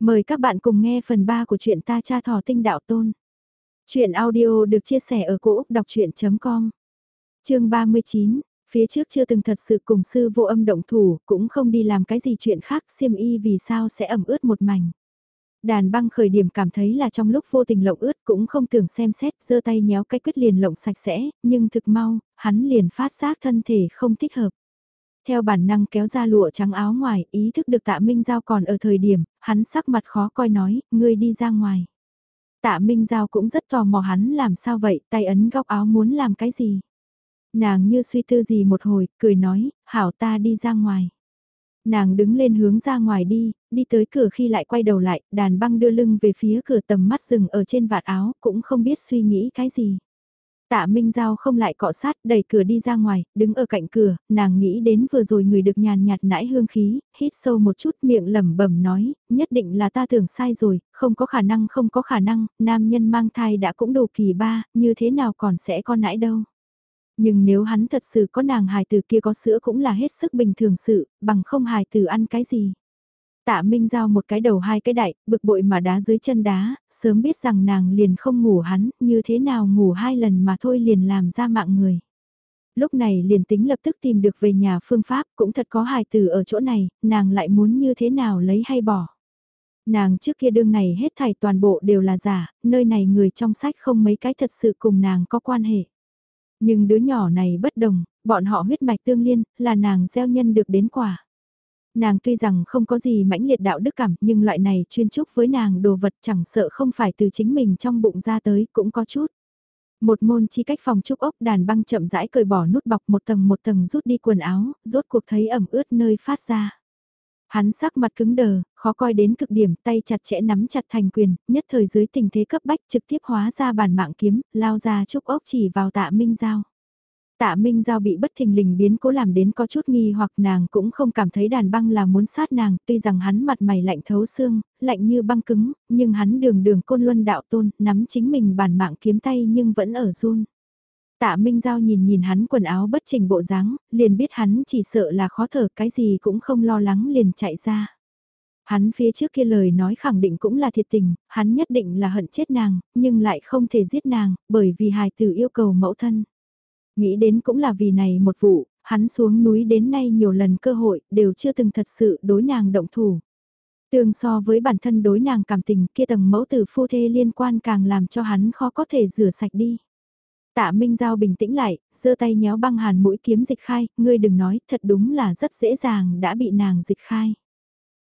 Mời các bạn cùng nghe phần 3 của truyện Ta Cha Thỏ Tinh Đạo Tôn. Chuyện audio được chia sẻ ở cỗ đọc chuyện.com Chương 39, phía trước chưa từng thật sự cùng sư vô âm động thủ, cũng không đi làm cái gì chuyện khác, xiêm y vì sao sẽ ẩm ướt một mảnh. Đàn băng khởi điểm cảm thấy là trong lúc vô tình lộng ướt cũng không tưởng xem xét, giơ tay nhéo cái quyết liền lộng sạch sẽ, nhưng thực mau, hắn liền phát giác thân thể không thích hợp. Theo bản năng kéo ra lụa trắng áo ngoài, ý thức được tạ Minh Giao còn ở thời điểm, hắn sắc mặt khó coi nói, ngươi đi ra ngoài. Tạ Minh Giao cũng rất tò mò hắn làm sao vậy, tay ấn góc áo muốn làm cái gì. Nàng như suy tư gì một hồi, cười nói, hảo ta đi ra ngoài. Nàng đứng lên hướng ra ngoài đi, đi tới cửa khi lại quay đầu lại, đàn băng đưa lưng về phía cửa tầm mắt rừng ở trên vạt áo, cũng không biết suy nghĩ cái gì. Tạ Minh Giao không lại cọ sát, đẩy cửa đi ra ngoài, đứng ở cạnh cửa, nàng nghĩ đến vừa rồi người được nhàn nhạt nãi hương khí, hít sâu một chút miệng lẩm bẩm nói, nhất định là ta tưởng sai rồi, không có khả năng không có khả năng, nam nhân mang thai đã cũng đủ kỳ ba, như thế nào còn sẽ con nãi đâu. Nhưng nếu hắn thật sự có nàng hài tử kia có sữa cũng là hết sức bình thường sự, bằng không hài tử ăn cái gì. Tạ Minh Giao một cái đầu hai cái đại, bực bội mà đá dưới chân đá, sớm biết rằng nàng liền không ngủ hắn, như thế nào ngủ hai lần mà thôi liền làm ra mạng người. Lúc này liền tính lập tức tìm được về nhà phương pháp cũng thật có hài từ ở chỗ này, nàng lại muốn như thế nào lấy hay bỏ. Nàng trước kia đương này hết thảy toàn bộ đều là giả, nơi này người trong sách không mấy cái thật sự cùng nàng có quan hệ. Nhưng đứa nhỏ này bất đồng, bọn họ huyết mạch tương liên, là nàng gieo nhân được đến quả. Nàng tuy rằng không có gì mãnh liệt đạo đức cảm nhưng loại này chuyên chúc với nàng đồ vật chẳng sợ không phải từ chính mình trong bụng ra tới cũng có chút. Một môn chi cách phòng trúc ốc đàn băng chậm rãi cởi bỏ nút bọc một tầng một tầng rút đi quần áo, rốt cuộc thấy ẩm ướt nơi phát ra. Hắn sắc mặt cứng đờ, khó coi đến cực điểm, tay chặt chẽ nắm chặt thành quyền, nhất thời dưới tình thế cấp bách trực tiếp hóa ra bản mạng kiếm, lao ra trúc ốc chỉ vào tạ minh giao. Tạ Minh Giao bị bất thình lình biến cố làm đến có chút nghi hoặc nàng cũng không cảm thấy đàn băng là muốn sát nàng, tuy rằng hắn mặt mày lạnh thấu xương, lạnh như băng cứng, nhưng hắn đường đường côn luân đạo tôn, nắm chính mình bản mạng kiếm tay nhưng vẫn ở run. Tạ Minh Giao nhìn nhìn hắn quần áo bất chỉnh bộ dáng, liền biết hắn chỉ sợ là khó thở cái gì cũng không lo lắng liền chạy ra. Hắn phía trước kia lời nói khẳng định cũng là thiệt tình, hắn nhất định là hận chết nàng, nhưng lại không thể giết nàng, bởi vì hài tử yêu cầu mẫu thân. Nghĩ đến cũng là vì này một vụ, hắn xuống núi đến nay nhiều lần cơ hội, đều chưa từng thật sự đối nàng động thủ. Tương so với bản thân đối nàng cảm tình kia tầng mẫu tử phu thê liên quan càng làm cho hắn khó có thể rửa sạch đi. Tạ Minh Giao bình tĩnh lại, giơ tay nhéo băng hàn mũi kiếm dịch khai, ngươi đừng nói, thật đúng là rất dễ dàng đã bị nàng dịch khai.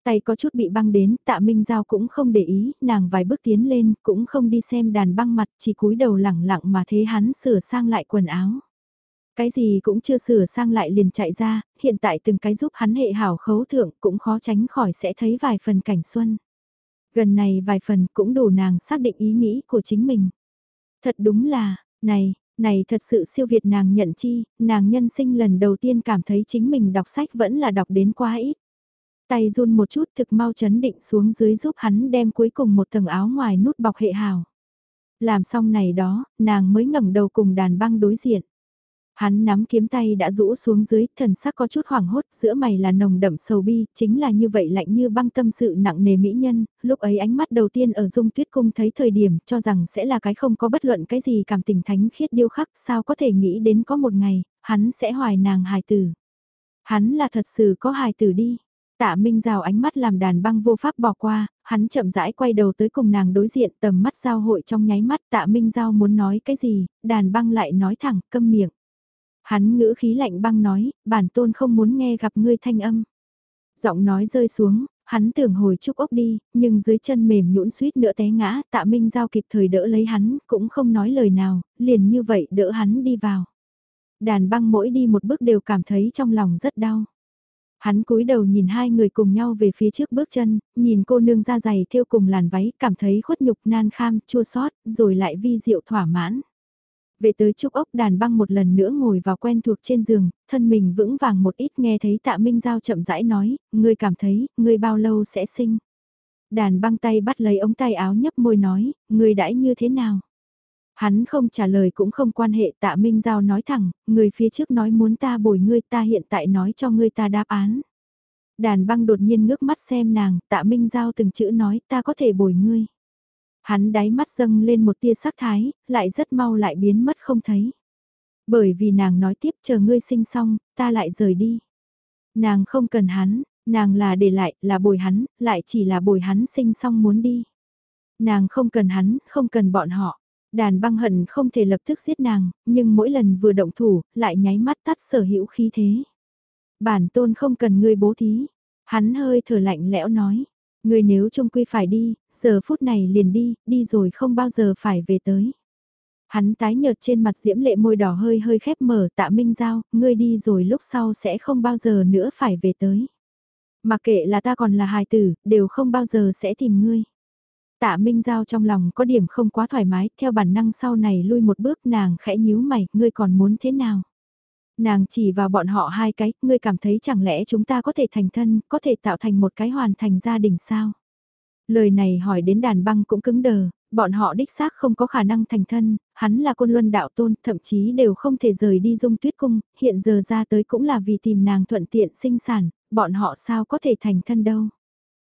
Tay có chút bị băng đến, tạ Minh Giao cũng không để ý, nàng vài bước tiến lên, cũng không đi xem đàn băng mặt, chỉ cúi đầu lẳng lặng mà thế hắn sửa sang lại quần áo. Cái gì cũng chưa sửa sang lại liền chạy ra, hiện tại từng cái giúp hắn hệ hảo khấu thượng cũng khó tránh khỏi sẽ thấy vài phần cảnh xuân. Gần này vài phần cũng đủ nàng xác định ý nghĩ của chính mình. Thật đúng là, này, này thật sự siêu việt nàng nhận chi, nàng nhân sinh lần đầu tiên cảm thấy chính mình đọc sách vẫn là đọc đến quá ít. Tay run một chút thực mau chấn định xuống dưới giúp hắn đem cuối cùng một tầng áo ngoài nút bọc hệ hào. Làm xong này đó, nàng mới ngẩng đầu cùng đàn băng đối diện. Hắn nắm kiếm tay đã rũ xuống dưới, thần sắc có chút hoảng hốt, giữa mày là nồng đậm sầu bi, chính là như vậy lạnh như băng tâm sự nặng nề mỹ nhân, lúc ấy ánh mắt đầu tiên ở dung tuyết cung thấy thời điểm cho rằng sẽ là cái không có bất luận cái gì cảm tình thánh khiết điêu khắc, sao có thể nghĩ đến có một ngày, hắn sẽ hoài nàng hài tử. Hắn là thật sự có hài tử đi. Tạ Minh rào ánh mắt làm đàn băng vô pháp bỏ qua, hắn chậm rãi quay đầu tới cùng nàng đối diện tầm mắt giao hội trong nháy mắt tạ Minh giao muốn nói cái gì, đàn băng lại nói thẳng câm miệng. Hắn ngữ khí lạnh băng nói, bản tôn không muốn nghe gặp ngươi thanh âm. Giọng nói rơi xuống, hắn tưởng hồi trúc ốc đi, nhưng dưới chân mềm nhũn suýt nữa té ngã, tạ minh giao kịp thời đỡ lấy hắn, cũng không nói lời nào, liền như vậy đỡ hắn đi vào. Đàn băng mỗi đi một bước đều cảm thấy trong lòng rất đau. Hắn cúi đầu nhìn hai người cùng nhau về phía trước bước chân, nhìn cô nương da dày theo cùng làn váy, cảm thấy khuất nhục nan kham, chua xót rồi lại vi diệu thỏa mãn. Về tới trúc ốc đàn băng một lần nữa ngồi vào quen thuộc trên giường, thân mình vững vàng một ít nghe thấy tạ Minh Giao chậm rãi nói, ngươi cảm thấy, ngươi bao lâu sẽ sinh. Đàn băng tay bắt lấy ống tay áo nhấp môi nói, ngươi đãi như thế nào. Hắn không trả lời cũng không quan hệ tạ Minh Giao nói thẳng, người phía trước nói muốn ta bồi ngươi ta hiện tại nói cho ngươi ta đáp án. Đàn băng đột nhiên ngước mắt xem nàng, tạ Minh Giao từng chữ nói ta có thể bồi ngươi. Hắn đáy mắt dâng lên một tia sắc thái, lại rất mau lại biến mất không thấy. Bởi vì nàng nói tiếp chờ ngươi sinh xong, ta lại rời đi. Nàng không cần hắn, nàng là để lại, là bồi hắn, lại chỉ là bồi hắn sinh xong muốn đi. Nàng không cần hắn, không cần bọn họ. Đàn băng hận không thể lập tức giết nàng, nhưng mỗi lần vừa động thủ, lại nháy mắt tắt sở hữu khí thế. Bản tôn không cần ngươi bố thí. Hắn hơi thở lạnh lẽo nói. Ngươi nếu trông quy phải đi, giờ phút này liền đi, đi rồi không bao giờ phải về tới. Hắn tái nhợt trên mặt diễm lệ môi đỏ hơi hơi khép mở tạ minh giao, ngươi đi rồi lúc sau sẽ không bao giờ nữa phải về tới. Mặc kệ là ta còn là hài tử, đều không bao giờ sẽ tìm ngươi. Tạ Minh Giao trong lòng có điểm không quá thoải mái, theo bản năng sau này lui một bước nàng khẽ nhíu mày, ngươi còn muốn thế nào? Nàng chỉ vào bọn họ hai cái, ngươi cảm thấy chẳng lẽ chúng ta có thể thành thân, có thể tạo thành một cái hoàn thành gia đình sao? Lời này hỏi đến đàn băng cũng cứng đờ, bọn họ đích xác không có khả năng thành thân, hắn là côn luân đạo tôn, thậm chí đều không thể rời đi dung tuyết cung, hiện giờ ra tới cũng là vì tìm nàng thuận tiện sinh sản, bọn họ sao có thể thành thân đâu.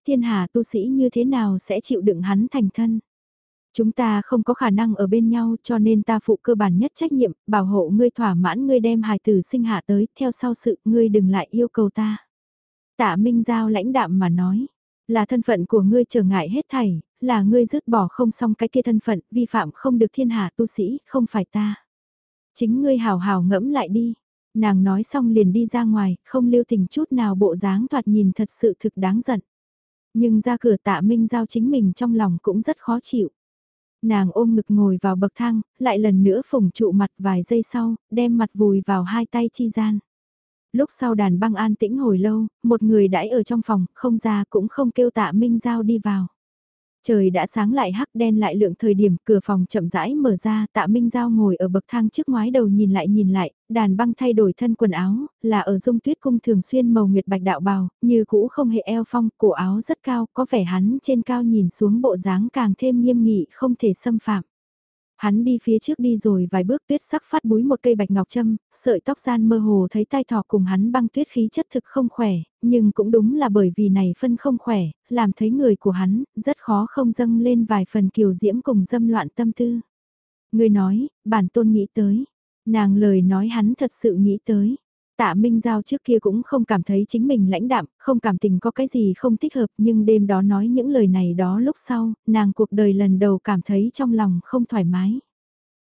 Thiên hà tu sĩ như thế nào sẽ chịu đựng hắn thành thân. Chúng ta không có khả năng ở bên nhau cho nên ta phụ cơ bản nhất trách nhiệm, bảo hộ ngươi thỏa mãn ngươi đem hài tử sinh hạ tới, theo sau sự ngươi đừng lại yêu cầu ta. Tạ Minh Giao lãnh đạm mà nói, là thân phận của ngươi trở ngại hết thảy, là ngươi dứt bỏ không xong cái kia thân phận, vi phạm không được thiên hạ tu sĩ, không phải ta. Chính ngươi hào hào ngẫm lại đi. Nàng nói xong liền đi ra ngoài, không lưu tình chút nào bộ dáng thoạt nhìn thật sự thực đáng giận. Nhưng ra cửa tạ minh giao chính mình trong lòng cũng rất khó chịu. Nàng ôm ngực ngồi vào bậc thang, lại lần nữa phủng trụ mặt vài giây sau, đem mặt vùi vào hai tay chi gian. Lúc sau đàn băng an tĩnh hồi lâu, một người đãi ở trong phòng, không ra cũng không kêu tạ minh giao đi vào. Trời đã sáng lại hắc đen lại lượng thời điểm cửa phòng chậm rãi mở ra tạ Minh Giao ngồi ở bậc thang trước ngoái đầu nhìn lại nhìn lại, đàn băng thay đổi thân quần áo, là ở dung tuyết cung thường xuyên màu nguyệt bạch đạo bào, như cũ không hề eo phong, cổ áo rất cao, có vẻ hắn trên cao nhìn xuống bộ dáng càng thêm nghiêm nghị không thể xâm phạm. Hắn đi phía trước đi rồi vài bước tuyết sắc phát búi một cây bạch ngọc châm, sợi tóc gian mơ hồ thấy tai thỏ cùng hắn băng tuyết khí chất thực không khỏe, nhưng cũng đúng là bởi vì này phân không khỏe, làm thấy người của hắn, rất khó không dâng lên vài phần kiều diễm cùng dâm loạn tâm tư. Người nói, bản tôn nghĩ tới, nàng lời nói hắn thật sự nghĩ tới. Tạ Minh Giao trước kia cũng không cảm thấy chính mình lãnh đạm, không cảm tình có cái gì không thích hợp nhưng đêm đó nói những lời này đó lúc sau, nàng cuộc đời lần đầu cảm thấy trong lòng không thoải mái.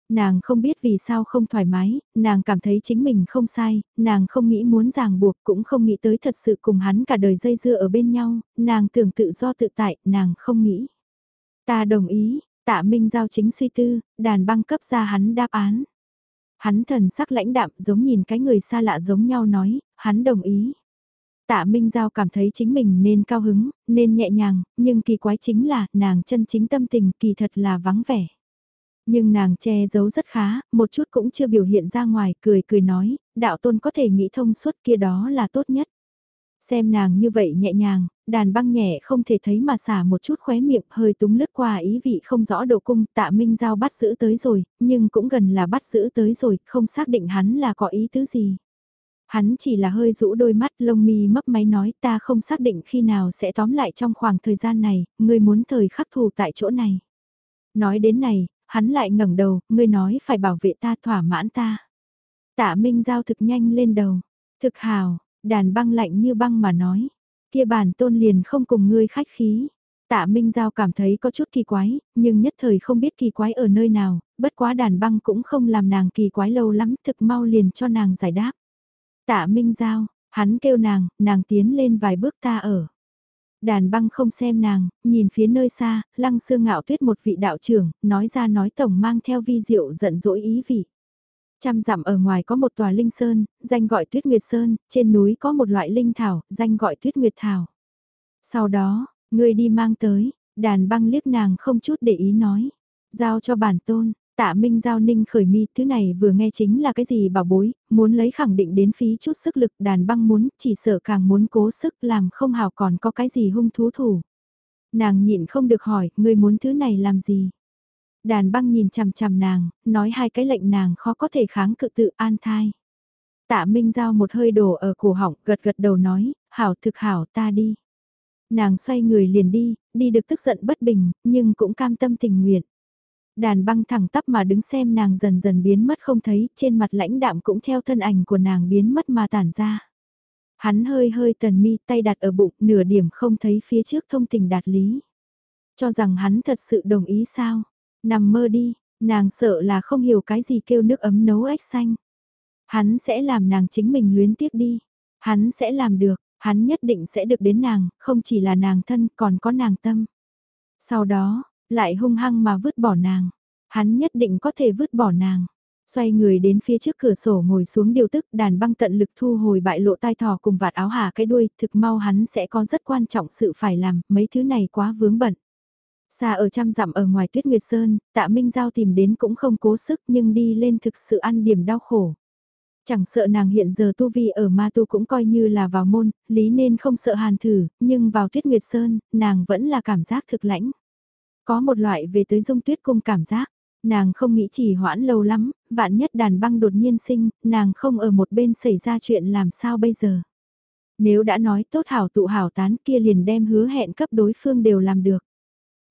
Nàng không biết vì sao không thoải mái, nàng cảm thấy chính mình không sai, nàng không nghĩ muốn ràng buộc cũng không nghĩ tới thật sự cùng hắn cả đời dây dưa ở bên nhau, nàng tưởng tự do tự tại, nàng không nghĩ. Ta đồng ý, tạ Minh Giao chính suy tư, đàn băng cấp ra hắn đáp án. Hắn thần sắc lãnh đạm giống nhìn cái người xa lạ giống nhau nói, hắn đồng ý. Tạ Minh Giao cảm thấy chính mình nên cao hứng, nên nhẹ nhàng, nhưng kỳ quái chính là nàng chân chính tâm tình kỳ thật là vắng vẻ. Nhưng nàng che giấu rất khá, một chút cũng chưa biểu hiện ra ngoài, cười cười nói, đạo tôn có thể nghĩ thông suốt kia đó là tốt nhất. Xem nàng như vậy nhẹ nhàng, đàn băng nhẹ không thể thấy mà xả một chút khóe miệng hơi túng lướt qua ý vị không rõ độ cung tạ minh giao bắt giữ tới rồi, nhưng cũng gần là bắt giữ tới rồi, không xác định hắn là có ý tứ gì. Hắn chỉ là hơi rũ đôi mắt lông mi mấp máy nói ta không xác định khi nào sẽ tóm lại trong khoảng thời gian này, ngươi muốn thời khắc thù tại chỗ này. Nói đến này, hắn lại ngẩng đầu, ngươi nói phải bảo vệ ta thỏa mãn ta. Tạ Minh Giao thực nhanh lên đầu, thực hào, Đàn băng lạnh như băng mà nói, kia bản tôn liền không cùng ngươi khách khí. Tạ Minh Giao cảm thấy có chút kỳ quái, nhưng nhất thời không biết kỳ quái ở nơi nào, bất quá đàn băng cũng không làm nàng kỳ quái lâu lắm, thực mau liền cho nàng giải đáp. Tạ Minh Giao, hắn kêu nàng, nàng tiến lên vài bước ta ở. Đàn băng không xem nàng, nhìn phía nơi xa, lăng sương ngạo tuyết một vị đạo trưởng, nói ra nói tổng mang theo vi diệu giận dỗi ý vị. Trăm dặm ở ngoài có một tòa linh sơn, danh gọi tuyết nguyệt sơn, trên núi có một loại linh thảo, danh gọi tuyết nguyệt thảo. Sau đó, người đi mang tới, đàn băng liếc nàng không chút để ý nói. Giao cho bản tôn, tạ minh giao ninh khởi mi, thứ này vừa nghe chính là cái gì bảo bối, muốn lấy khẳng định đến phí chút sức lực đàn băng muốn, chỉ sợ càng muốn cố sức làm không hào còn có cái gì hung thú thủ. Nàng nhịn không được hỏi, người muốn thứ này làm gì? Đàn băng nhìn chằm chằm nàng, nói hai cái lệnh nàng khó có thể kháng cự tự an thai. Tạ Minh Giao một hơi đổ ở cổ họng, gật gật đầu nói, hảo thực hảo ta đi. Nàng xoay người liền đi, đi được tức giận bất bình, nhưng cũng cam tâm tình nguyện. Đàn băng thẳng tắp mà đứng xem nàng dần dần biến mất không thấy, trên mặt lãnh đạm cũng theo thân ảnh của nàng biến mất mà tản ra. Hắn hơi hơi tần mi tay đặt ở bụng, nửa điểm không thấy phía trước thông tình đạt lý. Cho rằng hắn thật sự đồng ý sao? Nằm mơ đi, nàng sợ là không hiểu cái gì kêu nước ấm nấu ếch xanh. Hắn sẽ làm nàng chính mình luyến tiếc đi. Hắn sẽ làm được, hắn nhất định sẽ được đến nàng, không chỉ là nàng thân còn có nàng tâm. Sau đó, lại hung hăng mà vứt bỏ nàng. Hắn nhất định có thể vứt bỏ nàng. Xoay người đến phía trước cửa sổ ngồi xuống điều tức đàn băng tận lực thu hồi bại lộ tai thỏ cùng vạt áo hà cái đuôi, thực mau hắn sẽ có rất quan trọng sự phải làm, mấy thứ này quá vướng bận. Xa ở trăm dặm ở ngoài tuyết nguyệt sơn, tạ Minh Giao tìm đến cũng không cố sức nhưng đi lên thực sự ăn điểm đau khổ. Chẳng sợ nàng hiện giờ tu vi ở ma tu cũng coi như là vào môn, lý nên không sợ hàn thử, nhưng vào tuyết nguyệt sơn, nàng vẫn là cảm giác thực lãnh. Có một loại về tới dung tuyết cung cảm giác, nàng không nghĩ chỉ hoãn lâu lắm, vạn nhất đàn băng đột nhiên sinh, nàng không ở một bên xảy ra chuyện làm sao bây giờ. Nếu đã nói tốt hảo tụ hảo tán kia liền đem hứa hẹn cấp đối phương đều làm được.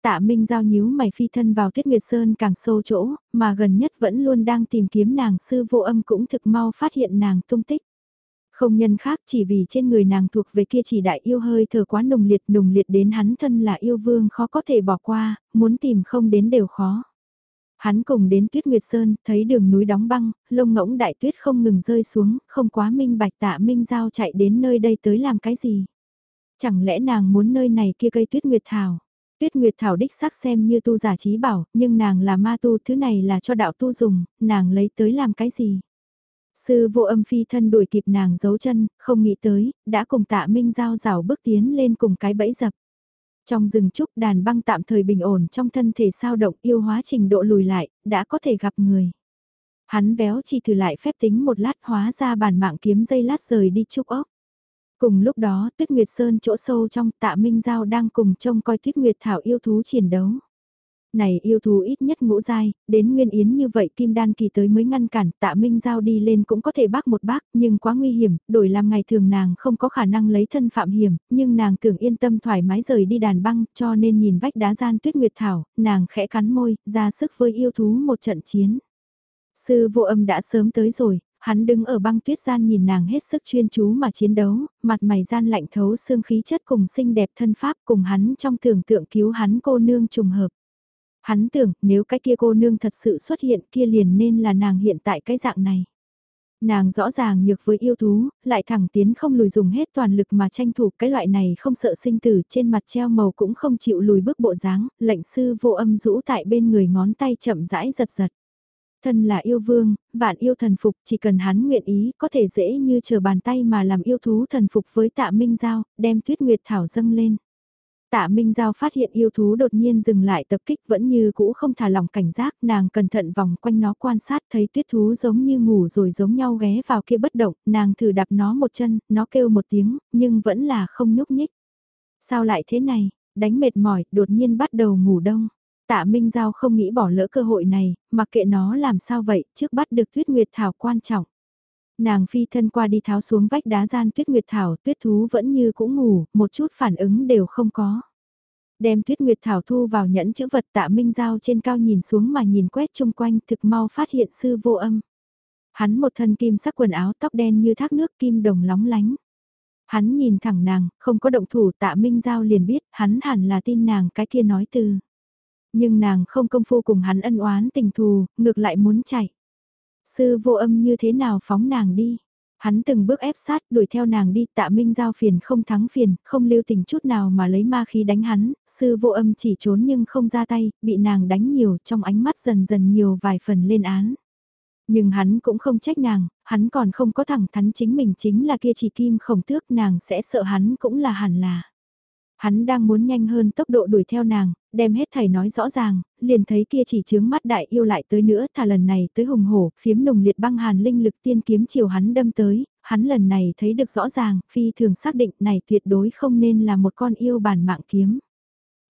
Tạ Minh giao nhíu mày phi thân vào tuyết Nguyệt Sơn càng sâu chỗ, mà gần nhất vẫn luôn đang tìm kiếm nàng sư vô âm cũng thực mau phát hiện nàng tung tích. Không nhân khác chỉ vì trên người nàng thuộc về kia chỉ đại yêu hơi thở quá nồng liệt nồng liệt đến hắn thân là yêu vương khó có thể bỏ qua, muốn tìm không đến đều khó. Hắn cùng đến Tuyết Nguyệt Sơn, thấy đường núi đóng băng, lông ngỗng đại tuyết không ngừng rơi xuống, không quá minh bạch tạ minh giao chạy đến nơi đây tới làm cái gì. Chẳng lẽ nàng muốn nơi này kia cây tuyết nguyệt thảo. Tuyết Nguyệt Thảo đích xác xem như tu giả trí bảo, nhưng nàng là ma tu, thứ này là cho đạo tu dùng, nàng lấy tới làm cái gì? Sư vô âm phi thân đuổi kịp nàng giấu chân, không nghĩ tới, đã cùng tạ minh giao rào bước tiến lên cùng cái bẫy dập. Trong rừng trúc đàn băng tạm thời bình ổn trong thân thể sao động yêu hóa trình độ lùi lại, đã có thể gặp người. Hắn véo chỉ thử lại phép tính một lát hóa ra bàn mạng kiếm dây lát rời đi trúc ốc. Cùng lúc đó Tuyết Nguyệt Sơn chỗ sâu trong tạ Minh Giao đang cùng trông coi Tuyết Nguyệt Thảo yêu thú chiến đấu. Này yêu thú ít nhất ngũ dai, đến Nguyên Yến như vậy Kim Đan kỳ tới mới ngăn cản tạ Minh Giao đi lên cũng có thể bác một bác nhưng quá nguy hiểm, đổi làm ngày thường nàng không có khả năng lấy thân phạm hiểm, nhưng nàng tưởng yên tâm thoải mái rời đi đàn băng cho nên nhìn vách đá gian Tuyết Nguyệt Thảo, nàng khẽ cắn môi, ra sức với yêu thú một trận chiến. Sư vô âm đã sớm tới rồi, hắn đứng ở băng tuyết gian nhìn nàng hết sức chuyên chú mà chiến đấu, mặt mày gian lạnh thấu xương khí chất cùng xinh đẹp thân pháp cùng hắn trong tưởng tượng cứu hắn cô nương trùng hợp. Hắn tưởng nếu cái kia cô nương thật sự xuất hiện kia liền nên là nàng hiện tại cái dạng này. Nàng rõ ràng nhược với yêu thú, lại thẳng tiến không lùi dùng hết toàn lực mà tranh thủ cái loại này không sợ sinh tử trên mặt treo màu cũng không chịu lùi bước bộ dáng, lệnh sư vô âm rũ tại bên người ngón tay chậm rãi giật giật. Thân là yêu vương, vạn yêu thần phục chỉ cần hắn nguyện ý có thể dễ như chờ bàn tay mà làm yêu thú thần phục với tạ Minh Giao, đem tuyết nguyệt thảo dâng lên. Tạ Minh Giao phát hiện yêu thú đột nhiên dừng lại tập kích vẫn như cũ không thả lòng cảnh giác, nàng cẩn thận vòng quanh nó quan sát thấy tuyết thú giống như ngủ rồi giống nhau ghé vào kia bất động, nàng thử đạp nó một chân, nó kêu một tiếng, nhưng vẫn là không nhúc nhích. Sao lại thế này, đánh mệt mỏi, đột nhiên bắt đầu ngủ đông. Tạ Minh Giao không nghĩ bỏ lỡ cơ hội này, mặc kệ nó làm sao vậy, trước bắt được tuyết nguyệt thảo quan trọng. Nàng phi thân qua đi tháo xuống vách đá gian tuyết nguyệt thảo, tuyết thú vẫn như cũng ngủ, một chút phản ứng đều không có. Đem tuyết nguyệt thảo thu vào nhẫn chữ vật tạ minh giao trên cao nhìn xuống mà nhìn quét chung quanh thực mau phát hiện sư vô âm. Hắn một thân kim sắc quần áo tóc đen như thác nước kim đồng lóng lánh. Hắn nhìn thẳng nàng, không có động thủ tạ minh giao liền biết hắn hẳn là tin nàng cái kia nói từ. Nhưng nàng không công phu cùng hắn ân oán tình thù, ngược lại muốn chạy. Sư vô âm như thế nào phóng nàng đi. Hắn từng bước ép sát đuổi theo nàng đi tạ minh giao phiền không thắng phiền, không lưu tình chút nào mà lấy ma khí đánh hắn, sư vô âm chỉ trốn nhưng không ra tay, bị nàng đánh nhiều trong ánh mắt dần dần nhiều vài phần lên án. Nhưng hắn cũng không trách nàng, hắn còn không có thẳng thắn chính mình chính là kia chỉ kim khổng tước nàng sẽ sợ hắn cũng là hẳn là. Hắn đang muốn nhanh hơn tốc độ đuổi theo nàng, đem hết thầy nói rõ ràng, liền thấy kia chỉ chướng mắt đại yêu lại tới nữa thà lần này tới hùng hổ, phiếm nồng liệt băng hàn linh lực tiên kiếm chiều hắn đâm tới, hắn lần này thấy được rõ ràng, phi thường xác định này tuyệt đối không nên là một con yêu bản mạng kiếm.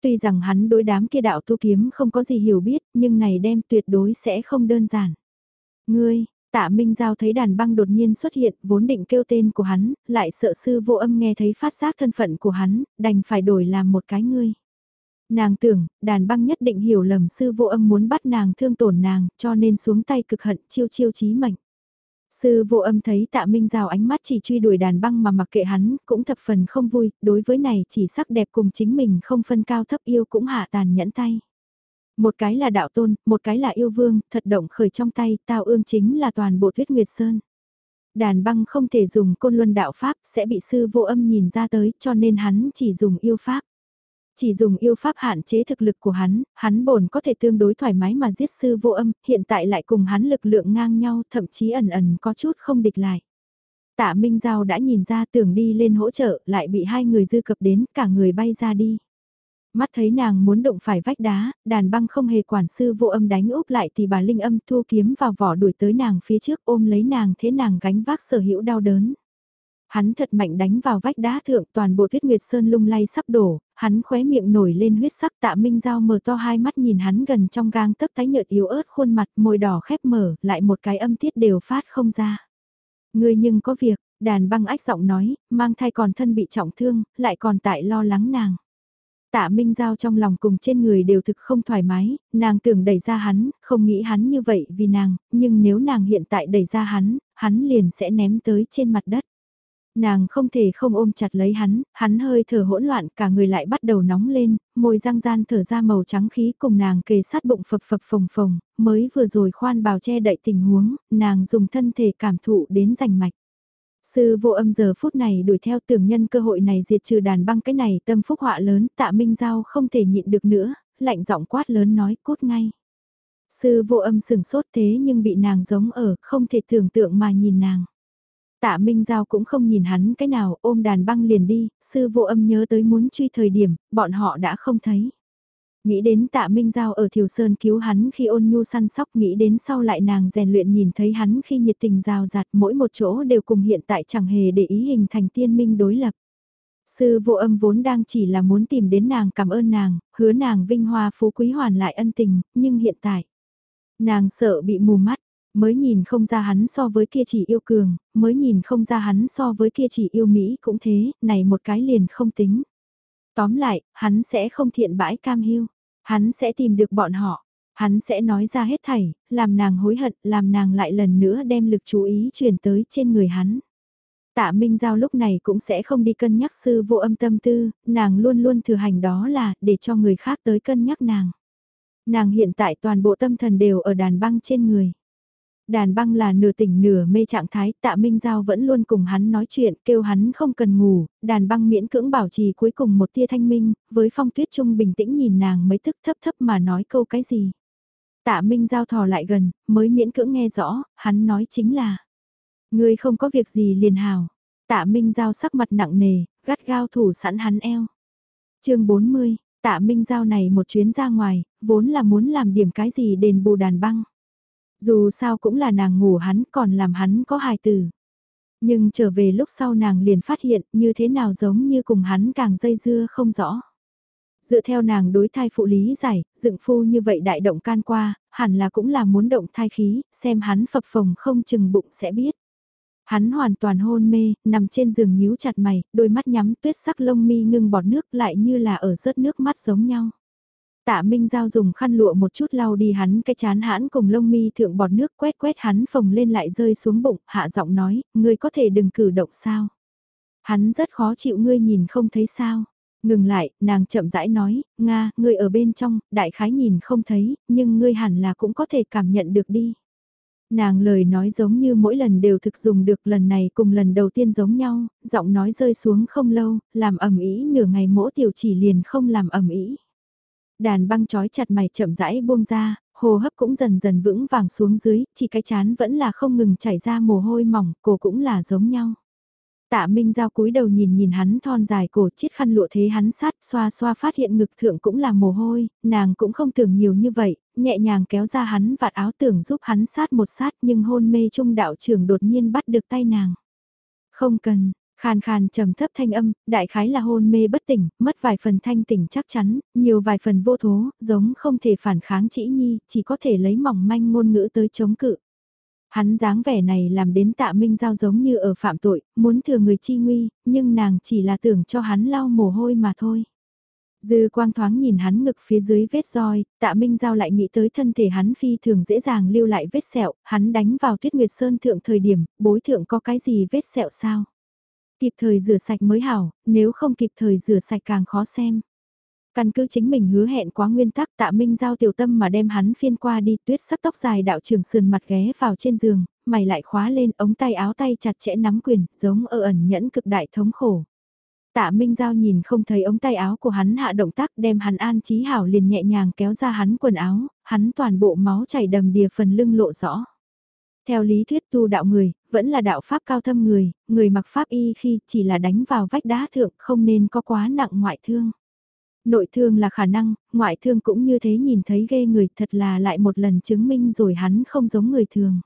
Tuy rằng hắn đối đám kia đạo tu kiếm không có gì hiểu biết, nhưng này đem tuyệt đối sẽ không đơn giản. Ngươi, Tạ Minh Giao thấy đàn băng đột nhiên xuất hiện, vốn định kêu tên của hắn, lại sợ sư vô âm nghe thấy phát giác thân phận của hắn, đành phải đổi làm một cái ngươi. Nàng tưởng, đàn băng nhất định hiểu lầm sư vô âm muốn bắt nàng thương tổn nàng, cho nên xuống tay cực hận chiêu chiêu chí mệnh. Sư vô âm thấy tạ Minh Giao ánh mắt chỉ truy đuổi đàn băng mà mặc kệ hắn, cũng thập phần không vui, đối với này chỉ sắc đẹp cùng chính mình không phân cao thấp yêu cũng hạ tàn nhẫn tay. Một cái là đạo tôn, một cái là yêu vương, thật động khởi trong tay, tao ương chính là toàn bộ tuyết nguyệt sơn. Đàn băng không thể dùng côn luân đạo pháp sẽ bị sư vô âm nhìn ra tới cho nên hắn chỉ dùng yêu pháp. Chỉ dùng yêu pháp hạn chế thực lực của hắn, hắn bổn có thể tương đối thoải mái mà giết sư vô âm, hiện tại lại cùng hắn lực lượng ngang nhau, thậm chí ẩn ẩn có chút không địch lại. Tạ Minh Giao đã nhìn ra tưởng đi lên hỗ trợ, lại bị hai người dư cập đến, cả người bay ra đi. Mắt thấy nàng muốn động phải vách đá, đàn băng không hề quản sư vô âm đánh úp lại thì bà Linh âm thu kiếm vào vỏ đuổi tới nàng phía trước ôm lấy nàng thế nàng gánh vác sở hữu đau đớn. Hắn thật mạnh đánh vào vách đá thượng toàn bộ tuyết nguyệt sơn lung lay sắp đổ, hắn khóe miệng nổi lên huyết sắc tạ minh dao mở to hai mắt nhìn hắn gần trong gang tấc tái nhợt yếu ớt khuôn mặt môi đỏ khép mở, lại một cái âm tiết đều phát không ra. Người nhưng có việc, đàn băng ách giọng nói, mang thai còn thân bị trọng thương, lại còn tại lo lắng nàng. Tạ Minh Giao trong lòng cùng trên người đều thực không thoải mái, nàng tưởng đẩy ra hắn, không nghĩ hắn như vậy vì nàng, nhưng nếu nàng hiện tại đẩy ra hắn, hắn liền sẽ ném tới trên mặt đất. Nàng không thể không ôm chặt lấy hắn, hắn hơi thở hỗn loạn cả người lại bắt đầu nóng lên, môi răng gian thở ra màu trắng khí cùng nàng kề sát bụng phập phập phồng phồng, mới vừa rồi khoan bào che đậy tình huống, nàng dùng thân thể cảm thụ đến rành mạch. Sư vô âm giờ phút này đuổi theo tưởng nhân cơ hội này diệt trừ đàn băng cái này tâm phúc họa lớn tạ minh giao không thể nhịn được nữa, lạnh giọng quát lớn nói cút ngay. Sư vô âm sừng sốt thế nhưng bị nàng giống ở không thể tưởng tượng mà nhìn nàng. Tạ Minh Giao cũng không nhìn hắn cái nào ôm đàn băng liền đi, sư vô âm nhớ tới muốn truy thời điểm, bọn họ đã không thấy. Nghĩ đến tạ Minh Giao ở Thiều Sơn cứu hắn khi ôn nhu săn sóc nghĩ đến sau lại nàng rèn luyện nhìn thấy hắn khi nhiệt tình rào rạt mỗi một chỗ đều cùng hiện tại chẳng hề để ý hình thành tiên minh đối lập. Sư vô âm vốn đang chỉ là muốn tìm đến nàng cảm ơn nàng, hứa nàng vinh hoa phú quý hoàn lại ân tình, nhưng hiện tại, nàng sợ bị mù mắt, mới nhìn không ra hắn so với kia chỉ yêu cường, mới nhìn không ra hắn so với kia chỉ yêu Mỹ cũng thế, này một cái liền không tính. Tóm lại, hắn sẽ không thiện bãi cam hiu. Hắn sẽ tìm được bọn họ. Hắn sẽ nói ra hết thảy, làm nàng hối hận, làm nàng lại lần nữa đem lực chú ý truyền tới trên người hắn. Tạ Minh Giao lúc này cũng sẽ không đi cân nhắc sư vô âm tâm tư, nàng luôn luôn thừa hành đó là để cho người khác tới cân nhắc nàng. Nàng hiện tại toàn bộ tâm thần đều ở đàn băng trên người. Đàn băng là nửa tỉnh nửa mê trạng thái, tạ Minh Giao vẫn luôn cùng hắn nói chuyện, kêu hắn không cần ngủ, đàn băng miễn cưỡng bảo trì cuối cùng một tia thanh minh, với phong tuyết trung bình tĩnh nhìn nàng mấy thức thấp thấp mà nói câu cái gì. Tạ Minh Giao thò lại gần, mới miễn cưỡng nghe rõ, hắn nói chính là, người không có việc gì liền hào. Tạ Minh Giao sắc mặt nặng nề, gắt gao thủ sẵn hắn eo. chương 40, tạ Minh Giao này một chuyến ra ngoài, vốn là muốn làm điểm cái gì đền bù đàn băng. Dù sao cũng là nàng ngủ hắn còn làm hắn có hài tử. Nhưng trở về lúc sau nàng liền phát hiện như thế nào giống như cùng hắn càng dây dưa không rõ. Dựa theo nàng đối thai phụ lý giải, dựng phu như vậy đại động can qua, hẳn là cũng là muốn động thai khí, xem hắn phập phồng không chừng bụng sẽ biết. Hắn hoàn toàn hôn mê, nằm trên giường nhíu chặt mày, đôi mắt nhắm tuyết sắc lông mi ngưng bọt nước lại như là ở rớt nước mắt giống nhau. Tạ Minh Giao dùng khăn lụa một chút lau đi hắn cái chán hãn cùng lông mi thượng bọt nước quét quét hắn phồng lên lại rơi xuống bụng, hạ giọng nói, ngươi có thể đừng cử động sao. Hắn rất khó chịu ngươi nhìn không thấy sao. Ngừng lại, nàng chậm rãi nói, Nga, ngươi ở bên trong, đại khái nhìn không thấy, nhưng ngươi hẳn là cũng có thể cảm nhận được đi. Nàng lời nói giống như mỗi lần đều thực dùng được lần này cùng lần đầu tiên giống nhau, giọng nói rơi xuống không lâu, làm ẩm ý nửa ngày mỗi tiểu chỉ liền không làm ẩm ý. Đàn băng trói chặt mày chậm rãi buông ra, hồ hấp cũng dần dần vững vàng xuống dưới, chỉ cái chán vẫn là không ngừng chảy ra mồ hôi mỏng, cổ cũng là giống nhau. Tạ Minh Giao cúi đầu nhìn nhìn hắn thon dài cổ chiếc khăn lụa thế hắn sát xoa xoa phát hiện ngực thượng cũng là mồ hôi, nàng cũng không tưởng nhiều như vậy, nhẹ nhàng kéo ra hắn vạt áo tưởng giúp hắn sát một sát nhưng hôn mê trung đạo trưởng đột nhiên bắt được tay nàng. Không cần, Khàn khàn trầm thấp thanh âm, đại khái là hôn mê bất tỉnh, mất vài phần thanh tỉnh chắc chắn, nhiều vài phần vô thố, giống không thể phản kháng chỉ nhi, chỉ có thể lấy mỏng manh ngôn ngữ tới chống cự. Hắn dáng vẻ này làm đến tạ Minh Giao giống như ở phạm tội, muốn thừa người chi nguy, nhưng nàng chỉ là tưởng cho hắn lau mồ hôi mà thôi. Dư quang thoáng nhìn hắn ngực phía dưới vết roi, tạ Minh Giao lại nghĩ tới thân thể hắn phi thường dễ dàng lưu lại vết sẹo, hắn đánh vào tuyết nguyệt sơn thượng thời điểm, bối thượng có cái gì vết sẹo sao? Kịp thời rửa sạch mới hảo, nếu không kịp thời rửa sạch càng khó xem. Căn cứ chính mình hứa hẹn quá nguyên tắc tạ minh giao tiểu tâm mà đem hắn phiên qua đi tuyết sắc tóc dài đạo trường sườn mặt ghé vào trên giường, mày lại khóa lên ống tay áo tay chặt chẽ nắm quyền, giống ở ẩn nhẫn cực đại thống khổ. Tạ Minh Giao nhìn không thấy ống tay áo của hắn hạ động tác đem hắn an trí hảo liền nhẹ nhàng kéo ra hắn quần áo, hắn toàn bộ máu chảy đầm đìa phần lưng lộ rõ. Theo lý thuyết tu đạo người, vẫn là đạo pháp cao thâm người, người mặc pháp y khi chỉ là đánh vào vách đá thượng không nên có quá nặng ngoại thương. Nội thương là khả năng, ngoại thương cũng như thế nhìn thấy ghê người thật là lại một lần chứng minh rồi hắn không giống người thường.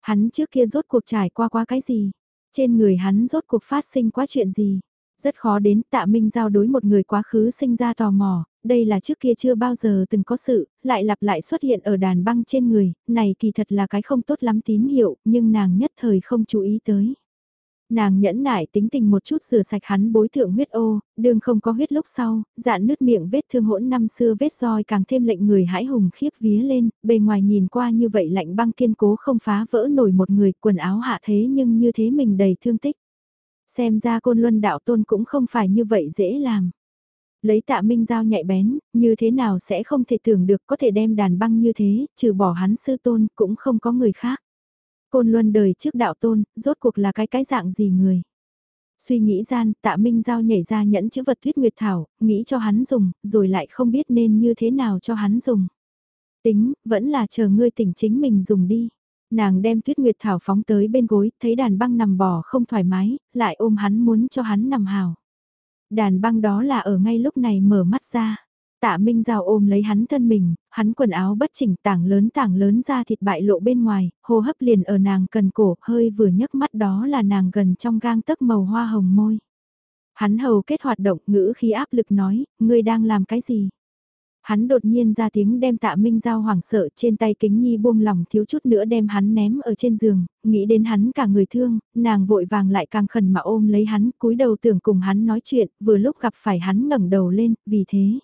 Hắn trước kia rốt cuộc trải qua qua cái gì? Trên người hắn rốt cuộc phát sinh quá chuyện gì? Rất khó đến tạ minh giao đối một người quá khứ sinh ra tò mò, đây là trước kia chưa bao giờ từng có sự, lại lặp lại xuất hiện ở đàn băng trên người, này kỳ thật là cái không tốt lắm tín hiệu, nhưng nàng nhất thời không chú ý tới. Nàng nhẫn nại tính tình một chút rửa sạch hắn bối thượng huyết ô, đường không có huyết lúc sau, dạn nứt miệng vết thương hỗn năm xưa vết roi càng thêm lệnh người hãi hùng khiếp vía lên, bề ngoài nhìn qua như vậy lạnh băng kiên cố không phá vỡ nổi một người quần áo hạ thế nhưng như thế mình đầy thương tích. Xem ra côn luân đạo tôn cũng không phải như vậy dễ làm. Lấy tạ minh giao nhạy bén, như thế nào sẽ không thể tưởng được có thể đem đàn băng như thế, trừ bỏ hắn sư tôn cũng không có người khác. Côn luân đời trước đạo tôn, rốt cuộc là cái cái dạng gì người. Suy nghĩ gian, tạ minh giao nhảy ra nhẫn chữ vật thuyết nguyệt thảo, nghĩ cho hắn dùng, rồi lại không biết nên như thế nào cho hắn dùng. Tính, vẫn là chờ ngươi tỉnh chính mình dùng đi. Nàng đem tuyết nguyệt thảo phóng tới bên gối, thấy đàn băng nằm bò không thoải mái, lại ôm hắn muốn cho hắn nằm hào. Đàn băng đó là ở ngay lúc này mở mắt ra. Tạ Minh Giao ôm lấy hắn thân mình, hắn quần áo bất chỉnh tảng lớn tảng lớn ra thịt bại lộ bên ngoài, hô hấp liền ở nàng cần cổ, hơi vừa nhấc mắt đó là nàng gần trong gang tấc màu hoa hồng môi. Hắn hầu kết hoạt động ngữ khí áp lực nói, ngươi đang làm cái gì? Hắn đột nhiên ra tiếng đem tạ Minh Giao hoảng sợ trên tay kính nhi buông lòng thiếu chút nữa đem hắn ném ở trên giường, nghĩ đến hắn cả người thương, nàng vội vàng lại càng khẩn mà ôm lấy hắn, cúi đầu tưởng cùng hắn nói chuyện, vừa lúc gặp phải hắn ngẩng đầu lên, vì thế.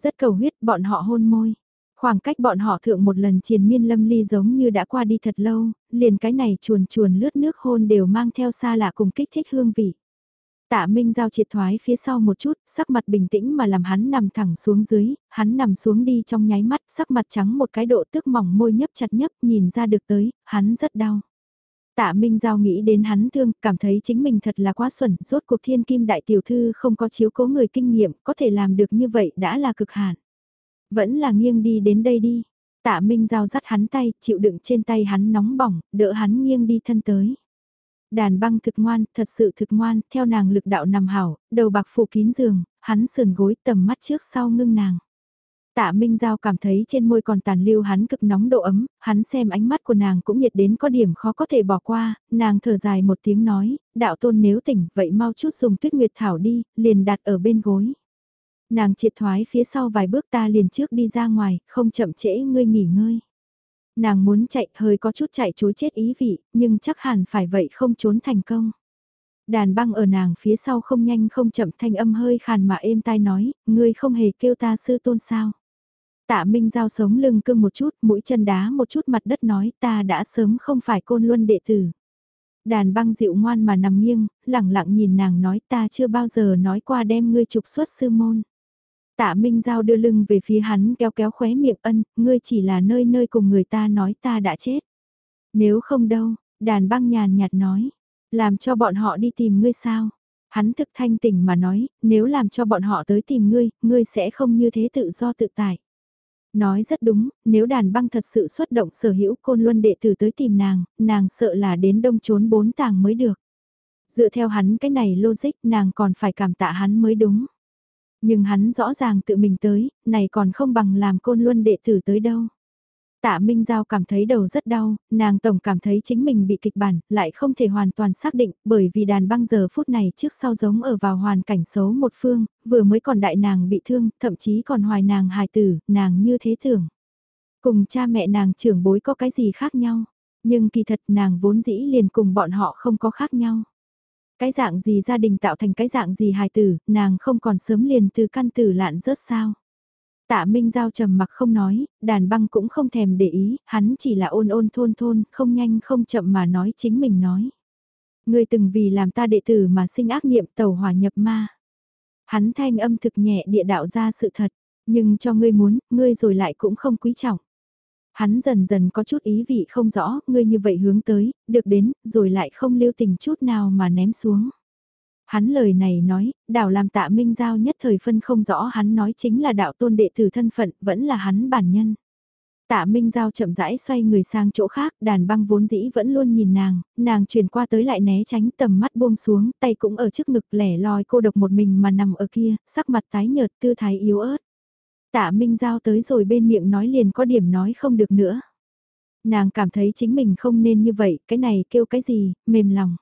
Rất cầu huyết, bọn họ hôn môi. Khoảng cách bọn họ thượng một lần triền miên lâm ly giống như đã qua đi thật lâu, liền cái này chuồn chuồn lướt nước hôn đều mang theo xa lạ cùng kích thích hương vị. Tạ Minh Giao triệt thoái phía sau một chút, sắc mặt bình tĩnh mà làm hắn nằm thẳng xuống dưới, hắn nằm xuống đi trong nháy mắt, sắc mặt trắng một cái độ tức mỏng môi nhấp chặt nhấp, nhìn ra được tới, hắn rất đau. Tạ Minh Giao nghĩ đến hắn thương, cảm thấy chính mình thật là quá xuẩn, rốt cuộc thiên kim đại tiểu thư không có chiếu cố người kinh nghiệm, có thể làm được như vậy đã là cực hạn. Vẫn là nghiêng đi đến đây đi. Tạ Minh Giao dắt hắn tay, chịu đựng trên tay hắn nóng bỏng, đỡ hắn nghiêng đi thân tới. Đàn băng thực ngoan, thật sự thực ngoan, theo nàng lực đạo nằm hảo, đầu bạc phủ kín giường, hắn sườn gối tầm mắt trước sau ngưng nàng. Tạ Minh Giao cảm thấy trên môi còn tàn lưu hắn cực nóng độ ấm, hắn xem ánh mắt của nàng cũng nhiệt đến có điểm khó có thể bỏ qua, nàng thở dài một tiếng nói, đạo tôn nếu tỉnh, vậy mau chút dùng tuyết nguyệt thảo đi, liền đặt ở bên gối. Nàng triệt thoái phía sau vài bước ta liền trước đi ra ngoài, không chậm trễ ngươi nghỉ ngơi. Nàng muốn chạy hơi có chút chạy chối chết ý vị, nhưng chắc hẳn phải vậy không trốn thành công. Đàn băng ở nàng phía sau không nhanh không chậm thanh âm hơi khàn mà êm tai nói, ngươi không hề kêu ta sư tôn sao. Tạ Minh Giao sống lưng cưng một chút, mũi chân đá một chút mặt đất nói ta đã sớm không phải côn luân đệ tử. Đàn băng dịu ngoan mà nằm nghiêng, lẳng lặng nhìn nàng nói ta chưa bao giờ nói qua đem ngươi trục xuất sư môn. Tạ Minh Giao đưa lưng về phía hắn kéo kéo khóe miệng ân, ngươi chỉ là nơi nơi cùng người ta nói ta đã chết. Nếu không đâu, đàn băng nhàn nhạt nói, làm cho bọn họ đi tìm ngươi sao? Hắn thực thanh tỉnh mà nói, nếu làm cho bọn họ tới tìm ngươi, ngươi sẽ không như thế tự do tự tại. Nói rất đúng, nếu đàn băng thật sự xuất động sở hữu côn luân đệ tử tới tìm nàng, nàng sợ là đến đông trốn bốn tàng mới được. Dựa theo hắn cái này logic nàng còn phải cảm tạ hắn mới đúng. Nhưng hắn rõ ràng tự mình tới, này còn không bằng làm côn luân đệ tử tới đâu. Tạ Minh Giao cảm thấy đầu rất đau, nàng tổng cảm thấy chính mình bị kịch bản, lại không thể hoàn toàn xác định, bởi vì đàn băng giờ phút này trước sau giống ở vào hoàn cảnh xấu một phương, vừa mới còn đại nàng bị thương, thậm chí còn hoài nàng hài tử, nàng như thế tưởng. Cùng cha mẹ nàng trưởng bối có cái gì khác nhau? Nhưng kỳ thật nàng vốn dĩ liền cùng bọn họ không có khác nhau. Cái dạng gì gia đình tạo thành cái dạng gì hài tử, nàng không còn sớm liền từ căn tử lạn rớt sao. Tạ Minh Giao trầm mặc không nói, đàn băng cũng không thèm để ý, hắn chỉ là ôn ôn thôn thôn, không nhanh không chậm mà nói chính mình nói. Ngươi từng vì làm ta đệ tử mà sinh ác niệm tàu hỏa nhập ma. Hắn thanh âm thực nhẹ địa đạo ra sự thật, nhưng cho ngươi muốn, ngươi rồi lại cũng không quý trọng. Hắn dần dần có chút ý vị không rõ, ngươi như vậy hướng tới, được đến, rồi lại không lưu tình chút nào mà ném xuống. Hắn lời này nói, đảo làm tạ minh giao nhất thời phân không rõ hắn nói chính là đạo tôn đệ tử thân phận, vẫn là hắn bản nhân. Tạ Minh Giao chậm rãi xoay người sang chỗ khác, đàn băng vốn dĩ vẫn luôn nhìn nàng, nàng chuyển qua tới lại né tránh tầm mắt buông xuống, tay cũng ở trước ngực lẻ loi cô độc một mình mà nằm ở kia, sắc mặt tái nhợt tư thái yếu ớt. Tạ Minh Giao tới rồi bên miệng nói liền có điểm nói không được nữa. Nàng cảm thấy chính mình không nên như vậy, cái này kêu cái gì, mềm lòng.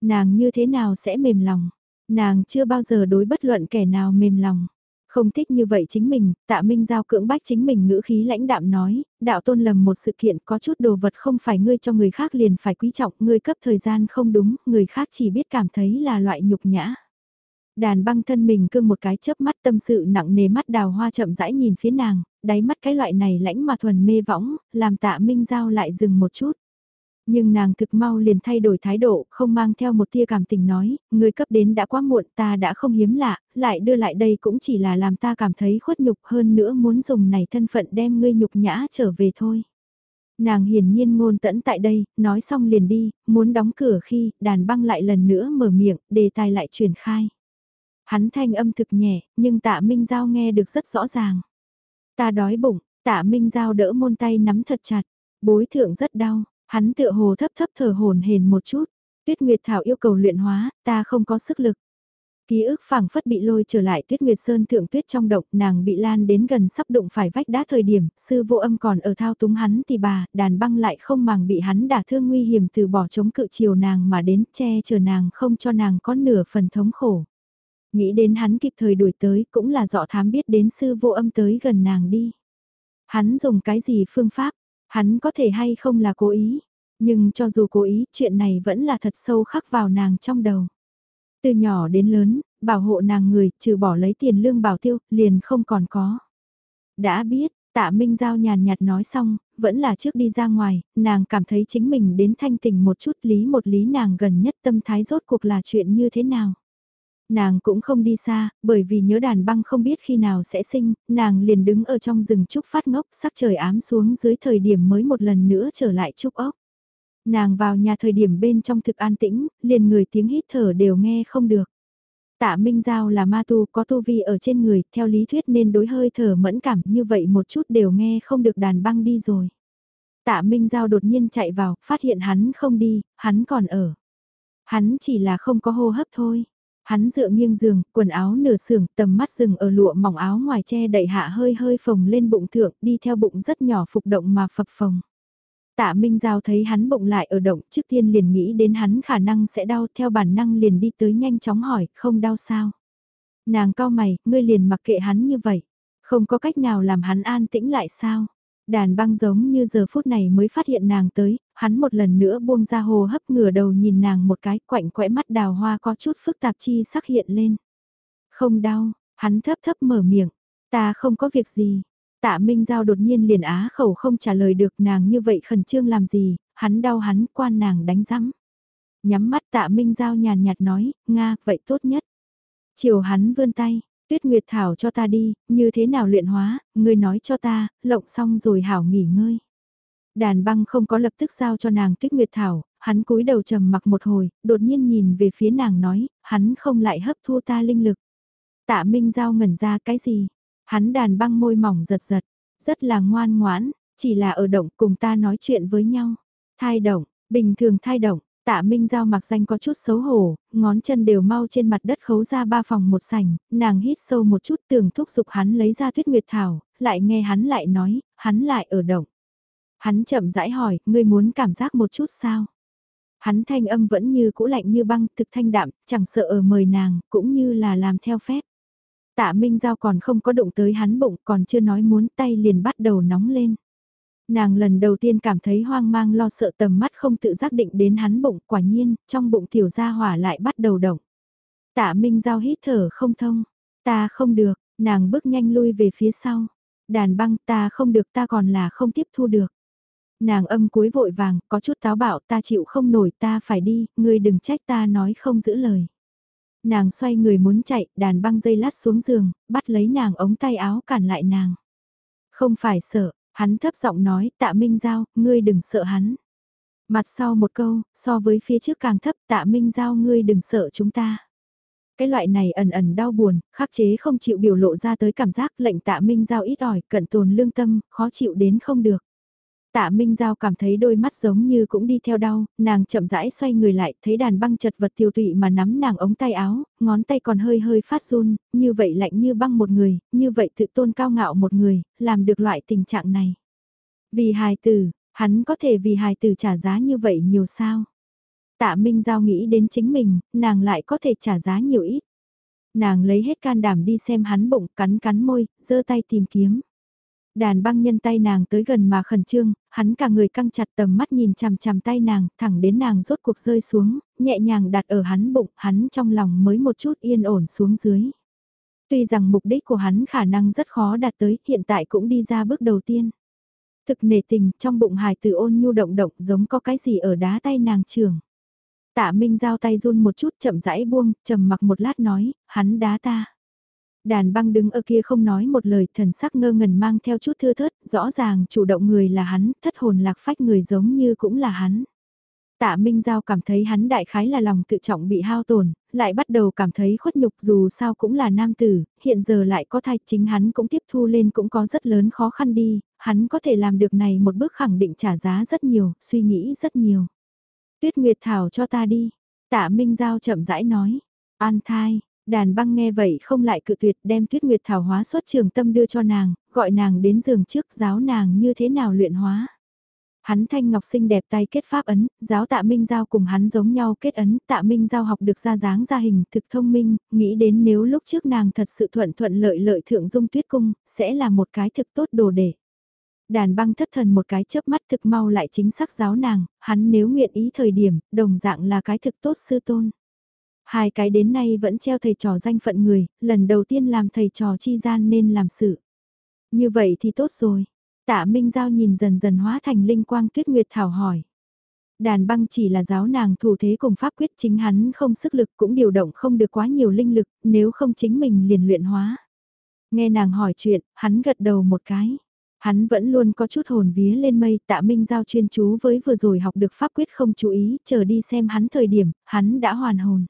Nàng như thế nào sẽ mềm lòng? Nàng chưa bao giờ đối bất luận kẻ nào mềm lòng. Không thích như vậy chính mình, tạ minh giao cưỡng bách chính mình ngữ khí lãnh đạm nói, đạo tôn lầm một sự kiện có chút đồ vật không phải ngươi cho người khác liền phải quý trọng, ngươi cấp thời gian không đúng, người khác chỉ biết cảm thấy là loại nhục nhã. Đàn băng thân mình cương một cái chớp mắt tâm sự nặng nề mắt đào hoa chậm rãi nhìn phía nàng, đáy mắt cái loại này lãnh mà thuần mê võng, làm tạ minh giao lại dừng một chút. Nhưng nàng thực mau liền thay đổi thái độ, không mang theo một tia cảm tình nói, người cấp đến đã quá muộn ta đã không hiếm lạ, lại đưa lại đây cũng chỉ là làm ta cảm thấy khuất nhục hơn nữa muốn dùng này thân phận đem ngươi nhục nhã trở về thôi. Nàng hiển nhiên ngôn tẫn tại đây, nói xong liền đi, muốn đóng cửa khi đàn băng lại lần nữa mở miệng, đề tài lại truyền khai. Hắn thanh âm thực nhẹ, nhưng tạ Minh Giao nghe được rất rõ ràng. Ta đói bụng, tạ Minh Giao đỡ môn tay nắm thật chặt, bối thượng rất đau, Hắn tựa hồ thấp thấp thở hồn hền một chút. Tuyết Nguyệt Thảo yêu cầu luyện hóa, ta không có sức lực. Ký ức phảng phất bị lôi trở lại Tuyết Nguyệt Sơn thượng tuyết trong độc, nàng bị lan đến gần sắp đụng phải vách đá thời điểm, sư vô âm còn ở thao túng hắn thì bà, đàn băng lại không màng bị hắn đả thương nguy hiểm từ bỏ chống cự chiều nàng mà đến che chở nàng không cho nàng có nửa phần thống khổ. Nghĩ đến hắn kịp thời đuổi tới cũng là dọ thám biết đến sư vô âm tới gần nàng đi. Hắn dùng cái gì phương pháp, Hắn có thể hay không là cố ý, nhưng cho dù cố ý, chuyện này vẫn là thật sâu khắc vào nàng trong đầu. Từ nhỏ đến lớn, bảo hộ nàng người, trừ bỏ lấy tiền lương bảo tiêu, liền không còn có. Đã biết, tạ Minh Giao nhàn nhạt nói xong, vẫn là trước đi ra ngoài, nàng cảm thấy chính mình đến thanh tình một chút lý một lý nàng gần nhất tâm thái rốt cuộc là chuyện như thế nào. Nàng cũng không đi xa, bởi vì nhớ đàn băng không biết khi nào sẽ sinh, nàng liền đứng ở trong rừng trúc phát ngốc sắc trời ám xuống dưới thời điểm mới một lần nữa trở lại trúc ốc. Nàng vào nhà thời điểm bên trong thực an tĩnh, liền người tiếng hít thở đều nghe không được. Tạ Minh Giao là ma tu có tu vi ở trên người, theo lý thuyết nên đối hơi thở mẫn cảm như vậy một chút đều nghe không được đàn băng đi rồi. Tạ Minh Giao đột nhiên chạy vào, phát hiện hắn không đi, hắn còn ở. Hắn chỉ là không có hô hấp thôi. Hắn dựa nghiêng giường, quần áo nửa sườn, tầm mắt dừng ở lụa mỏng áo ngoài che đậy hạ hơi hơi phồng lên bụng thượng, đi theo bụng rất nhỏ phục động mà phập phồng. Tạ Minh Giao thấy hắn bụng lại ở động, trước tiên liền nghĩ đến hắn khả năng sẽ đau, theo bản năng liền đi tới nhanh chóng hỏi, không đau sao? Nàng cao mày, ngươi liền mặc kệ hắn như vậy, không có cách nào làm hắn an tĩnh lại sao? Đàn băng giống như giờ phút này mới phát hiện nàng tới, hắn một lần nữa buông ra hồ hấp ngửa đầu nhìn nàng một cái quạnh quẽ mắt đào hoa có chút phức tạp chi sắc hiện lên. Không đau, hắn thấp thấp mở miệng, ta không có việc gì. Tạ Minh Giao đột nhiên liền á khẩu không trả lời được nàng như vậy khẩn trương làm gì, hắn đau hắn quan nàng đánh rắm. Nhắm mắt tạ Minh Giao nhàn nhạt nói, Nga, vậy tốt nhất. Chiều hắn vươn tay, Tuyết Nguyệt Thảo cho ta đi, như thế nào luyện hóa, ngươi nói cho ta, lộng xong rồi hảo nghỉ ngơi. Đàn băng không có lập tức giao cho nàng Tuyết Nguyệt Thảo, hắn cúi đầu trầm mặc một hồi, đột nhiên nhìn về phía nàng nói, hắn không lại hấp thu ta linh lực. Tạ Minh Giao ngẩn ra cái gì? Hắn đàn băng môi mỏng giật giật, rất là ngoan ngoãn, chỉ là ở động cùng ta nói chuyện với nhau. Thai động, bình thường thai động, Tạ Minh Giao mặc danh có chút xấu hổ, ngón chân đều mau trên mặt đất khấu ra ba phòng một sảnh, nàng hít sâu một chút tưởng thúc giục hắn lấy ra tuyết nguyệt thảo, lại nghe hắn lại nói, hắn lại ở động. Hắn chậm rãi hỏi, ngươi muốn cảm giác một chút sao? Hắn thanh âm vẫn như cũ lạnh như băng, thực thanh đạm, chẳng sợ ở mời nàng, cũng như là làm theo phép. Tạ Minh Giao còn không có động tới hắn bụng, còn chưa nói muốn tay liền bắt đầu nóng lên. Nàng lần đầu tiên cảm thấy hoang mang lo sợ tầm mắt không tự giác định đến hắn bụng, quả nhiên, trong bụng tiểu gia hỏa lại bắt đầu động. Tạ Minh Giao hít thở không thông, ta không được, nàng bước nhanh lui về phía sau. Đàn băng ta không được ta còn là không tiếp thu được. Nàng âm cuối vội vàng, có chút táo bạo ta chịu không nổi ta phải đi, ngươi đừng trách ta nói không giữ lời. Nàng xoay người muốn chạy, đàn băng dây lát xuống giường, bắt lấy nàng ống tay áo cản lại nàng. Không phải sợ, hắn thấp giọng nói tạ Minh Giao, ngươi đừng sợ hắn. Mặt sau một câu, so với phía trước càng thấp tạ Minh Giao ngươi đừng sợ chúng ta. Cái loại này ẩn ẩn đau buồn, khắc chế không chịu biểu lộ ra tới cảm giác lệnh tạ Minh Giao ít ỏi, cận tồn lương tâm, khó chịu đến không được. Tạ Minh Giao cảm thấy đôi mắt giống như cũng đi theo đau, nàng chậm rãi xoay người lại, thấy đàn băng chật vật tiêu tụy mà nắm nàng ống tay áo, ngón tay còn hơi hơi phát run, như vậy lạnh như băng một người, như vậy tự tôn cao ngạo một người, làm được loại tình trạng này. Vì hài tử, hắn có thể vì hài tử trả giá như vậy nhiều sao? Tạ Minh Giao nghĩ đến chính mình, nàng lại có thể trả giá nhiều ít. Nàng lấy hết can đảm đi xem hắn bụng, cắn cắn môi, giơ tay tìm kiếm. Đàn băng nhân tay nàng tới gần mà khẩn trương, hắn cả người căng chặt tầm mắt nhìn chằm chằm tay nàng, thẳng đến nàng rốt cuộc rơi xuống, nhẹ nhàng đặt ở hắn bụng, hắn trong lòng mới một chút yên ổn xuống dưới. Tuy rằng mục đích của hắn khả năng rất khó đạt tới, hiện tại cũng đi ra bước đầu tiên. Thực nề tình, trong bụng hài tử ôn nhu động động giống có cái gì ở đá tay nàng trường. Tạ Minh giao tay run một chút chậm rãi buông, trầm mặc một lát nói, hắn đá ta. Đàn băng đứng ở kia không nói một lời thần sắc ngơ ngẩn mang theo chút thưa thớt, rõ ràng chủ động người là hắn, thất hồn lạc phách người giống như cũng là hắn. Tạ Minh Giao cảm thấy hắn đại khái là lòng tự trọng bị hao tổn, lại bắt đầu cảm thấy khuất nhục dù sao cũng là nam tử, hiện giờ lại có thai chính hắn cũng tiếp thu lên cũng có rất lớn khó khăn đi, hắn có thể làm được này một bước khẳng định trả giá rất nhiều, suy nghĩ rất nhiều. Tuyết Nguyệt Thảo cho ta đi, tạ Minh Giao chậm rãi nói, an thai, Đàn băng nghe vậy không lại cự tuyệt đem tuyết nguyệt thảo hóa xuất trường tâm đưa cho nàng, gọi nàng đến giường trước giáo nàng như thế nào luyện hóa. Hắn thanh ngọc xinh đẹp tay kết pháp ấn, giáo tạ minh giao cùng hắn giống nhau kết ấn, tạ minh giao học được ra dáng ra hình thực thông minh, nghĩ đến nếu lúc trước nàng thật sự thuận thuận lợi lợi thượng dung tuyết cung, sẽ là một cái thực tốt đồ để. Đàn băng thất thần một cái chớp mắt thực mau lại chính xác giáo nàng, hắn nếu nguyện ý thời điểm, đồng dạng là cái thực tốt sư tôn. Hai cái đến nay vẫn treo thầy trò danh phận người, lần đầu tiên làm thầy trò chi gian nên làm sự. Như vậy thì tốt rồi. Tạ Minh Giao nhìn dần dần hóa thành linh quang tuyết nguyệt thảo hỏi. Đàn băng chỉ là giáo nàng thủ thế cùng pháp quyết chính hắn không sức lực cũng điều động không được quá nhiều linh lực, nếu không chính mình liền luyện hóa. Nghe nàng hỏi chuyện, hắn gật đầu một cái. Hắn vẫn luôn có chút hồn vía lên mây, tạ minh giao chuyên chú với vừa rồi học được pháp quyết không chú ý, chờ đi xem hắn thời điểm, hắn đã hoàn hồn.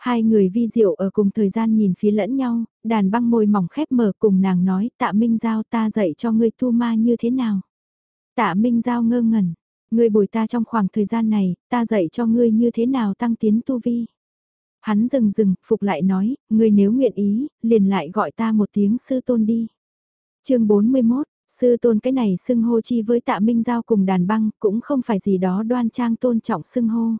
Hai người vi diệu ở cùng thời gian nhìn phía lẫn nhau, đàn băng môi mỏng khép mở cùng nàng nói tạ Minh Giao ta dạy cho ngươi tu ma như thế nào. Tạ Minh Giao ngơ ngẩn, ngươi bồi ta trong khoảng thời gian này, ta dạy cho ngươi như thế nào tăng tiến tu vi. Hắn dừng dừng, phục lại nói, ngươi nếu nguyện ý, liền lại gọi ta một tiếng sư tôn đi. chương 41, sư tôn cái này xưng hô chi với tạ Minh Giao cùng đàn băng cũng không phải gì đó đoan trang tôn trọng xưng hô.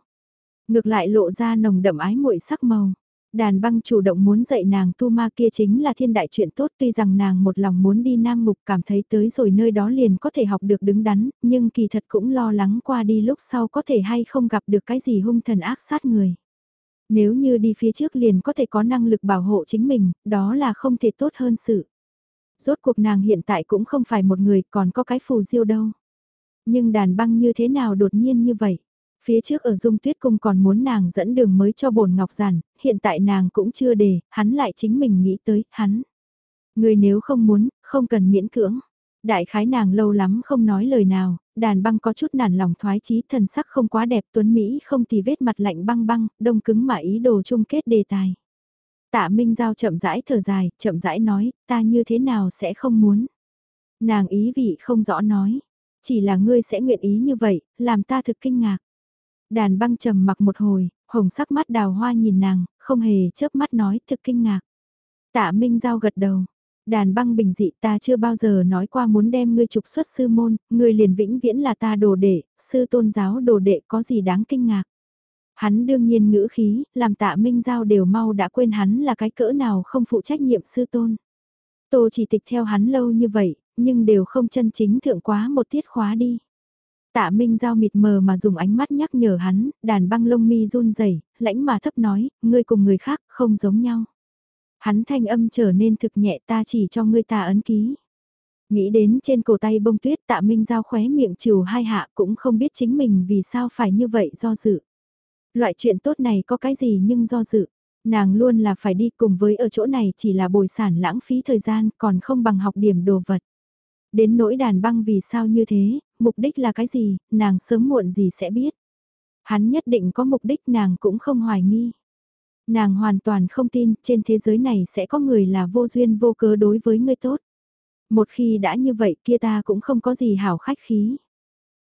Ngược lại lộ ra nồng đậm ái muội sắc màu. Đàn băng chủ động muốn dạy nàng tu ma kia chính là thiên đại chuyện tốt tuy rằng nàng một lòng muốn đi nam mục cảm thấy tới rồi nơi đó liền có thể học được đứng đắn, nhưng kỳ thật cũng lo lắng qua đi lúc sau có thể hay không gặp được cái gì hung thần ác sát người. Nếu như đi phía trước liền có thể có năng lực bảo hộ chính mình, đó là không thể tốt hơn sự. Rốt cuộc nàng hiện tại cũng không phải một người còn có cái phù diêu đâu. Nhưng đàn băng như thế nào đột nhiên như vậy? Phía trước ở dung tuyết cung còn muốn nàng dẫn đường mới cho bồn ngọc giản, hiện tại nàng cũng chưa đề, hắn lại chính mình nghĩ tới, hắn. Người nếu không muốn, không cần miễn cưỡng. Đại khái nàng lâu lắm không nói lời nào, đàn băng có chút nản lòng thoái chí thần sắc không quá đẹp tuấn Mỹ không thì vết mặt lạnh băng băng, đông cứng mà ý đồ chung kết đề tài. Tạ Minh Giao chậm rãi thở dài, chậm rãi nói, ta như thế nào sẽ không muốn. Nàng ý vị không rõ nói, chỉ là ngươi sẽ nguyện ý như vậy, làm ta thực kinh ngạc. Đàn băng trầm mặc một hồi, hồng sắc mắt đào hoa nhìn nàng, không hề chớp mắt nói thực kinh ngạc. Tạ Minh Giao gật đầu. Đàn băng bình dị ta chưa bao giờ nói qua muốn đem ngươi trục xuất sư môn, ngươi liền vĩnh viễn là ta đồ đệ, sư tôn giáo đồ đệ có gì đáng kinh ngạc. Hắn đương nhiên ngữ khí, làm tạ Minh Giao đều mau đã quên hắn là cái cỡ nào không phụ trách nhiệm sư tôn. Tô chỉ tịch theo hắn lâu như vậy, nhưng đều không chân chính thượng quá một tiết khóa đi. Tạ Minh Giao mịt mờ mà dùng ánh mắt nhắc nhở hắn, đàn băng lông mi run rẩy, lãnh mà thấp nói, ngươi cùng người khác không giống nhau. Hắn thanh âm trở nên thực nhẹ ta chỉ cho ngươi ta ấn ký. Nghĩ đến trên cổ tay bông tuyết tạ Minh Giao khóe miệng trừ hai hạ cũng không biết chính mình vì sao phải như vậy do dự. Loại chuyện tốt này có cái gì nhưng do dự. Nàng luôn là phải đi cùng với ở chỗ này chỉ là bồi sản lãng phí thời gian còn không bằng học điểm đồ vật. Đến nỗi đàn băng vì sao như thế, mục đích là cái gì, nàng sớm muộn gì sẽ biết. Hắn nhất định có mục đích nàng cũng không hoài nghi. Nàng hoàn toàn không tin trên thế giới này sẽ có người là vô duyên vô cớ đối với người tốt. Một khi đã như vậy kia ta cũng không có gì hảo khách khí.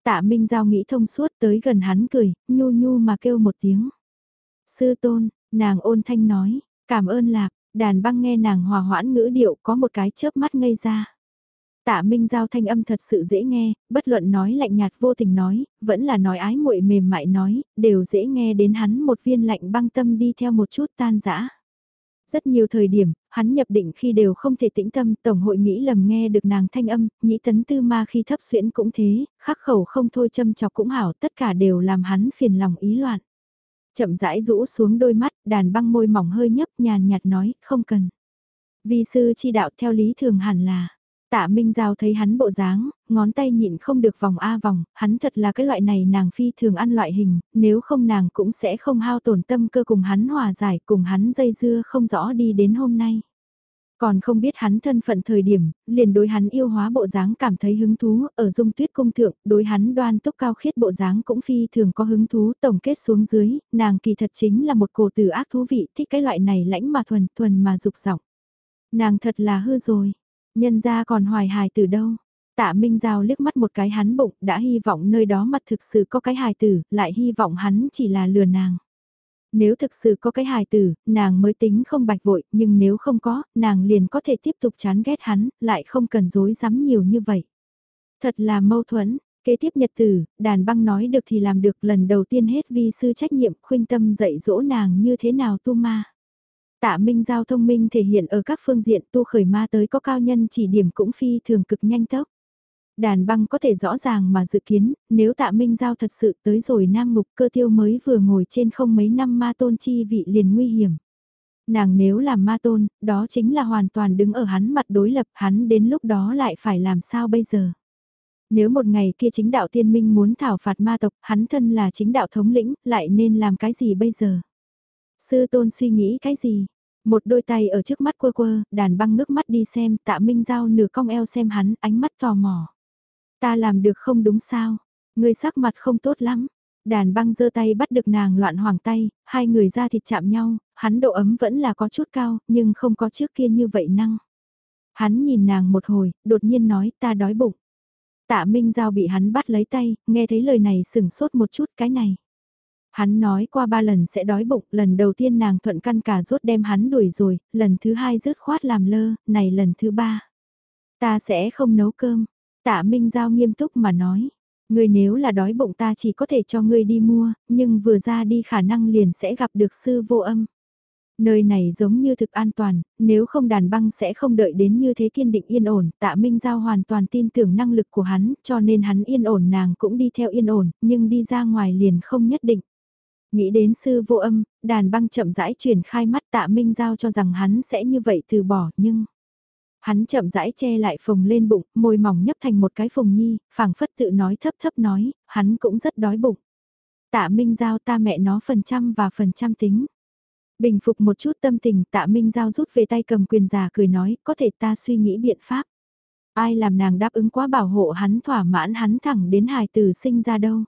Tạ Minh Giao nghĩ thông suốt tới gần hắn cười, nhu nhu mà kêu một tiếng. Sư tôn, nàng ôn thanh nói, cảm ơn lạc, đàn băng nghe nàng hòa hoãn ngữ điệu có một cái chớp mắt ngây ra. Tạ Minh Giao thanh âm thật sự dễ nghe, bất luận nói lạnh nhạt vô tình nói, vẫn là nói ái muội mềm mại nói, đều dễ nghe đến hắn một viên lạnh băng tâm đi theo một chút tan dã. Rất nhiều thời điểm, hắn nhập định khi đều không thể tĩnh tâm, Tổng hội nghĩ lầm nghe được nàng thanh âm, nhĩ tấn tư ma khi thấp xuyễn cũng thế, khắc khẩu không thôi châm chọc cũng hảo, tất cả đều làm hắn phiền lòng ý loạn. Chậm rãi rũ xuống đôi mắt, đàn băng môi mỏng hơi nhấp nhàn nhạt nói, không cần. Vi sư chi đạo theo lý thường hẳn là, Tạ Minh Giao thấy hắn bộ dáng, ngón tay nhịn không được vòng A vòng, hắn thật là cái loại này nàng phi thường ăn loại hình, nếu không nàng cũng sẽ không hao tổn tâm cơ cùng hắn hòa giải cùng hắn dây dưa không rõ đi đến hôm nay. Còn không biết hắn thân phận thời điểm, liền đối hắn yêu hóa bộ dáng cảm thấy hứng thú, ở dung tuyết cung thượng, đối hắn đoan túc cao khiết bộ dáng cũng phi thường có hứng thú, tổng kết xuống dưới, nàng kỳ thật chính là một cổ tử ác thú vị, thích cái loại này lãnh mà thuần, thuần mà dục giọng Nàng thật là hư rồi Nhân ra còn hoài hài từ đâu. Tạ Minh Giao liếc mắt một cái hắn bụng, đã hy vọng nơi đó mặt thực sự có cái hài tử, lại hy vọng hắn chỉ là lừa nàng. Nếu thực sự có cái hài tử, nàng mới tính không bạch vội, nhưng nếu không có, nàng liền có thể tiếp tục chán ghét hắn, lại không cần dối rắm nhiều như vậy. Thật là mâu thuẫn, kế tiếp nhật tử, đàn băng nói được thì làm được lần đầu tiên hết vi sư trách nhiệm khuyên tâm dạy dỗ nàng như thế nào tu ma. Tạ Minh Giao thông minh thể hiện ở các phương diện tu khởi ma tới có cao nhân chỉ điểm cũng phi thường cực nhanh tốc. Đàn băng có thể rõ ràng mà dự kiến, nếu tạ Minh Giao thật sự tới rồi nam ngục cơ tiêu mới vừa ngồi trên không mấy năm ma tôn chi vị liền nguy hiểm. Nàng nếu làm ma tôn, đó chính là hoàn toàn đứng ở hắn mặt đối lập hắn đến lúc đó lại phải làm sao bây giờ. Nếu một ngày kia chính đạo tiên minh muốn thảo phạt ma tộc, hắn thân là chính đạo thống lĩnh, lại nên làm cái gì bây giờ? Sư tôn suy nghĩ cái gì? Một đôi tay ở trước mắt quơ quơ, đàn băng ngước mắt đi xem, tạ minh giao nửa cong eo xem hắn, ánh mắt tò mò. Ta làm được không đúng sao? Người sắc mặt không tốt lắm. Đàn băng giơ tay bắt được nàng loạn hoàng tay, hai người ra thịt chạm nhau, hắn độ ấm vẫn là có chút cao, nhưng không có trước kia như vậy năng. Hắn nhìn nàng một hồi, đột nhiên nói ta đói bụng. Tạ Minh Giao bị hắn bắt lấy tay, nghe thấy lời này sửng sốt một chút cái này. Hắn nói qua ba lần sẽ đói bụng, lần đầu tiên nàng thuận căn cả rốt đem hắn đuổi rồi, lần thứ hai rớt khoát làm lơ, này lần thứ ba. Ta sẽ không nấu cơm. Tạ Minh Giao nghiêm túc mà nói. Ngươi nếu là đói bụng ta chỉ có thể cho ngươi đi mua, nhưng vừa ra đi khả năng liền sẽ gặp được sư vô âm. Nơi này giống như thực an toàn, nếu không đàn băng sẽ không đợi đến như thế kiên định yên ổn, tạ Minh Giao hoàn toàn tin tưởng năng lực của hắn, cho nên hắn yên ổn nàng cũng đi theo yên ổn, nhưng đi ra ngoài liền không nhất định. Nghĩ đến sư vô âm, đàn băng chậm rãi chuyển khai mắt tạ minh giao cho rằng hắn sẽ như vậy từ bỏ nhưng... Hắn chậm rãi che lại phồng lên bụng, môi mỏng nhấp thành một cái phồng nhi, phảng phất tự nói thấp thấp nói, hắn cũng rất đói bụng. Tạ Minh Giao ta mẹ nó phần trăm và phần trăm tính. Bình phục một chút tâm tình tạ Minh Giao rút về tay cầm quyền già cười nói, có thể ta suy nghĩ biện pháp. Ai làm nàng đáp ứng quá bảo hộ hắn thỏa mãn hắn thẳng đến hài tử sinh ra đâu.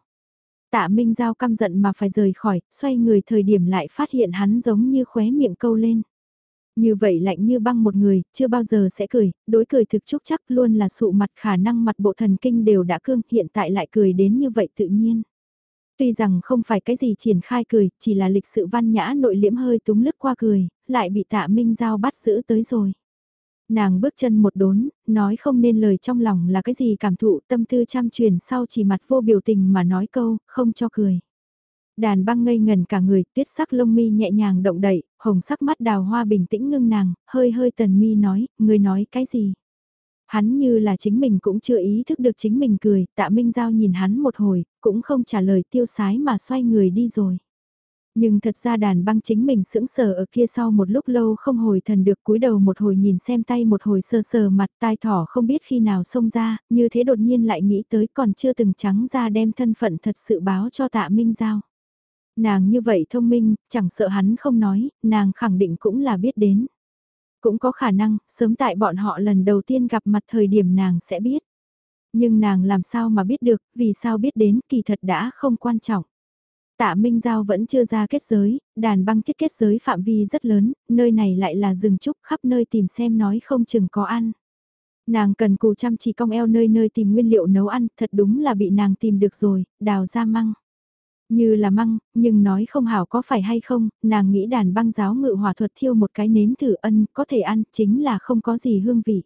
Tạ Minh Giao căm giận mà phải rời khỏi, xoay người thời điểm lại phát hiện hắn giống như khóe miệng câu lên. Như vậy lạnh như băng một người, chưa bao giờ sẽ cười, đối cười thực chúc chắc luôn là sụ mặt khả năng mặt bộ thần kinh đều đã cương, hiện tại lại cười đến như vậy tự nhiên. Tuy rằng không phải cái gì triển khai cười, chỉ là lịch sự văn nhã nội liễm hơi túng lướt qua cười, lại bị tạ Minh Giao bắt giữ tới rồi. Nàng bước chân một đốn, nói không nên lời trong lòng là cái gì cảm thụ tâm tư chăm truyền sau chỉ mặt vô biểu tình mà nói câu, không cho cười. Đàn băng ngây ngần cả người, tuyết sắc lông mi nhẹ nhàng động đậy, hồng sắc mắt đào hoa bình tĩnh ngưng nàng, hơi hơi tần mi nói, người nói cái gì? Hắn như là chính mình cũng chưa ý thức được chính mình cười, tạ Minh Giao nhìn hắn một hồi, cũng không trả lời tiêu sái mà xoay người đi rồi. Nhưng thật ra đàn băng chính mình sững sờ ở kia sau một lúc lâu không hồi thần được cúi đầu một hồi nhìn xem tay một hồi sờ sờ mặt tai thỏ không biết khi nào xông ra, như thế đột nhiên lại nghĩ tới còn chưa từng trắng ra đem thân phận thật sự báo cho tạ Minh Giao. Nàng như vậy thông minh, chẳng sợ hắn không nói, nàng khẳng định cũng là biết đến. Cũng có khả năng, sớm tại bọn họ lần đầu tiên gặp mặt thời điểm nàng sẽ biết. Nhưng nàng làm sao mà biết được, vì sao biết đến, kỳ thật đã không quan trọng. Tạ Minh Giao vẫn chưa ra kết giới, đàn băng thiết kết giới phạm vi rất lớn, nơi này lại là rừng trúc khắp nơi tìm xem nói không chừng có ăn. Nàng cần cù chăm chỉ cong eo nơi nơi tìm nguyên liệu nấu ăn, thật đúng là bị nàng tìm được rồi, đào ra măng. Như là măng, nhưng nói không hảo có phải hay không, nàng nghĩ đàn băng giáo ngự hỏa thuật thiêu một cái nếm thử ân, có thể ăn, chính là không có gì hương vị.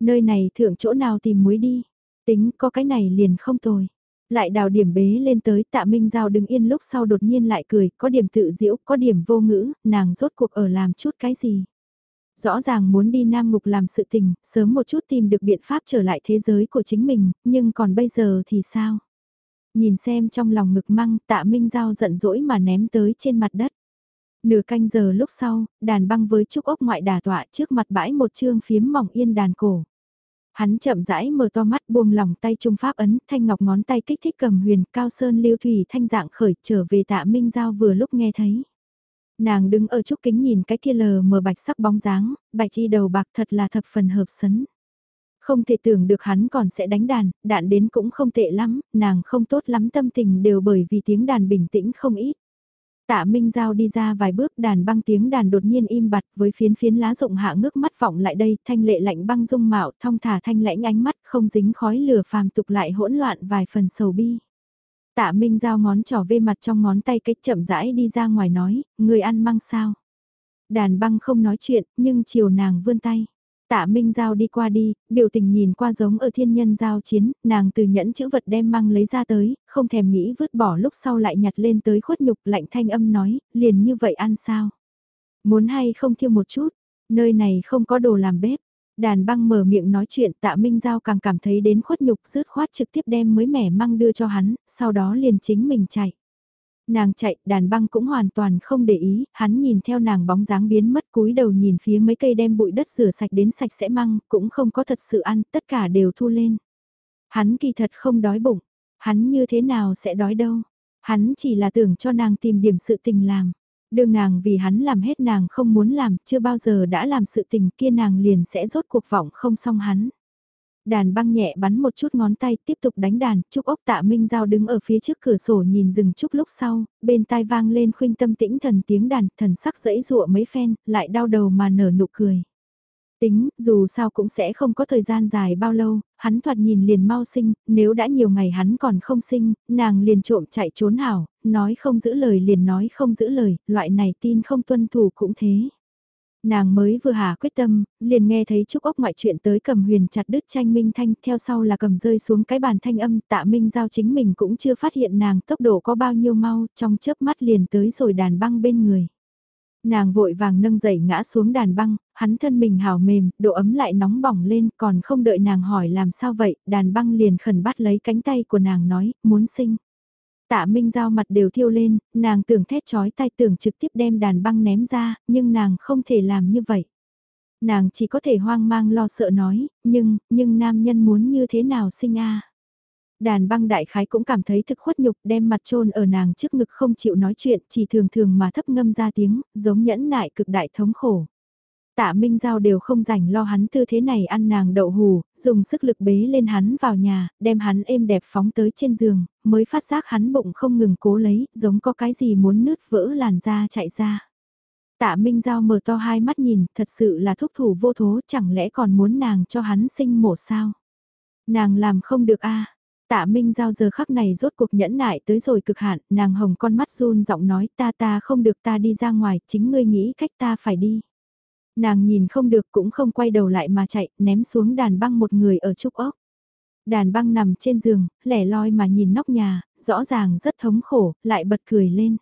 Nơi này thượng chỗ nào tìm muối đi, tính có cái này liền không tồi. Lại đào điểm bế lên tới tạ Minh Giao đứng yên lúc sau đột nhiên lại cười, có điểm tự diễu, có điểm vô ngữ, nàng rốt cuộc ở làm chút cái gì. Rõ ràng muốn đi Nam Ngục làm sự tình, sớm một chút tìm được biện pháp trở lại thế giới của chính mình, nhưng còn bây giờ thì sao? Nhìn xem trong lòng ngực măng tạ Minh Giao giận dỗi mà ném tới trên mặt đất. Nửa canh giờ lúc sau, đàn băng với trúc ốc ngoại đà tọa trước mặt bãi một chương phiếm mỏng yên đàn cổ. Hắn chậm rãi mở to mắt buông lòng tay trung pháp ấn, thanh ngọc ngón tay kích thích cầm huyền, cao sơn lưu thủy thanh dạng khởi trở về tạ Minh Giao vừa lúc nghe thấy. Nàng đứng ở trúc kính nhìn cái kia lờ mờ bạch sắc bóng dáng, bạch y đầu bạc thật là thập phần hợp sấn. Không thể tưởng được hắn còn sẽ đánh đàn, đạn đến cũng không tệ lắm, nàng không tốt lắm tâm tình đều bởi vì tiếng đàn bình tĩnh không ít. Tạ Minh Giao đi ra vài bước đàn băng tiếng đàn đột nhiên im bặt với phiến phiến lá rộng hạ ngước mắt vọng lại đây, thanh lệ lạnh băng dung mạo, thong thả thanh lãnh ánh mắt không dính khói lửa phàm tục lại hỗn loạn vài phần sầu bi. Tạ Minh Giao ngón trỏ vê mặt trong ngón tay cách chậm rãi đi ra ngoài nói, người ăn măng sao. Đàn băng không nói chuyện, nhưng chiều nàng vươn tay. Tạ Minh Giao đi qua đi, biểu tình nhìn qua giống ở thiên nhân giao chiến, nàng từ nhẫn chữ vật đem mang lấy ra tới, không thèm nghĩ vứt bỏ lúc sau lại nhặt lên tới khuất nhục lạnh thanh âm nói, liền như vậy ăn sao? Muốn hay không thiêu một chút, nơi này không có đồ làm bếp. Đàn băng mở miệng nói chuyện tạ Minh Giao càng cảm thấy đến khuất nhục rứt khoát trực tiếp đem mới mẻ măng đưa cho hắn, sau đó liền chính mình chạy. Nàng chạy, đàn băng cũng hoàn toàn không để ý, hắn nhìn theo nàng bóng dáng biến mất cúi đầu nhìn phía mấy cây đem bụi đất rửa sạch đến sạch sẽ măng, cũng không có thật sự ăn, tất cả đều thu lên. Hắn kỳ thật không đói bụng, hắn như thế nào sẽ đói đâu, hắn chỉ là tưởng cho nàng tìm điểm sự tình làm. Đường nàng vì hắn làm hết nàng không muốn làm, chưa bao giờ đã làm sự tình kia nàng liền sẽ rốt cuộc vọng không xong hắn đàn băng nhẹ bắn một chút ngón tay tiếp tục đánh đàn, Trúc ốc tạ Minh Giao đứng ở phía trước cửa sổ nhìn rừng Trúc lúc sau, bên tai vang lên khuynh tâm tĩnh thần tiếng đàn, thần sắc dẫy dụa mấy phen, lại đau đầu mà nở nụ cười. Tính, dù sao cũng sẽ không có thời gian dài bao lâu, hắn thoạt nhìn liền mau sinh, nếu đã nhiều ngày hắn còn không sinh, nàng liền trộm chạy trốn hảo, nói không giữ lời liền nói không giữ lời, loại này tin không tuân thủ cũng thế. Nàng mới vừa hạ quyết tâm, liền nghe thấy Trúc Ốc ngoại chuyện tới cầm huyền chặt đứt tranh minh thanh, theo sau là cầm rơi xuống cái bàn thanh âm, tạ minh giao chính mình cũng chưa phát hiện nàng tốc độ có bao nhiêu mau, trong chớp mắt liền tới rồi đàn băng bên người. Nàng vội vàng nâng dậy ngã xuống đàn băng, hắn thân mình hào mềm, độ ấm lại nóng bỏng lên, còn không đợi nàng hỏi làm sao vậy, đàn băng liền khẩn bắt lấy cánh tay của nàng nói, muốn sinh. Tạ Minh Giao mặt đều thiêu lên, nàng tưởng thét chói tay tưởng trực tiếp đem đàn băng ném ra, nhưng nàng không thể làm như vậy. Nàng chỉ có thể hoang mang lo sợ nói, nhưng, nhưng nam nhân muốn như thế nào sinh a Đàn băng đại khái cũng cảm thấy thực khuất nhục đem mặt trôn ở nàng trước ngực không chịu nói chuyện, chỉ thường thường mà thấp ngâm ra tiếng, giống nhẫn nại cực đại thống khổ. Tạ Minh Giao đều không rảnh lo hắn tư thế này ăn nàng đậu hù, dùng sức lực bế lên hắn vào nhà, đem hắn êm đẹp phóng tới trên giường, mới phát giác hắn bụng không ngừng cố lấy, giống có cái gì muốn nứt vỡ làn da chạy ra. Tạ Minh Giao mở to hai mắt nhìn, thật sự là thúc thủ vô thố, chẳng lẽ còn muốn nàng cho hắn sinh mổ sao? Nàng làm không được a Tạ Minh Giao giờ khắc này rốt cuộc nhẫn nại tới rồi cực hạn, nàng hồng con mắt run giọng nói ta ta không được ta đi ra ngoài, chính ngươi nghĩ cách ta phải đi. Nàng nhìn không được cũng không quay đầu lại mà chạy, ném xuống đàn băng một người ở trúc ốc. Đàn băng nằm trên giường, lẻ loi mà nhìn nóc nhà, rõ ràng rất thống khổ, lại bật cười lên.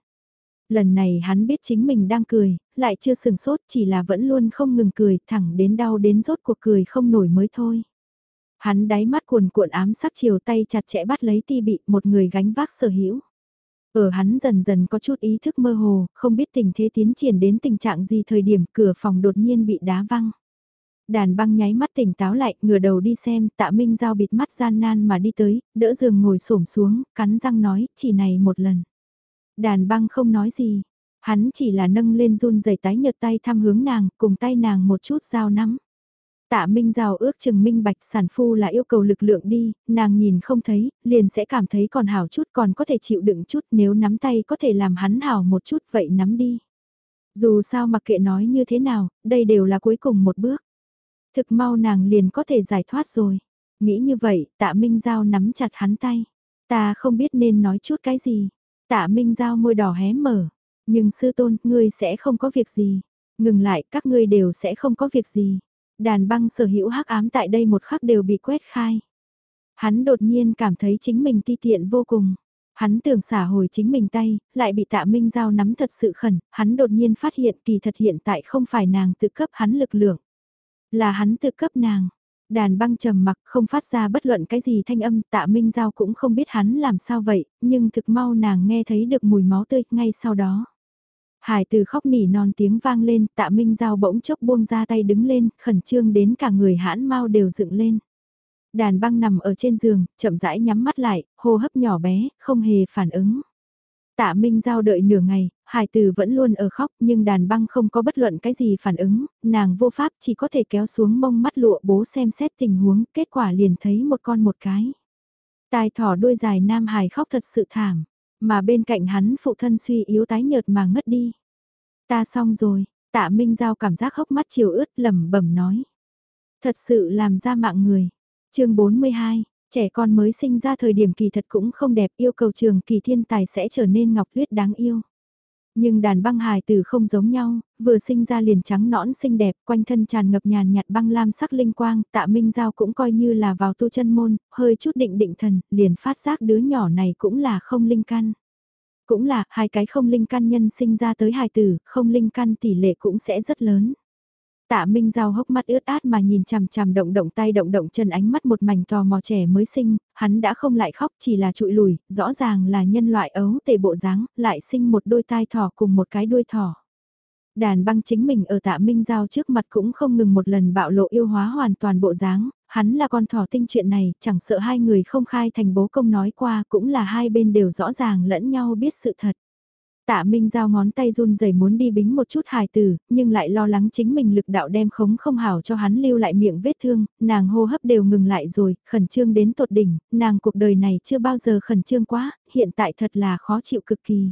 Lần này hắn biết chính mình đang cười, lại chưa sừng sốt chỉ là vẫn luôn không ngừng cười, thẳng đến đau đến rốt cuộc cười không nổi mới thôi. Hắn đáy mắt cuồn cuộn ám sắc chiều tay chặt chẽ bắt lấy ti bị một người gánh vác sở hữu. Ở hắn dần dần có chút ý thức mơ hồ, không biết tình thế tiến triển đến tình trạng gì thời điểm cửa phòng đột nhiên bị đá văng. Đàn băng nháy mắt tỉnh táo lại, ngửa đầu đi xem, tạ Minh Giao bịt mắt gian nan mà đi tới, đỡ giường ngồi xổm xuống, cắn răng nói, chỉ này một lần. Đàn băng không nói gì, hắn chỉ là nâng lên run rẩy tái nhợt tay thăm hướng nàng, cùng tay nàng một chút giao nắm. Tạ Minh Giao ước chừng minh bạch sản phu là yêu cầu lực lượng đi, nàng nhìn không thấy, liền sẽ cảm thấy còn hảo chút còn có thể chịu đựng chút nếu nắm tay có thể làm hắn hảo một chút vậy nắm đi. Dù sao mặc kệ nói như thế nào, đây đều là cuối cùng một bước. Thực mau nàng liền có thể giải thoát rồi. Nghĩ như vậy, tạ Minh Giao nắm chặt hắn tay. Ta không biết nên nói chút cái gì. Tạ Minh Giao môi đỏ hé mở. Nhưng sư tôn, ngươi sẽ không có việc gì. Ngừng lại, các ngươi đều sẽ không có việc gì. Đàn băng sở hữu hắc ám tại đây một khắc đều bị quét khai. Hắn đột nhiên cảm thấy chính mình ti tiện vô cùng. Hắn tưởng xả hồi chính mình tay, lại bị tạ Minh Giao nắm thật sự khẩn, hắn đột nhiên phát hiện kỳ thật hiện tại không phải nàng tự cấp hắn lực lượng. Là hắn tự cấp nàng. Đàn băng trầm mặc không phát ra bất luận cái gì thanh âm tạ Minh Giao cũng không biết hắn làm sao vậy, nhưng thực mau nàng nghe thấy được mùi máu tươi ngay sau đó. Hải từ khóc nỉ non tiếng vang lên, tạ Minh Giao bỗng chốc buông ra tay đứng lên, khẩn trương đến cả người hãn mau đều dựng lên. Đàn băng nằm ở trên giường, chậm rãi nhắm mắt lại, hô hấp nhỏ bé, không hề phản ứng. Tạ Minh Giao đợi nửa ngày, Hải Từ vẫn luôn ở khóc nhưng đàn băng không có bất luận cái gì phản ứng, nàng vô pháp chỉ có thể kéo xuống mông mắt lụa bố xem xét tình huống, kết quả liền thấy một con một cái. Tài thỏ đuôi dài Nam Hải khóc thật sự thảm, mà bên cạnh hắn phụ thân suy yếu tái nhợt mà ngất đi. Ta xong rồi, tạ Minh Giao cảm giác hốc mắt chiều ướt lẩm bẩm nói. Thật sự làm ra mạng người. chương 42, Trẻ con mới sinh ra thời điểm kỳ thật cũng không đẹp yêu cầu trường kỳ thiên tài sẽ trở nên ngọc huyết đáng yêu. Nhưng đàn băng hài tử không giống nhau, vừa sinh ra liền trắng nõn xinh đẹp, quanh thân tràn ngập nhàn nhạt băng lam sắc linh quang, tạ minh giao cũng coi như là vào tu chân môn, hơi chút định định thần, liền phát giác đứa nhỏ này cũng là không linh căn. Cũng là, hai cái không linh căn nhân sinh ra tới hài tử, không linh căn tỷ lệ cũng sẽ rất lớn. Tạ Minh Giao hốc mắt ướt át mà nhìn chằm chằm động động tay động động chân ánh mắt một mảnh tò mò trẻ mới sinh, hắn đã không lại khóc chỉ là trụi lùi, rõ ràng là nhân loại ấu tề bộ dáng, lại sinh một đôi tai thỏ cùng một cái đuôi thỏ. Đàn băng chính mình ở tạ Minh Giao trước mặt cũng không ngừng một lần bạo lộ yêu hóa hoàn toàn bộ dáng, hắn là con thỏ tinh chuyện này, chẳng sợ hai người không khai thành bố công nói qua cũng là hai bên đều rõ ràng lẫn nhau biết sự thật. Tạ Minh giao ngón tay run rẩy muốn đi bính một chút hài tử, nhưng lại lo lắng chính mình lực đạo đem khống không hảo cho hắn lưu lại miệng vết thương, nàng hô hấp đều ngừng lại rồi, khẩn trương đến tột đỉnh, nàng cuộc đời này chưa bao giờ khẩn trương quá, hiện tại thật là khó chịu cực kỳ.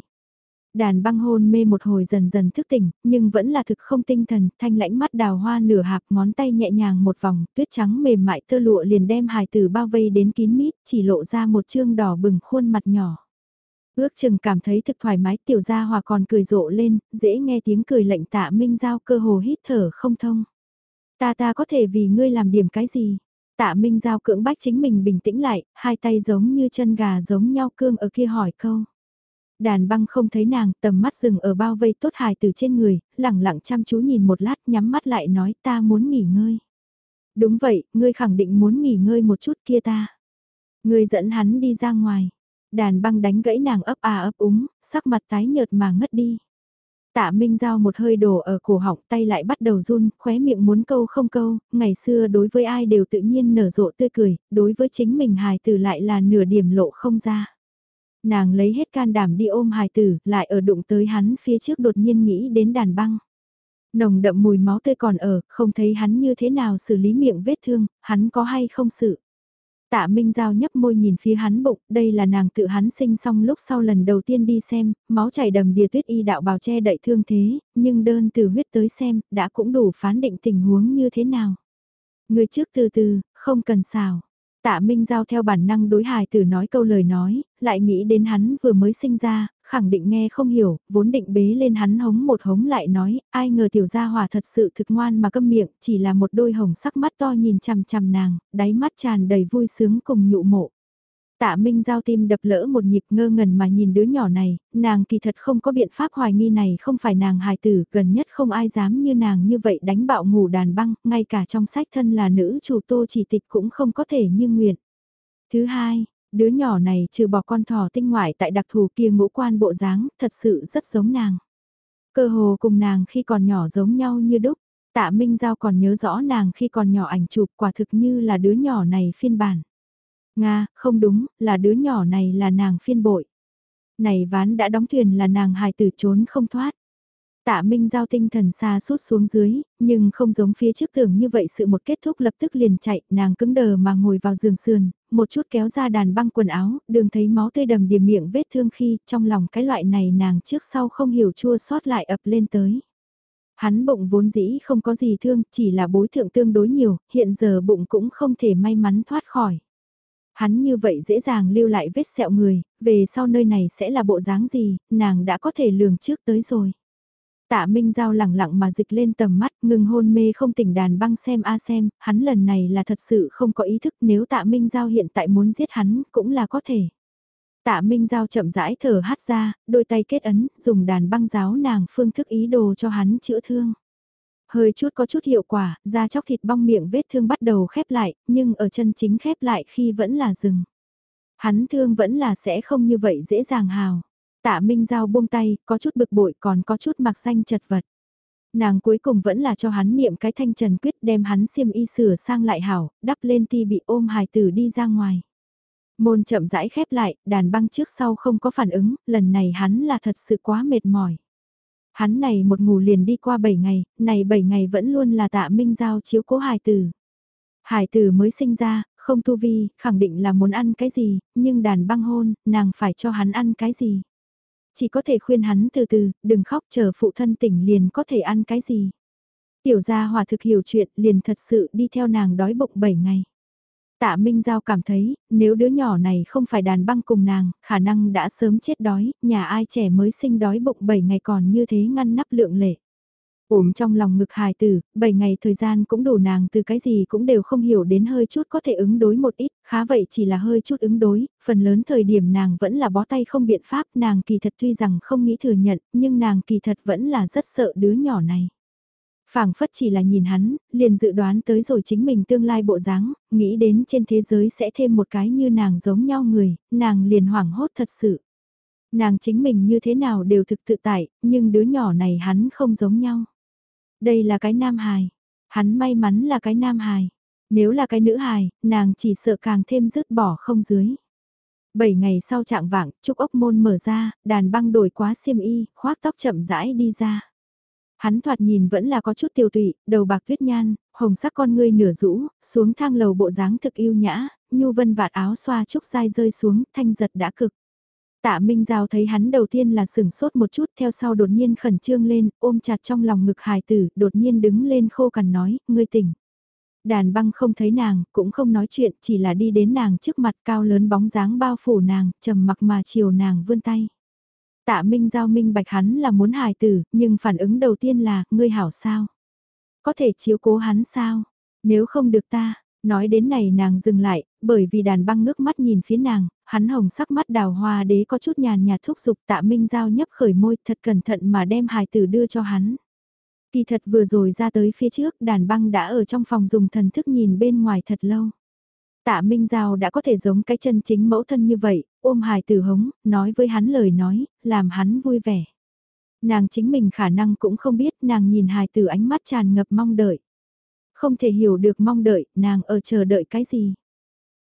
Đàn băng hôn mê một hồi dần dần thức tỉnh, nhưng vẫn là thực không tinh thần, thanh lãnh mắt đào hoa nửa hạp ngón tay nhẹ nhàng một vòng, tuyết trắng mềm mại tơ lụa liền đem hài tử bao vây đến kín mít, chỉ lộ ra một chương đỏ bừng khuôn mặt nhỏ. Ước chừng cảm thấy thực thoải mái tiểu gia hòa còn cười rộ lên, dễ nghe tiếng cười lệnh tạ minh giao cơ hồ hít thở không thông. Ta ta có thể vì ngươi làm điểm cái gì? Tạ Minh Giao cưỡng bách chính mình bình tĩnh lại, hai tay giống như chân gà giống nhau cương ở kia hỏi câu. Đàn băng không thấy nàng, tầm mắt dừng ở bao vây tốt hài từ trên người, lẳng lặng chăm chú nhìn một lát nhắm mắt lại nói ta muốn nghỉ ngơi. Đúng vậy, ngươi khẳng định muốn nghỉ ngơi một chút kia ta. Ngươi dẫn hắn đi ra ngoài. Đàn băng đánh gãy nàng ấp à ấp úng, sắc mặt tái nhợt mà ngất đi. Tạ Minh Giao một hơi đổ ở cổ họng tay lại bắt đầu run, khóe miệng muốn câu không câu, ngày xưa đối với ai đều tự nhiên nở rộ tươi cười, đối với chính mình hài tử lại là nửa điểm lộ không ra. Nàng lấy hết can đảm đi ôm hài tử, lại ở đụng tới hắn phía trước đột nhiên nghĩ đến đàn băng. Nồng đậm mùi máu tươi còn ở, không thấy hắn như thế nào xử lý miệng vết thương, hắn có hay không sự. Tạ Minh Giao nhấp môi nhìn phía hắn bụng, đây là nàng tự hắn sinh xong lúc sau lần đầu tiên đi xem, máu chảy đầm đìa tuyết y đạo bào che đậy thương thế, nhưng đơn từ huyết tới xem, đã cũng đủ phán định tình huống như thế nào. Người trước từ từ, không cần xào. Tạ Minh Giao theo bản năng đối hài tử nói câu lời nói, lại nghĩ đến hắn vừa mới sinh ra, khẳng định nghe không hiểu, vốn định bế lên hắn hống một hống lại nói, ai ngờ tiểu gia hòa thật sự thực ngoan mà câm miệng, chỉ là một đôi hồng sắc mắt to nhìn chằm chằm nàng, đáy mắt tràn đầy vui sướng cùng nhụ mộ. Tạ Minh Giao tim đập lỡ một nhịp ngơ ngẩn mà nhìn đứa nhỏ này, nàng kỳ thật không có biện pháp hoài nghi này không phải nàng hài tử, gần nhất không ai dám như nàng như vậy đánh bạo ngủ đàn băng, ngay cả trong sách thân là nữ chủ tô chỉ tịch cũng không có thể như nguyện. Thứ hai, đứa nhỏ này trừ bỏ con thỏ tinh ngoại tại đặc thù kia ngũ quan bộ dáng, thật sự rất giống nàng. Cơ hồ cùng nàng khi còn nhỏ giống nhau như đúc, tạ Minh Giao còn nhớ rõ nàng khi còn nhỏ ảnh chụp quả thực như là đứa nhỏ này phiên bản. Nga, không đúng, là đứa nhỏ này là nàng phiên bội. Này ván đã đóng thuyền là nàng hài tử trốn không thoát. Tạ Minh giao tinh thần xa suốt xuống dưới, nhưng không giống phía trước tưởng như vậy sự một kết thúc lập tức liền chạy, nàng cứng đờ mà ngồi vào giường sườn, một chút kéo ra đàn băng quần áo, đường thấy máu tươi đầm điểm miệng vết thương khi trong lòng cái loại này nàng trước sau không hiểu chua xót lại ập lên tới. Hắn bụng vốn dĩ không có gì thương, chỉ là bối thượng tương đối nhiều, hiện giờ bụng cũng không thể may mắn thoát khỏi. Hắn như vậy dễ dàng lưu lại vết sẹo người, về sau nơi này sẽ là bộ dáng gì, nàng đã có thể lường trước tới rồi. Tạ Minh Giao lẳng lặng mà dịch lên tầm mắt, ngừng hôn mê không tỉnh đàn băng xem a xem, hắn lần này là thật sự không có ý thức nếu Tạ Minh Giao hiện tại muốn giết hắn, cũng là có thể. Tạ Minh Giao chậm rãi thở hát ra, đôi tay kết ấn, dùng đàn băng giáo nàng phương thức ý đồ cho hắn chữa thương. Hơi chút có chút hiệu quả, da chóc thịt bong miệng vết thương bắt đầu khép lại, nhưng ở chân chính khép lại khi vẫn là rừng. Hắn thương vẫn là sẽ không như vậy dễ dàng hào. Tạ Minh Giao buông tay, có chút bực bội còn có chút mặc xanh chật vật. Nàng cuối cùng vẫn là cho hắn niệm cái thanh trần quyết đem hắn xiêm y sửa sang lại hảo, đắp lên ti bị ôm hài tử đi ra ngoài. Môn chậm rãi khép lại, đàn băng trước sau không có phản ứng, lần này hắn là thật sự quá mệt mỏi. Hắn này một ngủ liền đi qua 7 ngày, này 7 ngày vẫn luôn là tạ minh giao chiếu cố hài tử. Hải tử mới sinh ra, không tu vi, khẳng định là muốn ăn cái gì, nhưng đàn băng hôn, nàng phải cho hắn ăn cái gì. Chỉ có thể khuyên hắn từ từ, đừng khóc chờ phụ thân tỉnh liền có thể ăn cái gì. Tiểu gia hòa thực hiểu chuyện liền thật sự đi theo nàng đói bụng 7 ngày. Tạ Minh Giao cảm thấy, nếu đứa nhỏ này không phải đàn băng cùng nàng, khả năng đã sớm chết đói, nhà ai trẻ mới sinh đói bụng 7 ngày còn như thế ngăn nắp lượng lệ. Ổm trong lòng ngực hài tử, 7 ngày thời gian cũng đủ nàng từ cái gì cũng đều không hiểu đến hơi chút có thể ứng đối một ít, khá vậy chỉ là hơi chút ứng đối, phần lớn thời điểm nàng vẫn là bó tay không biện pháp, nàng kỳ thật tuy rằng không nghĩ thừa nhận, nhưng nàng kỳ thật vẫn là rất sợ đứa nhỏ này phảng phất chỉ là nhìn hắn, liền dự đoán tới rồi chính mình tương lai bộ dáng, nghĩ đến trên thế giới sẽ thêm một cái như nàng giống nhau người, nàng liền hoảng hốt thật sự. Nàng chính mình như thế nào đều thực tự tại, nhưng đứa nhỏ này hắn không giống nhau. Đây là cái nam hài, hắn may mắn là cái nam hài. Nếu là cái nữ hài, nàng chỉ sợ càng thêm dứt bỏ không dưới. Bảy ngày sau trạng vạng, trúc ốc môn mở ra, đàn băng đổi quá xiêm y, khoác tóc chậm rãi đi ra. Hắn thoạt nhìn vẫn là có chút tiêu tụy, đầu bạc tuyết nhan, hồng sắc con ngươi nửa rũ, xuống thang lầu bộ dáng thực yêu nhã, nhu vân vạt áo xoa trúc dai rơi xuống, thanh giật đã cực. Tạ Minh Giao thấy hắn đầu tiên là sửng sốt một chút theo sau đột nhiên khẩn trương lên, ôm chặt trong lòng ngực hài tử, đột nhiên đứng lên khô cằn nói, ngươi tỉnh. Đàn băng không thấy nàng, cũng không nói chuyện, chỉ là đi đến nàng trước mặt cao lớn bóng dáng bao phủ nàng, trầm mặc mà chiều nàng vươn tay. Tạ Minh Giao minh bạch hắn là muốn hài tử, nhưng phản ứng đầu tiên là, ngươi hảo sao? Có thể chiếu cố hắn sao? Nếu không được ta, nói đến này nàng dừng lại, bởi vì đàn băng ngước mắt nhìn phía nàng, hắn hồng sắc mắt đào hoa đế có chút nhàn nhạt thúc giục tạ Minh Giao nhấp khởi môi thật cẩn thận mà đem hài tử đưa cho hắn. Kỳ thật vừa rồi ra tới phía trước đàn băng đã ở trong phòng dùng thần thức nhìn bên ngoài thật lâu. Tạ Minh Giao đã có thể giống cái chân chính mẫu thân như vậy, ôm hài tử hống, nói với hắn lời nói, làm hắn vui vẻ. Nàng chính mình khả năng cũng không biết nàng nhìn hài tử ánh mắt tràn ngập mong đợi. Không thể hiểu được mong đợi, nàng ở chờ đợi cái gì.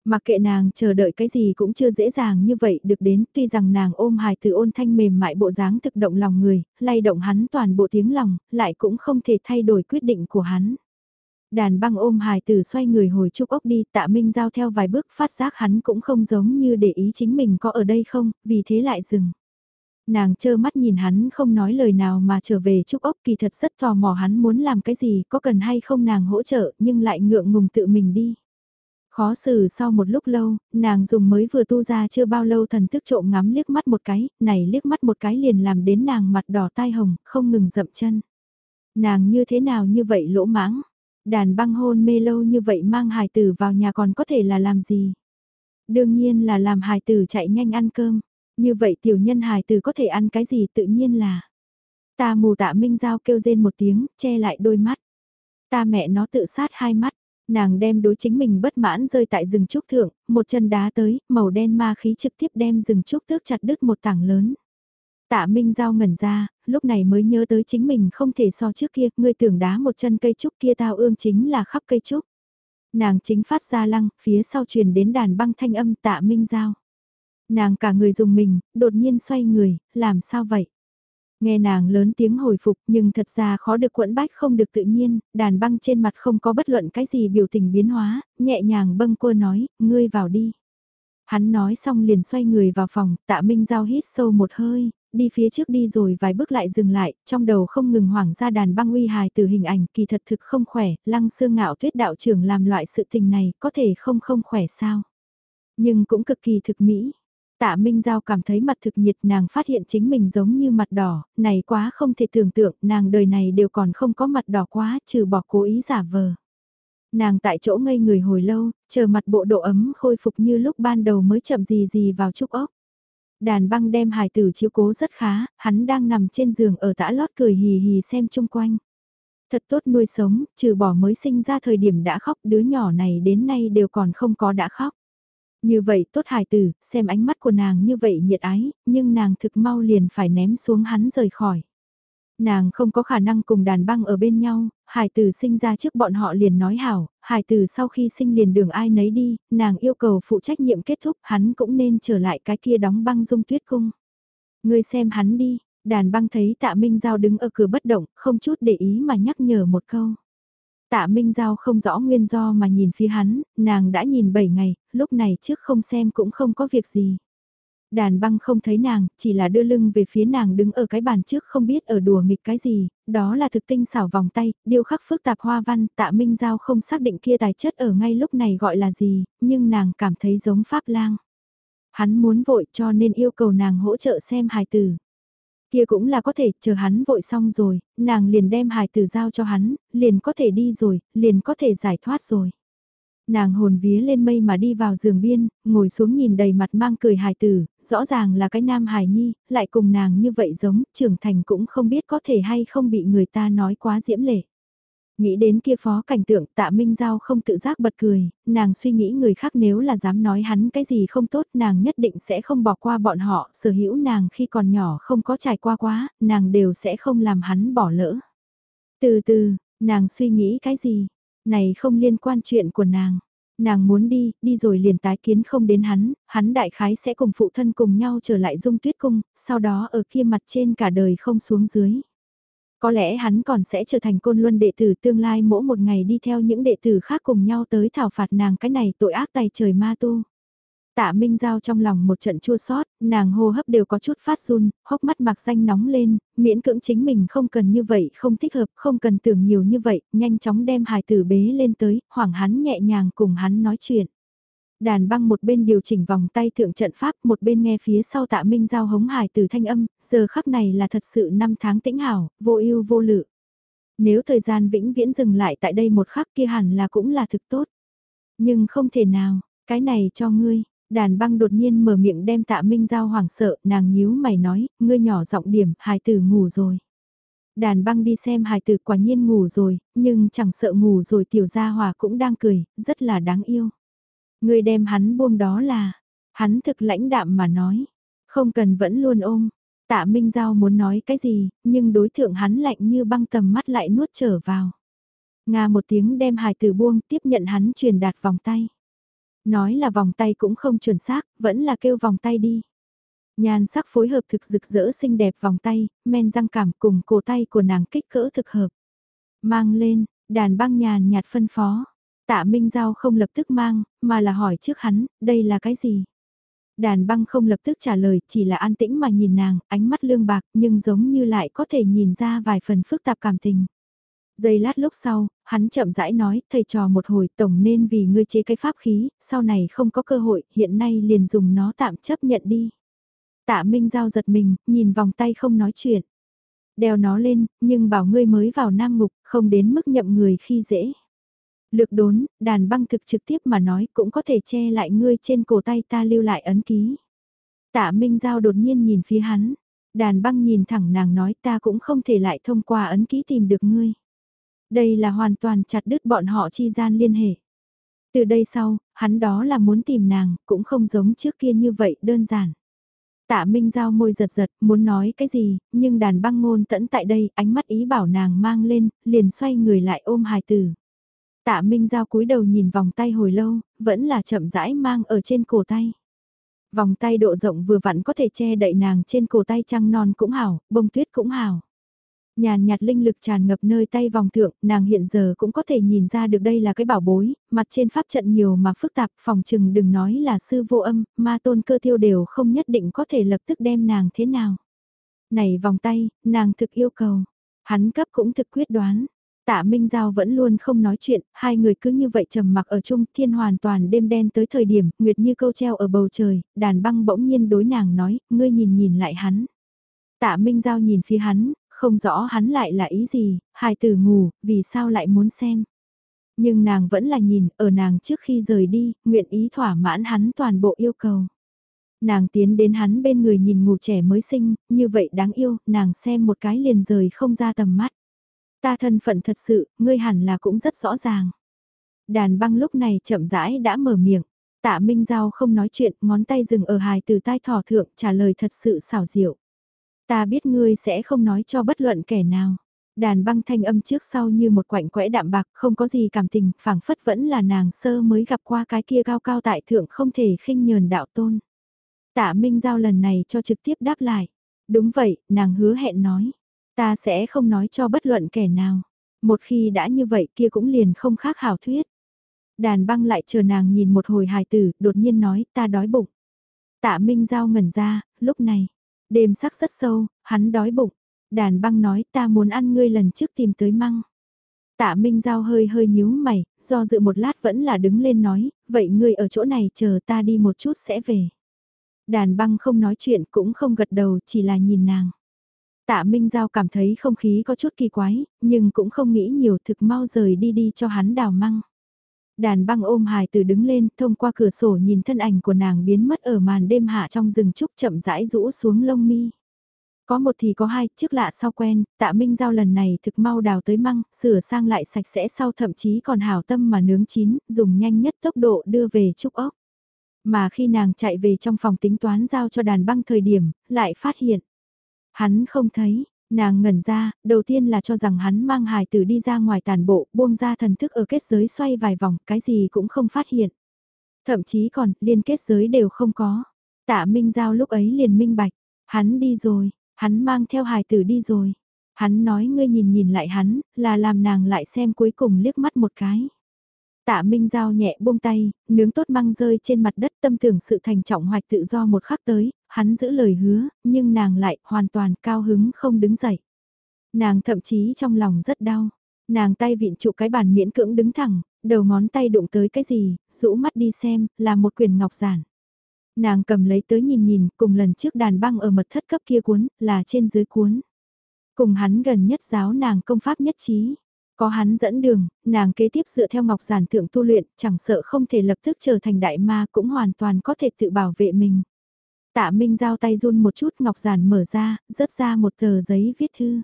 mà kệ nàng chờ đợi cái gì cũng chưa dễ dàng như vậy được đến, tuy rằng nàng ôm hài tử ôn thanh mềm mại bộ dáng thực động lòng người, lay động hắn toàn bộ tiếng lòng, lại cũng không thể thay đổi quyết định của hắn. Đàn băng ôm hài tử xoay người hồi trúc ốc đi, tạ minh giao theo vài bước phát giác hắn cũng không giống như để ý chính mình có ở đây không, vì thế lại dừng. Nàng trơ mắt nhìn hắn không nói lời nào mà trở về trúc ốc kỳ thật rất tò mò hắn muốn làm cái gì, có cần hay không nàng hỗ trợ, nhưng lại ngượng ngùng tự mình đi. Khó xử sau một lúc lâu, nàng dùng mới vừa tu ra chưa bao lâu thần thức trộm ngắm liếc mắt một cái, này liếc mắt một cái liền làm đến nàng mặt đỏ tai hồng, không ngừng dậm chân. Nàng như thế nào như vậy lỗ mãng, Đàn băng hôn mê lâu như vậy mang hài tử vào nhà còn có thể là làm gì? Đương nhiên là làm hài tử chạy nhanh ăn cơm. Như vậy tiểu nhân hài tử có thể ăn cái gì tự nhiên là. Ta mù tạ Minh Giao kêu rên một tiếng, che lại đôi mắt. Ta mẹ nó tự sát hai mắt. Nàng đem đối chính mình bất mãn rơi tại rừng trúc thượng, một chân đá tới, màu đen ma khí trực tiếp đem rừng trúc tước chặt đứt một tảng lớn. Tạ Minh Giao ngẩn ra, lúc này mới nhớ tới chính mình không thể so trước kia, ngươi tưởng đá một chân cây trúc kia tao ương chính là khắp cây trúc. Nàng chính phát ra lăng, phía sau truyền đến đàn băng thanh âm tạ Minh Giao. Nàng cả người dùng mình, đột nhiên xoay người, làm sao vậy? Nghe nàng lớn tiếng hồi phục nhưng thật ra khó được quẫn bách không được tự nhiên, đàn băng trên mặt không có bất luận cái gì biểu tình biến hóa, nhẹ nhàng bâng cua nói, ngươi vào đi. Hắn nói xong liền xoay người vào phòng, tạ minh giao hít sâu một hơi, đi phía trước đi rồi vài bước lại dừng lại, trong đầu không ngừng hoảng ra đàn băng uy hài từ hình ảnh kỳ thật thực không khỏe, lăng xương ngạo tuyết đạo trưởng làm loại sự tình này có thể không không khỏe sao. Nhưng cũng cực kỳ thực mỹ. Tạ Minh Giao cảm thấy mặt thực nhiệt nàng phát hiện chính mình giống như mặt đỏ, này quá không thể tưởng tượng, nàng đời này đều còn không có mặt đỏ quá, trừ bỏ cố ý giả vờ. Nàng tại chỗ ngây người hồi lâu, chờ mặt bộ độ ấm khôi phục như lúc ban đầu mới chậm gì gì vào trúc ốc. Đàn băng đem hài tử chiếu cố rất khá, hắn đang nằm trên giường ở tã lót cười hì hì xem chung quanh. Thật tốt nuôi sống, trừ bỏ mới sinh ra thời điểm đã khóc đứa nhỏ này đến nay đều còn không có đã khóc. Như vậy tốt hài tử, xem ánh mắt của nàng như vậy nhiệt ái, nhưng nàng thực mau liền phải ném xuống hắn rời khỏi. Nàng không có khả năng cùng đàn băng ở bên nhau, hài tử sinh ra trước bọn họ liền nói hảo, hài tử sau khi sinh liền đường ai nấy đi, nàng yêu cầu phụ trách nhiệm kết thúc, hắn cũng nên trở lại cái kia đóng băng dung tuyết cung. Ngươi xem hắn đi, đàn băng thấy tạ Minh Giao đứng ở cửa bất động, không chút để ý mà nhắc nhở một câu. Tạ Minh Giao không rõ nguyên do mà nhìn phía hắn, nàng đã nhìn 7 ngày, lúc này trước không xem cũng không có việc gì. Đàn băng không thấy nàng, chỉ là đưa lưng về phía nàng đứng ở cái bàn trước không biết ở đùa nghịch cái gì, đó là thực tinh xảo vòng tay, điêu khắc phức tạp hoa văn, tạ Minh Giao không xác định kia tài chất ở ngay lúc này gọi là gì, nhưng nàng cảm thấy giống pháp lang. Hắn muốn vội cho nên yêu cầu nàng hỗ trợ xem hài tử. Kia cũng là có thể, chờ hắn vội xong rồi, nàng liền đem hài tử giao cho hắn, liền có thể đi rồi, liền có thể giải thoát rồi. Nàng hồn vía lên mây mà đi vào giường biên, ngồi xuống nhìn đầy mặt mang cười hài tử, rõ ràng là cái nam hài nhi, lại cùng nàng như vậy giống, trưởng thành cũng không biết có thể hay không bị người ta nói quá diễm lệ. Nghĩ đến kia phó cảnh tượng tạ Minh Giao không tự giác bật cười, nàng suy nghĩ người khác nếu là dám nói hắn cái gì không tốt nàng nhất định sẽ không bỏ qua bọn họ, sở hữu nàng khi còn nhỏ không có trải qua quá, nàng đều sẽ không làm hắn bỏ lỡ. Từ từ, nàng suy nghĩ cái gì, này không liên quan chuyện của nàng. Nàng muốn đi, đi rồi liền tái kiến không đến hắn, hắn đại khái sẽ cùng phụ thân cùng nhau trở lại dung tuyết cung, sau đó ở kia mặt trên cả đời không xuống dưới. Có lẽ hắn còn sẽ trở thành côn luân đệ tử tương lai mỗi một ngày đi theo những đệ tử khác cùng nhau tới thảo phạt nàng cái này tội ác tay trời ma tu. Tạ Minh Giao trong lòng một trận chua sót, nàng hô hấp đều có chút phát run, hốc mắt mạc xanh nóng lên, miễn cưỡng chính mình không cần như vậy, không thích hợp, không cần tưởng nhiều như vậy, nhanh chóng đem hài tử bế lên tới, hoảng hắn nhẹ nhàng cùng hắn nói chuyện. Đàn băng một bên điều chỉnh vòng tay thượng trận pháp, một bên nghe phía sau tạ Minh Giao hống hài từ thanh âm, giờ khắc này là thật sự năm tháng tĩnh hảo, vô ưu vô lự. Nếu thời gian vĩnh viễn dừng lại tại đây một khắc kia hẳn là cũng là thực tốt. Nhưng không thể nào, cái này cho ngươi, Đàn băng đột nhiên mở miệng đem tạ Minh Giao hoảng sợ, nàng nhíu mày nói, ngươi nhỏ giọng điểm, hài tử ngủ rồi. Đàn băng đi xem hài tử quả nhiên ngủ rồi, nhưng chẳng sợ ngủ rồi tiểu gia hòa cũng đang cười, rất là đáng yêu. Ngươi đem hắn buông đó là, hắn thực lãnh đạm mà nói, không cần vẫn luôn ôm. Tạ Minh Giao muốn nói cái gì, nhưng đối tượng hắn lạnh như băng tầm mắt lại nuốt trở vào. Nga một tiếng đem hài tử buông tiếp nhận hắn truyền đạt vòng tay. Nói là vòng tay cũng không chuẩn xác, vẫn là kêu vòng tay đi. Nhan sắc phối hợp thực rực rỡ xinh đẹp vòng tay, men răng cảm cùng cổ tay của nàng kích cỡ thực hợp. Mang lên, đàn băng nhàn nhạt phân phó. Tạ Minh Giao không lập tức mang, mà là hỏi trước hắn, đây là cái gì? Đàn băng không lập tức trả lời, chỉ là an tĩnh mà nhìn nàng, ánh mắt lương bạc nhưng giống như lại có thể nhìn ra vài phần phức tạp cảm tình. Giây lát lúc sau, hắn chậm rãi nói, thầy trò một hồi tổng nên vì ngươi chế cái pháp khí, sau này không có cơ hội, hiện nay liền dùng nó tạm chấp nhận đi. Tạ Minh Giao giật mình, nhìn vòng tay không nói chuyện. Đeo nó lên, nhưng bảo ngươi mới vào nam ngục, không đến mức nhậm người khi dễ. Lược đốn, đàn băng thực trực tiếp mà nói cũng có thể che lại ngươi trên cổ tay ta lưu lại ấn ký. Tạ Minh Giao đột nhiên nhìn phía hắn. Đàn băng nhìn thẳng nàng nói ta cũng không thể lại thông qua ấn ký tìm được ngươi. Đây là hoàn toàn chặt đứt bọn họ chi gian liên hệ. Từ đây sau, hắn đó là muốn tìm nàng, cũng không giống trước kia như vậy đơn giản. Tạ Minh Giao môi giật giật, muốn nói cái gì, nhưng đàn băng ngôn tẫn tại đây, ánh mắt ý bảo nàng mang lên, liền xoay người lại ôm hài tử. Tạ Minh Giao cúi đầu nhìn vòng tay hồi lâu, vẫn là chậm rãi mang ở trên cổ tay. Vòng tay độ rộng vừa vặn có thể che đậy nàng trên cổ tay trăng non cũng hảo, bông tuyết cũng hảo. Nhàn nhạt linh lực tràn ngập nơi tay vòng thượng, nàng hiện giờ cũng có thể nhìn ra được đây là cái bảo bối, mặt trên pháp trận nhiều mà phức tạp, phòng trừng đừng nói là sư vô âm, ma tôn cơ thiêu đều không nhất định có thể lập tức đem nàng thế nào. Này vòng tay, nàng thực yêu cầu, hắn cấp cũng thực quyết đoán. Tạ Minh Giao vẫn luôn không nói chuyện, hai người cứ như vậy trầm mặc ở chung, thiên hoàn toàn đêm đen tới thời điểm, nguyệt như câu treo ở bầu trời, đàn băng bỗng nhiên đối nàng nói, ngươi nhìn nhìn lại hắn. Tạ Minh Giao nhìn phía hắn, không rõ hắn lại là ý gì, hài tử ngủ, vì sao lại muốn xem. Nhưng nàng vẫn là nhìn, ở nàng trước khi rời đi, nguyện ý thỏa mãn hắn toàn bộ yêu cầu. Nàng tiến đến hắn bên người nhìn ngủ trẻ mới sinh, như vậy đáng yêu, nàng xem một cái liền rời không ra tầm mắt. Ta thân phận thật sự, ngươi hẳn là cũng rất rõ ràng. Đàn băng lúc này chậm rãi đã mở miệng. Tạ Minh Giao không nói chuyện, ngón tay dừng ở hài từ tai thỏ thượng, trả lời thật sự xảo diệu. Ta biết ngươi sẽ không nói cho bất luận kẻ nào. Đàn băng thanh âm trước sau như một quạnh quẽ đạm bạc, không có gì cảm tình, phảng phất vẫn là nàng sơ mới gặp qua cái kia cao cao tại thượng không thể khinh nhờn đạo tôn. Tạ Minh Giao lần này cho trực tiếp đáp lại. Đúng vậy, nàng hứa hẹn nói. Ta sẽ không nói cho bất luận kẻ nào. Một khi đã như vậy kia cũng liền không khác hảo thuyết. Đàn băng lại chờ nàng nhìn một hồi hài tử, đột nhiên nói ta đói bụng. Tạ Minh Giao ngẩn ra, lúc này, Đêm sắc rất sâu, hắn đói bụng. Đàn băng nói ta muốn ăn ngươi lần trước tìm tới măng. Tạ Minh Giao hơi hơi nhíu mày, do dự một lát vẫn là đứng lên nói, vậy ngươi ở chỗ này chờ ta đi một chút sẽ về. Đàn băng không nói chuyện cũng không gật đầu chỉ là nhìn nàng. Tạ Minh Giao cảm thấy không khí có chút kỳ quái, nhưng cũng không nghĩ nhiều thực mau rời đi đi cho hắn đào măng. Đàn băng ôm hài từ đứng lên, thông qua cửa sổ nhìn thân ảnh của nàng biến mất ở màn đêm hạ trong rừng trúc chậm rãi rũ xuống lông mi. Có một thì có hai, trước lạ sau quen, tạ minh giao lần này thực mau đào tới măng, sửa sang lại sạch sẽ sau thậm chí còn hảo tâm mà nướng chín, dùng nhanh nhất tốc độ đưa về trúc ốc. Mà khi nàng chạy về trong phòng tính toán giao cho đàn băng thời điểm, lại phát hiện. Hắn không thấy, Nàng ngẩn ra, đầu tiên là cho rằng hắn mang hài tử đi ra ngoài tàn bộ, buông ra thần thức ở kết giới xoay vài vòng, cái gì cũng không phát hiện. Thậm chí còn, liên kết giới đều không có. Tạ Minh Giao lúc ấy liền minh bạch, hắn đi rồi, hắn mang theo hài tử đi rồi. Hắn nói ngươi nhìn nhìn lại hắn, là làm nàng lại xem cuối cùng liếc mắt một cái. Tạ Minh Giao nhẹ buông tay, nướng tốt măng rơi trên mặt đất tâm tưởng sự thành trọng hoạch tự do một khắc tới, hắn giữ lời hứa, nhưng nàng lại hoàn toàn cao hứng không đứng dậy. Nàng thậm chí trong lòng rất đau, nàng tay vịn trụ cái bàn miễn cưỡng đứng thẳng, đầu ngón tay đụng tới cái gì, rũ mắt đi xem, là một quyền ngọc giản. Nàng cầm lấy tới nhìn nhìn, cùng lần trước đàn băng ở mật thất cấp kia cuốn, là trên dưới cuốn. Cùng hắn gần nhất giáo nàng công pháp nhất trí. Có hắn dẫn đường, nàng kế tiếp dựa theo ngọc giản thượng tu luyện, chẳng sợ không thể lập tức trở thành đại ma cũng hoàn toàn có thể tự bảo vệ mình. Tạ Minh giao tay run một chút ngọc giản mở ra, rớt ra một tờ giấy viết thư.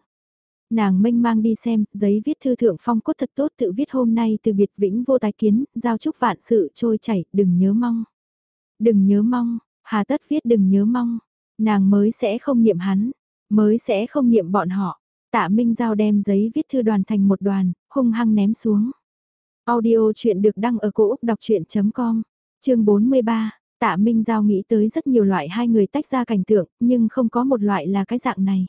Nàng mênh mang đi xem, giấy viết thư thượng phong cốt thật tốt tự viết hôm nay từ biệt vĩnh vô tái kiến, giao chúc vạn sự trôi chảy, đừng nhớ mong. Đừng nhớ mong, hà tất viết đừng nhớ mong, nàng mới sẽ không niệm hắn, mới sẽ không niệm bọn họ. Tạ Minh Giao đem giấy viết thư đoàn thành một đoàn, hung hăng ném xuống. Audio chuyện được đăng ở cổ Úc đọc chuyện.com, chương 43. Tạ Minh Giao nghĩ tới rất nhiều loại hai người tách ra cảnh tượng, nhưng không có một loại là cái dạng này.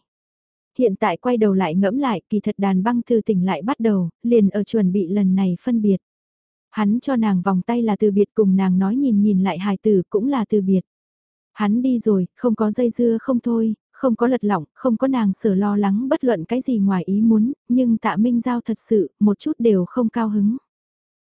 Hiện tại quay đầu lại ngẫm lại, kỳ thật đàn băng thư tỉnh lại bắt đầu, liền ở chuẩn bị lần này phân biệt. Hắn cho nàng vòng tay là từ biệt cùng nàng nói nhìn nhìn lại hài tử cũng là từ biệt. Hắn đi rồi, không có dây dưa không thôi, không có lật lỏng, không có nàng sở lo lắng bất luận cái gì ngoài ý muốn, nhưng tạ Minh Giao thật sự, một chút đều không cao hứng.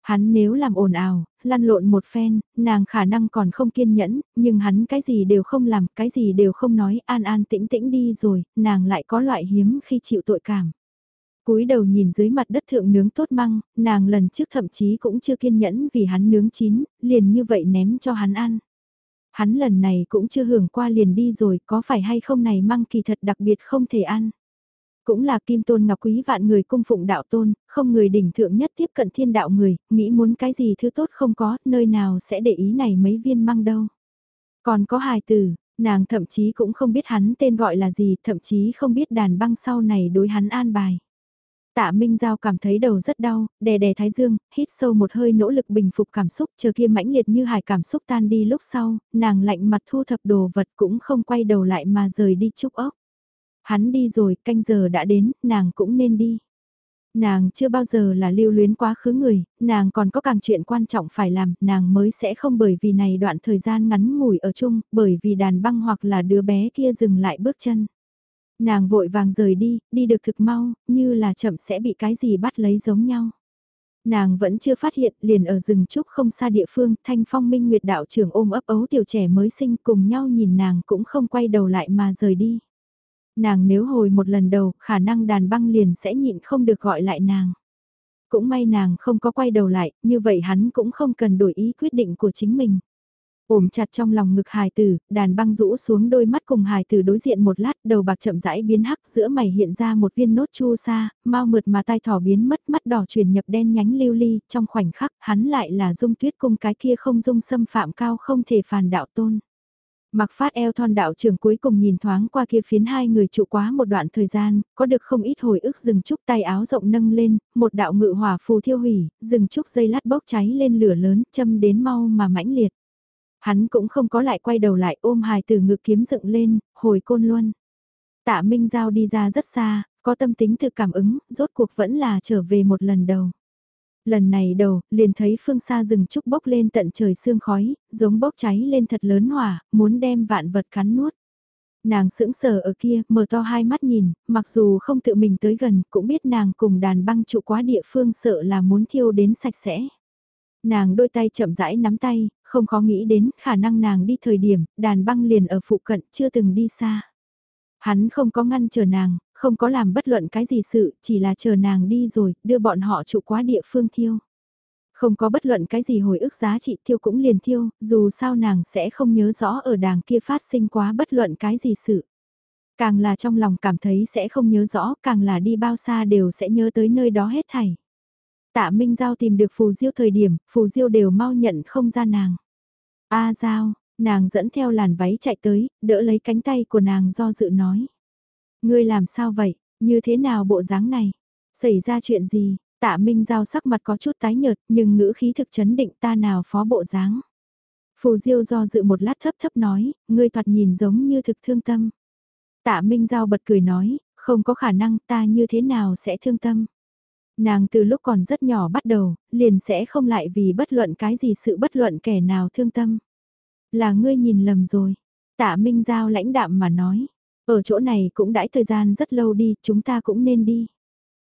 Hắn nếu làm ồn ào, lăn lộn một phen, nàng khả năng còn không kiên nhẫn, nhưng hắn cái gì đều không làm, cái gì đều không nói, an an tĩnh tĩnh đi rồi, nàng lại có loại hiếm khi chịu tội cảm. cúi đầu nhìn dưới mặt đất thượng nướng tốt măng, nàng lần trước thậm chí cũng chưa kiên nhẫn vì hắn nướng chín, liền như vậy ném cho hắn ăn. Hắn lần này cũng chưa hưởng qua liền đi rồi, có phải hay không này măng kỳ thật đặc biệt không thể ăn. Cũng là kim tôn ngọc quý vạn người cung phụng đạo tôn, không người đỉnh thượng nhất tiếp cận thiên đạo người, nghĩ muốn cái gì thứ tốt không có, nơi nào sẽ để ý này mấy viên măng đâu. Còn có hài tử, nàng thậm chí cũng không biết hắn tên gọi là gì, thậm chí không biết đàn băng sau này đối hắn an bài. Tạ Minh Giao cảm thấy đầu rất đau, đè đè thái dương, hít sâu một hơi nỗ lực bình phục cảm xúc, chờ kia mãnh liệt như hải cảm xúc tan đi lúc sau, nàng lạnh mặt thu thập đồ vật cũng không quay đầu lại mà rời đi chúc ốc. Hắn đi rồi, canh giờ đã đến, nàng cũng nên đi. Nàng chưa bao giờ là lưu luyến quá khứ người, nàng còn có càng chuyện quan trọng phải làm, nàng mới sẽ không bởi vì này đoạn thời gian ngắn ngủi ở chung, bởi vì đàn băng hoặc là đứa bé kia dừng lại bước chân. Nàng vội vàng rời đi, đi được thực mau, như là chậm sẽ bị cái gì bắt lấy giống nhau. Nàng vẫn chưa phát hiện, liền ở rừng trúc không xa địa phương, thanh phong minh nguyệt đạo trưởng ôm ấp ấu tiểu trẻ mới sinh cùng nhau nhìn nàng cũng không quay đầu lại mà rời đi. Nàng nếu hồi một lần đầu, khả năng đàn băng liền sẽ nhịn không được gọi lại nàng. Cũng may nàng không có quay đầu lại, như vậy hắn cũng không cần đổi ý quyết định của chính mình. Ôm chặt trong lòng ngực hài tử, đàn băng rũ xuống đôi mắt cùng hài tử đối diện một lát, đầu bạc chậm rãi biến hắc giữa mày hiện ra một viên nốt chu sa, mau mượt mà tai thỏ biến mất mắt đỏ chuyển nhập đen nhánh lưu ly, trong khoảnh khắc hắn lại là dung tuyết cung cái kia không dung xâm phạm cao không thể phàn đạo tôn. Mặc phát eo thon đạo trưởng cuối cùng nhìn thoáng qua kia phiến hai người trụ quá một đoạn thời gian, có được không ít hồi ức dừng trúc tay áo rộng nâng lên, một đạo ngự hỏa phù thiêu hủy, dừng trúc dây lát bốc cháy lên lửa lớn, châm đến mau mà mãnh liệt. Hắn cũng không có lại quay đầu lại ôm hài từ ngực kiếm dựng lên, hồi côn luôn. Tạ Minh Giao đi ra rất xa, có tâm tính thực cảm ứng, rốt cuộc vẫn là trở về một lần đầu. Lần này đầu, liền thấy phương xa rừng trúc bốc lên tận trời sương khói, giống bốc cháy lên thật lớn hỏa, muốn đem vạn vật cắn nuốt. Nàng sững sờ ở kia, mở to hai mắt nhìn, mặc dù không tự mình tới gần, cũng biết nàng cùng đàn băng trụ quá địa phương sợ là muốn thiêu đến sạch sẽ. Nàng đôi tay chậm rãi nắm tay, không khó nghĩ đến khả năng nàng đi thời điểm, đàn băng liền ở phụ cận chưa từng đi xa. Hắn không có ngăn chờ nàng, không có làm bất luận cái gì sự, chỉ là chờ nàng đi rồi, đưa bọn họ trụ quá địa phương thiêu. Không có bất luận cái gì hồi ức giá trị thiêu cũng liền thiêu, dù sao nàng sẽ không nhớ rõ ở đàng kia phát sinh quá bất luận cái gì sự. Càng là trong lòng cảm thấy sẽ không nhớ rõ, càng là đi bao xa đều sẽ nhớ tới nơi đó hết thảy. Tạ Minh Giao tìm được Phù Diêu thời điểm, Phù Diêu đều mau nhận không ra nàng. A Giao, nàng dẫn theo làn váy chạy tới, đỡ lấy cánh tay của nàng do dự nói. Ngươi làm sao vậy, như thế nào bộ dáng này? Xảy ra chuyện gì? Tạ Minh Giao sắc mặt có chút tái nhợt nhưng ngữ khí thực chấn định ta nào phó bộ dáng. Phù Diêu do dự một lát thấp thấp nói, ngươi thoạt nhìn giống như thực thương tâm. Tạ Minh Giao bật cười nói, không có khả năng ta như thế nào sẽ thương tâm. Nàng từ lúc còn rất nhỏ bắt đầu, liền sẽ không lại vì bất luận cái gì sự bất luận kẻ nào thương tâm. Là ngươi nhìn lầm rồi. Tạ Minh Giao lãnh đạm mà nói. Ở chỗ này cũng đãi thời gian rất lâu đi, chúng ta cũng nên đi.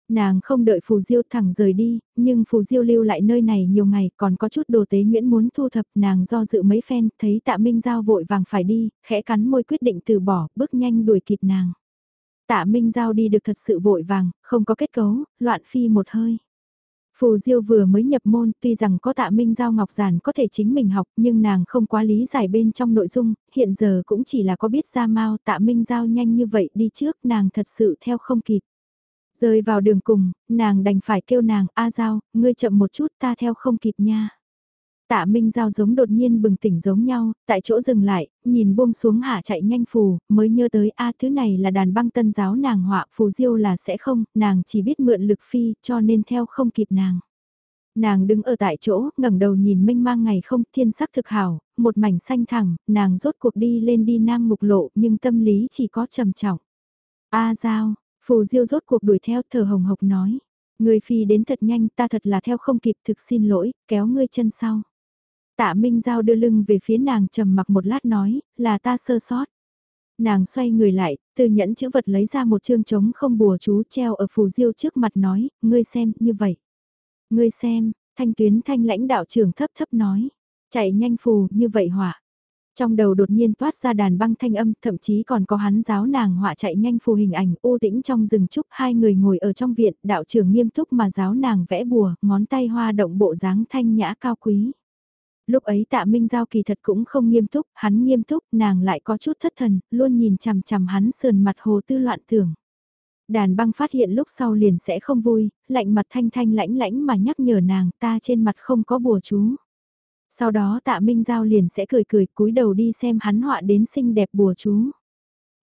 Nàng không đợi Phù Diêu thẳng rời đi, nhưng Phù Diêu lưu lại nơi này nhiều ngày còn có chút đồ tế Nguyễn muốn thu thập nàng do dự mấy phen, thấy tạ Minh Giao vội vàng phải đi, khẽ cắn môi quyết định từ bỏ, bước nhanh đuổi kịp nàng. Tạ Minh Giao đi được thật sự vội vàng, không có kết cấu, loạn phi một hơi. Phù Diêu vừa mới nhập môn, tuy rằng có tạ Minh Giao Ngọc Giản có thể chính mình học nhưng nàng không quá lý giải bên trong nội dung, hiện giờ cũng chỉ là có biết ra mau tạ Minh Giao nhanh như vậy đi trước nàng thật sự theo không kịp. Rơi vào đường cùng, nàng đành phải kêu nàng, A Giao, ngươi chậm một chút ta theo không kịp nha. Tạ Minh Giao giống đột nhiên bừng tỉnh giống nhau, tại chỗ dừng lại, nhìn buông xuống hạ chạy nhanh phù, mới nhớ tới a thứ này là đàn băng tân giáo nàng họa, phù diêu là sẽ không, nàng chỉ biết mượn lực phi, cho nên theo không kịp nàng. Nàng đứng ở tại chỗ, ngẩng đầu nhìn mênh mang ngày không, thiên sắc thực hảo, một mảnh xanh thẳng, nàng rốt cuộc đi lên đi nam mục lộ, nhưng tâm lý chỉ có trầm trọng. A Giao, phù diêu rốt cuộc đuổi theo thở hồng hộc nói. Người phi đến thật nhanh ta thật là theo không kịp thực xin lỗi, kéo ngươi chân sau. Tạ Minh Giao đưa lưng về phía nàng trầm mặc một lát nói, là ta sơ sót. Nàng xoay người lại, từ nhẫn chữ vật lấy ra một chương trống không bùa chú treo ở phù diêu trước mặt nói, ngươi xem, như vậy. Ngươi xem, thanh tuyến thanh lãnh đạo trưởng thấp thấp nói, chạy nhanh phù, như vậy hỏa. Trong đầu đột nhiên toát ra đàn băng thanh âm, thậm chí còn có hắn giáo nàng họa chạy nhanh phù hình ảnh, u tĩnh trong rừng trúc, hai người ngồi ở trong viện, đạo trưởng nghiêm túc mà giáo nàng vẽ bùa, ngón tay hoa động bộ dáng thanh nhã cao quý. Lúc ấy tạ Minh Giao kỳ thật cũng không nghiêm túc, hắn nghiêm túc, nàng lại có chút thất thần, luôn nhìn chằm chằm hắn sườn mặt hồ tư loạn tưởng. Đàn băng phát hiện lúc sau liền sẽ không vui, lạnh mặt thanh thanh lãnh lãnh mà nhắc nhở nàng ta trên mặt không có bùa chú. Sau đó tạ Minh Giao liền sẽ cười cười cúi đầu đi xem hắn họa đến xinh đẹp bùa chú.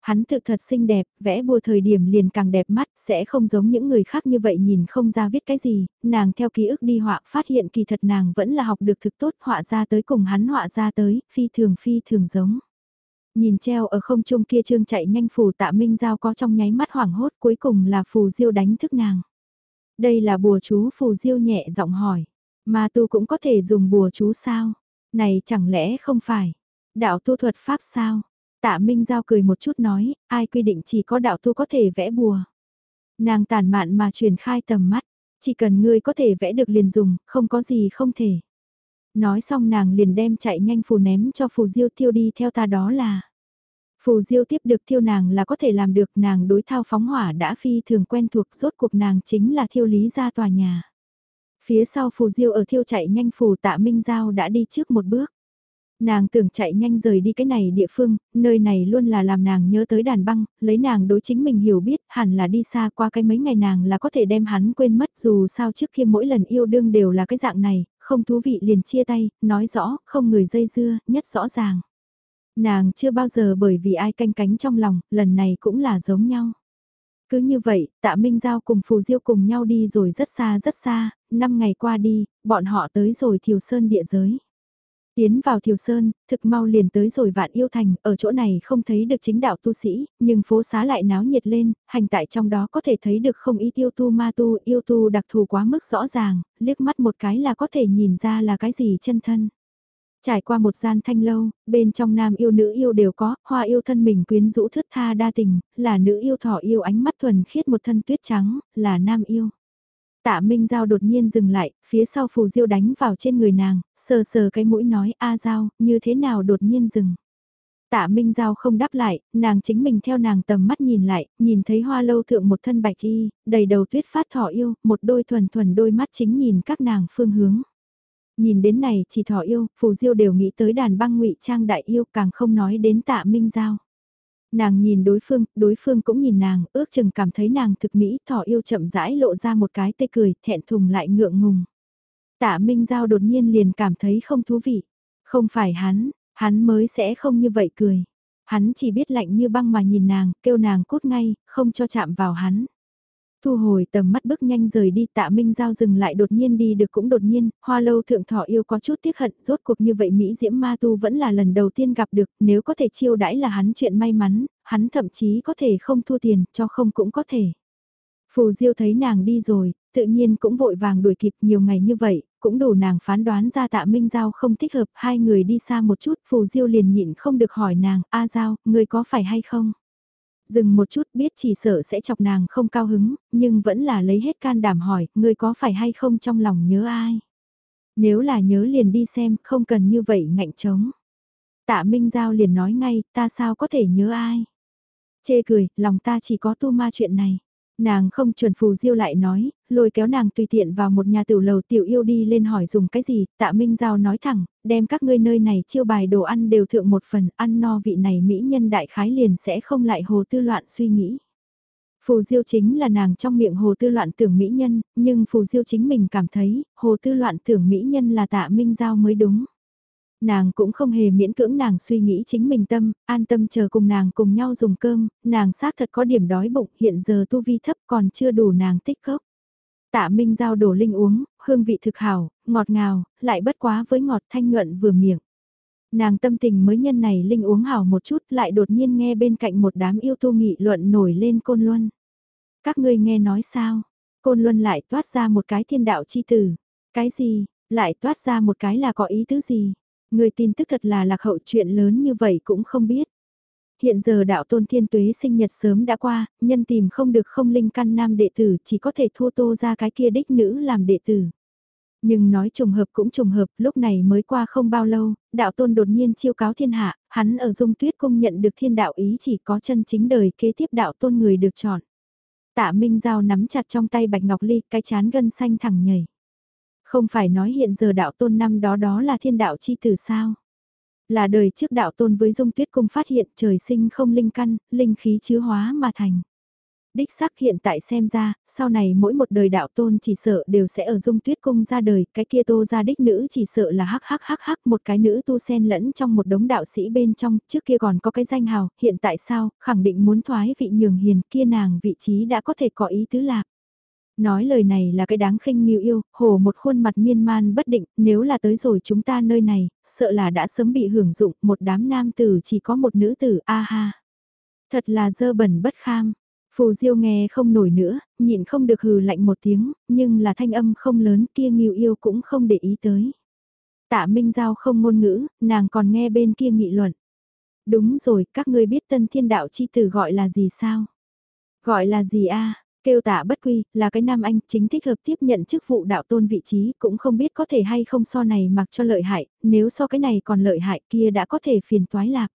Hắn tự thật xinh đẹp, vẽ bùa thời điểm liền càng đẹp mắt, sẽ không giống những người khác như vậy nhìn không ra viết cái gì, nàng theo ký ức đi họa phát hiện kỳ thật nàng vẫn là học được thực tốt họa ra tới cùng hắn họa ra tới, phi thường phi thường giống. Nhìn treo ở không trung kia trương chạy nhanh phù tạ minh giao có trong nháy mắt hoảng hốt cuối cùng là phù diêu đánh thức nàng. Đây là bùa chú phù diêu nhẹ giọng hỏi, mà tu cũng có thể dùng bùa chú sao? Này chẳng lẽ không phải? Đạo tu thuật pháp sao? Tạ Minh Giao cười một chút nói, ai quy định chỉ có đạo tu có thể vẽ bùa. Nàng tàn mạn mà truyền khai tầm mắt, chỉ cần ngươi có thể vẽ được liền dùng, không có gì không thể. Nói xong nàng liền đem chạy nhanh phù ném cho phù diêu tiêu đi theo ta đó là. Phù diêu tiếp được thiêu nàng là có thể làm được nàng đối thao phóng hỏa đã phi thường quen thuộc rốt cuộc nàng chính là thiêu lý ra tòa nhà. Phía sau phù diêu ở thiêu chạy nhanh phù tạ Minh Giao đã đi trước một bước. Nàng tưởng chạy nhanh rời đi cái này địa phương, nơi này luôn là làm nàng nhớ tới đàn băng, lấy nàng đối chính mình hiểu biết hẳn là đi xa qua cái mấy ngày nàng là có thể đem hắn quên mất dù sao trước khi mỗi lần yêu đương đều là cái dạng này, không thú vị liền chia tay, nói rõ, không người dây dưa, nhất rõ ràng. Nàng chưa bao giờ bởi vì ai canh cánh trong lòng, lần này cũng là giống nhau. Cứ như vậy, tạ Minh Giao cùng Phù Diêu cùng nhau đi rồi rất xa rất xa, năm ngày qua đi, bọn họ tới rồi Thiều Sơn địa giới. Tiến vào Thiều Sơn, thực mau liền tới rồi vạn yêu thành, ở chỗ này không thấy được chính đạo tu sĩ, nhưng phố xá lại náo nhiệt lên, hành tại trong đó có thể thấy được không ít yêu tu ma tu, yêu tu đặc thù quá mức rõ ràng, liếc mắt một cái là có thể nhìn ra là cái gì chân thân. Trải qua một gian thanh lâu, bên trong nam yêu nữ yêu đều có, hoa yêu thân mình quyến rũ thướt tha đa tình, là nữ yêu thỏ yêu ánh mắt thuần khiết một thân tuyết trắng, là nam yêu. Tạ Minh Giao đột nhiên dừng lại, phía sau phù diêu đánh vào trên người nàng, sờ sờ cái mũi nói A Giao, như thế nào đột nhiên dừng. Tạ Minh Giao không đáp lại, nàng chính mình theo nàng tầm mắt nhìn lại, nhìn thấy hoa lâu thượng một thân bạch y, đầy đầu tuyết phát thỏ yêu, một đôi thuần thuần đôi mắt chính nhìn các nàng phương hướng. Nhìn đến này chỉ thỏ yêu, phù diêu đều nghĩ tới đàn băng ngụy trang đại yêu càng không nói đến tạ Minh Giao. Nàng nhìn đối phương, đối phương cũng nhìn nàng, ước chừng cảm thấy nàng thực mỹ, thỏ yêu chậm rãi lộ ra một cái tê cười, thẹn thùng lại ngượng ngùng. Tạ Minh Giao đột nhiên liền cảm thấy không thú vị. Không phải hắn, hắn mới sẽ không như vậy cười. Hắn chỉ biết lạnh như băng mà nhìn nàng, kêu nàng cút ngay, không cho chạm vào hắn. Thu hồi tầm mắt bước nhanh rời đi tạ Minh Giao dừng lại đột nhiên đi được cũng đột nhiên, hoa lâu thượng thọ yêu có chút tiếc hận, rốt cuộc như vậy Mỹ Diễm Ma Tu vẫn là lần đầu tiên gặp được, nếu có thể chiêu đãi là hắn chuyện may mắn, hắn thậm chí có thể không thua tiền, cho không cũng có thể. Phù Diêu thấy nàng đi rồi, tự nhiên cũng vội vàng đuổi kịp nhiều ngày như vậy, cũng đủ nàng phán đoán ra tạ Minh Giao không thích hợp, hai người đi xa một chút, Phù Diêu liền nhịn không được hỏi nàng, A Giao, người có phải hay không? Dừng một chút biết chỉ sợ sẽ chọc nàng không cao hứng, nhưng vẫn là lấy hết can đảm hỏi, ngươi có phải hay không trong lòng nhớ ai? Nếu là nhớ liền đi xem, không cần như vậy ngạnh trống. Tạ Minh Giao liền nói ngay, ta sao có thể nhớ ai? Chê cười, lòng ta chỉ có tu ma chuyện này. Nàng không chuẩn phù diêu lại nói, lôi kéo nàng tùy tiện vào một nhà tiểu lầu tiểu yêu đi lên hỏi dùng cái gì, tạ Minh Giao nói thẳng, đem các ngươi nơi này chiêu bài đồ ăn đều thượng một phần, ăn no vị này mỹ nhân đại khái liền sẽ không lại hồ tư loạn suy nghĩ. Phù Diêu chính là nàng trong miệng hồ tư loạn tưởng mỹ nhân, nhưng Phù Diêu chính mình cảm thấy, hồ tư loạn tưởng mỹ nhân là tạ Minh Giao mới đúng nàng cũng không hề miễn cưỡng nàng suy nghĩ chính mình tâm, an tâm chờ cùng nàng cùng nhau dùng cơm, nàng xác thật có điểm đói bụng, hiện giờ tu vi thấp còn chưa đủ nàng tích khốc. Tạ Minh giao đổ linh uống, hương vị thực hảo, ngọt ngào, lại bất quá với ngọt thanh nhuận vừa miệng. Nàng tâm tình mới nhân này linh uống hảo một chút lại đột nhiên nghe bên cạnh một đám yêu tu nghị luận nổi lên côn luân. Các ngươi nghe nói sao? Côn luân lại toát ra một cái thiên đạo chi tử. Cái gì? Lại toát ra một cái là có ý tứ gì? Người tin tức thật là lạc hậu chuyện lớn như vậy cũng không biết. Hiện giờ đạo tôn thiên tuế sinh nhật sớm đã qua, nhân tìm không được không linh căn nam đệ tử chỉ có thể thua tô ra cái kia đích nữ làm đệ tử. Nhưng nói trùng hợp cũng trùng hợp, lúc này mới qua không bao lâu, đạo tôn đột nhiên chiêu cáo thiên hạ, hắn ở dung tuyết cung nhận được thiên đạo ý chỉ có chân chính đời kế tiếp đạo tôn người được chọn. Tạ Minh Giao nắm chặt trong tay bạch ngọc ly, cái chán gân xanh thẳng nhảy. Không phải nói hiện giờ đạo tôn năm đó đó là thiên đạo chi tử sao? Là đời trước đạo tôn với dung tuyết cung phát hiện trời sinh không linh căn, linh khí chứa hóa mà thành. Đích xác hiện tại xem ra, sau này mỗi một đời đạo tôn chỉ sợ đều sẽ ở dung tuyết cung ra đời, cái kia tô ra đích nữ chỉ sợ là hắc hắc hắc hắc một cái nữ tu sen lẫn trong một đống đạo sĩ bên trong, trước kia còn có cái danh hào, hiện tại sao, khẳng định muốn thoái vị nhường hiền kia nàng vị trí đã có thể có ý tứ lạc. Nói lời này là cái đáng khinh nghiêu yêu, hồ một khuôn mặt miên man bất định, nếu là tới rồi chúng ta nơi này, sợ là đã sớm bị hưởng dụng, một đám nam tử chỉ có một nữ tử, a ha. Thật là dơ bẩn bất kham. Phù Diêu nghe không nổi nữa, nhịn không được hừ lạnh một tiếng, nhưng là thanh âm không lớn kia nghiêu yêu cũng không để ý tới. Tạ Minh Giao không ngôn ngữ, nàng còn nghe bên kia nghị luận. Đúng rồi, các ngươi biết tân thiên đạo chi tử gọi là gì sao? Gọi là gì a? Kêu tạ bất quy, là cái nam anh chính thích hợp tiếp nhận chức vụ đạo tôn vị trí, cũng không biết có thể hay không so này mặc cho lợi hại, nếu so cái này còn lợi hại kia đã có thể phiền toái lạc.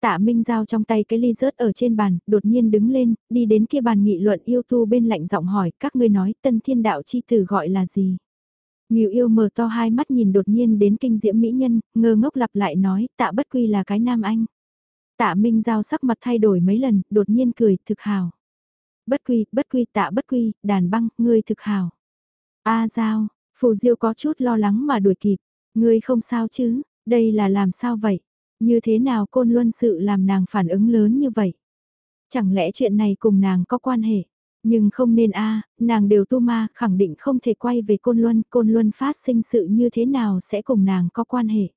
Tạ Minh giao trong tay cái ly rớt ở trên bàn, đột nhiên đứng lên, đi đến kia bàn nghị luận yêu tu bên lạnh giọng hỏi, các ngươi nói tân thiên đạo chi tử gọi là gì? Nhiều yêu mở to hai mắt nhìn đột nhiên đến kinh diễm mỹ nhân, ngơ ngốc lặp lại nói, tạ bất quy là cái nam anh. Tạ Minh giao sắc mặt thay đổi mấy lần, đột nhiên cười, thực hào. Bất quy, bất quy, tạ bất quy, đàn băng, ngươi thực hào. A giao, phù diêu có chút lo lắng mà đuổi kịp, ngươi không sao chứ, đây là làm sao vậy? Như thế nào côn luân sự làm nàng phản ứng lớn như vậy? Chẳng lẽ chuyện này cùng nàng có quan hệ? Nhưng không nên a nàng đều tu ma, khẳng định không thể quay về côn luân, côn luân phát sinh sự như thế nào sẽ cùng nàng có quan hệ?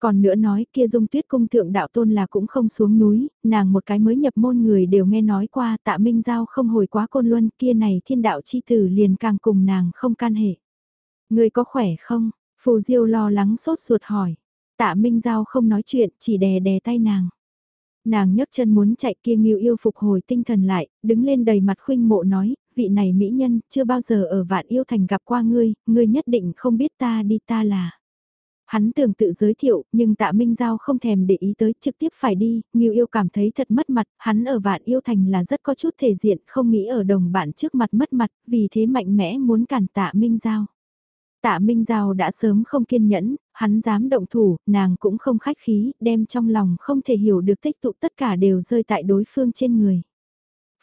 Còn nữa nói kia dung tuyết cung thượng đạo tôn là cũng không xuống núi, nàng một cái mới nhập môn người đều nghe nói qua tạ minh giao không hồi quá côn luân kia này thiên đạo chi tử liền càng cùng nàng không can hệ. Người có khỏe không? Phù Diêu lo lắng sốt ruột hỏi. Tạ Minh Giao không nói chuyện, chỉ đè đè tay nàng. Nàng nhấc chân muốn chạy kia nghiêu yêu phục hồi tinh thần lại, đứng lên đầy mặt khuynh mộ nói, vị này mỹ nhân, chưa bao giờ ở vạn yêu thành gặp qua ngươi, ngươi nhất định không biết ta đi ta là. Hắn tưởng tự giới thiệu, nhưng tạ Minh Giao không thèm để ý tới, trực tiếp phải đi, Nghiêu yêu cảm thấy thật mất mặt, hắn ở vạn yêu thành là rất có chút thể diện, không nghĩ ở đồng bạn trước mặt mất mặt, vì thế mạnh mẽ muốn cản tạ Minh Giao. Tạ Minh Giao đã sớm không kiên nhẫn, hắn dám động thủ, nàng cũng không khách khí, đem trong lòng không thể hiểu được tích tụ tất cả đều rơi tại đối phương trên người.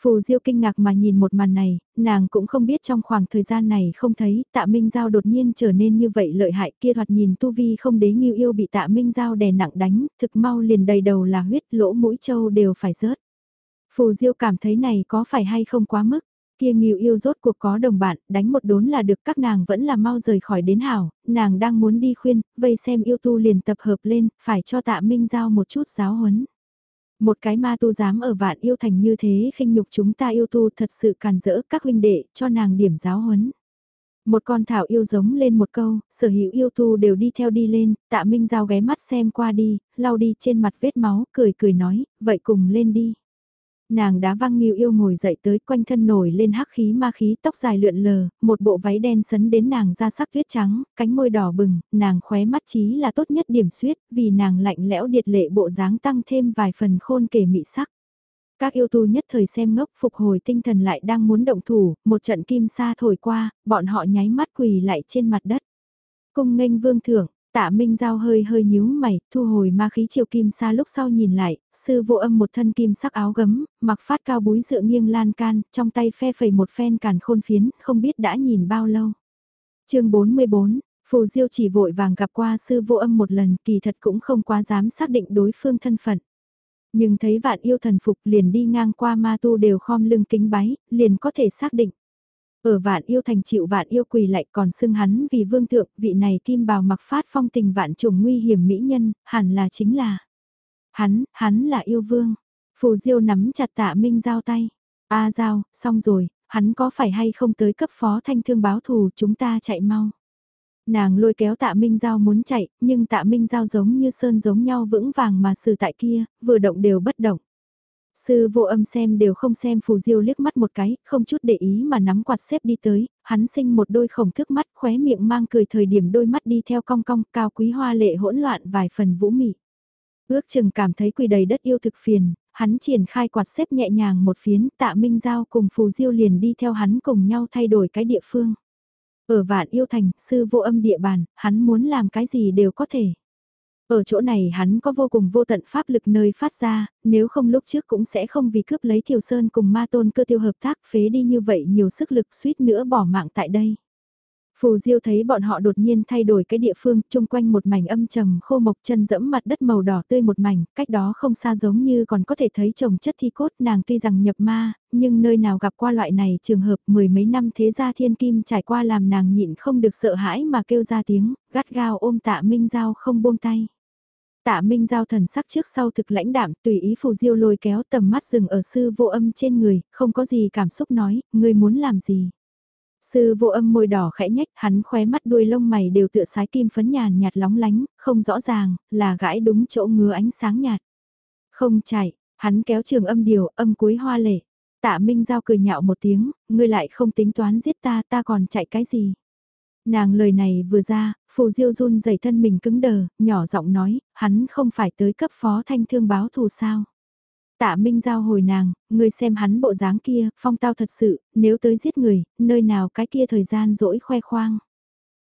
Phù Diêu kinh ngạc mà nhìn một màn này, nàng cũng không biết trong khoảng thời gian này không thấy tạ Minh Giao đột nhiên trở nên như vậy lợi hại kia thoạt nhìn tu vi không đế nghiêu yêu bị tạ Minh Giao đè nặng đánh, thực mau liền đầy đầu là huyết lỗ mũi châu đều phải rớt. Phù Diêu cảm thấy này có phải hay không quá mức, kia nghiêu yêu rốt cuộc có đồng bạn, đánh một đốn là được các nàng vẫn là mau rời khỏi đến hảo, nàng đang muốn đi khuyên, vây xem yêu tu liền tập hợp lên, phải cho tạ Minh Giao một chút giáo huấn. Một cái ma tu dám ở vạn yêu thành như thế khinh nhục chúng ta yêu tu thật sự càn rỡ các huynh đệ cho nàng điểm giáo huấn. Một con thảo yêu giống lên một câu, sở hữu yêu tu đều đi theo đi lên, tạ minh giao ghé mắt xem qua đi, lau đi trên mặt vết máu, cười cười nói, vậy cùng lên đi. Nàng đá văng nghiêu yêu ngồi dậy tới quanh thân nổi lên hắc khí ma khí tóc dài lượn lờ, một bộ váy đen sấn đến nàng ra sắc tuyết trắng, cánh môi đỏ bừng, nàng khóe mắt chí là tốt nhất điểm suyết, vì nàng lạnh lẽo điệt lệ bộ dáng tăng thêm vài phần khôn kể mị sắc. Các yêu tu nhất thời xem ngốc phục hồi tinh thần lại đang muốn động thủ, một trận kim sa thổi qua, bọn họ nháy mắt quỳ lại trên mặt đất. Cung nghênh vương thưởng, Tạ Minh Giao hơi hơi nhíu mày, thu hồi ma khí chiều kim xa lúc sau nhìn lại, sư vô âm một thân kim sắc áo gấm, mặc phát cao búi dựa nghiêng lan can, trong tay phe phẩy một phen càn khôn phiến, không biết đã nhìn bao lâu. chương 44, Phù Diêu chỉ vội vàng gặp qua sư vô âm một lần, kỳ thật cũng không quá dám xác định đối phương thân phận. Nhưng thấy vạn yêu thần phục liền đi ngang qua ma tu đều khom lưng kính bái, liền có thể xác định. Ở vạn yêu thành chịu vạn yêu quỳ lại còn xưng hắn vì vương thượng, vị này kim bào mặc phát phong tình vạn trùng nguy hiểm mỹ nhân, hẳn là chính là. Hắn, hắn là yêu vương. Phù diêu nắm chặt tạ minh giao tay. A giao, xong rồi, hắn có phải hay không tới cấp phó thanh thương báo thù chúng ta chạy mau. Nàng lôi kéo tạ Minh Giao muốn chạy, nhưng tạ Minh Giao giống như sơn giống nhau vững vàng mà xử tại kia, vừa động đều bất động. Sư vô âm xem đều không xem phù diêu liếc mắt một cái, không chút để ý mà nắm quạt xếp đi tới, hắn sinh một đôi khổng thước mắt khóe miệng mang cười thời điểm đôi mắt đi theo cong cong cao quý hoa lệ hỗn loạn vài phần vũ mị. Ước chừng cảm thấy quỳ đầy đất yêu thực phiền, hắn triển khai quạt xếp nhẹ nhàng một phiến tạ minh giao cùng phù diêu liền đi theo hắn cùng nhau thay đổi cái địa phương. Ở vạn yêu thành, sư vô âm địa bàn, hắn muốn làm cái gì đều có thể. Ở chỗ này hắn có vô cùng vô tận pháp lực nơi phát ra, nếu không lúc trước cũng sẽ không vì cướp lấy Thiều Sơn cùng ma tôn cơ tiêu hợp tác phế đi như vậy nhiều sức lực suýt nữa bỏ mạng tại đây. Phù Diêu thấy bọn họ đột nhiên thay đổi cái địa phương, chung quanh một mảnh âm trầm khô mộc chân dẫm mặt đất màu đỏ tươi một mảnh, cách đó không xa giống như còn có thể thấy trồng chất thi cốt nàng tuy rằng nhập ma, nhưng nơi nào gặp qua loại này trường hợp mười mấy năm thế gia thiên kim trải qua làm nàng nhịn không được sợ hãi mà kêu ra tiếng, gắt gao ôm tạ minh giao không buông tay. Tạ Minh Giao thần sắc trước sau thực lãnh đạm tùy ý phù diêu lôi kéo tầm mắt dừng ở sư vô âm trên người, không có gì cảm xúc nói, ngươi muốn làm gì. Sư vô âm môi đỏ khẽ nhách, hắn khóe mắt đuôi lông mày đều tựa sái kim phấn nhàn nhạt lóng lánh, không rõ ràng, là gãi đúng chỗ ngứa ánh sáng nhạt. Không chạy, hắn kéo trường âm điều, âm cuối hoa lệ. Tạ Minh Giao cười nhạo một tiếng, ngươi lại không tính toán giết ta, ta còn chạy cái gì. Nàng lời này vừa ra, phù diêu run dày thân mình cứng đờ, nhỏ giọng nói, hắn không phải tới cấp phó thanh thương báo thù sao. Tạ Minh Giao hồi nàng, người xem hắn bộ dáng kia, phong tao thật sự, nếu tới giết người, nơi nào cái kia thời gian dỗi khoe khoang.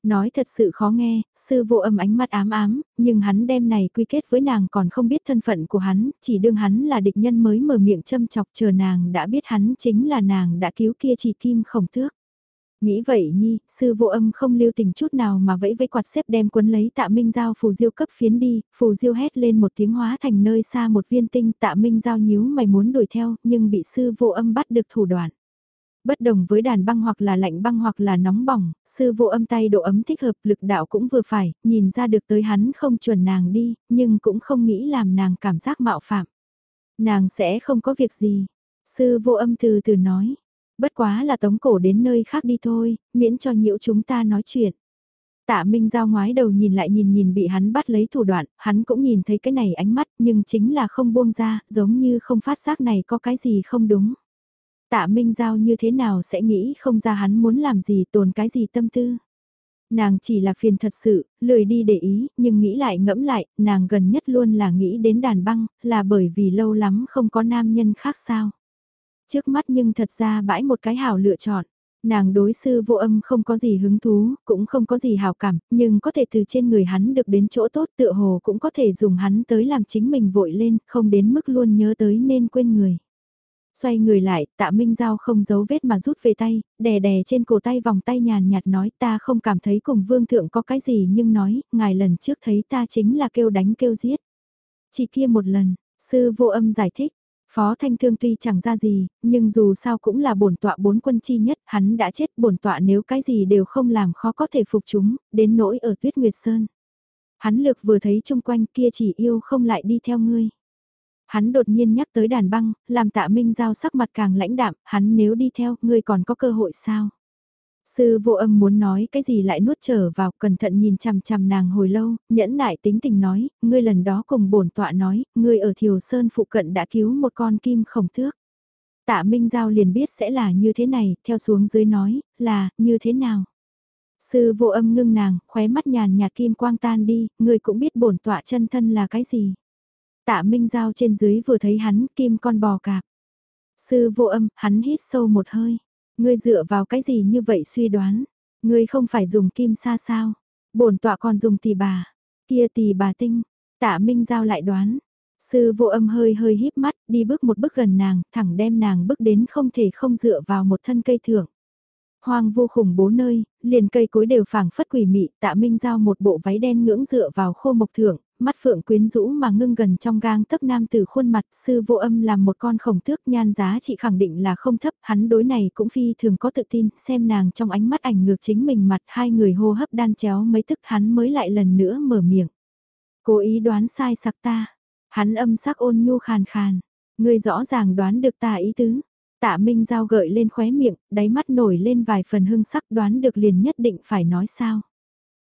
Nói thật sự khó nghe, sư vô âm ánh mắt ám ám, nhưng hắn đem này quy kết với nàng còn không biết thân phận của hắn, chỉ đương hắn là địch nhân mới mở miệng châm chọc chờ nàng đã biết hắn chính là nàng đã cứu kia chỉ kim khổng thước. Nghĩ vậy nhi, sư vô âm không lưu tình chút nào mà vẫy vẫy quạt xếp đem cuốn lấy tạ minh giao phù diêu cấp phiến đi, phù diêu hét lên một tiếng hóa thành nơi xa một viên tinh tạ minh giao nhíu mày muốn đuổi theo nhưng bị sư vô âm bắt được thủ đoạn. Bất đồng với đàn băng hoặc là lạnh băng hoặc là nóng bỏng, sư vô âm tay độ ấm thích hợp lực đạo cũng vừa phải, nhìn ra được tới hắn không chuẩn nàng đi, nhưng cũng không nghĩ làm nàng cảm giác mạo phạm. Nàng sẽ không có việc gì. Sư vô âm từ từ nói, Bất quá là tống cổ đến nơi khác đi thôi, miễn cho nhiễu chúng ta nói chuyện. Tạ Minh Giao ngoái đầu nhìn lại nhìn nhìn bị hắn bắt lấy thủ đoạn, hắn cũng nhìn thấy cái này ánh mắt nhưng chính là không buông ra, giống như không phát giác này có cái gì không đúng. Tạ Minh Giao như thế nào sẽ nghĩ không ra hắn muốn làm gì tồn cái gì tâm tư. Nàng chỉ là phiền thật sự, lười đi để ý, nhưng nghĩ lại ngẫm lại, nàng gần nhất luôn là nghĩ đến đàn băng, là bởi vì lâu lắm không có nam nhân khác sao. Trước mắt nhưng thật ra bãi một cái hảo lựa chọn. Nàng đối sư vô âm không có gì hứng thú, cũng không có gì hào cảm, nhưng có thể từ trên người hắn được đến chỗ tốt tựa hồ cũng có thể dùng hắn tới làm chính mình vội lên, không đến mức luôn nhớ tới nên quên người. Xoay người lại, tạ Minh Giao không giấu vết mà rút về tay, đè đè trên cổ tay vòng tay nhàn nhạt nói ta không cảm thấy cùng vương thượng có cái gì nhưng nói, ngài lần trước thấy ta chính là kêu đánh kêu giết. Chỉ kia một lần, sư vô âm giải thích, Phó Thanh Thương tuy chẳng ra gì, nhưng dù sao cũng là bổn tọa bốn quân chi nhất, hắn đã chết bổn tọa nếu cái gì đều không làm khó có thể phục chúng, đến nỗi ở Tuyết Nguyệt Sơn. Hắn lược vừa thấy chung quanh kia chỉ yêu không lại đi theo ngươi. Hắn đột nhiên nhắc tới đàn băng, làm tạ minh giao sắc mặt càng lãnh đạm, hắn nếu đi theo, ngươi còn có cơ hội sao? Sư vô âm muốn nói cái gì lại nuốt trở vào, cẩn thận nhìn chằm chằm nàng hồi lâu, nhẫn nại tính tình nói, ngươi lần đó cùng bổn tọa nói, ngươi ở Thiều Sơn phụ cận đã cứu một con kim khổng thước. Tạ Minh Giao liền biết sẽ là như thế này, theo xuống dưới nói, là, như thế nào. Sư vô âm ngưng nàng, khóe mắt nhàn nhạt kim quang tan đi, ngươi cũng biết bổn tọa chân thân là cái gì. Tạ Minh Giao trên dưới vừa thấy hắn, kim con bò cạp. Sư vô âm, hắn hít sâu một hơi. Ngươi dựa vào cái gì như vậy suy đoán? Ngươi không phải dùng kim sa sao? Bổn tọa còn dùng tỳ bà. Kia tỳ bà tinh. Tạ Minh Giao lại đoán. Sư vô âm hơi hơi híp mắt, đi bước một bước gần nàng, thẳng đem nàng bước đến không thể không dựa vào một thân cây thượng. Hoang vô khủng bố nơi, liền cây cối đều phảng phất quỷ mị, tạ minh giao một bộ váy đen ngưỡng dựa vào khô mộc thượng, mắt phượng quyến rũ mà ngưng gần trong gang tấc nam từ khuôn mặt sư vô âm làm một con khổng thước nhan giá trị khẳng định là không thấp, hắn đối này cũng phi thường có tự tin, xem nàng trong ánh mắt ảnh ngược chính mình mặt hai người hô hấp đan chéo mấy tức hắn mới lại lần nữa mở miệng. Cố ý đoán sai sặc ta, hắn âm sắc ôn nhu khàn khàn, ngươi rõ ràng đoán được ta ý tứ. Tạ Minh Giao gợi lên khóe miệng, đáy mắt nổi lên vài phần hưng sắc đoán được liền nhất định phải nói sao.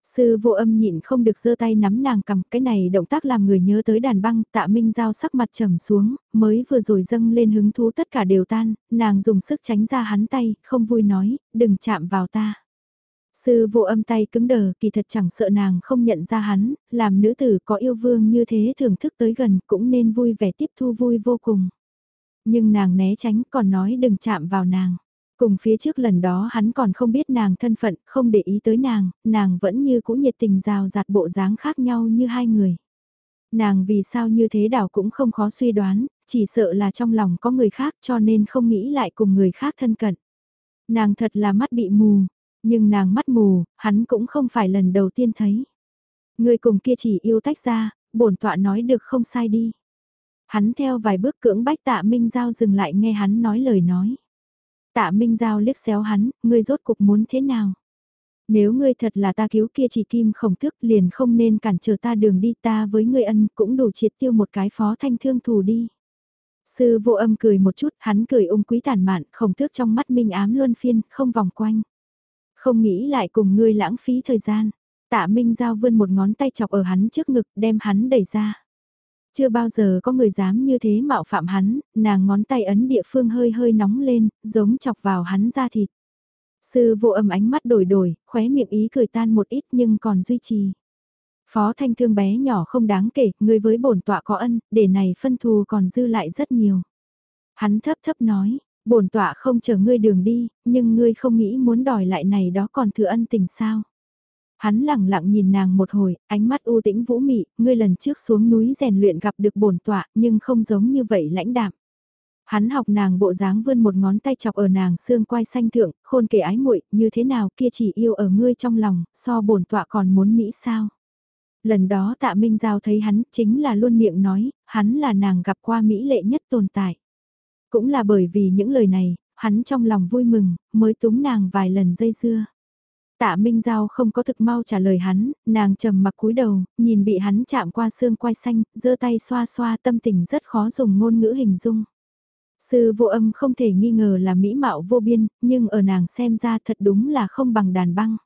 Sư vô âm nhịn không được giơ tay nắm nàng cầm cái này động tác làm người nhớ tới đàn băng tạ minh giao sắc mặt trầm xuống, mới vừa rồi dâng lên hứng thú tất cả đều tan, nàng dùng sức tránh ra hắn tay, không vui nói, đừng chạm vào ta. Sư vô âm tay cứng đờ, kỳ thật chẳng sợ nàng không nhận ra hắn, làm nữ tử có yêu vương như thế thưởng thức tới gần cũng nên vui vẻ tiếp thu vui vô cùng. Nhưng nàng né tránh còn nói đừng chạm vào nàng. Cùng phía trước lần đó hắn còn không biết nàng thân phận, không để ý tới nàng, nàng vẫn như cũ nhiệt tình rào rạt bộ dáng khác nhau như hai người. Nàng vì sao như thế đảo cũng không khó suy đoán, chỉ sợ là trong lòng có người khác cho nên không nghĩ lại cùng người khác thân cận. Nàng thật là mắt bị mù, nhưng nàng mắt mù, hắn cũng không phải lần đầu tiên thấy. Người cùng kia chỉ yêu tách ra, bổn tọa nói được không sai đi. Hắn theo vài bước cưỡng bách tạ Minh Giao dừng lại nghe hắn nói lời nói. Tạ Minh Giao liếc xéo hắn, ngươi rốt cục muốn thế nào? Nếu ngươi thật là ta cứu kia chỉ kim khổng thức liền không nên cản trở ta đường đi ta với ngươi ân cũng đủ triệt tiêu một cái phó thanh thương thù đi. Sư vô âm cười một chút, hắn cười ung quý tàn mạn, khổng thước trong mắt minh ám luân phiên, không vòng quanh. Không nghĩ lại cùng ngươi lãng phí thời gian. Tạ Minh Giao vươn một ngón tay chọc ở hắn trước ngực đem hắn đẩy ra. Chưa bao giờ có người dám như thế mạo phạm hắn, nàng ngón tay ấn địa phương hơi hơi nóng lên, giống chọc vào hắn ra thịt. Sư vô âm ánh mắt đổi đổi, khóe miệng ý cười tan một ít nhưng còn duy trì. Phó thanh thương bé nhỏ không đáng kể, người với bổn tọa có ân, để này phân thù còn dư lại rất nhiều. Hắn thấp thấp nói, bổn tọa không chờ ngươi đường đi, nhưng ngươi không nghĩ muốn đòi lại này đó còn thừa ân tình sao. Hắn lẳng lặng nhìn nàng một hồi, ánh mắt u tĩnh vũ mị, ngươi lần trước xuống núi rèn luyện gặp được bổn tọa, nhưng không giống như vậy lãnh đạm. Hắn học nàng bộ dáng vươn một ngón tay chọc ở nàng xương quai xanh thượng, khôn kể ái muội như thế nào kia chỉ yêu ở ngươi trong lòng, so bổn tọa còn muốn Mỹ sao. Lần đó tạ Minh Giao thấy hắn chính là luôn miệng nói, hắn là nàng gặp qua Mỹ lệ nhất tồn tại. Cũng là bởi vì những lời này, hắn trong lòng vui mừng, mới túng nàng vài lần dây dưa. Tạ Minh Giao không có thực mau trả lời hắn, nàng trầm mặc cúi đầu, nhìn bị hắn chạm qua xương quai xanh, giơ tay xoa xoa tâm tình rất khó dùng ngôn ngữ hình dung. Sư vô âm không thể nghi ngờ là mỹ mạo vô biên, nhưng ở nàng xem ra thật đúng là không bằng đàn băng.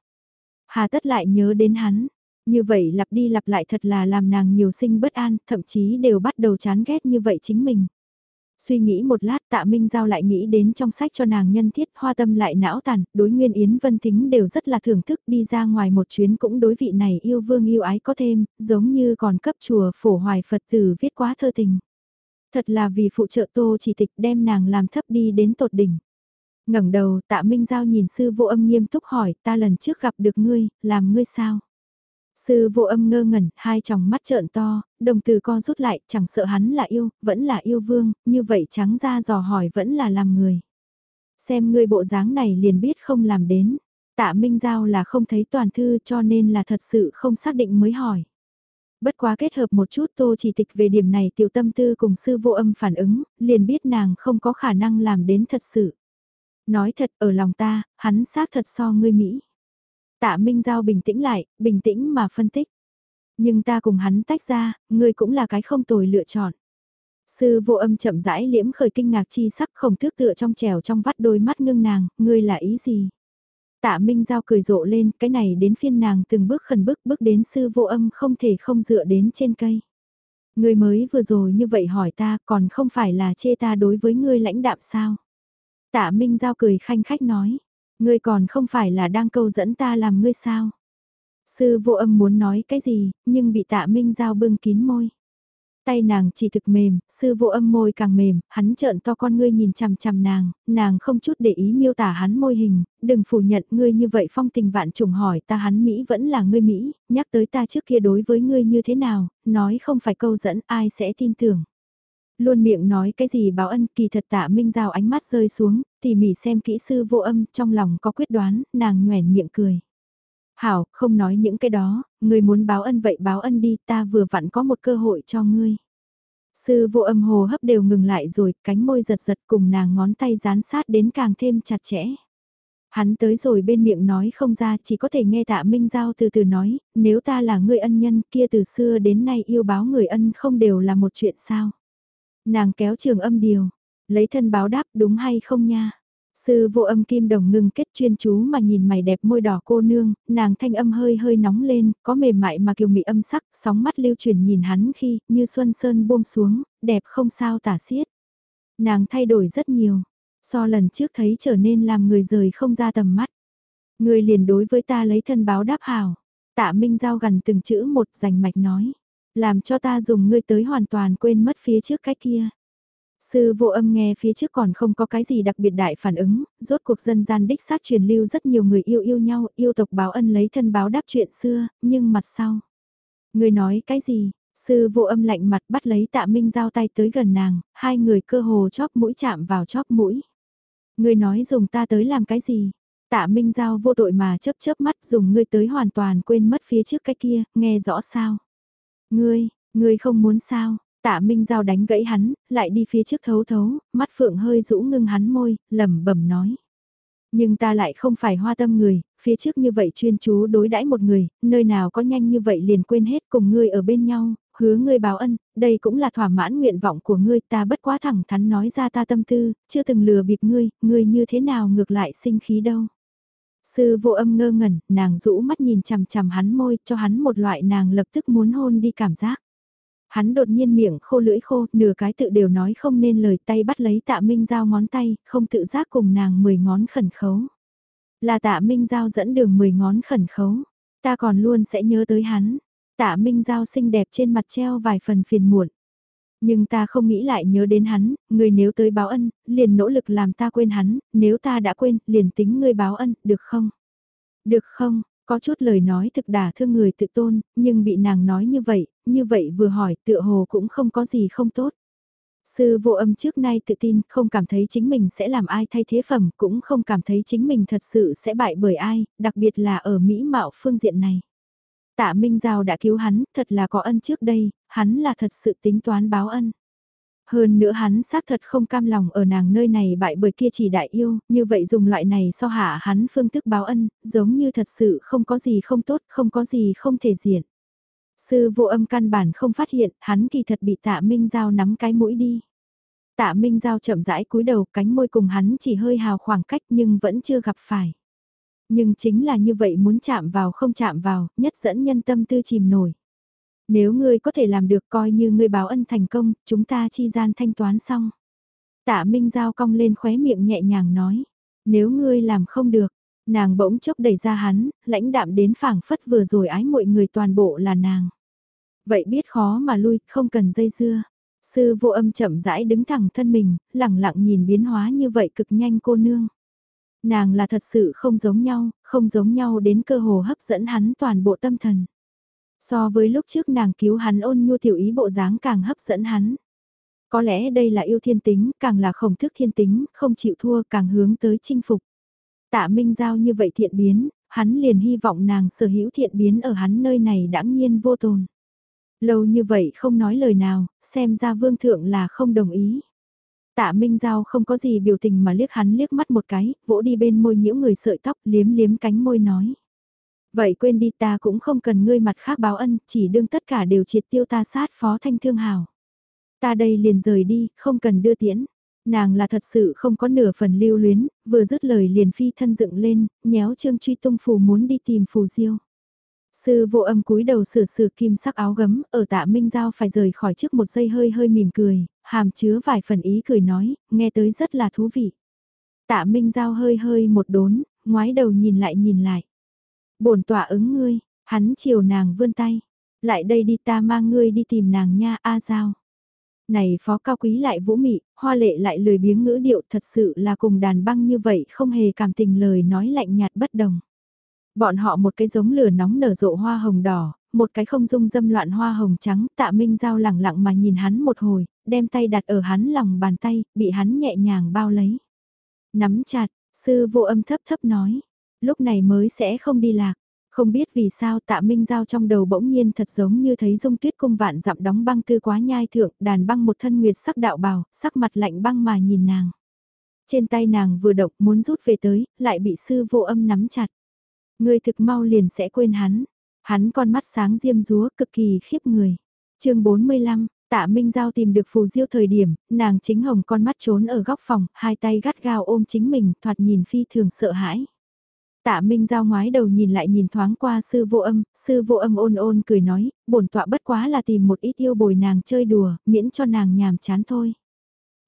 Hà tất lại nhớ đến hắn, như vậy lặp đi lặp lại thật là làm nàng nhiều sinh bất an, thậm chí đều bắt đầu chán ghét như vậy chính mình. Suy nghĩ một lát tạ Minh Giao lại nghĩ đến trong sách cho nàng nhân thiết hoa tâm lại não tàn, đối Nguyên Yến Vân Thính đều rất là thưởng thức đi ra ngoài một chuyến cũng đối vị này yêu vương yêu ái có thêm, giống như còn cấp chùa phổ hoài Phật tử viết quá thơ tình. Thật là vì phụ trợ tô chỉ tịch đem nàng làm thấp đi đến tột đỉnh. ngẩng đầu tạ Minh Giao nhìn sư vô âm nghiêm túc hỏi ta lần trước gặp được ngươi, làm ngươi sao? Sư vô âm ngơ ngẩn, hai tròng mắt trợn to, đồng từ co rút lại, chẳng sợ hắn là yêu, vẫn là yêu vương, như vậy trắng ra dò hỏi vẫn là làm người. Xem ngươi bộ dáng này liền biết không làm đến. Tạ Minh Giao là không thấy toàn thư cho nên là thật sự không xác định mới hỏi. Bất quá kết hợp một chút tô chỉ tịch về điểm này tiểu tâm tư cùng sư vô âm phản ứng, liền biết nàng không có khả năng làm đến thật sự. Nói thật ở lòng ta, hắn xác thật so ngươi Mỹ. Tạ Minh Giao bình tĩnh lại, bình tĩnh mà phân tích. Nhưng ta cùng hắn tách ra, ngươi cũng là cái không tồi lựa chọn. Sư vô âm chậm rãi liễm khởi kinh ngạc chi sắc không thước tựa trong trèo trong vắt đôi mắt ngưng nàng, ngươi là ý gì? Tạ Minh Giao cười rộ lên, cái này đến phiên nàng từng bước khẩn bước bước đến sư vô âm không thể không dựa đến trên cây. Ngươi mới vừa rồi như vậy hỏi ta còn không phải là chê ta đối với ngươi lãnh đạm sao? Tạ Minh Giao cười khanh khách nói, Ngươi còn không phải là đang câu dẫn ta làm ngươi sao? Sư vô âm muốn nói cái gì, nhưng bị tạ minh giao bưng kín môi. Tay nàng chỉ thực mềm, sư vô âm môi càng mềm, hắn trợn to con ngươi nhìn chằm chằm nàng, nàng không chút để ý miêu tả hắn môi hình, đừng phủ nhận ngươi như vậy phong tình vạn trùng hỏi ta hắn Mỹ vẫn là ngươi Mỹ, nhắc tới ta trước kia đối với ngươi như thế nào, nói không phải câu dẫn ai sẽ tin tưởng. Luôn miệng nói cái gì báo ân kỳ thật tạ minh giao ánh mắt rơi xuống, tỉ mỉ xem kỹ sư vô âm trong lòng có quyết đoán, nàng nhoẻn miệng cười. Hảo, không nói những cái đó, người muốn báo ân vậy báo ân đi, ta vừa vặn có một cơ hội cho ngươi. Sư vô âm hồ hấp đều ngừng lại rồi, cánh môi giật giật cùng nàng ngón tay dán sát đến càng thêm chặt chẽ. Hắn tới rồi bên miệng nói không ra chỉ có thể nghe tạ Minh Giao từ từ nói, nếu ta là người ân nhân kia từ xưa đến nay yêu báo người ân không đều là một chuyện sao. Nàng kéo trường âm điều, lấy thân báo đáp đúng hay không nha. Sư vô âm kim đồng ngưng kết chuyên chú mà nhìn mày đẹp môi đỏ cô nương, nàng thanh âm hơi hơi nóng lên, có mềm mại mà kiều mị âm sắc, sóng mắt lưu chuyển nhìn hắn khi, như xuân sơn buông xuống, đẹp không sao tả xiết. Nàng thay đổi rất nhiều, so lần trước thấy trở nên làm người rời không ra tầm mắt. Người liền đối với ta lấy thân báo đáp hảo. Tạ Minh Giao gần từng chữ một rành mạch nói. Làm cho ta dùng ngươi tới hoàn toàn quên mất phía trước cái kia. Sư vô âm nghe phía trước còn không có cái gì đặc biệt đại phản ứng, rốt cuộc dân gian đích xác truyền lưu rất nhiều người yêu yêu nhau, yêu tộc báo ân lấy thân báo đáp chuyện xưa, nhưng mặt sau. Người nói cái gì, sư vô âm lạnh mặt bắt lấy tạ minh giao tay tới gần nàng, hai người cơ hồ chóp mũi chạm vào chóp mũi. Người nói dùng ta tới làm cái gì, Tạ Minh Giao vô tội mà chớp chớp mắt dùng ngươi tới hoàn toàn quên mất phía trước cái kia, nghe rõ sao? Ngươi, ngươi không muốn sao? Tạ Minh Giao đánh gãy hắn, lại đi phía trước thấu thấu, mắt phượng hơi rũ ngưng hắn môi, lẩm bẩm nói. Nhưng ta lại không phải hoa tâm người, phía trước như vậy chuyên chú đối đãi một người, nơi nào có nhanh như vậy liền quên hết cùng ngươi ở bên nhau, hứa ngươi báo ân, đây cũng là thỏa mãn nguyện vọng của ngươi, ta bất quá thẳng thắn nói ra ta tâm tư, chưa từng lừa bịp ngươi, ngươi như thế nào ngược lại sinh khí đâu. Sư vô âm ngơ ngẩn, nàng rũ mắt nhìn chằm chằm hắn môi, cho hắn một loại nàng lập tức muốn hôn đi cảm giác. Hắn đột nhiên miệng khô lưỡi khô, nửa cái tự đều nói không nên lời tay bắt lấy tạ minh giao ngón tay, không tự giác cùng nàng mười ngón khẩn khấu. Là tạ minh giao dẫn đường mười ngón khẩn khấu, ta còn luôn sẽ nhớ tới hắn. Tạ minh giao xinh đẹp trên mặt treo vài phần phiền muộn. Nhưng ta không nghĩ lại nhớ đến hắn, người nếu tới báo ân, liền nỗ lực làm ta quên hắn, nếu ta đã quên, liền tính ngươi báo ân, được không? Được không? Có chút lời nói thực đả thương người tự tôn, nhưng bị nàng nói như vậy, như vậy vừa hỏi tựa hồ cũng không có gì không tốt. Sư vô âm trước nay tự tin, không cảm thấy chính mình sẽ làm ai thay thế phẩm, cũng không cảm thấy chính mình thật sự sẽ bại bởi ai, đặc biệt là ở Mỹ mạo phương diện này. Tạ Minh Giao đã cứu hắn, thật là có ân trước đây, hắn là thật sự tính toán báo ân. Hơn nữa hắn xác thật không cam lòng ở nàng nơi này bại bởi kia chỉ đại yêu, như vậy dùng loại này so hạ hắn phương thức báo ân, giống như thật sự không có gì không tốt, không có gì không thể diện. Sư vô âm căn bản không phát hiện, hắn kỳ thật bị tạ Minh Giao nắm cái mũi đi. Tạ Minh Giao chậm rãi cúi đầu cánh môi cùng hắn chỉ hơi hào khoảng cách nhưng vẫn chưa gặp phải. Nhưng chính là như vậy muốn chạm vào không chạm vào, nhất dẫn nhân tâm tư chìm nổi. Nếu ngươi có thể làm được coi như ngươi báo ân thành công, chúng ta chi gian thanh toán xong. Tạ Minh Giao cong lên khóe miệng nhẹ nhàng nói. Nếu ngươi làm không được, nàng bỗng chốc đẩy ra hắn, lãnh đạm đến phảng phất vừa rồi ái mọi người toàn bộ là nàng. Vậy biết khó mà lui, không cần dây dưa. Sư vô âm chậm rãi đứng thẳng thân mình, lặng lặng nhìn biến hóa như vậy cực nhanh cô nương. Nàng là thật sự không giống nhau, không giống nhau đến cơ hồ hấp dẫn hắn toàn bộ tâm thần. So với lúc trước nàng cứu hắn ôn nhu tiểu ý bộ dáng càng hấp dẫn hắn. Có lẽ đây là yêu thiên tính, càng là khổng thức thiên tính, không chịu thua càng hướng tới chinh phục. Tạ Minh Giao như vậy thiện biến, hắn liền hy vọng nàng sở hữu thiện biến ở hắn nơi này đãng nhiên vô tồn. Lâu như vậy không nói lời nào, xem ra vương thượng là không đồng ý. Tạ Minh Giao không có gì biểu tình mà liếc hắn liếc mắt một cái, vỗ đi bên môi nhiễu người sợi tóc liếm liếm cánh môi nói. Vậy quên đi ta cũng không cần ngươi mặt khác báo ân, chỉ đương tất cả đều triệt tiêu ta sát phó thanh thương hào. Ta đây liền rời đi, không cần đưa tiễn. Nàng là thật sự không có nửa phần lưu luyến, vừa dứt lời liền phi thân dựng lên, nhéo trương truy tung phù muốn đi tìm phù diêu. Sư vô âm cúi đầu sửa sửa kim sắc áo gấm, ở tạ Minh Giao phải rời khỏi trước một giây hơi hơi mỉm cười, hàm chứa vài phần ý cười nói, nghe tới rất là thú vị. Tạ Minh Giao hơi hơi một đốn, ngoái đầu nhìn lại nhìn lại. bổn tỏa ứng ngươi, hắn chiều nàng vươn tay. Lại đây đi ta mang ngươi đi tìm nàng nha A Giao. Này phó cao quý lại vũ mị, hoa lệ lại lười biếng ngữ điệu thật sự là cùng đàn băng như vậy không hề cảm tình lời nói lạnh nhạt bất đồng. Bọn họ một cái giống lửa nóng nở rộ hoa hồng đỏ, một cái không dung dâm loạn hoa hồng trắng, tạ minh giao lẳng lặng mà nhìn hắn một hồi, đem tay đặt ở hắn lòng bàn tay, bị hắn nhẹ nhàng bao lấy. Nắm chặt, sư vô âm thấp thấp nói, lúc này mới sẽ không đi lạc. Không biết vì sao tạ minh giao trong đầu bỗng nhiên thật giống như thấy dung tuyết cung vạn dặm đóng băng tư quá nhai thượng, đàn băng một thân nguyệt sắc đạo bào, sắc mặt lạnh băng mà nhìn nàng. Trên tay nàng vừa động muốn rút về tới, lại bị sư vô âm nắm chặt ngươi thực mau liền sẽ quên hắn. Hắn con mắt sáng diêm rúa cực kỳ khiếp người. chương 45, Tạ Minh Giao tìm được phù diêu thời điểm, nàng chính hồng con mắt trốn ở góc phòng, hai tay gắt gao ôm chính mình, thoạt nhìn phi thường sợ hãi. Tạ Minh Giao ngoái đầu nhìn lại nhìn thoáng qua sư vô âm, sư vô âm ôn ôn cười nói, bổn tọa bất quá là tìm một ít yêu bồi nàng chơi đùa, miễn cho nàng nhàm chán thôi.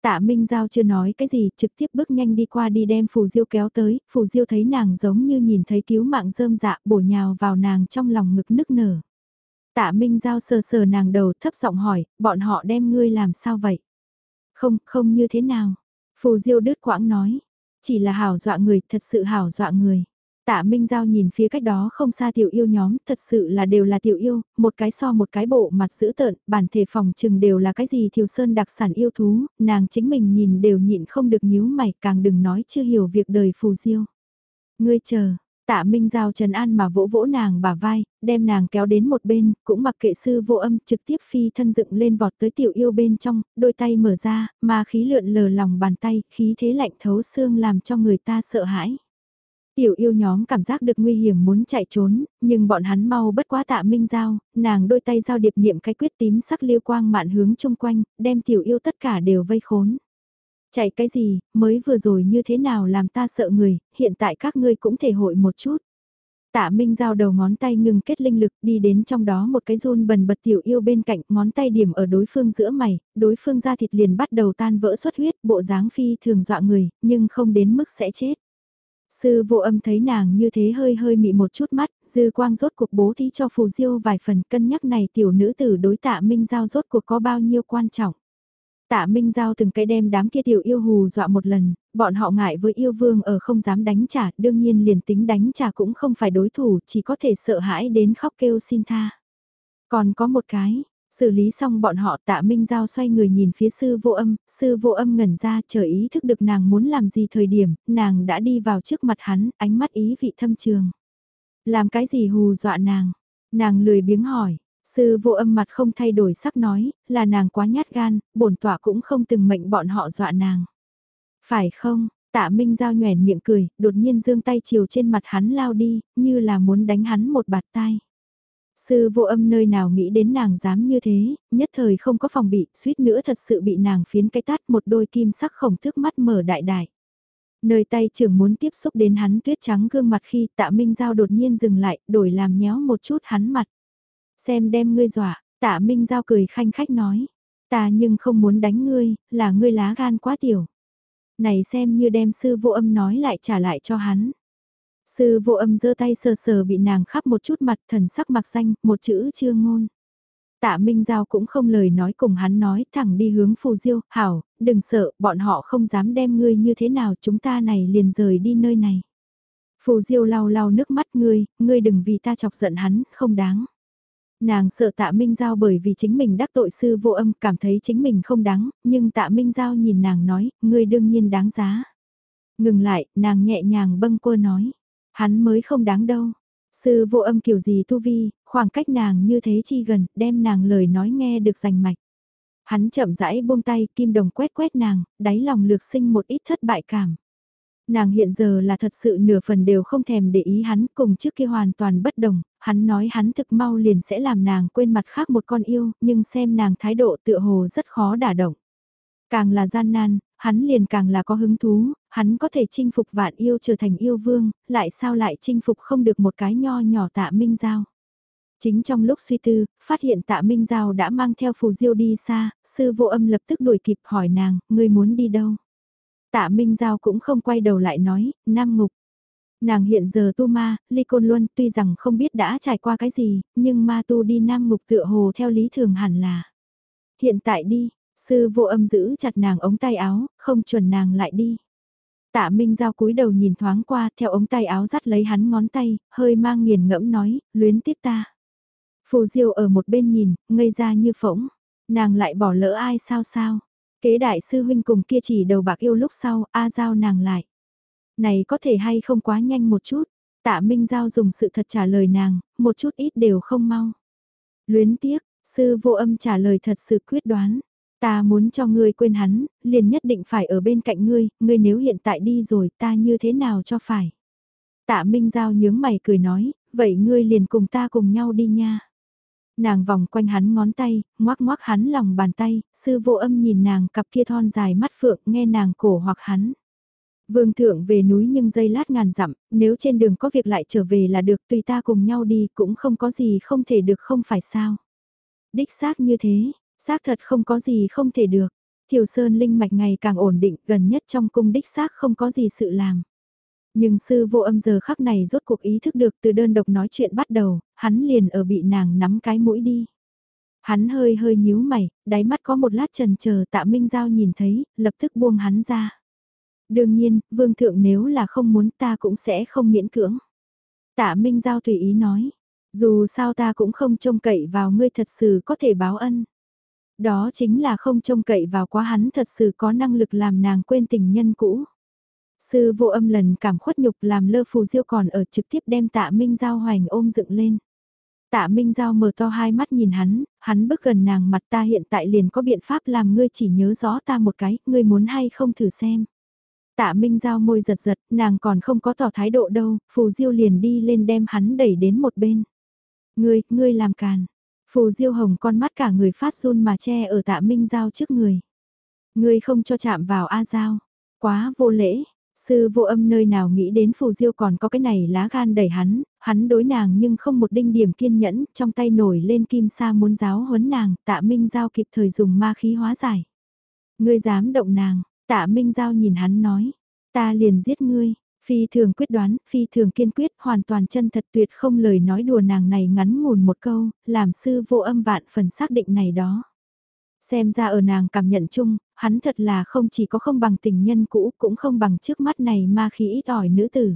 Tạ Minh Giao chưa nói cái gì, trực tiếp bước nhanh đi qua đi đem Phù Diêu kéo tới, Phù Diêu thấy nàng giống như nhìn thấy cứu mạng rơm dạ bổ nhào vào nàng trong lòng ngực nức nở. Tạ Minh Giao sờ sờ nàng đầu thấp giọng hỏi, bọn họ đem ngươi làm sao vậy? Không, không như thế nào. Phù Diêu đứt quãng nói, chỉ là hảo dọa người, thật sự hảo dọa người. Tạ Minh Giao nhìn phía cách đó không xa tiểu yêu nhóm, thật sự là đều là tiểu yêu, một cái so một cái bộ mặt dữ tợn, bản thể phòng trừng đều là cái gì thiều sơn đặc sản yêu thú, nàng chính mình nhìn đều nhịn không được nhíu mày, càng đừng nói chưa hiểu việc đời phù diêu. Ngươi chờ, tạ Minh Giao trần an mà vỗ vỗ nàng bả vai, đem nàng kéo đến một bên, cũng mặc kệ sư vô âm trực tiếp phi thân dựng lên vọt tới tiểu yêu bên trong, đôi tay mở ra, mà khí lượn lờ lòng bàn tay, khí thế lạnh thấu xương làm cho người ta sợ hãi. Tiểu yêu nhóm cảm giác được nguy hiểm muốn chạy trốn, nhưng bọn hắn mau bất quá tạ minh giao, nàng đôi tay giao điệp niệm cái quyết tím sắc liêu quang mạn hướng chung quanh, đem tiểu yêu tất cả đều vây khốn. Chạy cái gì, mới vừa rồi như thế nào làm ta sợ người, hiện tại các ngươi cũng thể hội một chút. Tạ Minh giao đầu ngón tay ngừng kết linh lực đi đến trong đó một cái run bần bật tiểu yêu bên cạnh ngón tay điểm ở đối phương giữa mày, đối phương da thịt liền bắt đầu tan vỡ xuất huyết bộ dáng phi thường dọa người, nhưng không đến mức sẽ chết. Sư vô âm thấy nàng như thế hơi hơi mị một chút mắt, dư quang rốt cuộc bố thí cho phù diêu vài phần cân nhắc này tiểu nữ tử đối tạ Minh Giao rốt cuộc có bao nhiêu quan trọng. Tạ Minh Giao từng cái đem đám kia tiểu yêu hù dọa một lần, bọn họ ngại với yêu vương ở không dám đánh trả, đương nhiên liền tính đánh trả cũng không phải đối thủ, chỉ có thể sợ hãi đến khóc kêu xin tha. Còn có một cái, Xử lý xong bọn họ tạ Minh Giao xoay người nhìn phía sư vô âm, sư vô âm ngẩn ra chờ ý thức được nàng muốn làm gì thời điểm, nàng đã đi vào trước mặt hắn, ánh mắt ý vị thâm trường. Làm cái gì hù dọa nàng? Nàng lười biếng hỏi, sư vô âm mặt không thay đổi sắc nói, là nàng quá nhát gan, bổn tỏa cũng không từng mệnh bọn họ dọa nàng. Phải không? Tạ Minh Giao nhoèn miệng cười, đột nhiên dương tay chiều trên mặt hắn lao đi, như là muốn đánh hắn một bạt tai. Sư vô âm nơi nào nghĩ đến nàng dám như thế, nhất thời không có phòng bị, suýt nữa thật sự bị nàng phiến cái tát một đôi kim sắc khổng thước mắt mở đại đại. Nơi tay trưởng muốn tiếp xúc đến hắn tuyết trắng gương mặt khi tạ Minh Giao đột nhiên dừng lại, đổi làm nhéo một chút hắn mặt. Xem đem ngươi dọa, tạ Minh Giao cười khanh khách nói. Ta nhưng không muốn đánh ngươi, là ngươi lá gan quá tiểu. Này xem như đem sư vô âm nói lại trả lại cho hắn. Sư vô âm giơ tay sờ sờ bị nàng khắp một chút mặt thần sắc mặc xanh, một chữ chưa ngôn. Tạ Minh Giao cũng không lời nói cùng hắn nói thẳng đi hướng phù diêu, hảo, đừng sợ, bọn họ không dám đem ngươi như thế nào chúng ta này liền rời đi nơi này. Phù diêu lau lau nước mắt ngươi, ngươi đừng vì ta chọc giận hắn, không đáng. Nàng sợ tạ Minh Giao bởi vì chính mình đắc tội sư vô âm cảm thấy chính mình không đáng, nhưng tạ Minh Giao nhìn nàng nói, ngươi đương nhiên đáng giá. Ngừng lại, nàng nhẹ nhàng bâng quơ nói. Hắn mới không đáng đâu. Sư vô âm kiểu gì tu vi, khoảng cách nàng như thế chi gần, đem nàng lời nói nghe được rành mạch. Hắn chậm rãi buông tay, kim đồng quét quét nàng, đáy lòng lược sinh một ít thất bại cảm. Nàng hiện giờ là thật sự nửa phần đều không thèm để ý hắn cùng trước kia hoàn toàn bất đồng, hắn nói hắn thực mau liền sẽ làm nàng quên mặt khác một con yêu, nhưng xem nàng thái độ tựa hồ rất khó đả động. Càng là gian nan, hắn liền càng là có hứng thú, hắn có thể chinh phục vạn yêu trở thành yêu vương, lại sao lại chinh phục không được một cái nho nhỏ tạ minh giao. Chính trong lúc suy tư, phát hiện tạ Minh Giao đã mang theo phù diêu đi xa, sư vô âm lập tức đuổi kịp hỏi nàng, ngươi muốn đi đâu? Tạ Minh Giao cũng không quay đầu lại nói, Nam Ngục. Nàng hiện giờ tu ma, ly côn luân tuy rằng không biết đã trải qua cái gì, nhưng ma tu đi Nam Ngục tựa hồ theo lý thường hẳn là. Hiện tại đi, Sư vô âm giữ chặt nàng ống tay áo, không chuẩn nàng lại đi. Tạ Minh Giao cúi đầu nhìn thoáng qua, theo ống tay áo dắt lấy hắn ngón tay, hơi mang nghiền ngẫm nói, luyến tiếc ta. Phù Diêu ở một bên nhìn, ngây ra như phỗng, nàng lại bỏ lỡ ai sao sao. Kế đại sư huynh cùng kia chỉ đầu bạc yêu lúc sau, A Giao nàng lại. Này có thể hay không quá nhanh một chút, tạ Minh Giao dùng sự thật trả lời nàng, một chút ít đều không mau. Luyến tiếc, sư vô âm trả lời thật sự quyết đoán. Ta muốn cho ngươi quên hắn, liền nhất định phải ở bên cạnh ngươi, ngươi nếu hiện tại đi rồi ta như thế nào cho phải. Tạ Minh Giao nhướng mày cười nói, vậy ngươi liền cùng ta cùng nhau đi nha. Nàng vòng quanh hắn ngón tay, ngoác ngoác hắn lòng bàn tay, sư vô âm nhìn nàng cặp kia thon dài mắt phượng nghe nàng cổ hoặc hắn. Vương thượng về núi nhưng dây lát ngàn dặm, nếu trên đường có việc lại trở về là được tùy ta cùng nhau đi cũng không có gì không thể được không phải sao. Đích xác như thế, xác thật không có gì không thể được. Thiều Sơn linh mạch ngày càng ổn định gần nhất trong cung đích xác không có gì sự làm. Nhưng sư vô âm giờ khắc này rốt cuộc ý thức được từ đơn độc nói chuyện bắt đầu, hắn liền ở bị nàng nắm cái mũi đi. Hắn hơi hơi nhíu mày, đáy mắt có một lát trần chờ tạ Minh Giao nhìn thấy, lập tức buông hắn ra. Đương nhiên, vương thượng nếu là không muốn ta cũng sẽ không miễn cưỡng. Tạ Minh Giao tùy ý nói, dù sao ta cũng không trông cậy vào ngươi thật sự có thể báo ân. Đó chính là không trông cậy vào quá hắn thật sự có năng lực làm nàng quên tình nhân cũ. Sư vô âm lần cảm khuất nhục làm lơ phù diêu còn ở trực tiếp đem tạ Minh Giao hoành ôm dựng lên. Tạ Minh Giao mở to hai mắt nhìn hắn, hắn bước gần nàng mặt ta hiện tại liền có biện pháp làm ngươi chỉ nhớ rõ ta một cái, ngươi muốn hay không thử xem. Tạ Minh Giao môi giật giật, nàng còn không có tỏ thái độ đâu, Phù Diêu liền đi lên đem hắn đẩy đến một bên. Ngươi, ngươi làm càn. Phù Diêu hồng con mắt cả người phát run mà che ở tạ Minh Giao trước người. Ngươi không cho chạm vào A Giao. Quá vô lễ, Sư vô âm nơi nào nghĩ đến phù diêu còn có cái này lá gan đẩy hắn, hắn đối nàng nhưng không một đinh điểm kiên nhẫn, trong tay nổi lên kim sa muốn giáo huấn nàng, tạ minh giao kịp thời dùng ma khí hóa giải. Ngươi dám động nàng, tạ minh giao nhìn hắn nói, ta liền giết ngươi, phi thường quyết đoán, phi thường kiên quyết, hoàn toàn chân thật tuyệt không lời nói đùa nàng này ngắn ngủn một câu, làm sư vô âm vạn phần xác định này đó. Xem ra ở nàng cảm nhận chung, hắn thật là không chỉ có không bằng tình nhân cũ cũng không bằng trước mắt này ma khí ít ỏi nữ tử.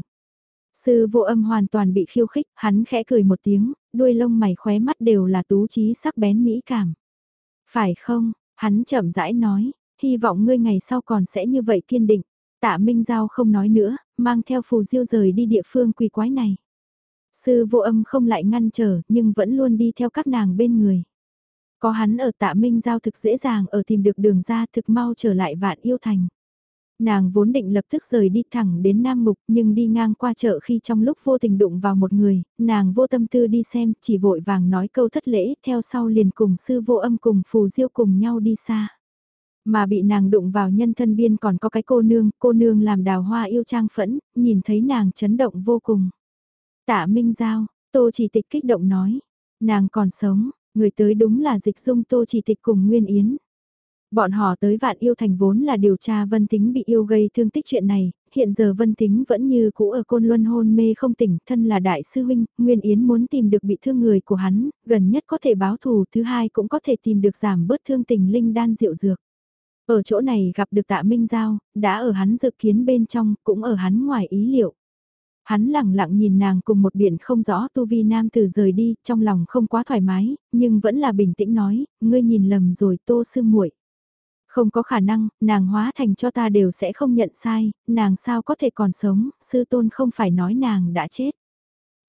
Sư vô âm hoàn toàn bị khiêu khích, hắn khẽ cười một tiếng, đuôi lông mày khóe mắt đều là tú trí sắc bén mỹ cảm. Phải không, hắn chậm rãi nói, hy vọng ngươi ngày sau còn sẽ như vậy kiên định. Tạ Minh Giao không nói nữa, mang theo phù diêu rời đi địa phương quỳ quái này. Sư vô âm không lại ngăn trở, nhưng vẫn luôn đi theo các nàng bên người. Có hắn ở tạ minh giao thực dễ dàng ở tìm được đường ra thực mau trở lại vạn yêu thành. Nàng vốn định lập tức rời đi thẳng đến Nam Mục nhưng đi ngang qua chợ khi trong lúc vô tình đụng vào một người, nàng vô tâm tư đi xem chỉ vội vàng nói câu thất lễ theo sau liền cùng sư vô âm cùng phù diêu cùng nhau đi xa. Mà bị nàng đụng vào nhân thân biên còn có cái cô nương, cô nương làm đào hoa yêu trang phẫn, nhìn thấy nàng chấn động vô cùng. Tạ Minh Giao, Tô chỉ tịch kích động nói, nàng còn sống, Người tới đúng là dịch dung tô chỉ tịch cùng Nguyên Yến. Bọn họ tới vạn yêu thành vốn là điều tra Vân Tính bị yêu gây thương tích chuyện này, hiện giờ Vân Tính vẫn như cũ ở côn luân hôn mê không tỉnh, thân là đại sư huynh, Nguyên Yến muốn tìm được bị thương người của hắn, gần nhất có thể báo thù, thứ hai cũng có thể tìm được giảm bớt thương tình linh đan diệu dược. Ở chỗ này gặp được tạ Minh Giao, đã ở hắn dự kiến bên trong, cũng ở hắn ngoài ý liệu. Hắn lặng lặng nhìn nàng cùng một biển không rõ tu vi nam từ rời đi, trong lòng không quá thoải mái, nhưng vẫn là bình tĩnh nói, ngươi nhìn lầm rồi tô sư muội Không có khả năng, nàng hóa thành cho ta đều sẽ không nhận sai, nàng sao có thể còn sống, sư tôn không phải nói nàng đã chết.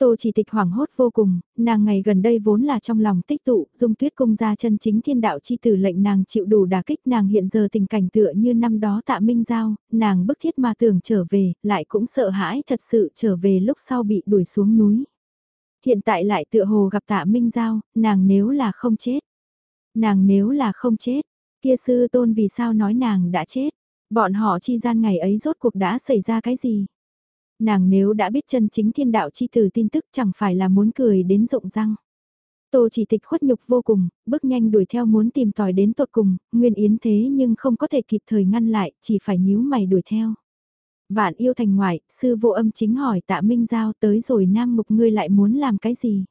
Tô chỉ tịch hoảng hốt vô cùng, nàng ngày gần đây vốn là trong lòng tích tụ, dung tuyết cung ra chân chính thiên đạo chi tử lệnh nàng chịu đủ đả kích nàng hiện giờ tình cảnh tựa như năm đó tạ minh giao, nàng bức thiết mà tưởng trở về, lại cũng sợ hãi thật sự trở về lúc sau bị đuổi xuống núi. Hiện tại lại tựa hồ gặp tạ minh giao, nàng nếu là không chết. Nàng nếu là không chết, kia sư tôn vì sao nói nàng đã chết, bọn họ chi gian ngày ấy rốt cuộc đã xảy ra cái gì nàng nếu đã biết chân chính thiên đạo chi từ tin tức chẳng phải là muốn cười đến rộng răng. Tô chỉ tịch khuất nhục vô cùng, bước nhanh đuổi theo muốn tìm tòi đến tột cùng, Nguyên Yến thế nhưng không có thể kịp thời ngăn lại, chỉ phải nhíu mày đuổi theo. Vạn yêu thành ngoại, sư vô âm chính hỏi tạ Minh Giao tới rồi nam mục ngươi lại muốn làm cái gì?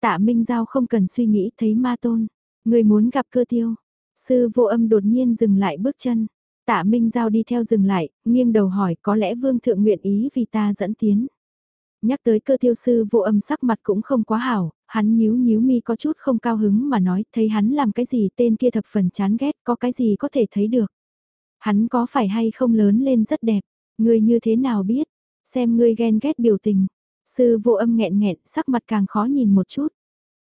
Tạ Minh Giao không cần suy nghĩ thấy ma tôn, ngươi muốn gặp cơ tiêu. Sư vô âm đột nhiên dừng lại bước chân, Tạ Minh Giao đi theo dừng lại, nghiêng đầu hỏi có lẽ vương thượng nguyện ý vì ta dẫn tiến. Nhắc tới cơ tiêu sư vô âm sắc mặt cũng không quá hảo, hắn nhíu nhíu mi có chút không cao hứng mà nói thấy hắn làm cái gì tên kia thập phần chán ghét có cái gì có thể thấy được. Hắn có phải hay không lớn lên rất đẹp, ngươi như thế nào biết, xem ngươi ghen ghét biểu tình. Sư vô âm nghẹn nghẹn sắc mặt càng khó nhìn một chút.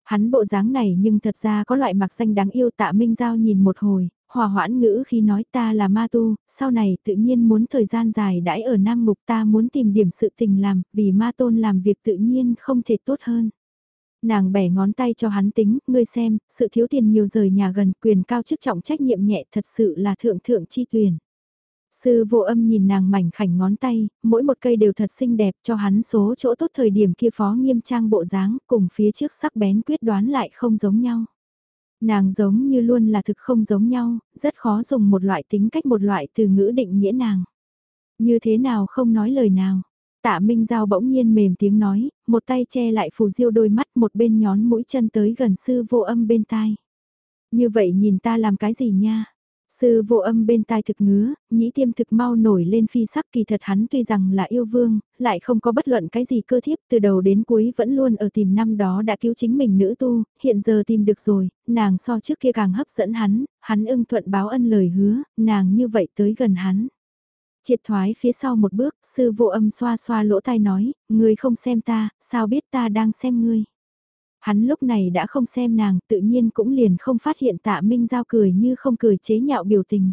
Hắn bộ dáng này nhưng thật ra có loại mặc danh đáng yêu tạ Minh Giao nhìn một hồi, hòa hoãn ngữ khi nói ta là ma tu, sau này tự nhiên muốn thời gian dài đãi ở Nam Mục ta muốn tìm điểm sự tình làm, vì ma tôn làm việc tự nhiên không thể tốt hơn. Nàng bẻ ngón tay cho hắn tính, ngươi xem, sự thiếu tiền nhiều rời nhà gần, quyền cao chức trọng trách nhiệm nhẹ thật sự là thượng thượng chi tuyển. Sư vô âm nhìn nàng mảnh khảnh ngón tay, mỗi một cây đều thật xinh đẹp cho hắn số chỗ tốt thời điểm kia phó nghiêm trang bộ dáng cùng phía trước sắc bén quyết đoán lại không giống nhau. Nàng giống như luôn là thực không giống nhau, rất khó dùng một loại tính cách một loại từ ngữ định nghĩa nàng. Như thế nào không nói lời nào. Tạ Minh Giao bỗng nhiên mềm tiếng nói, một tay che lại phù diêu đôi mắt một bên nhón mũi chân tới gần sư vô âm bên tai. Như vậy nhìn ta làm cái gì nha? Sư vô âm bên tai thực ngứa, nhĩ tiêm thực mau nổi lên phi sắc kỳ thật hắn tuy rằng là yêu vương, lại không có bất luận cái gì cơ thiếp từ đầu đến cuối vẫn luôn ở tìm năm đó đã cứu chính mình nữ tu, hiện giờ tìm được rồi, nàng so trước kia càng hấp dẫn hắn, hắn ưng thuận báo ân lời hứa, nàng như vậy tới gần hắn. Triệt thoái phía sau một bước, sư vô âm xoa xoa lỗ tai nói, ngươi không xem ta, sao biết ta đang xem ngươi. Hắn lúc này đã không xem nàng, tự nhiên cũng liền không phát hiện tạ Minh Giao cười như không cười chế nhạo biểu tình.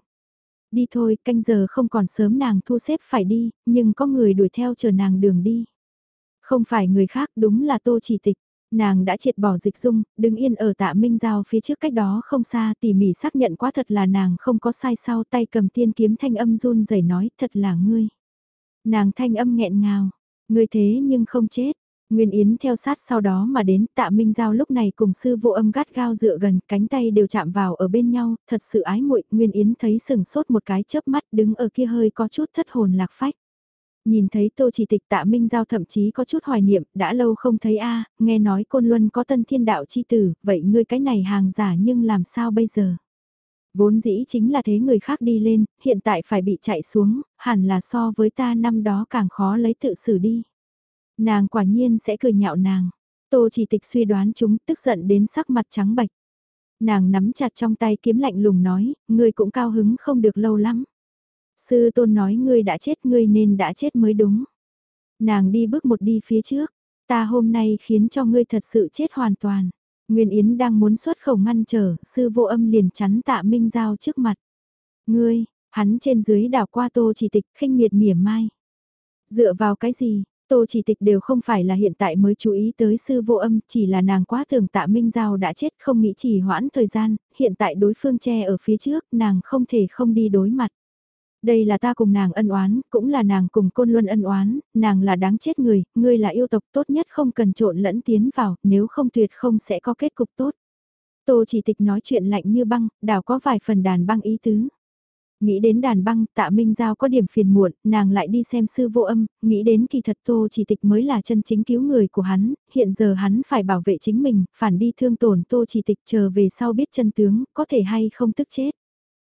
Đi thôi, canh giờ không còn sớm nàng thu xếp phải đi, nhưng có người đuổi theo chờ nàng đường đi. Không phải người khác, đúng là tô chỉ tịch. Nàng đã triệt bỏ dịch dung, đứng yên ở tạ Minh Giao phía trước cách đó không xa tỉ mỉ xác nhận quá thật là nàng không có sai sau tay cầm tiên kiếm thanh âm run rẩy nói thật là ngươi. Nàng thanh âm nghẹn ngào, ngươi thế nhưng không chết, Nguyên Yến theo sát sau đó mà đến tạ Minh Giao lúc này cùng sư vô âm gắt gao dựa gần cánh tay đều chạm vào ở bên nhau, thật sự ái muội Nguyên Yến thấy sừng sốt một cái chớp mắt đứng ở kia hơi có chút thất hồn lạc phách. Nhìn thấy tô chỉ tịch tạ Minh Giao thậm chí có chút hoài niệm, đã lâu không thấy a nghe nói côn luân có tân thiên đạo chi tử, vậy ngươi cái này hàng giả nhưng làm sao bây giờ? Vốn dĩ chính là thế người khác đi lên, hiện tại phải bị chạy xuống, hẳn là so với ta năm đó càng khó lấy tự xử đi. Nàng quả nhiên sẽ cười nhạo nàng. Tô chỉ tịch suy đoán chúng tức giận đến sắc mặt trắng bạch. Nàng nắm chặt trong tay kiếm lạnh lùng nói, ngươi cũng cao hứng không được lâu lắm. Sư tôn nói ngươi đã chết ngươi nên đã chết mới đúng. Nàng đi bước một đi phía trước, ta hôm nay khiến cho ngươi thật sự chết hoàn toàn. Nguyên Yến đang muốn xuất khẩu ngăn trở, sư vô âm liền chắn tạ Minh Giao trước mặt. Ngươi, hắn trên dưới đảo qua tô chỉ tịch khinh miệt mỉa mai. Dựa vào cái gì, Tô chỉ tịch đều không phải là hiện tại mới chú ý tới sư vô âm, chỉ là nàng quá thường tạ Minh Giao đã chết không nghĩ chỉ hoãn thời gian, hiện tại đối phương che ở phía trước, nàng không thể không đi đối mặt. Đây là ta cùng nàng ân oán, cũng là nàng cùng côn luân ân oán, nàng là đáng chết người, ngươi là yêu tộc tốt nhất không cần trộn lẫn tiến vào, nếu không tuyệt không sẽ có kết cục tốt. Tô chỉ tịch nói chuyện lạnh như băng, đảo có vài phần đàn băng ý tứ. Nghĩ đến đàn băng, tạ Minh Giao có điểm phiền muộn, nàng lại đi xem sư vô âm, nghĩ đến kỳ thật tô chỉ tịch mới là chân chính cứu người của hắn, hiện giờ hắn phải bảo vệ chính mình, phản đi thương tổn tô chỉ tịch chờ về sau biết chân tướng, có thể hay không tức chết.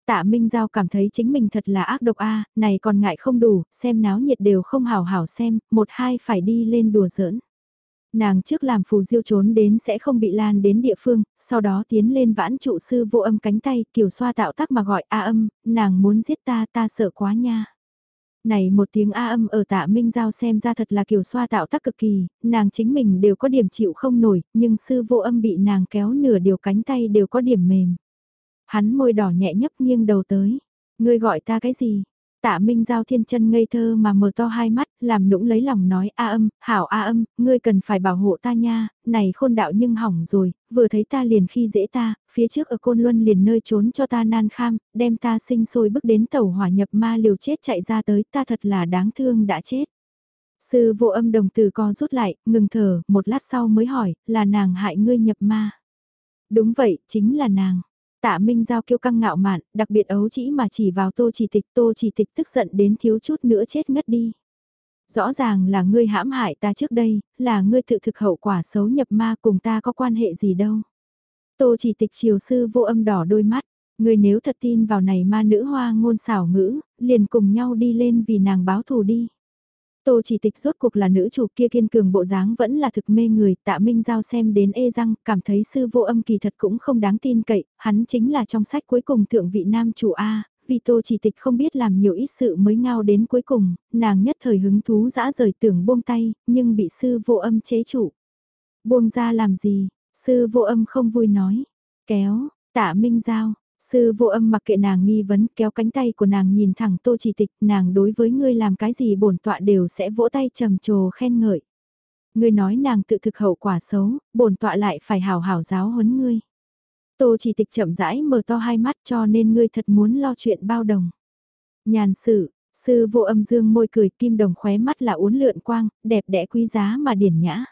Tạ Minh Giao cảm thấy chính mình thật là ác độc a này còn ngại không đủ, xem náo nhiệt đều không hào hảo xem, một hai phải đi lên đùa giỡn nàng trước làm phù diêu trốn đến sẽ không bị lan đến địa phương, sau đó tiến lên vãn trụ sư vô âm cánh tay, kiều xoa tạo tác mà gọi A âm, nàng muốn giết ta ta sợ quá nha. Này một tiếng A âm ở tạ Minh Giao xem ra thật là kiều xoa tạo tác cực kỳ, nàng chính mình đều có điểm chịu không nổi, nhưng sư vô âm bị nàng kéo nửa điều cánh tay đều có điểm mềm. Hắn môi đỏ nhẹ nhấp nghiêng đầu tới, ngươi gọi ta cái gì? Tạ Minh Giao thiên chân ngây thơ mà mở to hai mắt, làm nũng lấy lòng nói A âm, hảo A âm, ngươi cần phải bảo hộ ta nha, này khôn đạo nhưng hỏng rồi, vừa thấy ta liền khi dễ ta, phía trước ở côn luân liền nơi trốn cho ta nan kham, đem ta sinh sôi bước đến tàu hỏa nhập ma liều chết chạy ra tới, ta thật là đáng thương đã chết. Sư vô âm đồng từ co rút lại, ngừng thở, một lát sau mới hỏi, là nàng hại ngươi nhập ma. Đúng vậy, chính là nàng. Tạ Minh Giao kiêu căng ngạo mạn, đặc biệt ấu chỉ mà chỉ vào tô chỉ tịch tô chỉ tịch tức giận đến thiếu chút nữa chết ngất đi. Rõ ràng là ngươi hãm hại ta trước đây, là ngươi tự thực hậu quả xấu nhập ma cùng ta có quan hệ gì đâu. Tô chỉ tịch triều sư vô âm đỏ đôi mắt, ngươi nếu thật tin vào này ma nữ hoa ngôn xảo ngữ, liền cùng nhau đi lên vì nàng báo thù đi. Tô chỉ tịch rốt cuộc là nữ chủ kia kiên cường bộ dáng vẫn là thực mê người, tạ Minh Giao xem đến ê răng, cảm thấy sư vô âm kỳ thật cũng không đáng tin cậy, hắn chính là trong sách cuối cùng thượng vị nam chủ A, vì tô chỉ tịch không biết làm nhiều ít sự mới ngao đến cuối cùng, nàng nhất thời hứng thú dã rời tưởng buông tay, nhưng bị sư vô âm chế trụ. Buông ra làm gì, sư vô âm không vui nói, kéo, tạ Minh Giao, Sư vô âm mặc kệ nàng nghi vấn kéo cánh tay của nàng nhìn thẳng tô chỉ tịch nàng đối với ngươi làm cái gì bổn tọa đều sẽ vỗ tay trầm trồ khen ngợi. Ngươi nói nàng tự thực hậu quả xấu, bổn tọa lại phải hào hảo giáo huấn ngươi. Tô chỉ tịch chậm rãi mở to hai mắt cho nên ngươi thật muốn lo chuyện bao đồng. Nhàn sự, sư vô âm dương môi cười kim đồng khóe mắt là uốn lượn quang, đẹp đẽ quý giá mà điển nhã.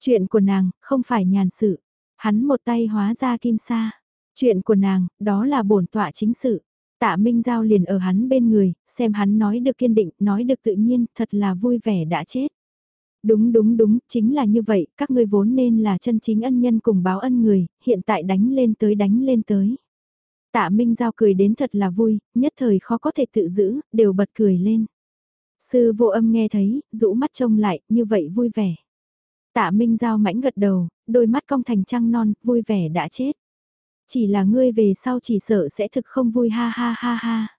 Chuyện của nàng, không phải nhàn sự. Hắn một tay hóa ra kim sa. Chuyện của nàng, đó là bổn tọa chính sự. Tạ Minh Giao liền ở hắn bên người, xem hắn nói được kiên định, nói được tự nhiên, thật là vui vẻ đã chết. Đúng đúng đúng, chính là như vậy, các ngươi vốn nên là chân chính ân nhân cùng báo ân người, hiện tại đánh lên tới đánh lên tới. Tạ Minh Giao cười đến thật là vui, nhất thời khó có thể tự giữ, đều bật cười lên. Sư vô âm nghe thấy, rũ mắt trông lại, như vậy vui vẻ. Tạ Minh Giao mãnh gật đầu, đôi mắt cong thành trăng non, vui vẻ đã chết. Chỉ là ngươi về sau chỉ sợ sẽ thực không vui ha ha ha ha.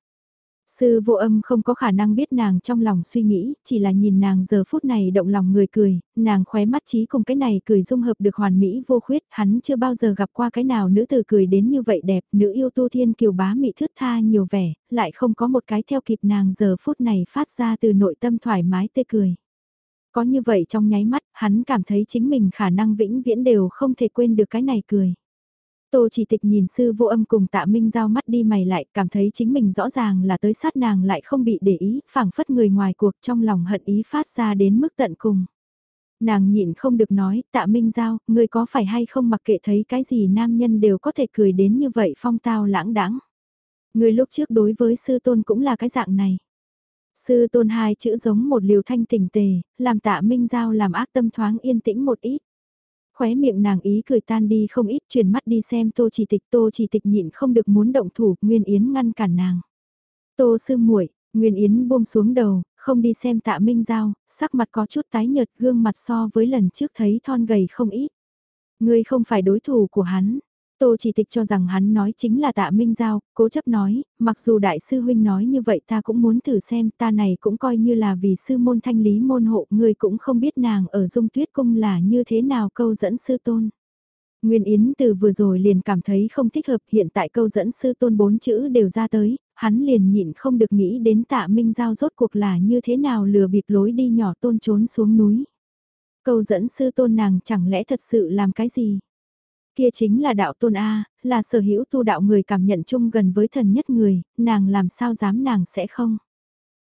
Sư vô âm không có khả năng biết nàng trong lòng suy nghĩ, chỉ là nhìn nàng giờ phút này động lòng người cười, nàng khóe mắt trí cùng cái này cười dung hợp được hoàn mỹ vô khuyết, hắn chưa bao giờ gặp qua cái nào nữ tử cười đến như vậy đẹp, nữ yêu tu thiên kiều bá mị thướt tha nhiều vẻ, lại không có một cái theo kịp nàng giờ phút này phát ra từ nội tâm thoải mái tê cười. Có như vậy trong nháy mắt, hắn cảm thấy chính mình khả năng vĩnh viễn đều không thể quên được cái này cười. Tô chỉ tịch nhìn sư vô âm cùng tạ minh giao mắt đi mày lại, cảm thấy chính mình rõ ràng là tới sát nàng lại không bị để ý, phảng phất người ngoài cuộc trong lòng hận ý phát ra đến mức tận cùng. Nàng nhịn không được nói, tạ minh giao, người có phải hay không mặc kệ thấy cái gì nam nhân đều có thể cười đến như vậy phong tao lãng đãng. người lúc trước đối với sư tôn cũng là cái dạng này. Sư tôn hai chữ giống một liều thanh tỉnh tề, làm tạ minh giao làm ác tâm thoáng yên tĩnh một ít khóe miệng nàng ý cười tan đi không ít chuyển mắt đi xem tô chỉ tịch. Tô chỉ tịch nhịn không được muốn động thủ, nguyên yến ngăn cản nàng. Tô sư muội, nguyên yến buông xuống đầu, không đi xem tạ minh giao, sắc mặt có chút tái nhợt, gương mặt so với lần trước thấy thon gầy không ít. Ngươi không phải đối thủ của hắn. Tô chỉ tịch cho rằng hắn nói chính là tạ Minh Giao, cố chấp nói, mặc dù đại sư huynh nói như vậy ta cũng muốn thử xem ta này cũng coi như là vì sư môn thanh lý môn hộ người cũng không biết nàng ở dung tuyết cung là như thế nào câu dẫn sư tôn. Nguyên Yến từ vừa rồi liền cảm thấy không thích hợp hiện tại câu dẫn sư tôn bốn chữ đều ra tới, hắn liền nhịn không được nghĩ đến tạ Minh Giao rốt cuộc là như thế nào lừa bịp lối đi nhỏ tôn trốn xuống núi. Câu dẫn sư tôn nàng chẳng lẽ thật sự làm cái gì? Kia chính là đạo tôn A, là sở hữu tu đạo người cảm nhận chung gần với thần nhất người, nàng làm sao dám nàng sẽ không.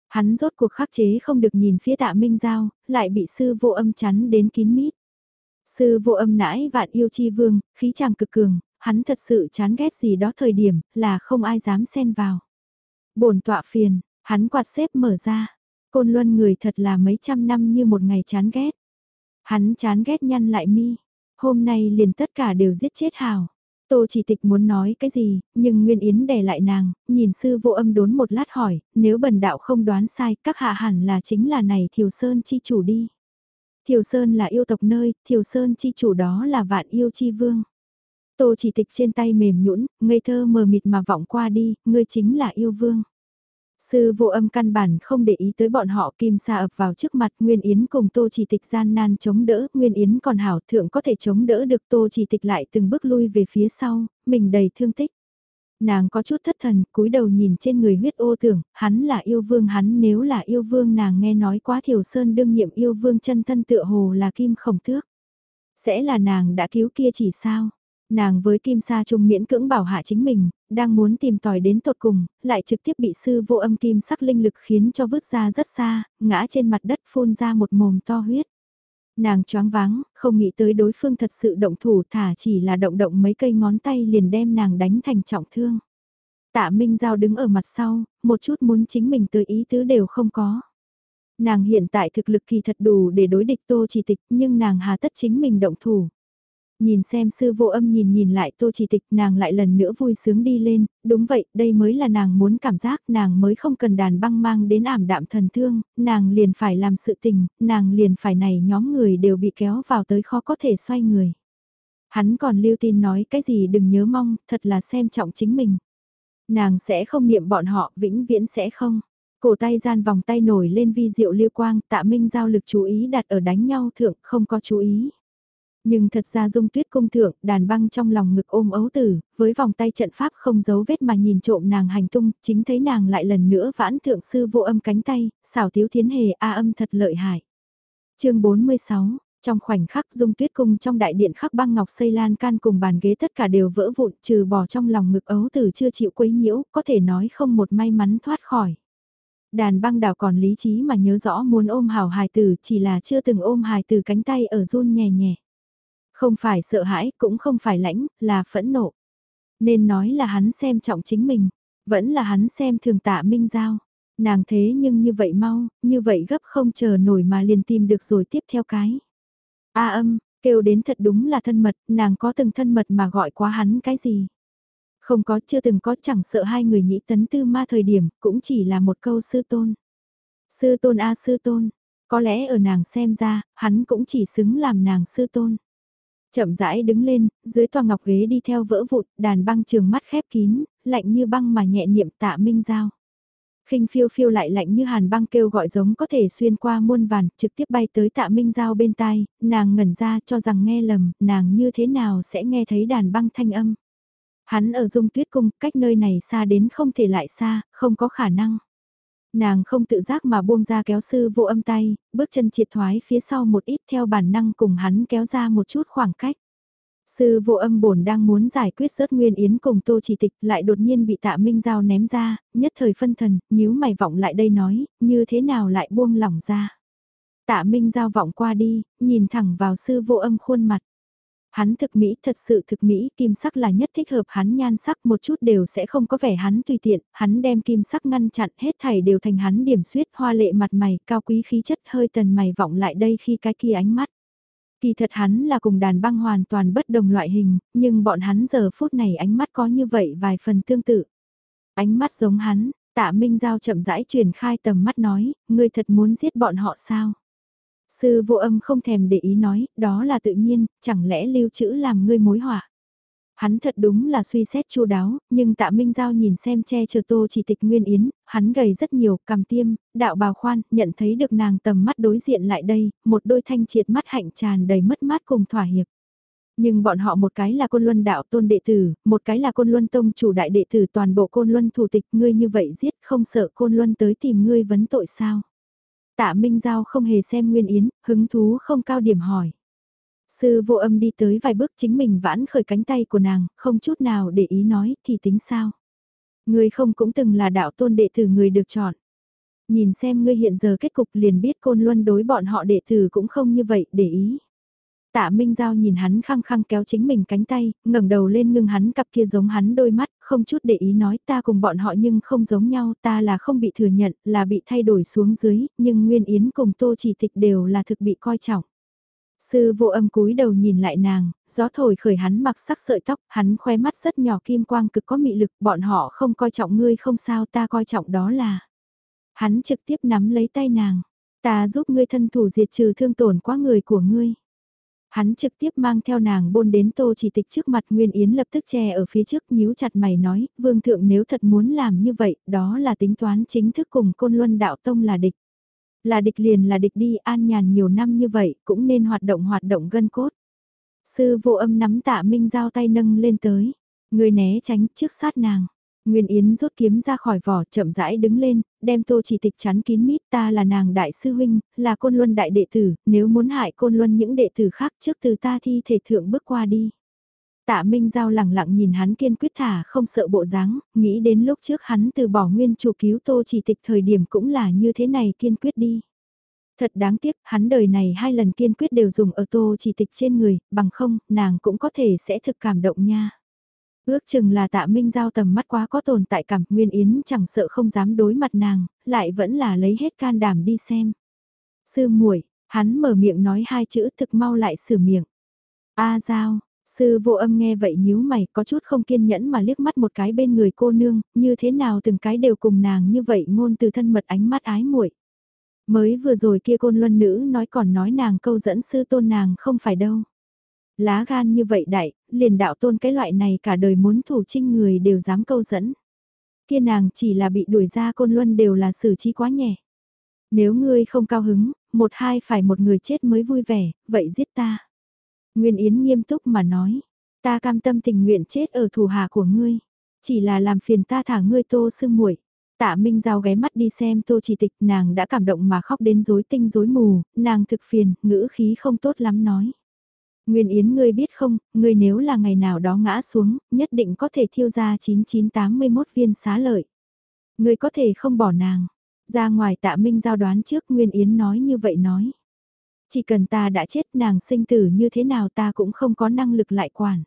Hắn rốt cuộc khắc chế không được nhìn phía tạ minh giao, lại bị sư vô âm chắn đến kín mít. Sư vô âm nãi vạn yêu chi vương, khí chàng cực cường, hắn thật sự chán ghét gì đó thời điểm, là không ai dám xen vào. bổn tọa phiền, hắn quạt xếp mở ra. Côn luân người thật là mấy trăm năm như một ngày chán ghét. Hắn chán ghét nhăn lại mi. Hôm nay liền tất cả đều giết chết hào. Tô chỉ tịch muốn nói cái gì, nhưng Nguyên Yến đè lại nàng, nhìn sư vô âm đốn một lát hỏi, nếu bần đạo không đoán sai, các hạ hẳn là chính là này Thiều Sơn chi chủ đi. Thiều Sơn là yêu tộc nơi, Thiều Sơn chi chủ đó là vạn yêu chi vương. Tô chỉ tịch trên tay mềm nhũn, ngây thơ mờ mịt mà vọng qua đi, ngươi chính là yêu vương. Sư vô âm căn bản không để ý tới bọn họ kim sa ập vào trước mặt Nguyên Yến cùng Tô Chỉ Tịch gian nan chống đỡ, Nguyên Yến còn hảo thượng có thể chống đỡ được Tô Chỉ Tịch lại từng bước lui về phía sau, mình đầy thương tích. Nàng có chút thất thần, cúi đầu nhìn trên người huyết ô tưởng, hắn là yêu vương hắn nếu là yêu vương nàng nghe nói quá thiểu sơn đương nhiệm yêu vương chân thân tựa hồ là kim khổng thước Sẽ là nàng đã cứu kia chỉ sao? Nàng với Kim Sa Trung miễn cưỡng bảo hạ chính mình, đang muốn tìm tòi đến tột cùng, lại trực tiếp bị sư vô âm kim sắc linh lực khiến cho vứt ra rất xa, ngã trên mặt đất phun ra một mồm to huyết. Nàng choáng váng, không nghĩ tới đối phương thật sự động thủ thả chỉ là động động mấy cây ngón tay liền đem nàng đánh thành trọng thương. Tạ Minh Giao đứng ở mặt sau, một chút muốn chính mình tới ý tứ đều không có. Nàng hiện tại thực lực kỳ thật đủ để đối địch tô chỉ tịch nhưng nàng hà tất chính mình động thủ. Nhìn xem sư vô âm nhìn nhìn lại tô chỉ tịch nàng lại lần nữa vui sướng đi lên, đúng vậy, đây mới là nàng muốn cảm giác, nàng mới không cần đàn băng mang đến ảm đạm thần thương, nàng liền phải làm sự tình, nàng liền phải này nhóm người đều bị kéo vào tới khó có thể xoay người. Hắn còn lưu tin nói cái gì đừng nhớ mong, thật là xem trọng chính mình. Nàng sẽ không niệm bọn họ, vĩnh viễn sẽ không. Cổ tay gian vòng tay nổi lên vi diệu liêu quang, tạ minh giao lực chú ý đặt ở đánh nhau thượng, không có chú ý. Nhưng thật ra dung tuyết cung thượng, đàn băng trong lòng ngực ôm ấu tử, với vòng tay trận pháp không giấu vết mà nhìn trộm nàng hành tung, chính thấy nàng lại lần nữa vãn thượng sư vô âm cánh tay, xảo thiếu thiến hề a âm thật lợi hại. chương 46, Trong khoảnh khắc dung tuyết cung trong đại điện khắc băng ngọc xây lan can cùng bàn ghế tất cả đều vỡ vụn trừ bỏ trong lòng ngực ấu tử chưa chịu quấy nhiễu, có thể nói không một may mắn thoát khỏi. Đàn băng đảo còn lý trí mà nhớ rõ muốn ôm hào hài tử chỉ là chưa từng ôm hài tử cánh tay ở run nhẹ nhẹ. Không phải sợ hãi, cũng không phải lãnh, là phẫn nộ. Nên nói là hắn xem trọng chính mình, vẫn là hắn xem thường tạ minh giao. Nàng thế nhưng như vậy mau, như vậy gấp không chờ nổi mà liền tìm được rồi tiếp theo cái. A âm, kêu đến thật đúng là thân mật, nàng có từng thân mật mà gọi quá hắn cái gì. Không có chưa từng có chẳng sợ hai người nhĩ tấn tư ma thời điểm, cũng chỉ là một câu sư tôn. Sư tôn a sư tôn, có lẽ ở nàng xem ra, hắn cũng chỉ xứng làm nàng sư tôn. Chậm rãi đứng lên, dưới tòa ngọc ghế đi theo vỡ vụn, đàn băng trường mắt khép kín, lạnh như băng mà nhẹ niệm tạ minh giao khinh phiêu phiêu lại lạnh như hàn băng kêu gọi giống có thể xuyên qua muôn vàn, trực tiếp bay tới tạ minh giao bên tai, nàng ngẩn ra cho rằng nghe lầm, nàng như thế nào sẽ nghe thấy đàn băng thanh âm. Hắn ở dung tuyết cung, cách nơi này xa đến không thể lại xa, không có khả năng. Nàng không tự giác mà buông ra kéo sư vô âm tay, bước chân triệt thoái phía sau một ít theo bản năng cùng hắn kéo ra một chút khoảng cách. Sư vô âm bổn đang muốn giải quyết rớt nguyên yến cùng tô chỉ tịch lại đột nhiên bị tạ minh giao ném ra, nhất thời phân thần, nhíu mày vọng lại đây nói, như thế nào lại buông lỏng ra. Tạ minh giao vọng qua đi, nhìn thẳng vào sư vô âm khuôn mặt. Hắn thực mỹ thật sự thực mỹ, kim sắc là nhất thích hợp hắn nhan sắc một chút đều sẽ không có vẻ hắn tùy tiện, hắn đem kim sắc ngăn chặn hết thảy đều thành hắn điểm suyết hoa lệ mặt mày, cao quý khí chất hơi tần mày vọng lại đây khi cái kia ánh mắt. Kỳ thật hắn là cùng đàn băng hoàn toàn bất đồng loại hình, nhưng bọn hắn giờ phút này ánh mắt có như vậy vài phần tương tự. Ánh mắt giống hắn, tạ Minh Giao chậm rãi truyền khai tầm mắt nói, ngươi thật muốn giết bọn họ sao? Sư vô âm không thèm để ý nói, đó là tự nhiên, chẳng lẽ lưu trữ làm ngươi mối họa. Hắn thật đúng là suy xét chu đáo, nhưng tạ Minh Giao nhìn xem che chở tô chỉ tịch nguyên yến, hắn gầy rất nhiều, cầm tiêm, đạo bào khoan, nhận thấy được nàng tầm mắt đối diện lại đây, một đôi thanh triệt mắt hạnh tràn đầy mất mát cùng thỏa hiệp. Nhưng bọn họ một cái là côn luân đạo tôn đệ tử, một cái là côn luân tông chủ đại đệ tử toàn bộ côn luân thủ tịch, ngươi như vậy giết không sợ côn luân tới tìm ngươi vấn tội sao. Tạ Minh Giao không hề xem Nguyên Yến, hứng thú không cao điểm hỏi. Sư vô âm đi tới vài bước chính mình vãn khởi cánh tay của nàng, không chút nào để ý nói thì tính sao. người không cũng từng là đạo tôn đệ tử người được chọn. Nhìn xem ngươi hiện giờ kết cục liền biết côn luân đối bọn họ đệ tử cũng không như vậy để ý. Tạ Minh Giao nhìn hắn khăng khăng kéo chính mình cánh tay, ngẩng đầu lên ngưng hắn cặp kia giống hắn đôi mắt, không chút để ý nói ta cùng bọn họ nhưng không giống nhau, ta là không bị thừa nhận, là bị thay đổi xuống dưới, nhưng Nguyên Yến cùng Tô Chỉ Tịch đều là thực bị coi trọng. Sư vô âm cúi đầu nhìn lại nàng, gió thổi khởi hắn mặc sắc sợi tóc, hắn khoe mắt rất nhỏ kim quang cực có mị lực, bọn họ không coi trọng ngươi không sao ta coi trọng đó là. Hắn trực tiếp nắm lấy tay nàng, ta giúp ngươi thân thủ diệt trừ thương tổn quá người của ngươi. Hắn trực tiếp mang theo nàng bôn đến tô chỉ tịch trước mặt Nguyên Yến lập tức che ở phía trước nhíu chặt mày nói, vương thượng nếu thật muốn làm như vậy, đó là tính toán chính thức cùng côn luân đạo tông là địch. Là địch liền là địch đi an nhàn nhiều năm như vậy, cũng nên hoạt động hoạt động gân cốt. Sư vô âm nắm tạ minh giao tay nâng lên tới, người né tránh trước sát nàng. Nguyên Yến rút kiếm ra khỏi vỏ chậm rãi đứng lên, đem tô chỉ tịch chắn kín mít ta là nàng đại sư huynh, là côn luân đại đệ tử, nếu muốn hại côn luân những đệ tử khác trước từ ta thi thể thượng bước qua đi. Tạ Minh Giao lẳng lặng nhìn hắn kiên quyết thả không sợ bộ dáng, nghĩ đến lúc trước hắn từ bỏ nguyên chủ cứu tô chỉ tịch thời điểm cũng là như thế này kiên quyết đi. Thật đáng tiếc, hắn đời này hai lần kiên quyết đều dùng ở tô chỉ tịch trên người, bằng không, nàng cũng có thể sẽ thực cảm động nha. Ước chừng là tạ minh giao tầm mắt quá có tồn tại cảm, Nguyên Yến chẳng sợ không dám đối mặt nàng, lại vẫn là lấy hết can đảm đi xem. Sư muội hắn mở miệng nói hai chữ thực mau lại sửa miệng. A giao, sư vô âm nghe vậy nhíu mày có chút không kiên nhẫn mà liếc mắt một cái bên người cô nương, như thế nào từng cái đều cùng nàng như vậy ngôn từ thân mật ánh mắt ái muội Mới vừa rồi kia côn luân nữ nói còn nói nàng câu dẫn sư tôn nàng không phải đâu. Lá gan như vậy đại, liền đạo tôn cái loại này cả đời muốn thủ trinh người đều dám câu dẫn. Kia nàng chỉ là bị đuổi ra côn luân đều là xử trí quá nhẹ. Nếu ngươi không cao hứng, một hai phải một người chết mới vui vẻ, vậy giết ta. Nguyên Yến nghiêm túc mà nói, ta cam tâm tình nguyện chết ở thủ hạ của ngươi, chỉ là làm phiền ta thả ngươi tô sương muội. Tạ Minh Giao ghé mắt đi xem Tô Chỉ Tịch, nàng đã cảm động mà khóc đến rối tinh rối mù, nàng thực phiền, ngữ khí không tốt lắm nói. Nguyên Yến ngươi biết không, ngươi nếu là ngày nào đó ngã xuống, nhất định có thể thiêu ra 9981 viên xá lợi. Ngươi có thể không bỏ nàng. Ra ngoài tạ Minh Giao đoán trước Nguyên Yến nói như vậy nói. Chỉ cần ta đã chết nàng sinh tử như thế nào ta cũng không có năng lực lại quản.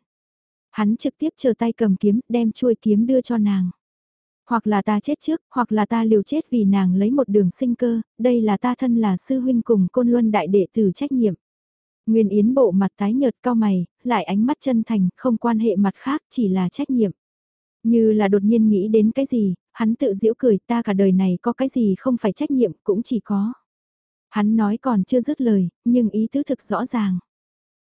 Hắn trực tiếp chờ tay cầm kiếm đem chuôi kiếm đưa cho nàng. Hoặc là ta chết trước, hoặc là ta liều chết vì nàng lấy một đường sinh cơ, đây là ta thân là sư huynh cùng côn luân đại đệ tử trách nhiệm. Nguyên Yến bộ mặt tái nhợt cao mày, lại ánh mắt chân thành, không quan hệ mặt khác, chỉ là trách nhiệm. Như là đột nhiên nghĩ đến cái gì, hắn tự giễu cười ta cả đời này có cái gì không phải trách nhiệm cũng chỉ có. Hắn nói còn chưa dứt lời, nhưng ý tứ thực rõ ràng.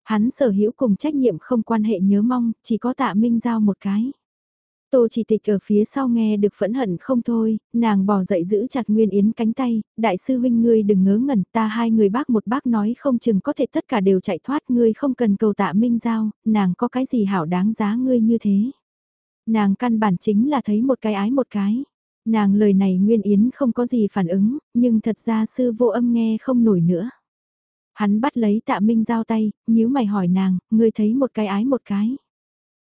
Hắn sở hữu cùng trách nhiệm không quan hệ nhớ mong, chỉ có tạ minh giao một cái. Tô chỉ tịch ở phía sau nghe được phẫn hận không thôi, nàng bỏ dậy giữ chặt Nguyên Yến cánh tay, đại sư huynh ngươi đừng ngớ ngẩn ta hai người bác một bác nói không chừng có thể tất cả đều chạy thoát ngươi không cần cầu tạ minh giao, nàng có cái gì hảo đáng giá ngươi như thế. Nàng căn bản chính là thấy một cái ái một cái. Nàng lời này Nguyên Yến không có gì phản ứng, nhưng thật ra sư vô âm nghe không nổi nữa. Hắn bắt lấy tạ Minh Giao tay, nhíu mày hỏi nàng, ngươi thấy một cái ái một cái.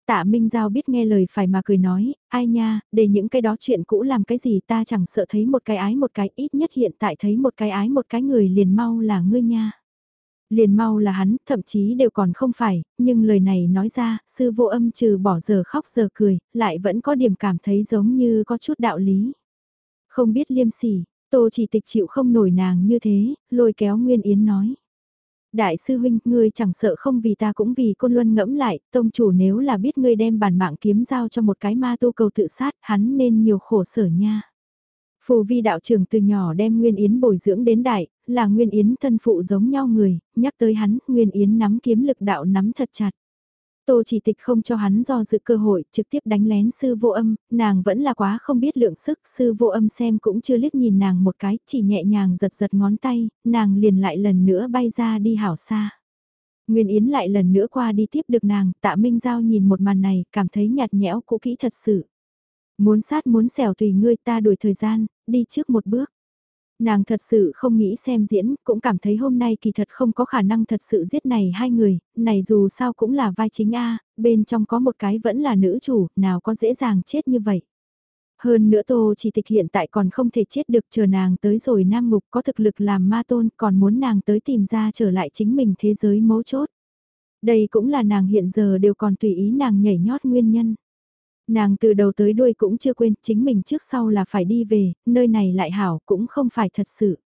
Tạ Minh Giao biết nghe lời phải mà cười nói, ai nha, để những cái đó chuyện cũ làm cái gì ta chẳng sợ thấy một cái ái một cái ít nhất hiện tại thấy một cái ái một cái người liền mau là ngươi nha. Liền mau là hắn, thậm chí đều còn không phải, nhưng lời này nói ra, sư vô âm trừ bỏ giờ khóc giờ cười, lại vẫn có điểm cảm thấy giống như có chút đạo lý. Không biết liêm sỉ, tô chỉ tịch chịu không nổi nàng như thế, lôi kéo Nguyên Yến nói. Đại sư huynh, ngươi chẳng sợ không vì ta cũng vì côn luân ngẫm lại, tông chủ nếu là biết ngươi đem bản mạng kiếm giao cho một cái ma tu cầu tự sát, hắn nên nhiều khổ sở nha. Phù vi đạo trưởng từ nhỏ đem Nguyên Yến bồi dưỡng đến đại, là Nguyên Yến thân phụ giống nhau người, nhắc tới hắn, Nguyên Yến nắm kiếm lực đạo nắm thật chặt. Tô chỉ tịch không cho hắn do dự cơ hội, trực tiếp đánh lén sư vô âm, nàng vẫn là quá không biết lượng sức, sư vô âm xem cũng chưa liếc nhìn nàng một cái, chỉ nhẹ nhàng giật giật ngón tay, nàng liền lại lần nữa bay ra đi hảo xa. Nguyên Yến lại lần nữa qua đi tiếp được nàng, tạ Minh Giao nhìn một màn này, cảm thấy nhạt nhẽo cũ kỹ thật sự. Muốn sát muốn xẻo tùy ngươi ta đuổi thời gian, đi trước một bước. Nàng thật sự không nghĩ xem diễn, cũng cảm thấy hôm nay kỳ thật không có khả năng thật sự giết này hai người, này dù sao cũng là vai chính A, bên trong có một cái vẫn là nữ chủ, nào có dễ dàng chết như vậy. Hơn nữa Tô chỉ tịch hiện tại còn không thể chết được chờ nàng tới rồi nam ngục có thực lực làm ma tôn còn muốn nàng tới tìm ra trở lại chính mình thế giới mấu chốt. Đây cũng là nàng hiện giờ đều còn tùy ý nàng nhảy nhót nguyên nhân. Nàng từ đầu tới đuôi cũng chưa quên, chính mình trước sau là phải đi về, nơi này lại hảo cũng không phải thật sự.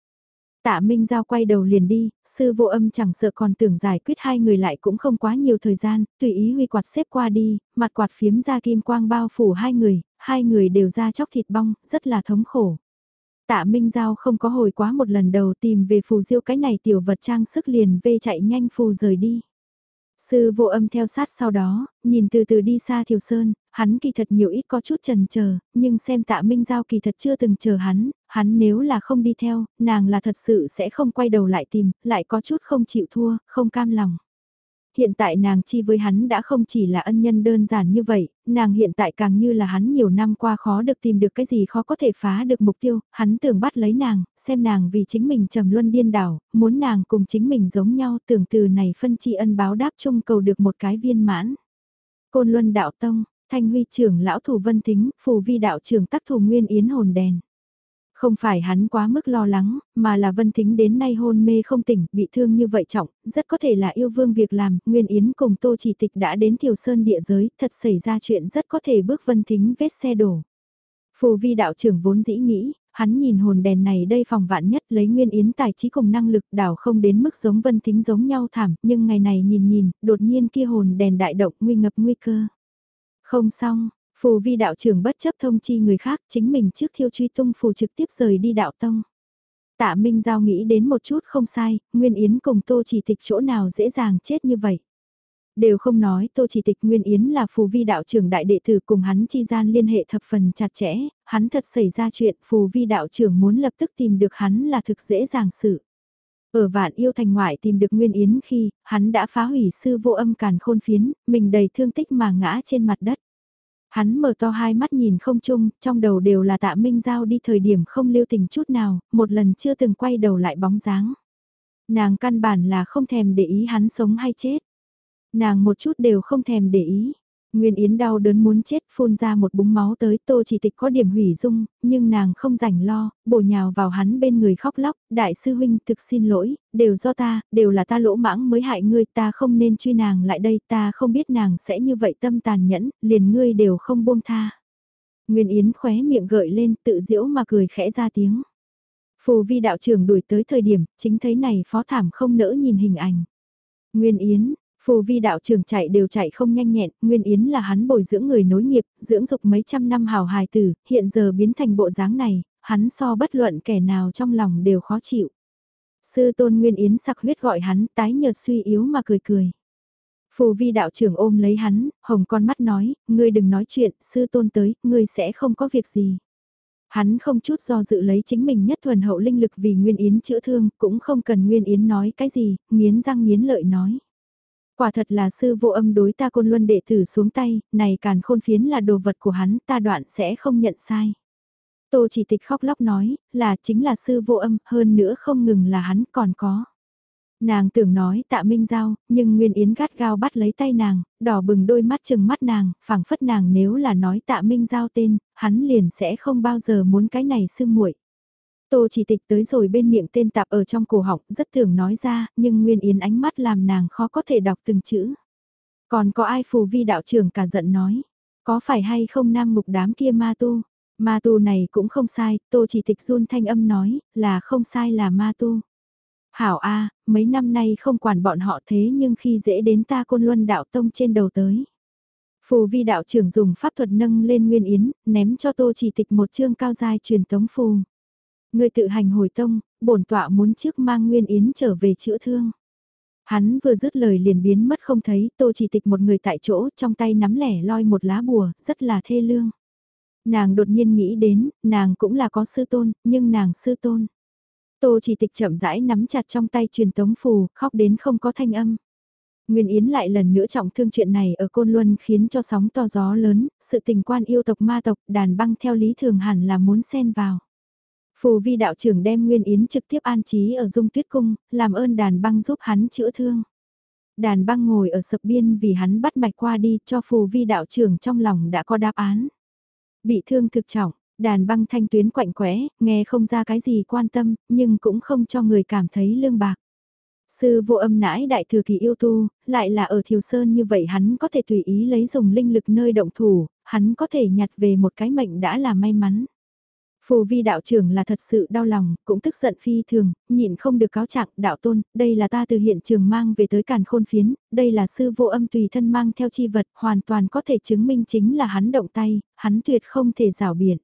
Tạ Minh Giao quay đầu liền đi, sư vô âm chẳng sợ còn tưởng giải quyết hai người lại cũng không quá nhiều thời gian, tùy ý huy quạt xếp qua đi, mặt quạt phiếm ra kim quang bao phủ hai người, hai người đều ra chóc thịt bong, rất là thống khổ. Tạ Minh Giao không có hồi quá một lần đầu tìm về phù diêu cái này tiểu vật trang sức liền vê chạy nhanh phù rời đi. Sư vô âm theo sát sau đó, nhìn từ từ đi xa Thiều Sơn, hắn kỳ thật nhiều ít có chút trần chờ nhưng xem tạ Minh Giao kỳ thật chưa từng chờ hắn, hắn nếu là không đi theo, nàng là thật sự sẽ không quay đầu lại tìm, lại có chút không chịu thua, không cam lòng. Hiện tại nàng chi với hắn đã không chỉ là ân nhân đơn giản như vậy, nàng hiện tại càng như là hắn nhiều năm qua khó được tìm được cái gì khó có thể phá được mục tiêu, hắn tưởng bắt lấy nàng, xem nàng vì chính mình trầm luân điên đảo, muốn nàng cùng chính mình giống nhau tưởng từ này phân chi ân báo đáp chung cầu được một cái viên mãn. Côn Luân Đạo Tông, Thanh Huy trưởng lão thủ Vân Thính, Phù Vi đạo trưởng tác thủ Nguyên Yến hồn đèn. Không phải hắn quá mức lo lắng, mà là Vân Thính đến nay hôn mê không tỉnh, bị thương như vậy trọng, rất có thể là yêu vương việc làm, Nguyên Yến cùng Tô Chỉ Tịch đã đến Thiều Sơn địa giới, thật xảy ra chuyện rất có thể bước Vân Thính vết xe đổ. Phù vi đạo trưởng vốn dĩ nghĩ, hắn nhìn hồn đèn này đây phòng vạn nhất lấy Nguyên Yến tài trí cùng năng lực đảo không đến mức giống Vân Thính giống nhau thảm, nhưng ngày này nhìn nhìn, đột nhiên kia hồn đèn đại động nguy ngập nguy cơ. Không xong, Phù vi đạo trưởng bất chấp thông chi người khác chính mình trước thiêu truy tung phù trực tiếp rời đi đạo tông. Tạ Minh Giao nghĩ đến một chút không sai, Nguyên Yến cùng Tô chỉ tịch chỗ nào dễ dàng chết như vậy. Đều không nói Tô chỉ tịch Nguyên Yến là phù vi đạo trưởng đại đệ tử cùng hắn chi gian liên hệ thập phần chặt chẽ, hắn thật xảy ra chuyện phù vi đạo trưởng muốn lập tức tìm được hắn là thực dễ dàng sự. Ở vạn yêu thành ngoại tìm được Nguyên Yến khi, hắn đã phá hủy sư vô âm càn khôn phiến, mình đầy thương tích mà ngã trên mặt đất. Hắn mở to hai mắt nhìn không chung, trong đầu đều là tạ Minh Giao đi thời điểm không lưu tình chút nào, một lần chưa từng quay đầu lại bóng dáng. Nàng căn bản là không thèm để ý hắn sống hay chết. Nàng một chút đều không thèm để ý. Nguyên Yến đau đớn muốn chết phun ra một búng máu tới tô chỉ tịch có điểm hủy dung, nhưng nàng không rảnh lo, bổ nhào vào hắn bên người khóc lóc, đại sư huynh thực xin lỗi, đều do ta, đều là ta lỗ mãng mới hại ngươi, ta không nên truy nàng lại đây, ta không biết nàng sẽ như vậy tâm tàn nhẫn, liền ngươi đều không buông tha. Nguyên Yến khóe miệng gợi lên tự diễu mà cười khẽ ra tiếng. Phù vi đạo trưởng đuổi tới thời điểm, chính thấy này phó thảm không nỡ nhìn hình ảnh. Nguyên Yến, Phù vi đạo trưởng chạy đều chạy không nhanh nhẹn, Nguyên Yến là hắn bồi dưỡng người nối nghiệp, dưỡng dục mấy trăm năm hào hài tử, hiện giờ biến thành bộ dáng này, hắn so bất luận kẻ nào trong lòng đều khó chịu. Sư tôn Nguyên Yến sặc huyết gọi hắn, tái nhợt suy yếu mà cười cười. Phù vi đạo trưởng ôm lấy hắn, hồng con mắt nói, ngươi đừng nói chuyện, sư tôn tới, ngươi sẽ không có việc gì. Hắn không chút do dự lấy chính mình nhất thuần hậu linh lực vì Nguyên Yến chữa thương, cũng không cần Nguyên Yến nói cái gì, nghiến răng nghiến lợi nói. Quả thật là sư vô âm đối ta côn luân đệ tử xuống tay, này càn khôn phiến là đồ vật của hắn, ta đoạn sẽ không nhận sai. Tô chỉ tịch khóc lóc nói, là chính là sư vô âm, hơn nữa không ngừng là hắn còn có. Nàng tưởng nói tạ minh giao, nhưng Nguyên Yến gắt gao bắt lấy tay nàng, đỏ bừng đôi mắt chừng mắt nàng, phảng phất nàng nếu là nói tạ minh giao tên, hắn liền sẽ không bao giờ muốn cái này sư muội. Tô chỉ tịch tới rồi bên miệng tên tạp ở trong cổ họng, rất thường nói ra, nhưng Nguyên Yến ánh mắt làm nàng khó có thể đọc từng chữ. Còn có ai phù vi đạo trưởng cả giận nói, có phải hay không nam mục đám kia ma tu? Ma tu này cũng không sai, tô chỉ tịch run thanh âm nói, là không sai là ma tu. Hảo A, mấy năm nay không quản bọn họ thế nhưng khi dễ đến ta côn luân đạo tông trên đầu tới. Phù vi đạo trưởng dùng pháp thuật nâng lên Nguyên Yến, ném cho tô chỉ tịch một chương cao dài truyền tống phù. Người tự hành hồi tông, bổn tọa muốn trước mang Nguyên Yến trở về chữa thương. Hắn vừa dứt lời liền biến mất không thấy, tô chỉ tịch một người tại chỗ, trong tay nắm lẻ loi một lá bùa, rất là thê lương. Nàng đột nhiên nghĩ đến, nàng cũng là có sư tôn, nhưng nàng sư tôn. Tô chỉ tịch chậm rãi nắm chặt trong tay truyền tống phù, khóc đến không có thanh âm. Nguyên Yến lại lần nữa trọng thương chuyện này ở Côn Luân khiến cho sóng to gió lớn, sự tình quan yêu tộc ma tộc đàn băng theo lý thường hẳn là muốn xen vào. Phù vi đạo trưởng đem Nguyên Yến trực tiếp an trí ở dung tuyết cung, làm ơn đàn băng giúp hắn chữa thương. Đàn băng ngồi ở sập biên vì hắn bắt mạch qua đi cho phù vi đạo trưởng trong lòng đã có đáp án. Bị thương thực trọng, đàn băng thanh tuyến quạnh quẽ, nghe không ra cái gì quan tâm, nhưng cũng không cho người cảm thấy lương bạc. Sư vô âm nãi đại thừa kỳ yêu tu, lại là ở thiều sơn như vậy hắn có thể tùy ý lấy dùng linh lực nơi động thủ, hắn có thể nhặt về một cái mệnh đã là may mắn. Phù vi đạo trưởng là thật sự đau lòng, cũng tức giận phi thường, nhịn không được cáo trạng đạo tôn, đây là ta từ hiện trường mang về tới càn khôn phiến, đây là sư vô âm tùy thân mang theo chi vật, hoàn toàn có thể chứng minh chính là hắn động tay, hắn tuyệt không thể rào biện.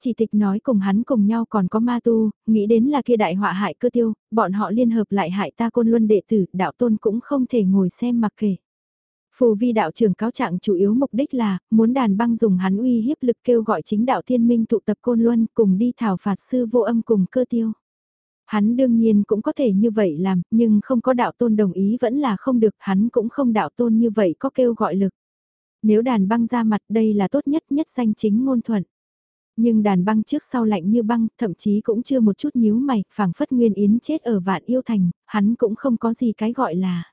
Chỉ tịch nói cùng hắn cùng nhau còn có ma tu, nghĩ đến là kia đại họa hại cơ tiêu, bọn họ liên hợp lại hại ta côn luân đệ tử, đạo tôn cũng không thể ngồi xem mặc kể. Phù vi đạo trưởng cáo trạng chủ yếu mục đích là, muốn đàn băng dùng hắn uy hiếp lực kêu gọi chính đạo thiên minh tụ tập côn luân cùng đi thảo phạt sư vô âm cùng cơ tiêu. Hắn đương nhiên cũng có thể như vậy làm, nhưng không có đạo tôn đồng ý vẫn là không được, hắn cũng không đạo tôn như vậy có kêu gọi lực. Nếu đàn băng ra mặt đây là tốt nhất nhất danh chính ngôn thuận. Nhưng đàn băng trước sau lạnh như băng, thậm chí cũng chưa một chút nhíu mày, phảng phất nguyên yến chết ở vạn yêu thành, hắn cũng không có gì cái gọi là.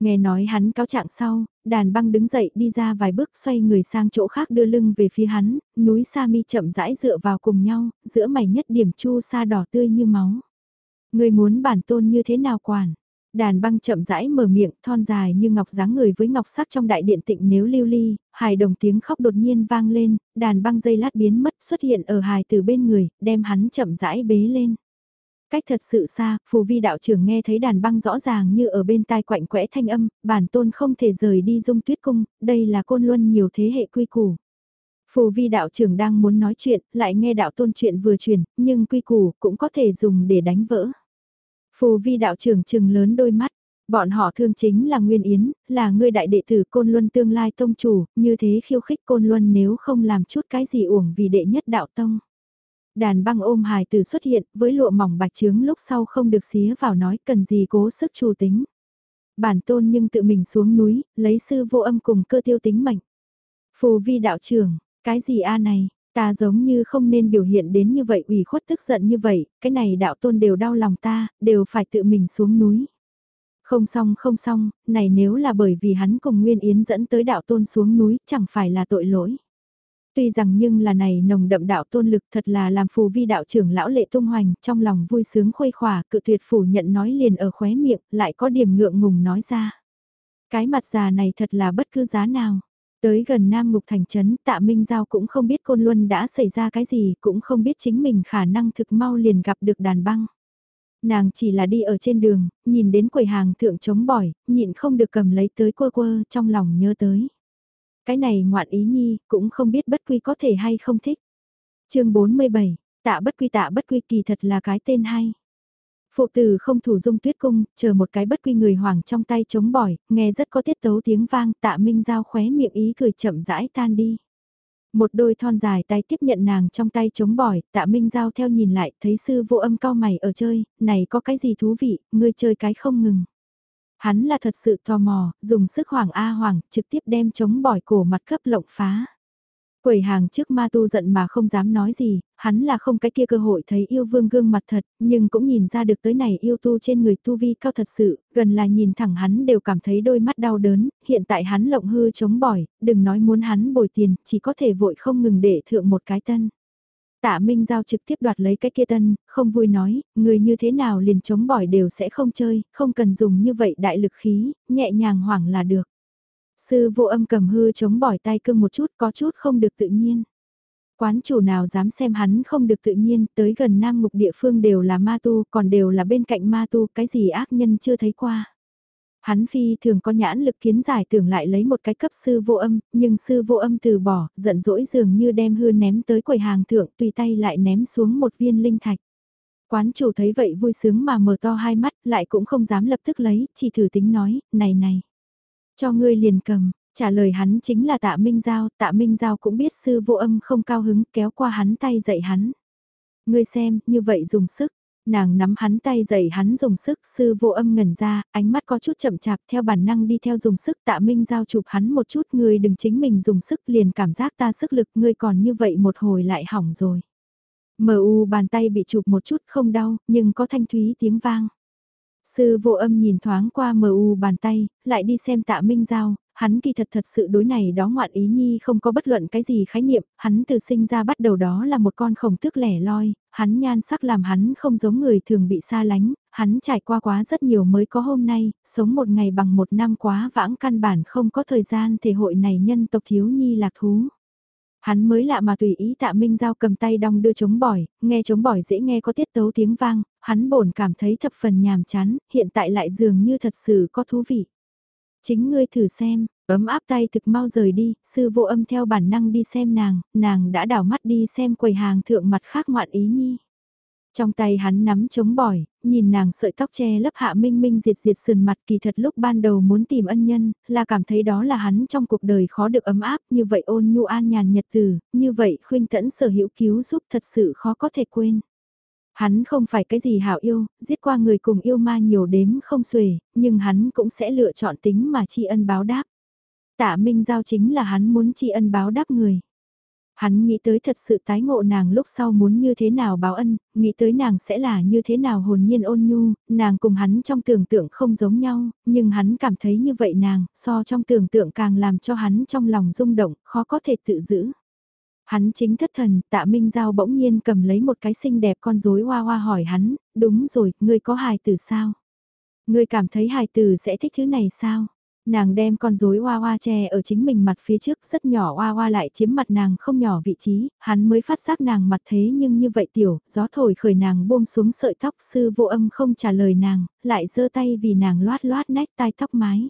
Nghe nói hắn cáo trạng sau, đàn băng đứng dậy đi ra vài bước xoay người sang chỗ khác đưa lưng về phía hắn, núi sa mi chậm rãi dựa vào cùng nhau, giữa mày nhất điểm chu sa đỏ tươi như máu. Người muốn bản tôn như thế nào quản? Đàn băng chậm rãi mở miệng, thon dài như ngọc dáng người với ngọc sắc trong đại điện tịnh nếu lưu ly, hài đồng tiếng khóc đột nhiên vang lên, đàn băng dây lát biến mất xuất hiện ở hài từ bên người, đem hắn chậm rãi bế lên. Cách thật sự xa, phù vi đạo trưởng nghe thấy đàn băng rõ ràng như ở bên tai quạnh quẽ thanh âm, bản tôn không thể rời đi dung tuyết cung, đây là côn luân nhiều thế hệ quy củ. Phù vi đạo trưởng đang muốn nói chuyện, lại nghe đạo tôn chuyện vừa truyền, nhưng quy củ cũng có thể dùng để đánh vỡ. Phù vi đạo trưởng trừng lớn đôi mắt, bọn họ thương chính là Nguyên Yến, là người đại đệ tử Côn Luân tương lai tông chủ, như thế khiêu khích Côn Luân nếu không làm chút cái gì uổng vì đệ nhất đạo tông. Đàn băng ôm hài tử xuất hiện với lụa mỏng bạch trướng lúc sau không được xía vào nói cần gì cố sức chủ tính. Bản tôn nhưng tự mình xuống núi, lấy sư vô âm cùng cơ tiêu tính mệnh. Phù vi đạo trưởng, cái gì a này, ta giống như không nên biểu hiện đến như vậy ủy khuất tức giận như vậy, cái này đạo tôn đều đau lòng ta, đều phải tự mình xuống núi. Không xong không xong, này nếu là bởi vì hắn cùng Nguyên Yến dẫn tới đạo tôn xuống núi, chẳng phải là tội lỗi. Tuy rằng nhưng là này nồng đậm đạo tôn lực thật là làm phù vi đạo trưởng lão lệ tung hoành, trong lòng vui sướng khuây khỏa, cự tuyệt phủ nhận nói liền ở khóe miệng, lại có điểm ngượng ngùng nói ra. Cái mặt già này thật là bất cứ giá nào. Tới gần Nam Ngục Thành Trấn, tạ Minh Giao cũng không biết Côn Luân đã xảy ra cái gì, cũng không biết chính mình khả năng thực mau liền gặp được đàn băng. Nàng chỉ là đi ở trên đường, nhìn đến quầy hàng thượng chống bỏi, nhịn không được cầm lấy tới quơ quơ trong lòng nhớ tới. Cái này ngoạn ý nhi, cũng không biết bất quy có thể hay không thích. chương 47, tạ bất quy tạ bất quy kỳ thật là cái tên hay. Phụ tử không thủ dung tuyết cung, chờ một cái bất quy người hoàng trong tay chống bỏi, nghe rất có tiết tấu tiếng vang tạ minh giao khóe miệng ý cười chậm rãi tan đi. Một đôi thon dài tay tiếp nhận nàng trong tay chống bỏi, tạ minh giao theo nhìn lại, thấy sư vô âm cao mày ở chơi, này có cái gì thú vị, ngươi chơi cái không ngừng. Hắn là thật sự tò mò, dùng sức hoàng A hoàng, trực tiếp đem chống bỏi cổ mặt cấp lộng phá. Quầy hàng trước ma tu giận mà không dám nói gì, hắn là không cái kia cơ hội thấy yêu vương gương mặt thật, nhưng cũng nhìn ra được tới này yêu tu trên người tu vi cao thật sự, gần là nhìn thẳng hắn đều cảm thấy đôi mắt đau đớn, hiện tại hắn lộng hư chống bỏi, đừng nói muốn hắn bồi tiền, chỉ có thể vội không ngừng để thượng một cái tân. Tạ Minh Giao trực tiếp đoạt lấy cái kia tân, không vui nói, người như thế nào liền chống bỏi đều sẽ không chơi, không cần dùng như vậy đại lực khí, nhẹ nhàng hoảng là được. Sư vô âm cầm hư chống bỏi tay cưng một chút có chút không được tự nhiên. Quán chủ nào dám xem hắn không được tự nhiên, tới gần nam mục địa phương đều là ma tu, còn đều là bên cạnh ma tu, cái gì ác nhân chưa thấy qua. Hắn phi thường có nhãn lực kiến giải tưởng lại lấy một cái cấp sư vô âm, nhưng sư vô âm từ bỏ, giận dỗi dường như đem hư ném tới quầy hàng thượng tùy tay lại ném xuống một viên linh thạch. Quán chủ thấy vậy vui sướng mà mở to hai mắt, lại cũng không dám lập tức lấy, chỉ thử tính nói, này này. Cho ngươi liền cầm, trả lời hắn chính là tạ Minh Giao, tạ Minh Giao cũng biết sư vô âm không cao hứng kéo qua hắn tay dạy hắn. Ngươi xem, như vậy dùng sức, nàng nắm hắn tay dậy hắn dùng sức, sư vô âm ngẩn ra, ánh mắt có chút chậm chạp theo bản năng đi theo dùng sức tạ Minh Giao chụp hắn một chút, ngươi đừng chính mình dùng sức liền cảm giác ta sức lực, ngươi còn như vậy một hồi lại hỏng rồi. Mờ u bàn tay bị chụp một chút không đau, nhưng có thanh thúy tiếng vang. Sư vô âm nhìn thoáng qua mờ u bàn tay, lại đi xem tạ Minh Giao, hắn kỳ thật thật sự đối này đó ngoạn ý nhi không có bất luận cái gì khái niệm, hắn từ sinh ra bắt đầu đó là một con khổng tước lẻ loi, hắn nhan sắc làm hắn không giống người thường bị xa lánh, hắn trải qua quá rất nhiều mới có hôm nay, sống một ngày bằng một năm quá vãng căn bản không có thời gian thể hội này nhân tộc thiếu nhi lạc thú. Hắn mới lạ mà tùy ý tạ Minh Giao cầm tay đong đưa chống bỏi, nghe chống bỏi dễ nghe có tiết tấu tiếng vang, hắn bổn cảm thấy thập phần nhàm chán, hiện tại lại dường như thật sự có thú vị. Chính ngươi thử xem, ấm áp tay thực mau rời đi, sư vô âm theo bản năng đi xem nàng, nàng đã đảo mắt đi xem quầy hàng thượng mặt khác ngoạn ý nhi. Trong tay hắn nắm chống bỏi, nhìn nàng sợi tóc che lấp hạ minh minh diệt diệt sườn mặt kỳ thật lúc ban đầu muốn tìm ân nhân, là cảm thấy đó là hắn trong cuộc đời khó được ấm áp, như vậy ôn nhu an nhàn nhật từ, như vậy khuyên tẫn sở hữu cứu giúp thật sự khó có thể quên. Hắn không phải cái gì hảo yêu, giết qua người cùng yêu ma nhiều đếm không xuể, nhưng hắn cũng sẽ lựa chọn tính mà tri ân báo đáp. Tạ Minh Giao chính là hắn muốn tri ân báo đáp người. Hắn nghĩ tới thật sự tái ngộ nàng lúc sau muốn như thế nào báo ân, nghĩ tới nàng sẽ là như thế nào hồn nhiên ôn nhu, nàng cùng hắn trong tưởng tượng không giống nhau, nhưng hắn cảm thấy như vậy nàng, so trong tưởng tượng càng làm cho hắn trong lòng rung động, khó có thể tự giữ. Hắn chính thất thần, tạ Minh Giao bỗng nhiên cầm lấy một cái xinh đẹp con rối hoa hoa hỏi hắn, đúng rồi, ngươi có hài tử sao? Ngươi cảm thấy hài tử sẽ thích thứ này sao? Nàng đem con rối hoa hoa che ở chính mình mặt phía trước rất nhỏ hoa hoa lại chiếm mặt nàng không nhỏ vị trí, hắn mới phát giác nàng mặt thế nhưng như vậy tiểu, gió thổi khởi nàng buông xuống sợi tóc sư vô âm không trả lời nàng, lại giơ tay vì nàng loát loát nách tai tóc mái.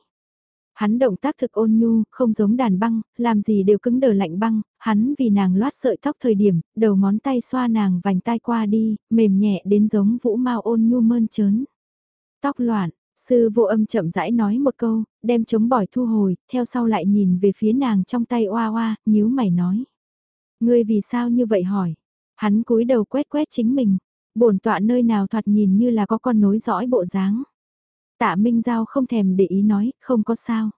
Hắn động tác thực ôn nhu, không giống đàn băng, làm gì đều cứng đờ lạnh băng, hắn vì nàng loát sợi tóc thời điểm, đầu ngón tay xoa nàng vành tai qua đi, mềm nhẹ đến giống vũ mau ôn nhu mơn trớn. Tóc loạn, sư vô âm chậm rãi nói một câu, đem chống bỏi thu hồi, theo sau lại nhìn về phía nàng trong tay oa oa, nhíu mày nói. Ngươi vì sao như vậy hỏi? Hắn cúi đầu quét quét chính mình, bổn tọa nơi nào thoạt nhìn như là có con nối dõi bộ dáng. Tạ Minh Giao không thèm để ý nói, không có sao.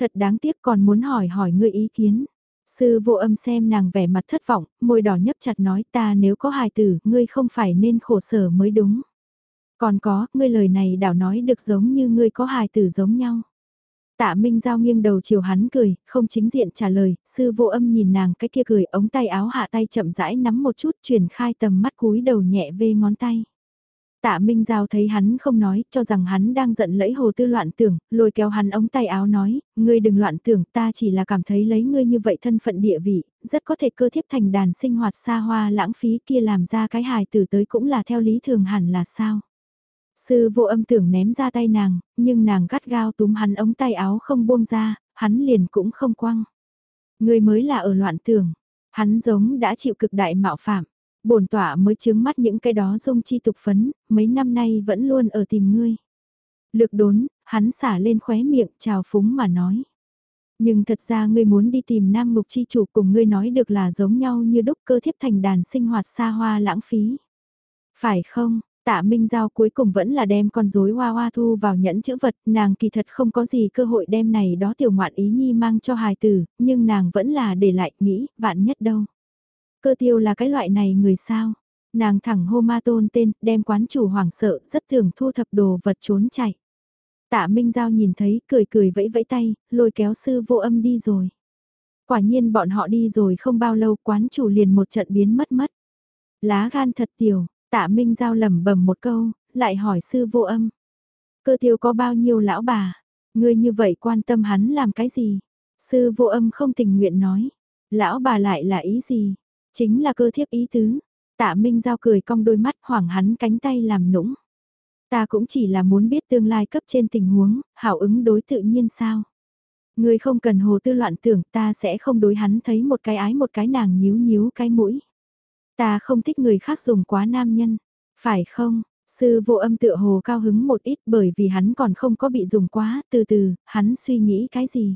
Thật đáng tiếc còn muốn hỏi hỏi ngươi ý kiến. Sư vô âm xem nàng vẻ mặt thất vọng, môi đỏ nhấp chặt nói ta nếu có hài tử, ngươi không phải nên khổ sở mới đúng. Còn có, ngươi lời này đảo nói được giống như ngươi có hài tử giống nhau. Tạ Minh Giao nghiêng đầu chiều hắn cười, không chính diện trả lời, sư vô âm nhìn nàng cái kia cười, ống tay áo hạ tay chậm rãi nắm một chút chuyển khai tầm mắt cúi đầu nhẹ vê ngón tay. Tạ Minh Giao thấy hắn không nói, cho rằng hắn đang giận lẫy hồ tư loạn tưởng, lôi kéo hắn ống tay áo nói, ngươi đừng loạn tưởng, ta chỉ là cảm thấy lấy ngươi như vậy thân phận địa vị, rất có thể cơ thiếp thành đàn sinh hoạt xa hoa lãng phí kia làm ra cái hài tử tới cũng là theo lý thường hẳn là sao. Sư vô âm tưởng ném ra tay nàng, nhưng nàng gắt gao túm hắn ống tay áo không buông ra, hắn liền cũng không quăng. Người mới là ở loạn tưởng, hắn giống đã chịu cực đại mạo phạm, bổn tỏa mới chướng mắt những cái đó dung chi tục phấn, mấy năm nay vẫn luôn ở tìm ngươi. Lực đốn, hắn xả lên khóe miệng chào phúng mà nói. Nhưng thật ra ngươi muốn đi tìm nam ngục chi chủ cùng ngươi nói được là giống nhau như đúc cơ thiếp thành đàn sinh hoạt xa hoa lãng phí. Phải không, Tạ Minh Giao cuối cùng vẫn là đem con rối hoa hoa thu vào nhẫn chữ vật, nàng kỳ thật không có gì cơ hội đem này đó tiểu ngoạn ý nhi mang cho hài tử, nhưng nàng vẫn là để lại, nghĩ, vạn nhất đâu. Cơ tiêu là cái loại này người sao? Nàng thẳng hô ma tôn tên, đem quán chủ hoảng sợ, rất thường thu thập đồ vật trốn chạy. Tạ Minh Giao nhìn thấy, cười cười vẫy vẫy tay, lôi kéo sư vô âm đi rồi. Quả nhiên bọn họ đi rồi không bao lâu quán chủ liền một trận biến mất mất. Lá gan thật tiểu, Tạ Minh Giao lẩm bẩm một câu, lại hỏi sư vô âm. Cơ tiêu có bao nhiêu lão bà? Ngươi như vậy quan tâm hắn làm cái gì? Sư vô âm không tình nguyện nói. Lão bà lại là ý gì? Chính là cơ thiếp ý tứ. Tạ Minh Giao cười cong đôi mắt hoảng hắn cánh tay làm nũng. Ta cũng chỉ là muốn biết tương lai cấp trên tình huống, hảo ứng đối tự nhiên sao. Ngươi không cần hồ tư loạn tưởng ta sẽ không đối hắn thấy một cái ái một cái nàng nhíu nhíu cái mũi. Ta không thích người khác dùng quá nam nhân, phải không? Sư vô âm tựa hồ cao hứng một ít bởi vì hắn còn không có bị dùng quá, từ từ, hắn suy nghĩ cái gì?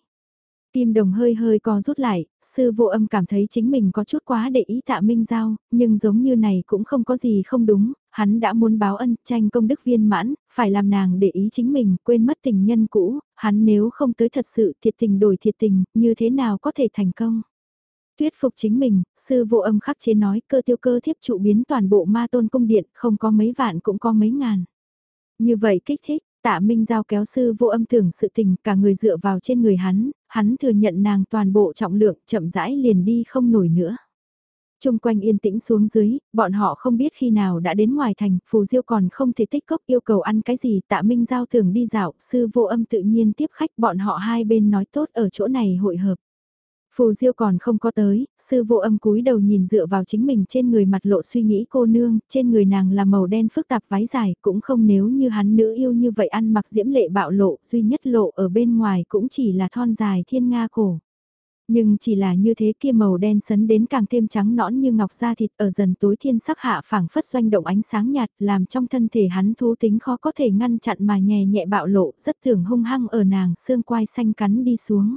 Kim đồng hơi hơi co rút lại, sư vô âm cảm thấy chính mình có chút quá để ý tạ minh giao, nhưng giống như này cũng không có gì không đúng, hắn đã muốn báo ân, tranh công đức viên mãn, phải làm nàng để ý chính mình, quên mất tình nhân cũ, hắn nếu không tới thật sự thiệt tình đổi thiệt tình, như thế nào có thể thành công. Thuyết phục chính mình, sư vô âm khắc chế nói cơ tiêu cơ thiếp trụ biến toàn bộ ma tôn cung điện, không có mấy vạn cũng có mấy ngàn. Như vậy kích thích, tạ minh giao kéo sư vô âm tưởng sự tình cả người dựa vào trên người hắn, hắn thừa nhận nàng toàn bộ trọng lượng chậm rãi liền đi không nổi nữa. Trung quanh yên tĩnh xuống dưới, bọn họ không biết khi nào đã đến ngoài thành, phù diêu còn không thể tích cốc yêu cầu ăn cái gì, tạ minh giao thường đi dạo, sư vô âm tự nhiên tiếp khách bọn họ hai bên nói tốt ở chỗ này hội hợp. Phù Diêu còn không có tới, sư vô âm cúi đầu nhìn dựa vào chính mình trên người mặt lộ suy nghĩ cô nương, trên người nàng là màu đen phức tạp váy dài, cũng không nếu như hắn nữ yêu như vậy ăn mặc diễm lệ bạo lộ, duy nhất lộ ở bên ngoài cũng chỉ là thon dài thiên nga cổ. Nhưng chỉ là như thế kia màu đen sấn đến càng thêm trắng nõn như ngọc da thịt ở dần tối thiên sắc hạ phảng phất doanh động ánh sáng nhạt làm trong thân thể hắn thú tính khó có thể ngăn chặn mà nhẹ nhẹ bạo lộ rất thường hung hăng ở nàng xương quai xanh cắn đi xuống.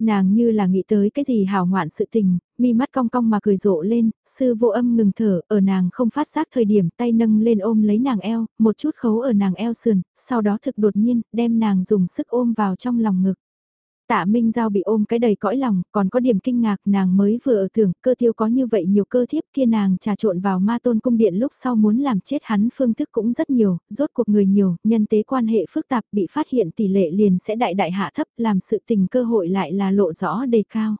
Nàng như là nghĩ tới cái gì hào ngoạn sự tình, mi mắt cong cong mà cười rộ lên, sư vô âm ngừng thở, ở nàng không phát giác thời điểm tay nâng lên ôm lấy nàng eo, một chút khấu ở nàng eo sườn, sau đó thực đột nhiên, đem nàng dùng sức ôm vào trong lòng ngực. Tạ Minh Giao bị ôm cái đầy cõi lòng, còn có điểm kinh ngạc nàng mới vừa ở tưởng cơ tiêu có như vậy nhiều cơ thiếp kia nàng trà trộn vào ma tôn cung điện lúc sau muốn làm chết hắn phương thức cũng rất nhiều, rốt cuộc người nhiều, nhân tế quan hệ phức tạp bị phát hiện tỷ lệ liền sẽ đại đại hạ thấp làm sự tình cơ hội lại là lộ rõ đề cao.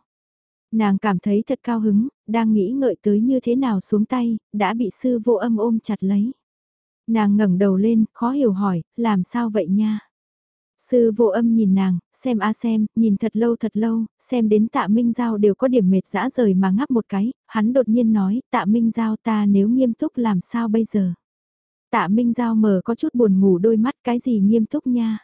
Nàng cảm thấy thật cao hứng, đang nghĩ ngợi tới như thế nào xuống tay, đã bị sư vô âm ôm chặt lấy. Nàng ngẩng đầu lên, khó hiểu hỏi, làm sao vậy nha? Sư vô âm nhìn nàng, xem a xem, nhìn thật lâu thật lâu, xem đến tạ Minh Giao đều có điểm mệt dã rời mà ngắp một cái, hắn đột nhiên nói, tạ Minh Giao ta nếu nghiêm túc làm sao bây giờ? Tạ Minh Giao mở có chút buồn ngủ đôi mắt cái gì nghiêm túc nha?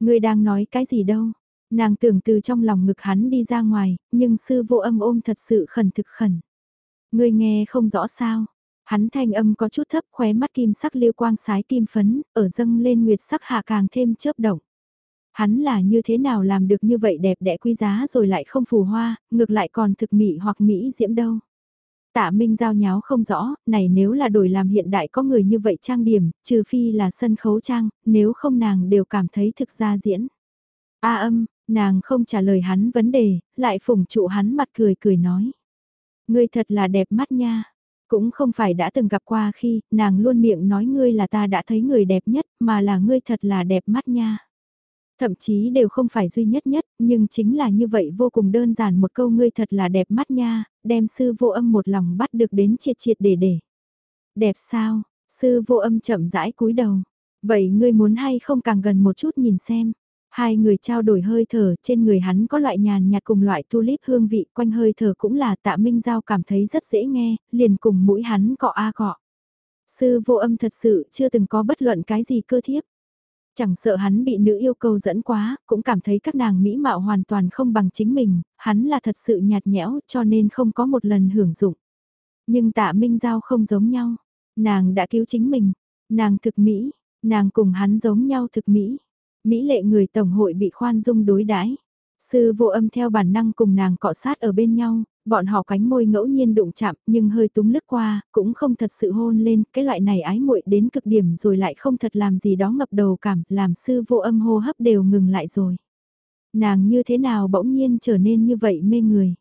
Người đang nói cái gì đâu? Nàng tưởng từ trong lòng ngực hắn đi ra ngoài, nhưng sư vô âm ôm thật sự khẩn thực khẩn. Người nghe không rõ sao? Hắn thanh âm có chút thấp khóe mắt kim sắc liêu quang sái kim phấn, ở dâng lên nguyệt sắc hạ càng thêm chớp động. Hắn là như thế nào làm được như vậy đẹp đẽ quý giá rồi lại không phù hoa, ngược lại còn thực mỹ hoặc mỹ diễm đâu. Tạ Minh giao nháo không rõ, này nếu là đổi làm hiện đại có người như vậy trang điểm, trừ phi là sân khấu trang, nếu không nàng đều cảm thấy thực ra diễn. A âm, Nàng không trả lời hắn vấn đề, lại phủng trụ hắn mặt cười cười nói. Ngươi thật là đẹp mắt nha. Cũng không phải đã từng gặp qua khi, nàng luôn miệng nói ngươi là ta đã thấy người đẹp nhất, mà là ngươi thật là đẹp mắt nha. Thậm chí đều không phải duy nhất nhất, nhưng chính là như vậy vô cùng đơn giản một câu ngươi thật là đẹp mắt nha, đem sư vô âm một lòng bắt được đến triệt triệt để để. Đẹp sao, sư vô âm chậm rãi cúi đầu. Vậy ngươi muốn hay không càng gần một chút nhìn xem. Hai người trao đổi hơi thở, trên người hắn có loại nhàn nhạt cùng loại tulip hương vị, quanh hơi thở cũng là tạ minh giao cảm thấy rất dễ nghe, liền cùng mũi hắn cọ a cọ. Sư vô âm thật sự chưa từng có bất luận cái gì cơ thiếp. Chẳng sợ hắn bị nữ yêu cầu dẫn quá, cũng cảm thấy các nàng mỹ mạo hoàn toàn không bằng chính mình, hắn là thật sự nhạt nhẽo cho nên không có một lần hưởng dụng. Nhưng tạ Minh Giao không giống nhau, nàng đã cứu chính mình, nàng thực mỹ, nàng cùng hắn giống nhau thực mỹ. Mỹ lệ người tổng hội bị khoan dung đối đãi. Sư vô âm theo bản năng cùng nàng cọ sát ở bên nhau, bọn họ cánh môi ngẫu nhiên đụng chạm nhưng hơi túng lướt qua, cũng không thật sự hôn lên, cái loại này ái muội đến cực điểm rồi lại không thật làm gì đó ngập đầu cảm, làm sư vô âm hô hấp đều ngừng lại rồi. Nàng như thế nào bỗng nhiên trở nên như vậy mê người.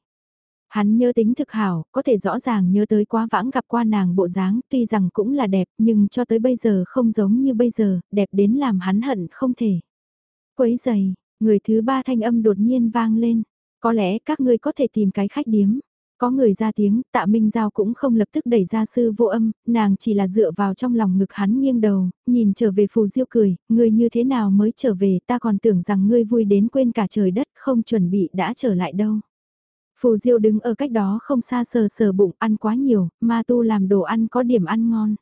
Hắn nhớ tính thực hảo, có thể rõ ràng nhớ tới quá vãng gặp qua nàng bộ dáng, tuy rằng cũng là đẹp, nhưng cho tới bây giờ không giống như bây giờ, đẹp đến làm hắn hận không thể. Quấy giày, người thứ ba thanh âm đột nhiên vang lên. Có lẽ các ngươi có thể tìm cái khách điếm. Có người ra tiếng, tạ Minh Giao cũng không lập tức đẩy ra sư vô âm, nàng chỉ là dựa vào trong lòng ngực hắn nghiêng đầu, nhìn trở về phù diêu cười, ngươi như thế nào mới trở về ta còn tưởng rằng ngươi vui đến quên cả trời đất không chuẩn bị đã trở lại đâu. Phù diêu đứng ở cách đó không xa sờ sờ bụng ăn quá nhiều, ma tu làm đồ ăn có điểm ăn ngon.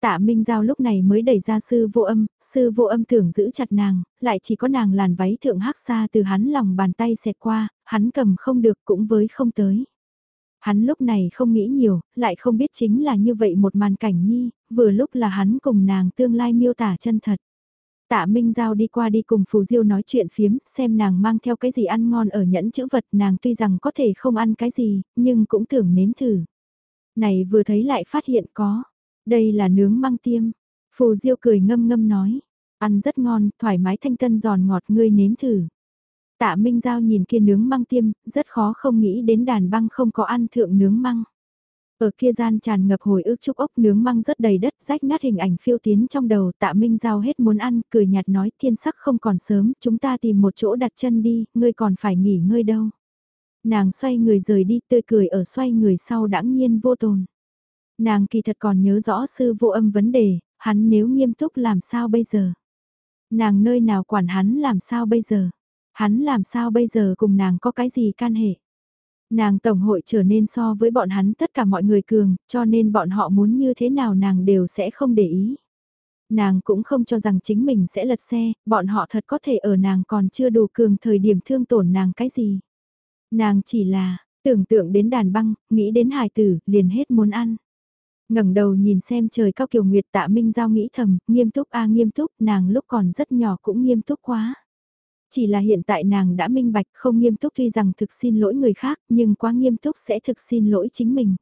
Tạ Minh Giao lúc này mới đẩy ra sư vô âm, sư vô âm tưởng giữ chặt nàng, lại chỉ có nàng làn váy thượng hắc xa từ hắn lòng bàn tay xẹt qua, hắn cầm không được cũng với không tới. Hắn lúc này không nghĩ nhiều, lại không biết chính là như vậy một màn cảnh nhi, vừa lúc là hắn cùng nàng tương lai miêu tả chân thật. Tạ Minh Giao đi qua đi cùng Phù Diêu nói chuyện phiếm, xem nàng mang theo cái gì ăn ngon ở nhẫn chữ vật nàng tuy rằng có thể không ăn cái gì, nhưng cũng tưởng nếm thử. Này vừa thấy lại phát hiện có, đây là nướng măng tiêm. Phù Diêu cười ngâm ngâm nói. Ăn rất ngon, thoải mái thanh tân giòn ngọt ngươi nếm thử. Tạ Minh Giao nhìn kia nướng măng tiêm, rất khó không nghĩ đến đàn băng không có ăn thượng nướng măng. Ở kia gian tràn ngập hồi ức trúc ốc nướng măng rất đầy đất rách nát hình ảnh phiêu tiến trong đầu tạ Minh Giao hết muốn ăn, cười nhạt nói thiên sắc không còn sớm, chúng ta tìm một chỗ đặt chân đi, ngươi còn phải nghỉ ngơi đâu. Nàng xoay người rời đi tươi cười ở xoay người sau đãng nhiên vô tồn. Nàng kỳ thật còn nhớ rõ sư vô âm vấn đề, hắn nếu nghiêm túc làm sao bây giờ? Nàng nơi nào quản hắn làm sao bây giờ? Hắn làm sao bây giờ cùng nàng có cái gì can hệ? Nàng tổng hội trở nên so với bọn hắn tất cả mọi người cường, cho nên bọn họ muốn như thế nào nàng đều sẽ không để ý. Nàng cũng không cho rằng chính mình sẽ lật xe, bọn họ thật có thể ở nàng còn chưa đủ cường thời điểm thương tổn nàng cái gì. Nàng chỉ là, tưởng tượng đến đàn băng, nghĩ đến hài tử, liền hết muốn ăn ngẩng đầu nhìn xem trời cao kiều nguyệt tạ minh giao nghĩ thầm, nghiêm túc a nghiêm túc, nàng lúc còn rất nhỏ cũng nghiêm túc quá. Chỉ là hiện tại nàng đã minh bạch không nghiêm túc tuy rằng thực xin lỗi người khác, nhưng quá nghiêm túc sẽ thực xin lỗi chính mình.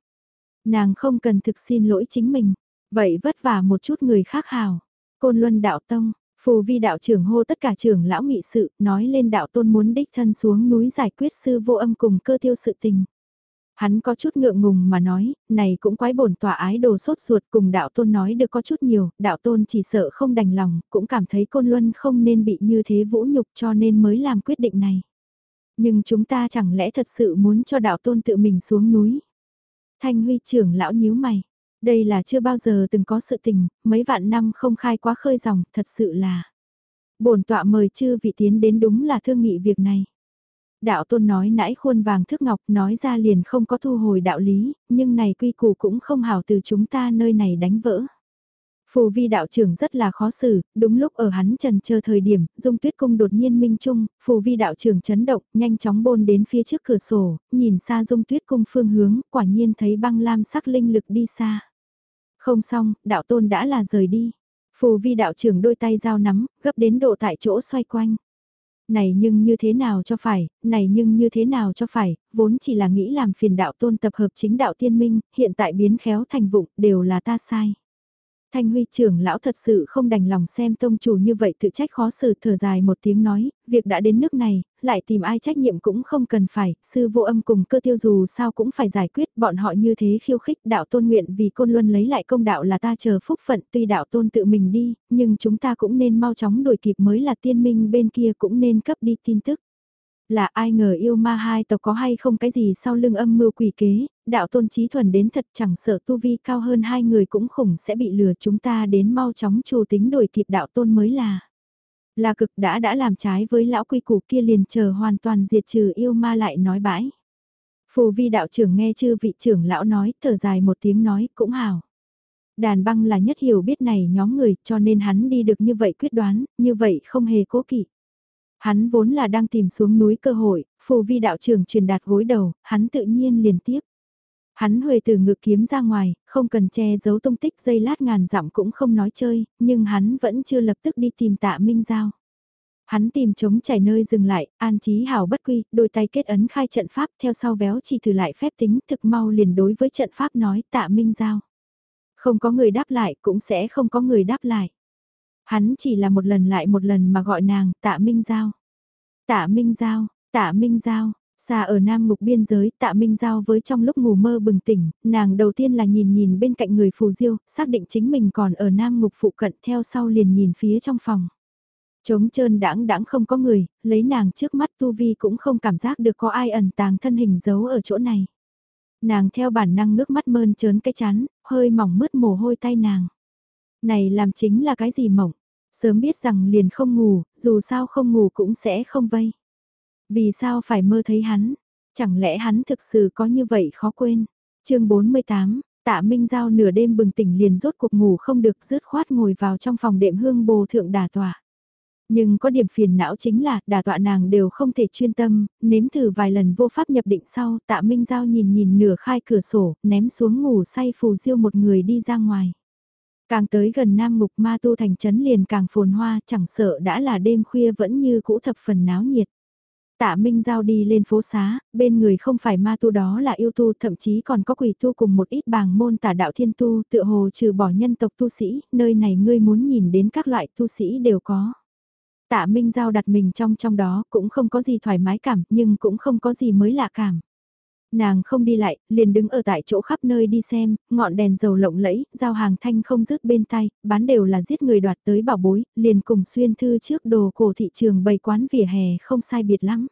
Nàng không cần thực xin lỗi chính mình, vậy vất vả một chút người khác hào. Côn Luân Đạo Tông, phù vi đạo trưởng hô tất cả trưởng lão nghị sự, nói lên đạo tôn muốn đích thân xuống núi giải quyết sư vô âm cùng cơ tiêu sự tình. Hắn có chút ngượng ngùng mà nói, này cũng quái bổn tòa ái đồ sốt ruột cùng đạo tôn nói được có chút nhiều, đạo tôn chỉ sợ không đành lòng, cũng cảm thấy côn luân không nên bị như thế vũ nhục cho nên mới làm quyết định này. Nhưng chúng ta chẳng lẽ thật sự muốn cho đạo tôn tự mình xuống núi? Thanh huy trưởng lão nhíu mày, đây là chưa bao giờ từng có sự tình, mấy vạn năm không khai quá khơi dòng, thật sự là. Bổn tọa mời chư vị tiến đến đúng là thương nghị việc này. Đạo tôn nói nãy khuôn vàng thước ngọc nói ra liền không có thu hồi đạo lý, nhưng này quy củ cũng không hảo từ chúng ta nơi này đánh vỡ. Phù vi đạo trưởng rất là khó xử, đúng lúc ở hắn trần chờ thời điểm, dung tuyết cung đột nhiên minh trung, phù vi đạo trưởng chấn động, nhanh chóng bôn đến phía trước cửa sổ, nhìn xa dung tuyết cung phương hướng, quả nhiên thấy băng lam sắc linh lực đi xa. Không xong, đạo tôn đã là rời đi. Phù vi đạo trưởng đôi tay dao nắm, gấp đến độ tại chỗ xoay quanh này nhưng như thế nào cho phải, này nhưng như thế nào cho phải, vốn chỉ là nghĩ làm phiền đạo tôn tập hợp chính đạo tiên minh, hiện tại biến khéo thành vụng, đều là ta sai. Thanh Huy trưởng lão thật sự không đành lòng xem tông chủ như vậy tự trách khó xử thở dài một tiếng nói, việc đã đến nước này, lại tìm ai trách nhiệm cũng không cần phải, sư vô âm cùng cơ tiêu dù sao cũng phải giải quyết, bọn họ như thế khiêu khích đạo tôn nguyện vì côn luân lấy lại công đạo là ta chờ phúc phận tuy đạo tôn tự mình đi, nhưng chúng ta cũng nên mau chóng đuổi kịp mới là tiên minh bên kia cũng nên cấp đi tin tức. Là ai ngờ yêu ma hai tộc có hay không cái gì sau lưng âm mưu quỷ kế, đạo tôn trí thuần đến thật chẳng sợ tu vi cao hơn hai người cũng khủng sẽ bị lừa chúng ta đến mau chóng chủ tính đổi kịp đạo tôn mới là. Là cực đã đã làm trái với lão quy củ kia liền chờ hoàn toàn diệt trừ yêu ma lại nói bãi. Phù vi đạo trưởng nghe chư vị trưởng lão nói, thở dài một tiếng nói cũng hào. Đàn băng là nhất hiểu biết này nhóm người cho nên hắn đi được như vậy quyết đoán, như vậy không hề cố kỵ. Hắn vốn là đang tìm xuống núi cơ hội, phù vi đạo trưởng truyền đạt gối đầu, hắn tự nhiên liền tiếp. Hắn huề từ ngực kiếm ra ngoài, không cần che giấu tung tích dây lát ngàn dặm cũng không nói chơi, nhưng hắn vẫn chưa lập tức đi tìm tạ Minh Giao. Hắn tìm chống chảy nơi dừng lại, an trí hảo bất quy, đôi tay kết ấn khai trận pháp theo sau véo chỉ thử lại phép tính thực mau liền đối với trận pháp nói tạ Minh Giao. Không có người đáp lại cũng sẽ không có người đáp lại. Hắn chỉ là một lần lại một lần mà gọi nàng tạ Minh Giao. Tạ Minh Giao, tạ Minh Giao, Xa ở Nam Ngục biên giới, tạ Minh Giao với trong lúc ngủ mơ bừng tỉnh, nàng đầu tiên là nhìn nhìn bên cạnh người phù diêu, xác định chính mình còn ở Nam Ngục phụ cận theo sau liền nhìn phía trong phòng. Trống trơn đãng đãng không có người, lấy nàng trước mắt Tu Vi cũng không cảm giác được có ai ẩn tàng thân hình giấu ở chỗ này. Nàng theo bản năng ngước mắt mơn trớn cái chán, hơi mỏng mứt mồ hôi tay nàng. Này làm chính là cái gì mỏng? Sớm biết rằng liền không ngủ, dù sao không ngủ cũng sẽ không vây. Vì sao phải mơ thấy hắn? Chẳng lẽ hắn thực sự có như vậy khó quên? chương 48, tạ Minh Giao nửa đêm bừng tỉnh liền rốt cuộc ngủ không được rứt khoát ngồi vào trong phòng đệm hương bồ thượng đà tòa. Nhưng có điểm phiền não chính là đà tọa nàng đều không thể chuyên tâm, nếm thử vài lần vô pháp nhập định sau tạ Minh Giao nhìn nhìn nửa khai cửa sổ, ném xuống ngủ say phù diêu một người đi ra ngoài. Càng tới gần Nam Ngục Ma Tu thành trấn liền càng phồn hoa chẳng sợ đã là đêm khuya vẫn như cũ thập phần náo nhiệt. Tạ Minh Giao đi lên phố xá, bên người không phải ma tu đó là yêu tu, thậm chí còn có quỷ tu cùng một ít bàng môn tả đạo thiên tu, tựa hồ trừ bỏ nhân tộc tu sĩ, nơi này ngươi muốn nhìn đến các loại tu sĩ đều có. Tạ Minh Giao đặt mình trong trong đó, cũng không có gì thoải mái cảm, nhưng cũng không có gì mới lạ cảm. Nàng không đi lại, liền đứng ở tại chỗ khắp nơi đi xem, ngọn đèn dầu lộng lẫy, giao hàng thanh không rớt bên tay, bán đều là giết người đoạt tới bảo bối, liền cùng xuyên thư trước đồ cổ thị trường bày quán vỉa hè không sai biệt lắm.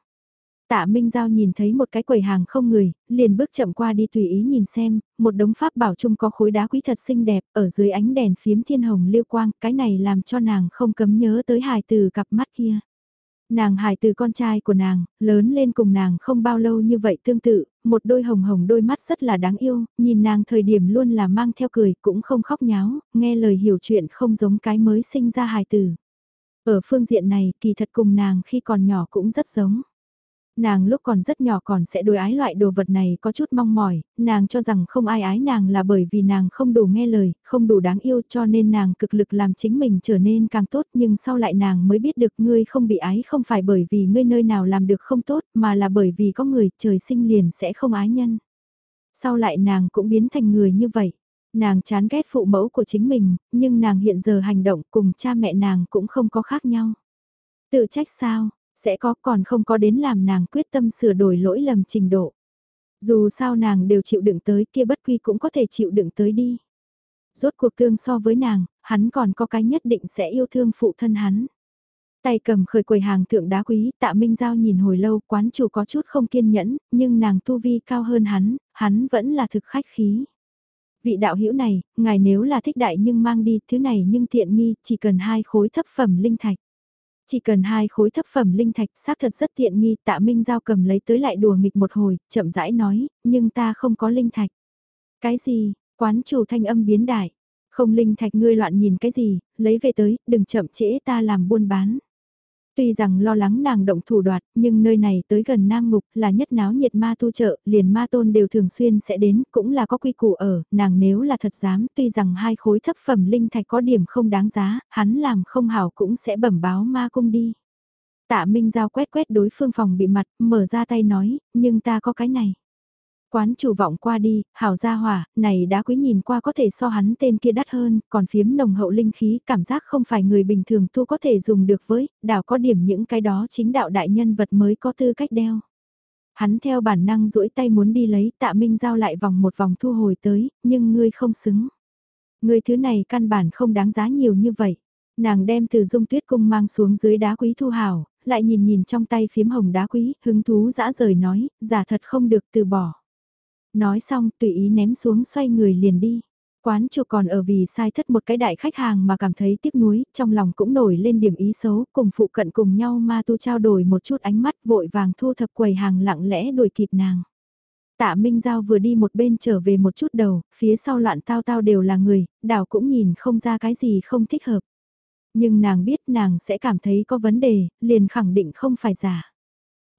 Tạ Minh Giao nhìn thấy một cái quầy hàng không người, liền bước chậm qua đi tùy ý nhìn xem, một đống pháp bảo chung có khối đá quý thật xinh đẹp, ở dưới ánh đèn phiếm thiên hồng liêu quang, cái này làm cho nàng không cấm nhớ tới hài từ cặp mắt kia. Nàng hài từ con trai của nàng, lớn lên cùng nàng không bao lâu như vậy tương tự, một đôi hồng hồng đôi mắt rất là đáng yêu, nhìn nàng thời điểm luôn là mang theo cười, cũng không khóc nháo, nghe lời hiểu chuyện không giống cái mới sinh ra hài từ. Ở phương diện này, kỳ thật cùng nàng khi còn nhỏ cũng rất giống. Nàng lúc còn rất nhỏ còn sẽ đối ái loại đồ vật này có chút mong mỏi, nàng cho rằng không ai ái nàng là bởi vì nàng không đủ nghe lời, không đủ đáng yêu cho nên nàng cực lực làm chính mình trở nên càng tốt nhưng sau lại nàng mới biết được ngươi không bị ái không phải bởi vì ngươi nơi nào làm được không tốt mà là bởi vì có người trời sinh liền sẽ không ái nhân. Sau lại nàng cũng biến thành người như vậy. Nàng chán ghét phụ mẫu của chính mình, nhưng nàng hiện giờ hành động cùng cha mẹ nàng cũng không có khác nhau. Tự trách sao, sẽ có còn không có đến làm nàng quyết tâm sửa đổi lỗi lầm trình độ. Dù sao nàng đều chịu đựng tới kia bất quy cũng có thể chịu đựng tới đi. Rốt cuộc tương so với nàng, hắn còn có cái nhất định sẽ yêu thương phụ thân hắn. Tay cầm khởi quầy hàng thượng đá quý, tạ Minh Giao nhìn hồi lâu, quán chủ có chút không kiên nhẫn, nhưng nàng tu vi cao hơn hắn, hắn vẫn là thực khách khí. Vị đạo hữu này, ngài nếu là thích đại nhưng mang đi, thứ này nhưng tiện nghi, chỉ cần hai khối thấp phẩm linh thạch. Chỉ cần hai khối thấp phẩm linh thạch xác thật rất tiện nghi tạ Minh Giao cầm lấy tới lại đùa nghịch một hồi, chậm rãi nói, nhưng ta không có linh thạch. Cái gì, quán chủ thanh âm biến đại. Không linh thạch ngươi loạn nhìn cái gì, lấy về tới, đừng chậm trễ ta làm buôn bán. Tuy rằng lo lắng nàng động thủ đoạt, nhưng nơi này tới gần Nam Ngục là nhất náo nhiệt ma tu chợ, liền ma tôn đều thường xuyên sẽ đến, cũng là có quy củ ở, nàng nếu là thật dám, tuy rằng hai khối thấp phẩm linh thạch có điểm không đáng giá, hắn làm không hảo cũng sẽ bẩm báo ma cung đi. Tạ Minh Giao quét quét đối phương phòng bị mặt, mở ra tay nói, nhưng ta có cái này. Quán chủ vọng qua đi, hảo gia hỏa, này đá quý nhìn qua có thể so hắn tên kia đắt hơn, còn phiếm nồng hậu linh khí, cảm giác không phải người bình thường tu có thể dùng được với, đảo có điểm những cái đó chính đạo đại nhân vật mới có tư cách đeo. Hắn theo bản năng duỗi tay muốn đi lấy tạ minh giao lại vòng một vòng thu hồi tới, nhưng ngươi không xứng. Ngươi thứ này căn bản không đáng giá nhiều như vậy. Nàng đem từ dung tuyết cung mang xuống dưới đá quý thu hảo, lại nhìn nhìn trong tay phiếm hồng đá quý, hứng thú dã rời nói, giả thật không được từ bỏ. Nói xong tùy ý ném xuống xoay người liền đi. Quán chủ còn ở vì sai thất một cái đại khách hàng mà cảm thấy tiếc nuối, trong lòng cũng nổi lên điểm ý xấu, cùng phụ cận cùng nhau ma tu trao đổi một chút ánh mắt vội vàng thu thập quầy hàng lặng lẽ đuổi kịp nàng. Tạ Minh Giao vừa đi một bên trở về một chút đầu, phía sau loạn tao tao đều là người, đảo cũng nhìn không ra cái gì không thích hợp. Nhưng nàng biết nàng sẽ cảm thấy có vấn đề, liền khẳng định không phải giả.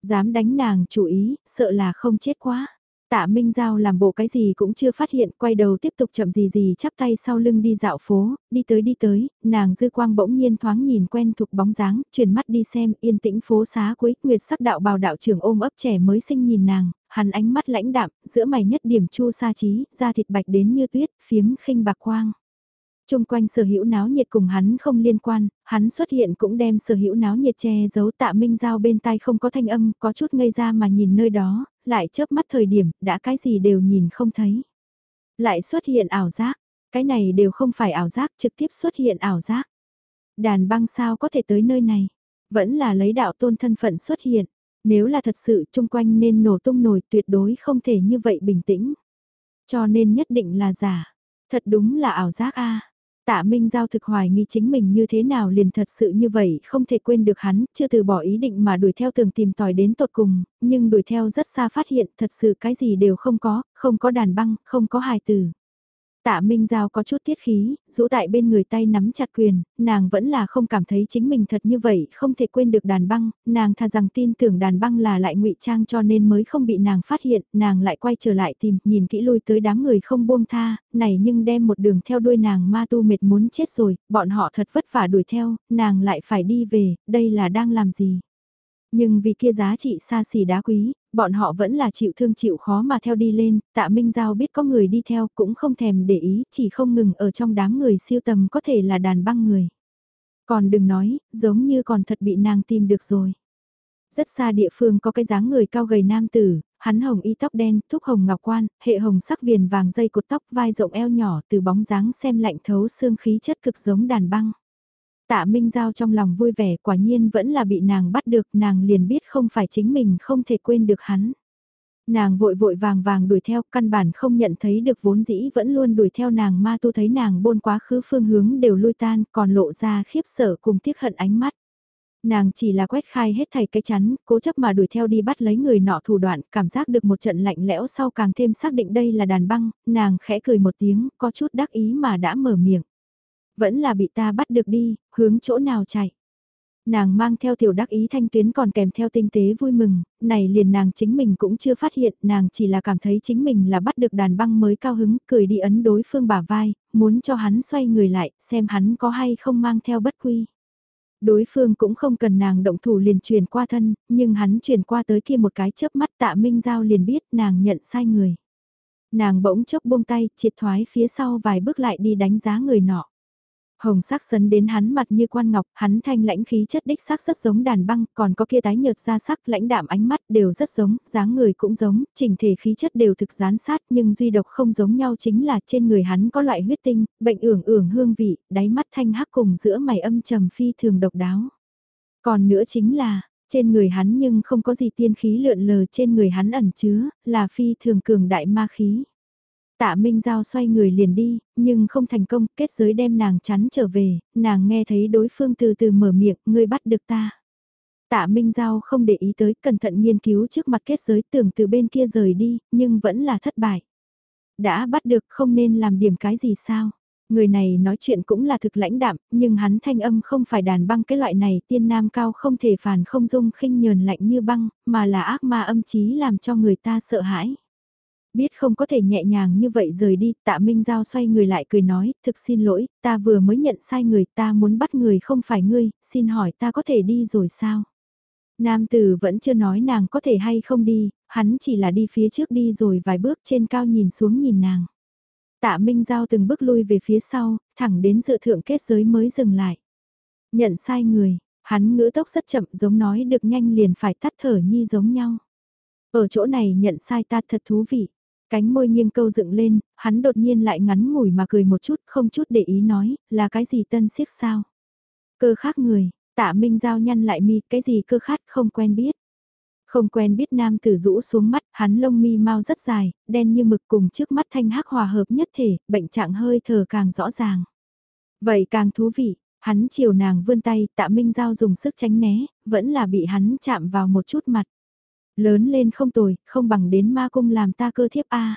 Dám đánh nàng chủ ý, sợ là không chết quá. Tạ Minh Giao làm bộ cái gì cũng chưa phát hiện, quay đầu tiếp tục chậm gì gì chắp tay sau lưng đi dạo phố, đi tới đi tới, nàng dư quang bỗng nhiên thoáng nhìn quen thuộc bóng dáng, chuyển mắt đi xem yên tĩnh phố xá cuối, nguyệt sắc đạo bào đạo trưởng ôm ấp trẻ mới sinh nhìn nàng, hắn ánh mắt lãnh đạm, giữa mày nhất điểm chu sa trí, da thịt bạch đến như tuyết, phiếm khinh bạc quang. Trung quanh sở hữu náo nhiệt cùng hắn không liên quan, hắn xuất hiện cũng đem sở hữu náo nhiệt che giấu tạ minh giao bên tai không có thanh âm, có chút ngây ra mà nhìn nơi đó, lại chớp mắt thời điểm, đã cái gì đều nhìn không thấy. Lại xuất hiện ảo giác, cái này đều không phải ảo giác, trực tiếp xuất hiện ảo giác. Đàn băng sao có thể tới nơi này, vẫn là lấy đạo tôn thân phận xuất hiện, nếu là thật sự chung quanh nên nổ tung nổi tuyệt đối không thể như vậy bình tĩnh. Cho nên nhất định là giả, thật đúng là ảo giác a Tạ Minh Giao thực hoài nghi chính mình như thế nào liền thật sự như vậy, không thể quên được hắn, chưa từ bỏ ý định mà đuổi theo tường tìm tòi đến tột cùng, nhưng đuổi theo rất xa phát hiện thật sự cái gì đều không có, không có đàn băng, không có hài tử. Tạ Minh Giao có chút tiết khí, rũ tại bên người tay nắm chặt quyền, nàng vẫn là không cảm thấy chính mình thật như vậy, không thể quên được đàn băng, nàng thà rằng tin tưởng đàn băng là lại ngụy trang cho nên mới không bị nàng phát hiện, nàng lại quay trở lại tìm, nhìn kỹ lui tới đám người không buông tha, này nhưng đem một đường theo đuôi nàng ma tu mệt muốn chết rồi, bọn họ thật vất vả đuổi theo, nàng lại phải đi về, đây là đang làm gì? Nhưng vì kia giá trị xa xỉ đá quý, bọn họ vẫn là chịu thương chịu khó mà theo đi lên, tạ Minh Giao biết có người đi theo cũng không thèm để ý, chỉ không ngừng ở trong đám người siêu tầm có thể là đàn băng người. Còn đừng nói, giống như còn thật bị nàng tìm được rồi. Rất xa địa phương có cái dáng người cao gầy nam tử, hắn hồng y tóc đen, thúc hồng ngọc quan, hệ hồng sắc viền vàng dây cột tóc vai rộng eo nhỏ từ bóng dáng xem lạnh thấu xương khí chất cực giống đàn băng. Tạ Minh Giao trong lòng vui vẻ quả nhiên vẫn là bị nàng bắt được nàng liền biết không phải chính mình không thể quên được hắn. Nàng vội vội vàng vàng đuổi theo căn bản không nhận thấy được vốn dĩ vẫn luôn đuổi theo nàng ma tu thấy nàng bôn quá khứ phương hướng đều lui tan còn lộ ra khiếp sợ cùng tiếc hận ánh mắt. Nàng chỉ là quét khai hết thầy cái chắn, cố chấp mà đuổi theo đi bắt lấy người nọ thủ đoạn, cảm giác được một trận lạnh lẽo sau càng thêm xác định đây là đàn băng, nàng khẽ cười một tiếng, có chút đắc ý mà đã mở miệng. Vẫn là bị ta bắt được đi, hướng chỗ nào chạy. Nàng mang theo tiểu đắc ý thanh tuyến còn kèm theo tinh tế vui mừng, này liền nàng chính mình cũng chưa phát hiện, nàng chỉ là cảm thấy chính mình là bắt được đàn băng mới cao hứng, cười đi ấn đối phương bả vai, muốn cho hắn xoay người lại, xem hắn có hay không mang theo bất quy. Đối phương cũng không cần nàng động thủ liền truyền qua thân, nhưng hắn truyền qua tới kia một cái chớp mắt tạ minh giao liền biết nàng nhận sai người. Nàng bỗng chốc buông tay, triệt thoái phía sau vài bước lại đi đánh giá người nọ. Hồng sắc sấn đến hắn mặt như quan ngọc, hắn thanh lãnh khí chất đích sắc rất giống đàn băng, còn có kia tái nhợt ra sắc lãnh đạm ánh mắt đều rất giống, dáng người cũng giống, chỉnh thể khí chất đều thực gián sát nhưng duy độc không giống nhau chính là trên người hắn có loại huyết tinh, bệnh ưởng ưởng hương vị, đáy mắt thanh hắc cùng giữa mày âm trầm phi thường độc đáo. Còn nữa chính là, trên người hắn nhưng không có gì tiên khí lượn lờ trên người hắn ẩn chứa, là phi thường cường đại ma khí. Tạ Minh Giao xoay người liền đi, nhưng không thành công, kết giới đem nàng chắn trở về, nàng nghe thấy đối phương từ từ mở miệng, ngươi bắt được ta. Tạ Minh Giao không để ý tới, cẩn thận nghiên cứu trước mặt kết giới tưởng từ bên kia rời đi, nhưng vẫn là thất bại. Đã bắt được không nên làm điểm cái gì sao? Người này nói chuyện cũng là thực lãnh đạm, nhưng hắn thanh âm không phải đàn băng cái loại này tiên nam cao không thể phản không dung khinh nhờn lạnh như băng, mà là ác ma âm chí làm cho người ta sợ hãi. Biết không có thể nhẹ nhàng như vậy rời đi, tạ Minh Giao xoay người lại cười nói, thực xin lỗi, ta vừa mới nhận sai người, ta muốn bắt người không phải ngươi, xin hỏi ta có thể đi rồi sao? Nam tử vẫn chưa nói nàng có thể hay không đi, hắn chỉ là đi phía trước đi rồi vài bước trên cao nhìn xuống nhìn nàng. Tạ Minh Giao từng bước lui về phía sau, thẳng đến dự thượng kết giới mới dừng lại. Nhận sai người, hắn ngữ tốc rất chậm giống nói được nhanh liền phải tắt thở nhi giống nhau. Ở chỗ này nhận sai ta thật thú vị. Cánh môi nghiêng câu dựng lên, hắn đột nhiên lại ngắn ngủi mà cười một chút, không chút để ý nói, là cái gì tân siếc sao? Cơ khác người, tạ minh giao nhăn lại mi, cái gì cơ khát không quen biết. Không quen biết nam tử rũ xuống mắt, hắn lông mi mau rất dài, đen như mực cùng trước mắt thanh hắc hòa hợp nhất thể, bệnh trạng hơi thở càng rõ ràng. Vậy càng thú vị, hắn chiều nàng vươn tay, tạ minh giao dùng sức tránh né, vẫn là bị hắn chạm vào một chút mặt. Lớn lên không tồi, không bằng đến ma cung làm ta cơ thiếp A.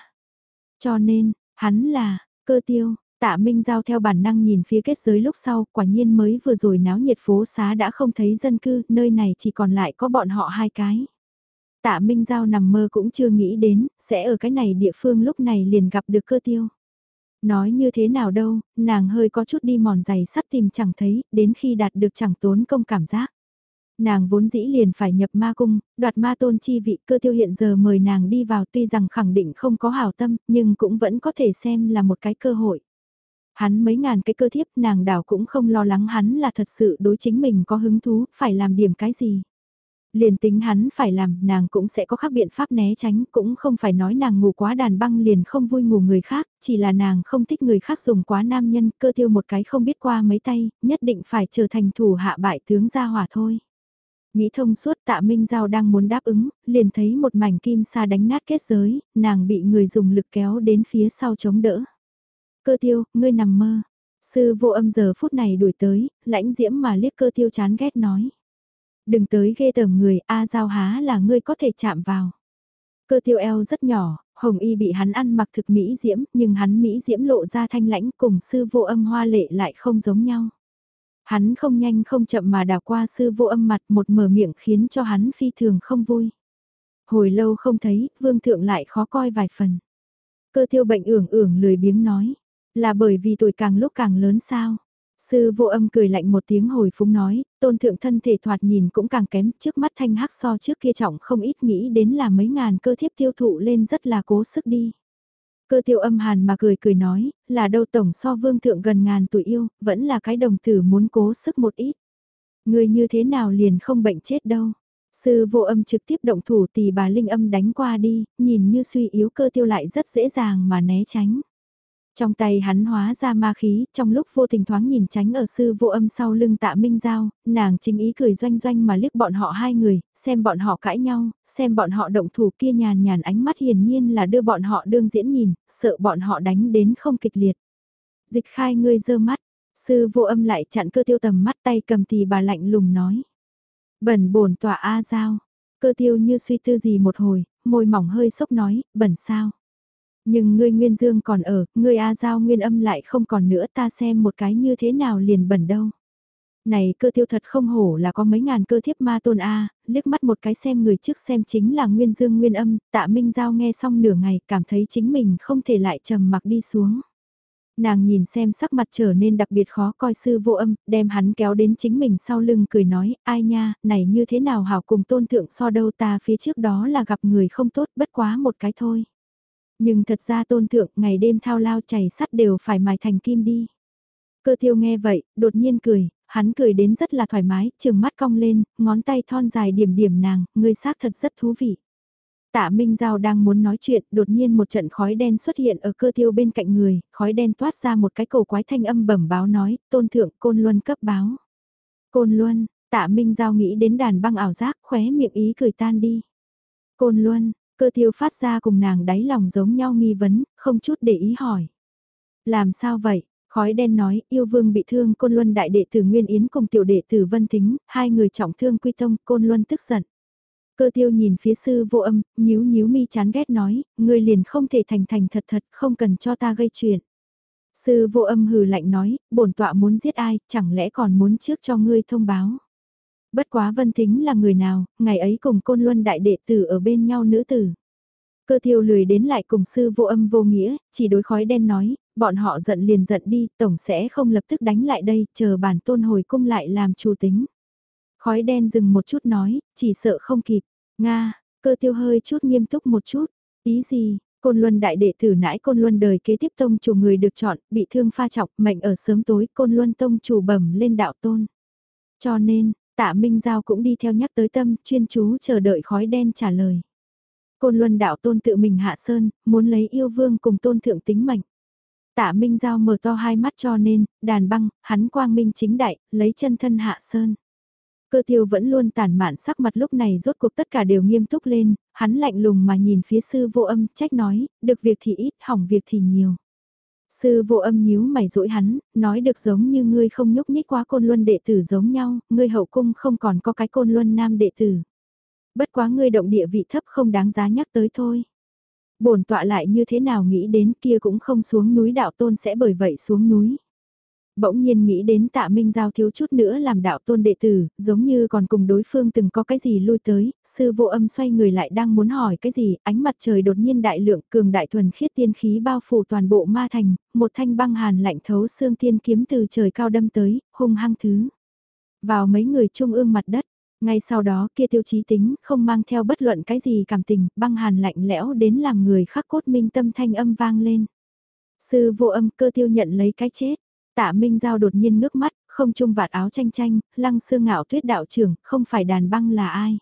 Cho nên, hắn là, cơ tiêu, tạ minh giao theo bản năng nhìn phía kết giới lúc sau, quả nhiên mới vừa rồi náo nhiệt phố xá đã không thấy dân cư, nơi này chỉ còn lại có bọn họ hai cái. Tạ Minh Giao nằm mơ cũng chưa nghĩ đến, sẽ ở cái này địa phương lúc này liền gặp được cơ tiêu. Nói như thế nào đâu, nàng hơi có chút đi mòn giày sắt tìm chẳng thấy, đến khi đạt được chẳng tốn công cảm giác. Nàng vốn dĩ liền phải nhập ma cung, đoạt ma tôn chi vị cơ tiêu hiện giờ mời nàng đi vào tuy rằng khẳng định không có hảo tâm, nhưng cũng vẫn có thể xem là một cái cơ hội. Hắn mấy ngàn cái cơ thiếp nàng đảo cũng không lo lắng hắn là thật sự đối chính mình có hứng thú, phải làm điểm cái gì. Liền tính hắn phải làm, nàng cũng sẽ có các biện pháp né tránh, cũng không phải nói nàng ngủ quá đàn băng liền không vui ngủ người khác, chỉ là nàng không thích người khác dùng quá nam nhân, cơ tiêu một cái không biết qua mấy tay, nhất định phải trở thành thủ hạ bại tướng gia hỏa thôi. Nghĩ thông suốt tạ Minh Giao đang muốn đáp ứng, liền thấy một mảnh kim sa đánh nát kết giới, nàng bị người dùng lực kéo đến phía sau chống đỡ. Cơ tiêu, ngươi nằm mơ. Sư vô âm giờ phút này đuổi tới, lãnh diễm mà liếc cơ tiêu chán ghét nói. Đừng tới ghê tởm người, A Giao há là ngươi có thể chạm vào. Cơ tiêu eo rất nhỏ, Hồng Y bị hắn ăn mặc thực Mỹ diễm, nhưng hắn Mỹ diễm lộ ra thanh lãnh cùng sư vô âm hoa lệ lại không giống nhau. Hắn không nhanh không chậm mà đào qua sư vô âm mặt một mở miệng khiến cho hắn phi thường không vui. Hồi lâu không thấy, vương thượng lại khó coi vài phần. Cơ thiêu bệnh ưởng ưởng lười biếng nói, là bởi vì tuổi càng lúc càng lớn sao. Sư vô âm cười lạnh một tiếng hồi phúng nói, tôn thượng thân thể thoạt nhìn cũng càng kém, trước mắt thanh hắc so trước kia trọng không ít nghĩ đến là mấy ngàn cơ thiếp tiêu thụ lên rất là cố sức đi. Cơ tiêu âm hàn mà cười cười nói, là đâu tổng so vương thượng gần ngàn tuổi yêu, vẫn là cái đồng tử muốn cố sức một ít. Người như thế nào liền không bệnh chết đâu. Sư vô âm trực tiếp động thủ tì bà linh âm đánh qua đi, nhìn như suy yếu cơ tiêu lại rất dễ dàng mà né tránh. Trong tay hắn hóa ra ma khí, trong lúc vô tình thoáng nhìn tránh ở sư vô âm sau lưng tạ minh giao, nàng chính ý cười doanh doanh mà liếc bọn họ hai người, xem bọn họ cãi nhau, xem bọn họ động thủ kia nhàn nhàn ánh mắt hiển nhiên là đưa bọn họ đương diễn nhìn, sợ bọn họ đánh đến không kịch liệt. Dịch khai ngươi dơ mắt, sư vô âm lại chặn cơ tiêu tầm mắt tay cầm thì bà lạnh lùng nói. Bẩn bổn tòa A giao, cơ tiêu như suy tư gì một hồi, môi mỏng hơi sốc nói, bẩn sao. Nhưng ngươi nguyên dương còn ở, ngươi A Giao nguyên âm lại không còn nữa ta xem một cái như thế nào liền bẩn đâu. Này cơ tiêu thật không hổ là có mấy ngàn cơ thiếp ma tôn A, liếc mắt một cái xem người trước xem chính là nguyên dương nguyên âm, tạ Minh Giao nghe xong nửa ngày cảm thấy chính mình không thể lại trầm mặc đi xuống. Nàng nhìn xem sắc mặt trở nên đặc biệt khó coi sư vô âm, đem hắn kéo đến chính mình sau lưng cười nói, ai nha, này như thế nào hảo cùng tôn thượng so đâu ta phía trước đó là gặp người không tốt bất quá một cái thôi. Nhưng thật ra tôn thượng ngày đêm thao lao chảy sắt đều phải mài thành kim đi. Cơ thiêu nghe vậy, đột nhiên cười, hắn cười đến rất là thoải mái, trường mắt cong lên, ngón tay thon dài điểm điểm nàng, ngươi xác thật rất thú vị. Tạ Minh Giao đang muốn nói chuyện, đột nhiên một trận khói đen xuất hiện ở cơ tiêu bên cạnh người, khói đen toát ra một cái cổ quái thanh âm bẩm báo nói, tôn thượng côn luân cấp báo. Côn luân, tạ Minh Giao nghĩ đến đàn băng ảo giác, khóe miệng ý cười tan đi. Côn luân, Cơ tiêu phát ra cùng nàng đáy lòng giống nhau nghi vấn, không chút để ý hỏi. Làm sao vậy? Khói đen nói, yêu vương bị thương côn luân đại đệ tử Nguyên Yến cùng tiểu đệ tử Vân Thính, hai người trọng thương quy tông, côn luân tức giận. Cơ tiêu nhìn phía sư vô âm, nhíu nhíu mi chán ghét nói, ngươi liền không thể thành thành thật thật, không cần cho ta gây chuyện. Sư vô âm hừ lạnh nói, bổn tọa muốn giết ai, chẳng lẽ còn muốn trước cho ngươi thông báo. Bất quá Vân Thính là người nào, ngày ấy cùng côn luân đại đệ tử ở bên nhau nữ tử. Cơ thiêu lười đến lại cùng sư vô âm vô nghĩa, chỉ đối khói đen nói, bọn họ giận liền giận đi, tổng sẽ không lập tức đánh lại đây, chờ bản tôn hồi cung lại làm chủ tính. Khói đen dừng một chút nói, chỉ sợ không kịp. Nga, cơ tiêu hơi chút nghiêm túc một chút. Ý gì, Côn Luân đại đệ tử nãi Côn Luân đời kế tiếp tông chủ người được chọn, bị thương pha chọc mệnh ở sớm tối, Côn Luân tông chủ bẩm lên đạo tôn. Cho nên, tạ Minh Giao cũng đi theo nhắc tới tâm, chuyên chú chờ đợi khói đen trả lời. Côn Luân đạo tôn tự mình hạ sơn, muốn lấy yêu vương cùng tôn thượng tính mệnh. Tạ Minh Giao mở to hai mắt cho nên, đàn băng, hắn quang minh chính đại, lấy chân thân hạ sơn. Cơ tiêu vẫn luôn tản mạn sắc mặt lúc này rốt cuộc tất cả đều nghiêm túc lên, hắn lạnh lùng mà nhìn phía sư vô âm, trách nói, được việc thì ít, hỏng việc thì nhiều. Sư vô âm nhíu mày dỗi hắn, nói được giống như ngươi không nhúc nhích quá côn luân đệ tử giống nhau, ngươi hậu cung không còn có cái côn luân nam đệ tử. Bất quá ngươi động địa vị thấp không đáng giá nhắc tới thôi. bổn tọa lại như thế nào nghĩ đến kia cũng không xuống núi đạo tôn sẽ bởi vậy xuống núi. Bỗng nhiên nghĩ đến tạ Minh Giao thiếu chút nữa làm đạo tôn đệ tử, giống như còn cùng đối phương từng có cái gì lui tới, sư vô âm xoay người lại đang muốn hỏi cái gì, ánh mặt trời đột nhiên đại lượng cường đại thuần khiết tiên khí bao phủ toàn bộ ma thành, một thanh băng hàn lạnh thấu xương tiên kiếm từ trời cao đâm tới, hung hăng thứ. Vào mấy người trung ương mặt đất, ngay sau đó kia tiêu chí tính không mang theo bất luận cái gì cảm tình, băng hàn lạnh lẽo đến làm người khắc cốt minh tâm thanh âm vang lên. Sư vô âm cơ tiêu nhận lấy cái chết Tạ Minh Giao đột nhiên ngước mắt, không trung vạt áo tranh tranh, lăng xương ngạo tuyết đạo trưởng, không phải đàn băng là ai.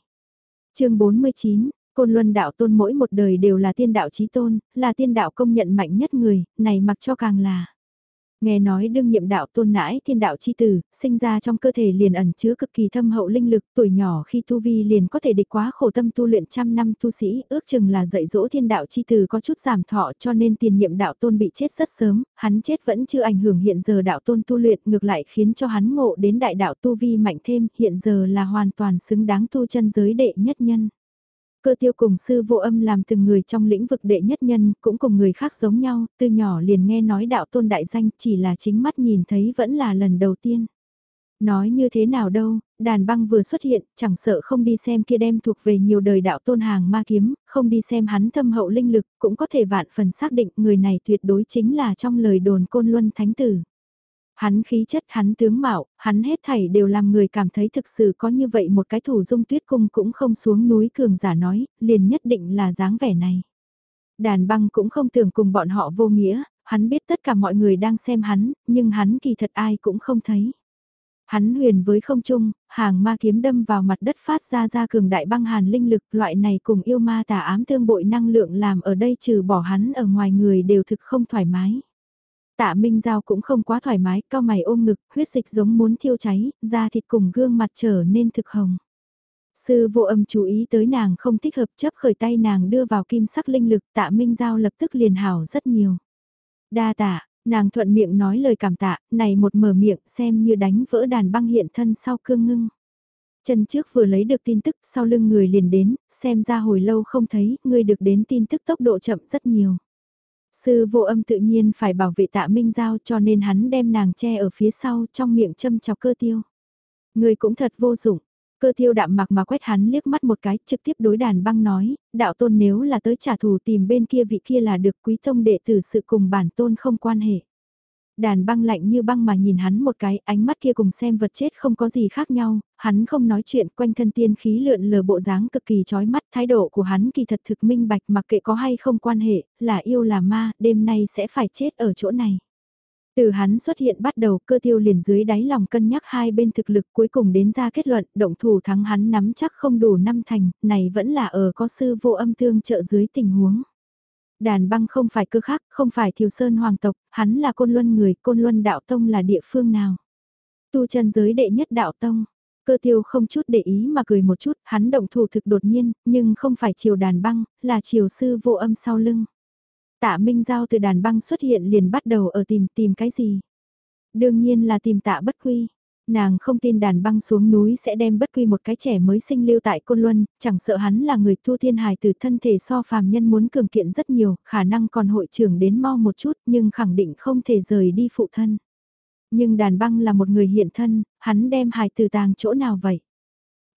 chương 49, Côn Luân đạo tôn mỗi một đời đều là tiên đạo chí tôn, là tiên đạo công nhận mạnh nhất người, này mặc cho càng là. Nghe nói đương nhiệm đạo tôn nãi thiên đạo chi tử, sinh ra trong cơ thể liền ẩn chứa cực kỳ thâm hậu linh lực, tuổi nhỏ khi tu vi liền có thể địch quá khổ tâm tu luyện trăm năm tu sĩ, ước chừng là dạy dỗ thiên đạo chi tử có chút giảm thọ cho nên tiền nhiệm đạo tôn bị chết rất sớm, hắn chết vẫn chưa ảnh hưởng hiện giờ đạo tôn tu luyện ngược lại khiến cho hắn ngộ đến đại đạo tu vi mạnh thêm, hiện giờ là hoàn toàn xứng đáng tu chân giới đệ nhất nhân. Cơ tiêu cùng sư vô âm làm từng người trong lĩnh vực đệ nhất nhân, cũng cùng người khác giống nhau, từ nhỏ liền nghe nói đạo tôn đại danh chỉ là chính mắt nhìn thấy vẫn là lần đầu tiên. Nói như thế nào đâu, đàn băng vừa xuất hiện, chẳng sợ không đi xem kia đem thuộc về nhiều đời đạo tôn hàng ma kiếm, không đi xem hắn thâm hậu linh lực, cũng có thể vạn phần xác định người này tuyệt đối chính là trong lời đồn côn luân thánh tử. Hắn khí chất, hắn tướng mạo, hắn hết thảy đều làm người cảm thấy thực sự có như vậy một cái thủ dung tuyết cung cũng không xuống núi cường giả nói, liền nhất định là dáng vẻ này. Đàn băng cũng không tưởng cùng bọn họ vô nghĩa, hắn biết tất cả mọi người đang xem hắn, nhưng hắn kỳ thật ai cũng không thấy. Hắn huyền với không trung, hàng ma kiếm đâm vào mặt đất phát ra ra cường đại băng hàn linh lực, loại này cùng yêu ma tà ám thương bội năng lượng làm ở đây trừ bỏ hắn ở ngoài người đều thực không thoải mái. Tạ Minh Giao cũng không quá thoải mái, cao mày ôm ngực, huyết dịch giống muốn thiêu cháy, da thịt cùng gương mặt trở nên thực hồng. Sư vô âm chú ý tới nàng không thích hợp chấp khởi tay nàng đưa vào kim sắc linh lực tạ Minh Giao lập tức liền hảo rất nhiều. Đa tạ, nàng thuận miệng nói lời cảm tạ, này một mở miệng xem như đánh vỡ đàn băng hiện thân sau cương ngưng. Chân trước vừa lấy được tin tức sau lưng người liền đến, xem ra hồi lâu không thấy, người được đến tin tức tốc độ chậm rất nhiều. Sư vô âm tự nhiên phải bảo vệ tạ Minh Giao cho nên hắn đem nàng che ở phía sau trong miệng châm chọc cơ tiêu. Người cũng thật vô dụng. Cơ tiêu đạm mạc mà quét hắn liếc mắt một cái trực tiếp đối đàn băng nói, đạo tôn nếu là tới trả thù tìm bên kia vị kia là được quý tông đệ tử sự cùng bản tôn không quan hệ đàn băng lạnh như băng mà nhìn hắn một cái, ánh mắt kia cùng xem vật chết không có gì khác nhau, hắn không nói chuyện quanh thân tiên khí lượn lờ bộ dáng cực kỳ chói mắt, thái độ của hắn kỳ thật thực minh bạch mặc kệ có hay không quan hệ, là yêu là ma, đêm nay sẽ phải chết ở chỗ này. Từ hắn xuất hiện bắt đầu cơ tiêu liền dưới đáy lòng cân nhắc hai bên thực lực cuối cùng đến ra kết luận động thủ thắng hắn nắm chắc không đủ năm thành, này vẫn là ở có sư vô âm thương trợ dưới tình huống. Đàn băng không phải cơ khác, không phải thiều sơn hoàng tộc, hắn là côn luân người, côn luân đạo tông là địa phương nào. Tu chân giới đệ nhất đạo tông, cơ tiêu không chút để ý mà cười một chút, hắn động thủ thực đột nhiên, nhưng không phải chiều đàn băng, là chiều sư vô âm sau lưng. Tạ Minh Giao từ đàn băng xuất hiện liền bắt đầu ở tìm tìm cái gì. Đương nhiên là tìm tạ bất quy. Nàng không tin đàn băng xuống núi sẽ đem bất quy một cái trẻ mới sinh lưu tại Côn Luân, chẳng sợ hắn là người thu thiên hài từ thân thể so phàm nhân muốn cường kiện rất nhiều, khả năng còn hội trưởng đến mau một chút nhưng khẳng định không thể rời đi phụ thân. Nhưng đàn băng là một người hiện thân, hắn đem hài từ tàng chỗ nào vậy?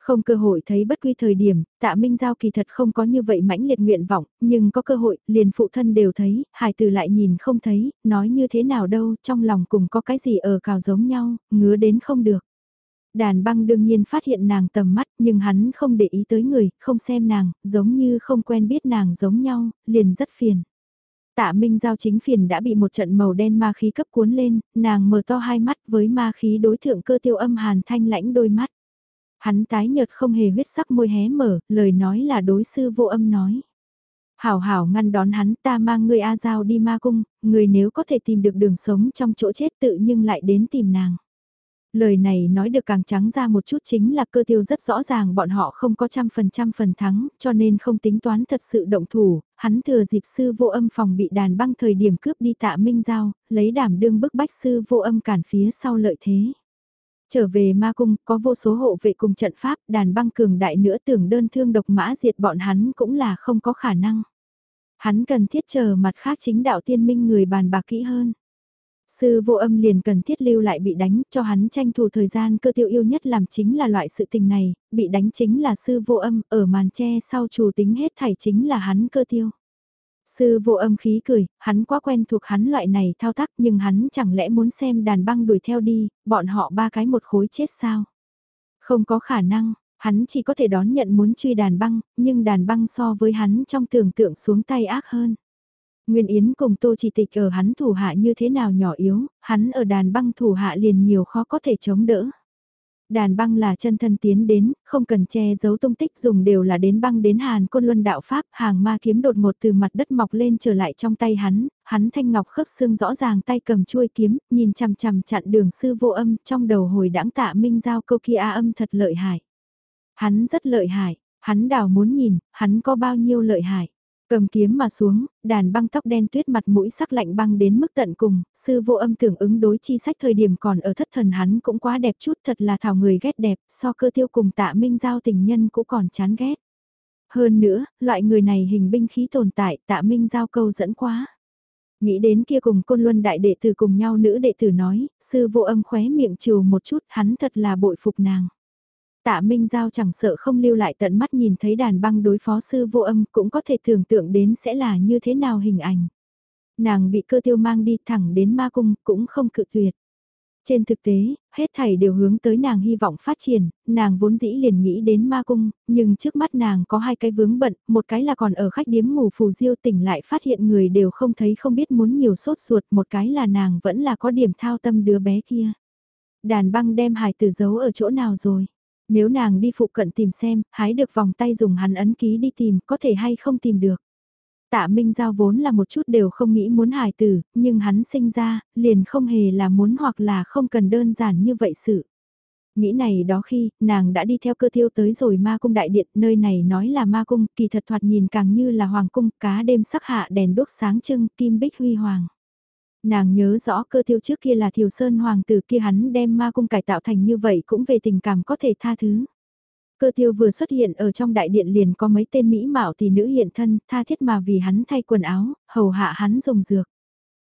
Không cơ hội thấy bất quy thời điểm, tạ Minh Giao kỳ thật không có như vậy mãnh liệt nguyện vọng, nhưng có cơ hội, liền phụ thân đều thấy, hài từ lại nhìn không thấy, nói như thế nào đâu, trong lòng cùng có cái gì ở cào giống nhau, ngứa đến không được. Đàn băng đương nhiên phát hiện nàng tầm mắt nhưng hắn không để ý tới người, không xem nàng, giống như không quen biết nàng giống nhau, liền rất phiền. Tạ Minh Giao chính phiền đã bị một trận màu đen ma khí cấp cuốn lên, nàng mở to hai mắt với ma khí đối thượng cơ tiêu âm hàn thanh lãnh đôi mắt. Hắn tái nhợt không hề huyết sắc môi hé mở, lời nói là đối sư vô âm nói. Hảo hảo ngăn đón hắn ta mang người A Giao đi ma cung, người nếu có thể tìm được đường sống trong chỗ chết tự nhưng lại đến tìm nàng. Lời này nói được càng trắng ra một chút chính là cơ tiêu rất rõ ràng bọn họ không có trăm phần trăm phần thắng, cho nên không tính toán thật sự động thủ, hắn thừa dịp sư vô âm phòng bị đàn băng thời điểm cướp đi tạ minh giao, lấy đảm đương bức bách sư vô âm cản phía sau lợi thế. Trở về ma cung, có vô số hộ vệ cùng trận pháp, đàn băng cường đại nữa tưởng đơn thương độc mã diệt bọn hắn cũng là không có khả năng. Hắn cần thiết chờ mặt khác chính đạo tiên minh người bàn bạc kỹ hơn. Sư vô âm liền cần thiết lưu lại bị đánh, cho hắn tranh thủ thời gian cơ tiêu yêu nhất làm chính là loại sự tình này, bị đánh chính là sư vô âm, ở màn tre sau chủ tính hết thảy chính là hắn cơ tiêu. Sư vô âm khí cười, hắn quá quen thuộc hắn loại này thao tác nhưng hắn chẳng lẽ muốn xem đàn băng đuổi theo đi, bọn họ ba cái một khối chết sao? Không có khả năng, hắn chỉ có thể đón nhận muốn truy đàn băng, nhưng đàn băng so với hắn trong tưởng tượng xuống tay ác hơn. Nguyên Yến cùng Tô Chỉ Tịch ở hắn thủ hạ như thế nào nhỏ yếu, hắn ở đàn băng thủ hạ liền nhiều khó có thể chống đỡ. Đàn băng là chân thân tiến đến, không cần che giấu tung tích dùng đều là đến băng đến Hàn Côn Luân đạo Pháp, hàng ma kiếm đột ngột từ mặt đất mọc lên trở lại trong tay hắn, hắn thanh ngọc khớp xương rõ ràng tay cầm chuôi kiếm, nhìn chằm chằm chặn đường sư vô âm, trong đầu hồi đãng tạ minh giao câu kia âm thật lợi hại. Hắn rất lợi hại, hắn đào muốn nhìn, hắn có bao nhiêu lợi hại. Cầm kiếm mà xuống, đàn băng tóc đen tuyết mặt mũi sắc lạnh băng đến mức tận cùng, sư vô âm tưởng ứng đối chi sách thời điểm còn ở thất thần hắn cũng quá đẹp chút thật là thảo người ghét đẹp, so cơ tiêu cùng tạ minh giao tình nhân cũng còn chán ghét. Hơn nữa, loại người này hình binh khí tồn tại tạ minh giao câu dẫn quá. Nghĩ đến kia cùng côn luân đại đệ tử cùng nhau nữ đệ tử nói, sư vô âm khóe miệng trừ một chút hắn thật là bội phục nàng. Tạ Minh Giao chẳng sợ không lưu lại tận mắt nhìn thấy đàn băng đối phó sư vô âm cũng có thể tưởng tượng đến sẽ là như thế nào hình ảnh. Nàng bị cơ tiêu mang đi thẳng đến ma cung cũng không cự tuyệt. Trên thực tế, hết thảy đều hướng tới nàng hy vọng phát triển, nàng vốn dĩ liền nghĩ đến ma cung, nhưng trước mắt nàng có hai cái vướng bận, một cái là còn ở khách điếm ngủ phù diêu tỉnh lại phát hiện người đều không thấy không biết muốn nhiều sốt ruột, một cái là nàng vẫn là có điểm thao tâm đứa bé kia. Đàn băng đem hài tử giấu ở chỗ nào rồi? Nếu nàng đi phụ cận tìm xem, hái được vòng tay dùng hắn ấn ký đi tìm, có thể hay không tìm được. Tạ Minh Giao vốn là một chút đều không nghĩ muốn hài tử, nhưng hắn sinh ra, liền không hề là muốn hoặc là không cần đơn giản như vậy sự. Nghĩ này đó khi, nàng đã đi theo cơ thiêu tới rồi ma cung đại điện, nơi này nói là ma cung, kỳ thật thoạt nhìn càng như là hoàng cung, cá đêm sắc hạ đèn đốt sáng trưng, kim bích huy hoàng. Nàng nhớ rõ cơ thiêu trước kia là thiều sơn hoàng tử kia hắn đem ma cung cải tạo thành như vậy cũng về tình cảm có thể tha thứ. Cơ thiêu vừa xuất hiện ở trong đại điện liền có mấy tên mỹ mạo tỷ nữ hiện thân, tha thiết mà vì hắn thay quần áo, hầu hạ hắn dùng dược.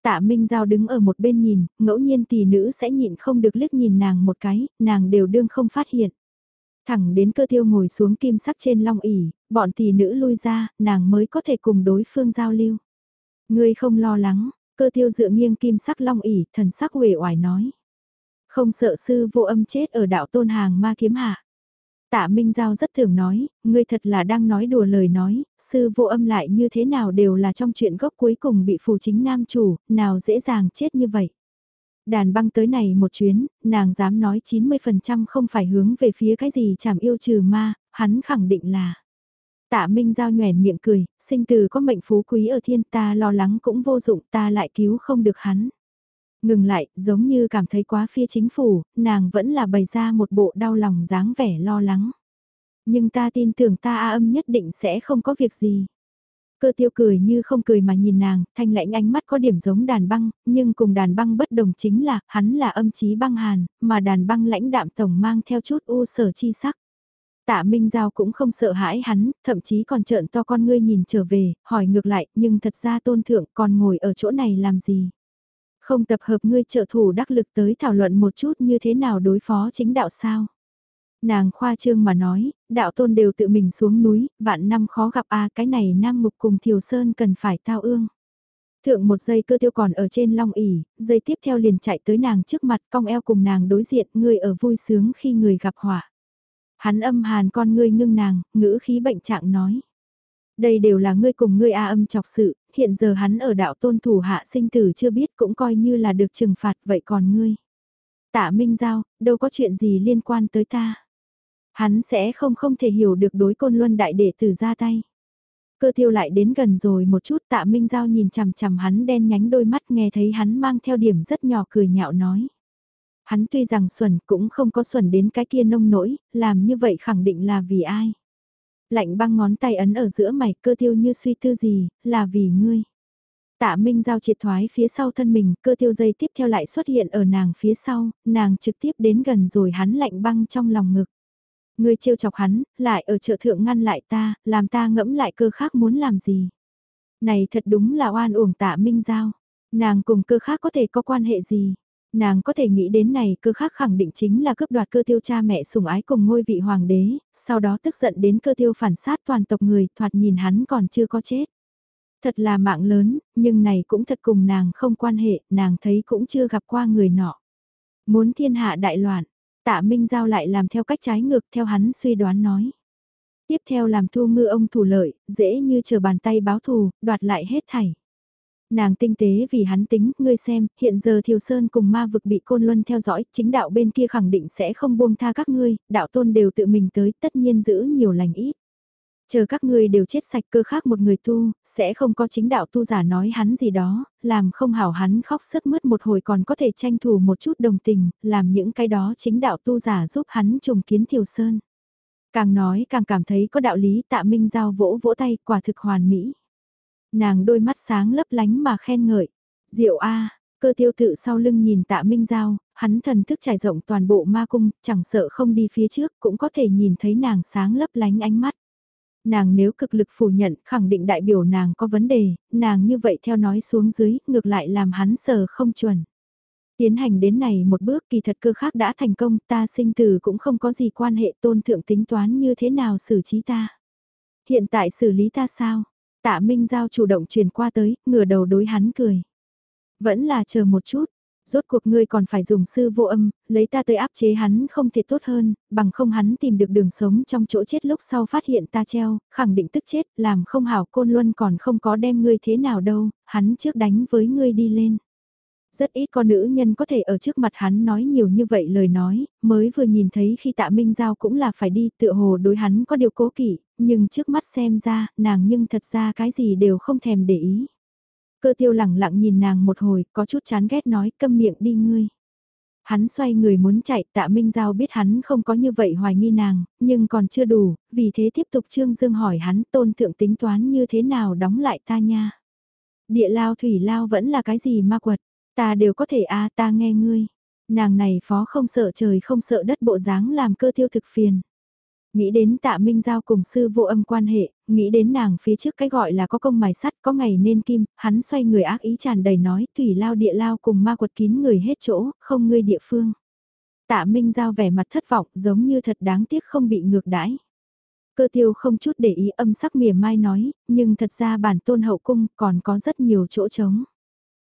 Tạ Minh Giao đứng ở một bên nhìn, ngẫu nhiên tỷ nữ sẽ nhịn không được liếc nhìn nàng một cái, nàng đều đương không phát hiện. Thẳng đến cơ tiêu ngồi xuống kim sắc trên long ỉ, bọn tỷ nữ lui ra, nàng mới có thể cùng đối phương giao lưu. Ngươi không lo lắng, Cơ tiêu dựa nghiêng kim sắc long ỉ, thần sắc uể oải nói. Không sợ sư vô âm chết ở đạo tôn hàng ma kiếm hạ. Tạ Minh Giao rất thường nói, ngươi thật là đang nói đùa lời nói, sư vô âm lại như thế nào đều là trong chuyện gốc cuối cùng bị phù chính nam chủ, nào dễ dàng chết như vậy. Đàn băng tới này một chuyến, nàng dám nói 90% không phải hướng về phía cái gì chảm yêu trừ ma, hắn khẳng định là. Tạ Minh Giao nhoẻn miệng cười, sinh từ có mệnh phú quý ở thiên ta lo lắng cũng vô dụng ta lại cứu không được hắn. Ngừng lại, giống như cảm thấy quá phía chính phủ, nàng vẫn là bày ra một bộ đau lòng dáng vẻ lo lắng. Nhưng ta tin tưởng ta A âm nhất định sẽ không có việc gì. Cơ tiêu cười như không cười mà nhìn nàng, thanh lãnh ánh mắt có điểm giống đàn băng, nhưng cùng đàn băng bất đồng chính là, hắn là âm chí băng hàn, mà đàn băng lãnh đạm tổng mang theo chút u sở chi sắc. Tạ Minh Giao cũng không sợ hãi hắn, thậm chí còn trợn to con ngươi nhìn trở về, hỏi ngược lại, nhưng thật ra tôn thượng còn ngồi ở chỗ này làm gì? Không tập hợp ngươi trợ thủ đắc lực tới thảo luận một chút như thế nào đối phó chính đạo sao? Nàng khoa trương mà nói, đạo tôn đều tự mình xuống núi, vạn năm khó gặp a cái này nam mục cùng thiều sơn cần phải tao ương. Thượng một giây cơ tiêu còn ở trên long ỉ, giây tiếp theo liền chạy tới nàng trước mặt cong eo cùng nàng đối diện, người ở vui sướng khi người gặp họa. Hắn âm hàn con ngươi ngưng nàng, ngữ khí bệnh trạng nói. Đây đều là ngươi cùng ngươi a âm chọc sự, hiện giờ hắn ở đạo tôn thủ hạ sinh tử chưa biết cũng coi như là được trừng phạt vậy còn ngươi. Tạ Minh Giao, đâu có chuyện gì liên quan tới ta. Hắn sẽ không không thể hiểu được đối côn luân đại đệ tử ra tay. Cơ thiêu lại đến gần rồi một chút tạ Minh Giao nhìn chằm chằm hắn đen nhánh đôi mắt nghe thấy hắn mang theo điểm rất nhỏ cười nhạo nói. Hắn tuy rằng xuẩn cũng không có xuẩn đến cái kia nông nỗi, làm như vậy khẳng định là vì ai. Lạnh băng ngón tay ấn ở giữa mày cơ tiêu như suy tư gì, là vì ngươi. Tạ Minh Giao triệt thoái phía sau thân mình, cơ tiêu dây tiếp theo lại xuất hiện ở nàng phía sau, nàng trực tiếp đến gần rồi hắn lạnh băng trong lòng ngực. Ngươi trêu chọc hắn, lại ở chợ thượng ngăn lại ta, làm ta ngẫm lại cơ khác muốn làm gì. Này thật đúng là oan uổng tạ Minh Giao. Nàng cùng cơ khác có thể có quan hệ gì. Nàng có thể nghĩ đến này cơ khác khẳng định chính là cướp đoạt cơ tiêu cha mẹ sủng ái cùng ngôi vị hoàng đế, sau đó tức giận đến cơ tiêu phản sát toàn tộc người, thoạt nhìn hắn còn chưa có chết. Thật là mạng lớn, nhưng này cũng thật cùng nàng không quan hệ, nàng thấy cũng chưa gặp qua người nọ. Muốn thiên hạ đại loạn, tạ Minh Giao lại làm theo cách trái ngược theo hắn suy đoán nói. Tiếp theo làm thu ngư ông thủ lợi, dễ như chờ bàn tay báo thù, đoạt lại hết thảy. Nàng tinh tế vì hắn tính, ngươi xem, hiện giờ Thiều Sơn cùng ma vực bị Côn Luân theo dõi, chính đạo bên kia khẳng định sẽ không buông tha các ngươi, đạo tôn đều tự mình tới, tất nhiên giữ nhiều lành ít. Chờ các ngươi đều chết sạch cơ khác một người tu, sẽ không có chính đạo tu giả nói hắn gì đó, làm không hảo hắn khóc sức mướt một hồi còn có thể tranh thủ một chút đồng tình, làm những cái đó chính đạo tu giả giúp hắn trùng kiến Thiều Sơn. Càng nói càng cảm thấy có đạo lý tạ minh giao vỗ vỗ tay quả thực hoàn mỹ. Nàng đôi mắt sáng lấp lánh mà khen ngợi. Diệu A, cơ tiêu tự sau lưng nhìn tạ minh giao, hắn thần thức trải rộng toàn bộ ma cung, chẳng sợ không đi phía trước cũng có thể nhìn thấy nàng sáng lấp lánh ánh mắt. Nàng nếu cực lực phủ nhận khẳng định đại biểu nàng có vấn đề, nàng như vậy theo nói xuống dưới, ngược lại làm hắn sờ không chuẩn. Tiến hành đến này một bước kỳ thật cơ khác đã thành công, ta sinh tử cũng không có gì quan hệ tôn thượng tính toán như thế nào xử trí ta. Hiện tại xử lý ta sao? Tạ Minh Giao chủ động truyền qua tới, ngửa đầu đối hắn cười. Vẫn là chờ một chút, rốt cuộc ngươi còn phải dùng sư vô âm, lấy ta tới áp chế hắn không thể tốt hơn, bằng không hắn tìm được đường sống trong chỗ chết lúc sau phát hiện ta treo, khẳng định tức chết, làm không hảo côn luân còn không có đem ngươi thế nào đâu, hắn trước đánh với ngươi đi lên. Rất ít con nữ nhân có thể ở trước mặt hắn nói nhiều như vậy lời nói, mới vừa nhìn thấy khi tạ Minh Giao cũng là phải đi tựa hồ đối hắn có điều cố kỵ, nhưng trước mắt xem ra, nàng nhưng thật ra cái gì đều không thèm để ý. Cơ tiêu lẳng lặng nhìn nàng một hồi, có chút chán ghét nói câm miệng đi ngươi. Hắn xoay người muốn chạy, tạ Minh Giao biết hắn không có như vậy hoài nghi nàng, nhưng còn chưa đủ, vì thế tiếp tục Trương Dương hỏi hắn tôn thượng tính toán như thế nào đóng lại ta nha. Địa lao thủy lao vẫn là cái gì ma quật, ta đều có thể a ta nghe ngươi. Nàng này phó không sợ trời không sợ đất bộ dáng làm cơ tiêu thực phiền. Nghĩ đến tạ Minh Giao cùng sư vô âm quan hệ, nghĩ đến nàng phía trước cái gọi là có công mài sắt có ngày nên kim, hắn xoay người ác ý tràn đầy nói thủy lao địa lao cùng ma quật kín người hết chỗ, không ngươi địa phương. Tạ Minh Giao vẻ mặt thất vọng giống như thật đáng tiếc không bị ngược đãi. Cơ tiêu không chút để ý âm sắc mỉa mai nói, nhưng thật ra bản tôn hậu cung còn có rất nhiều chỗ trống.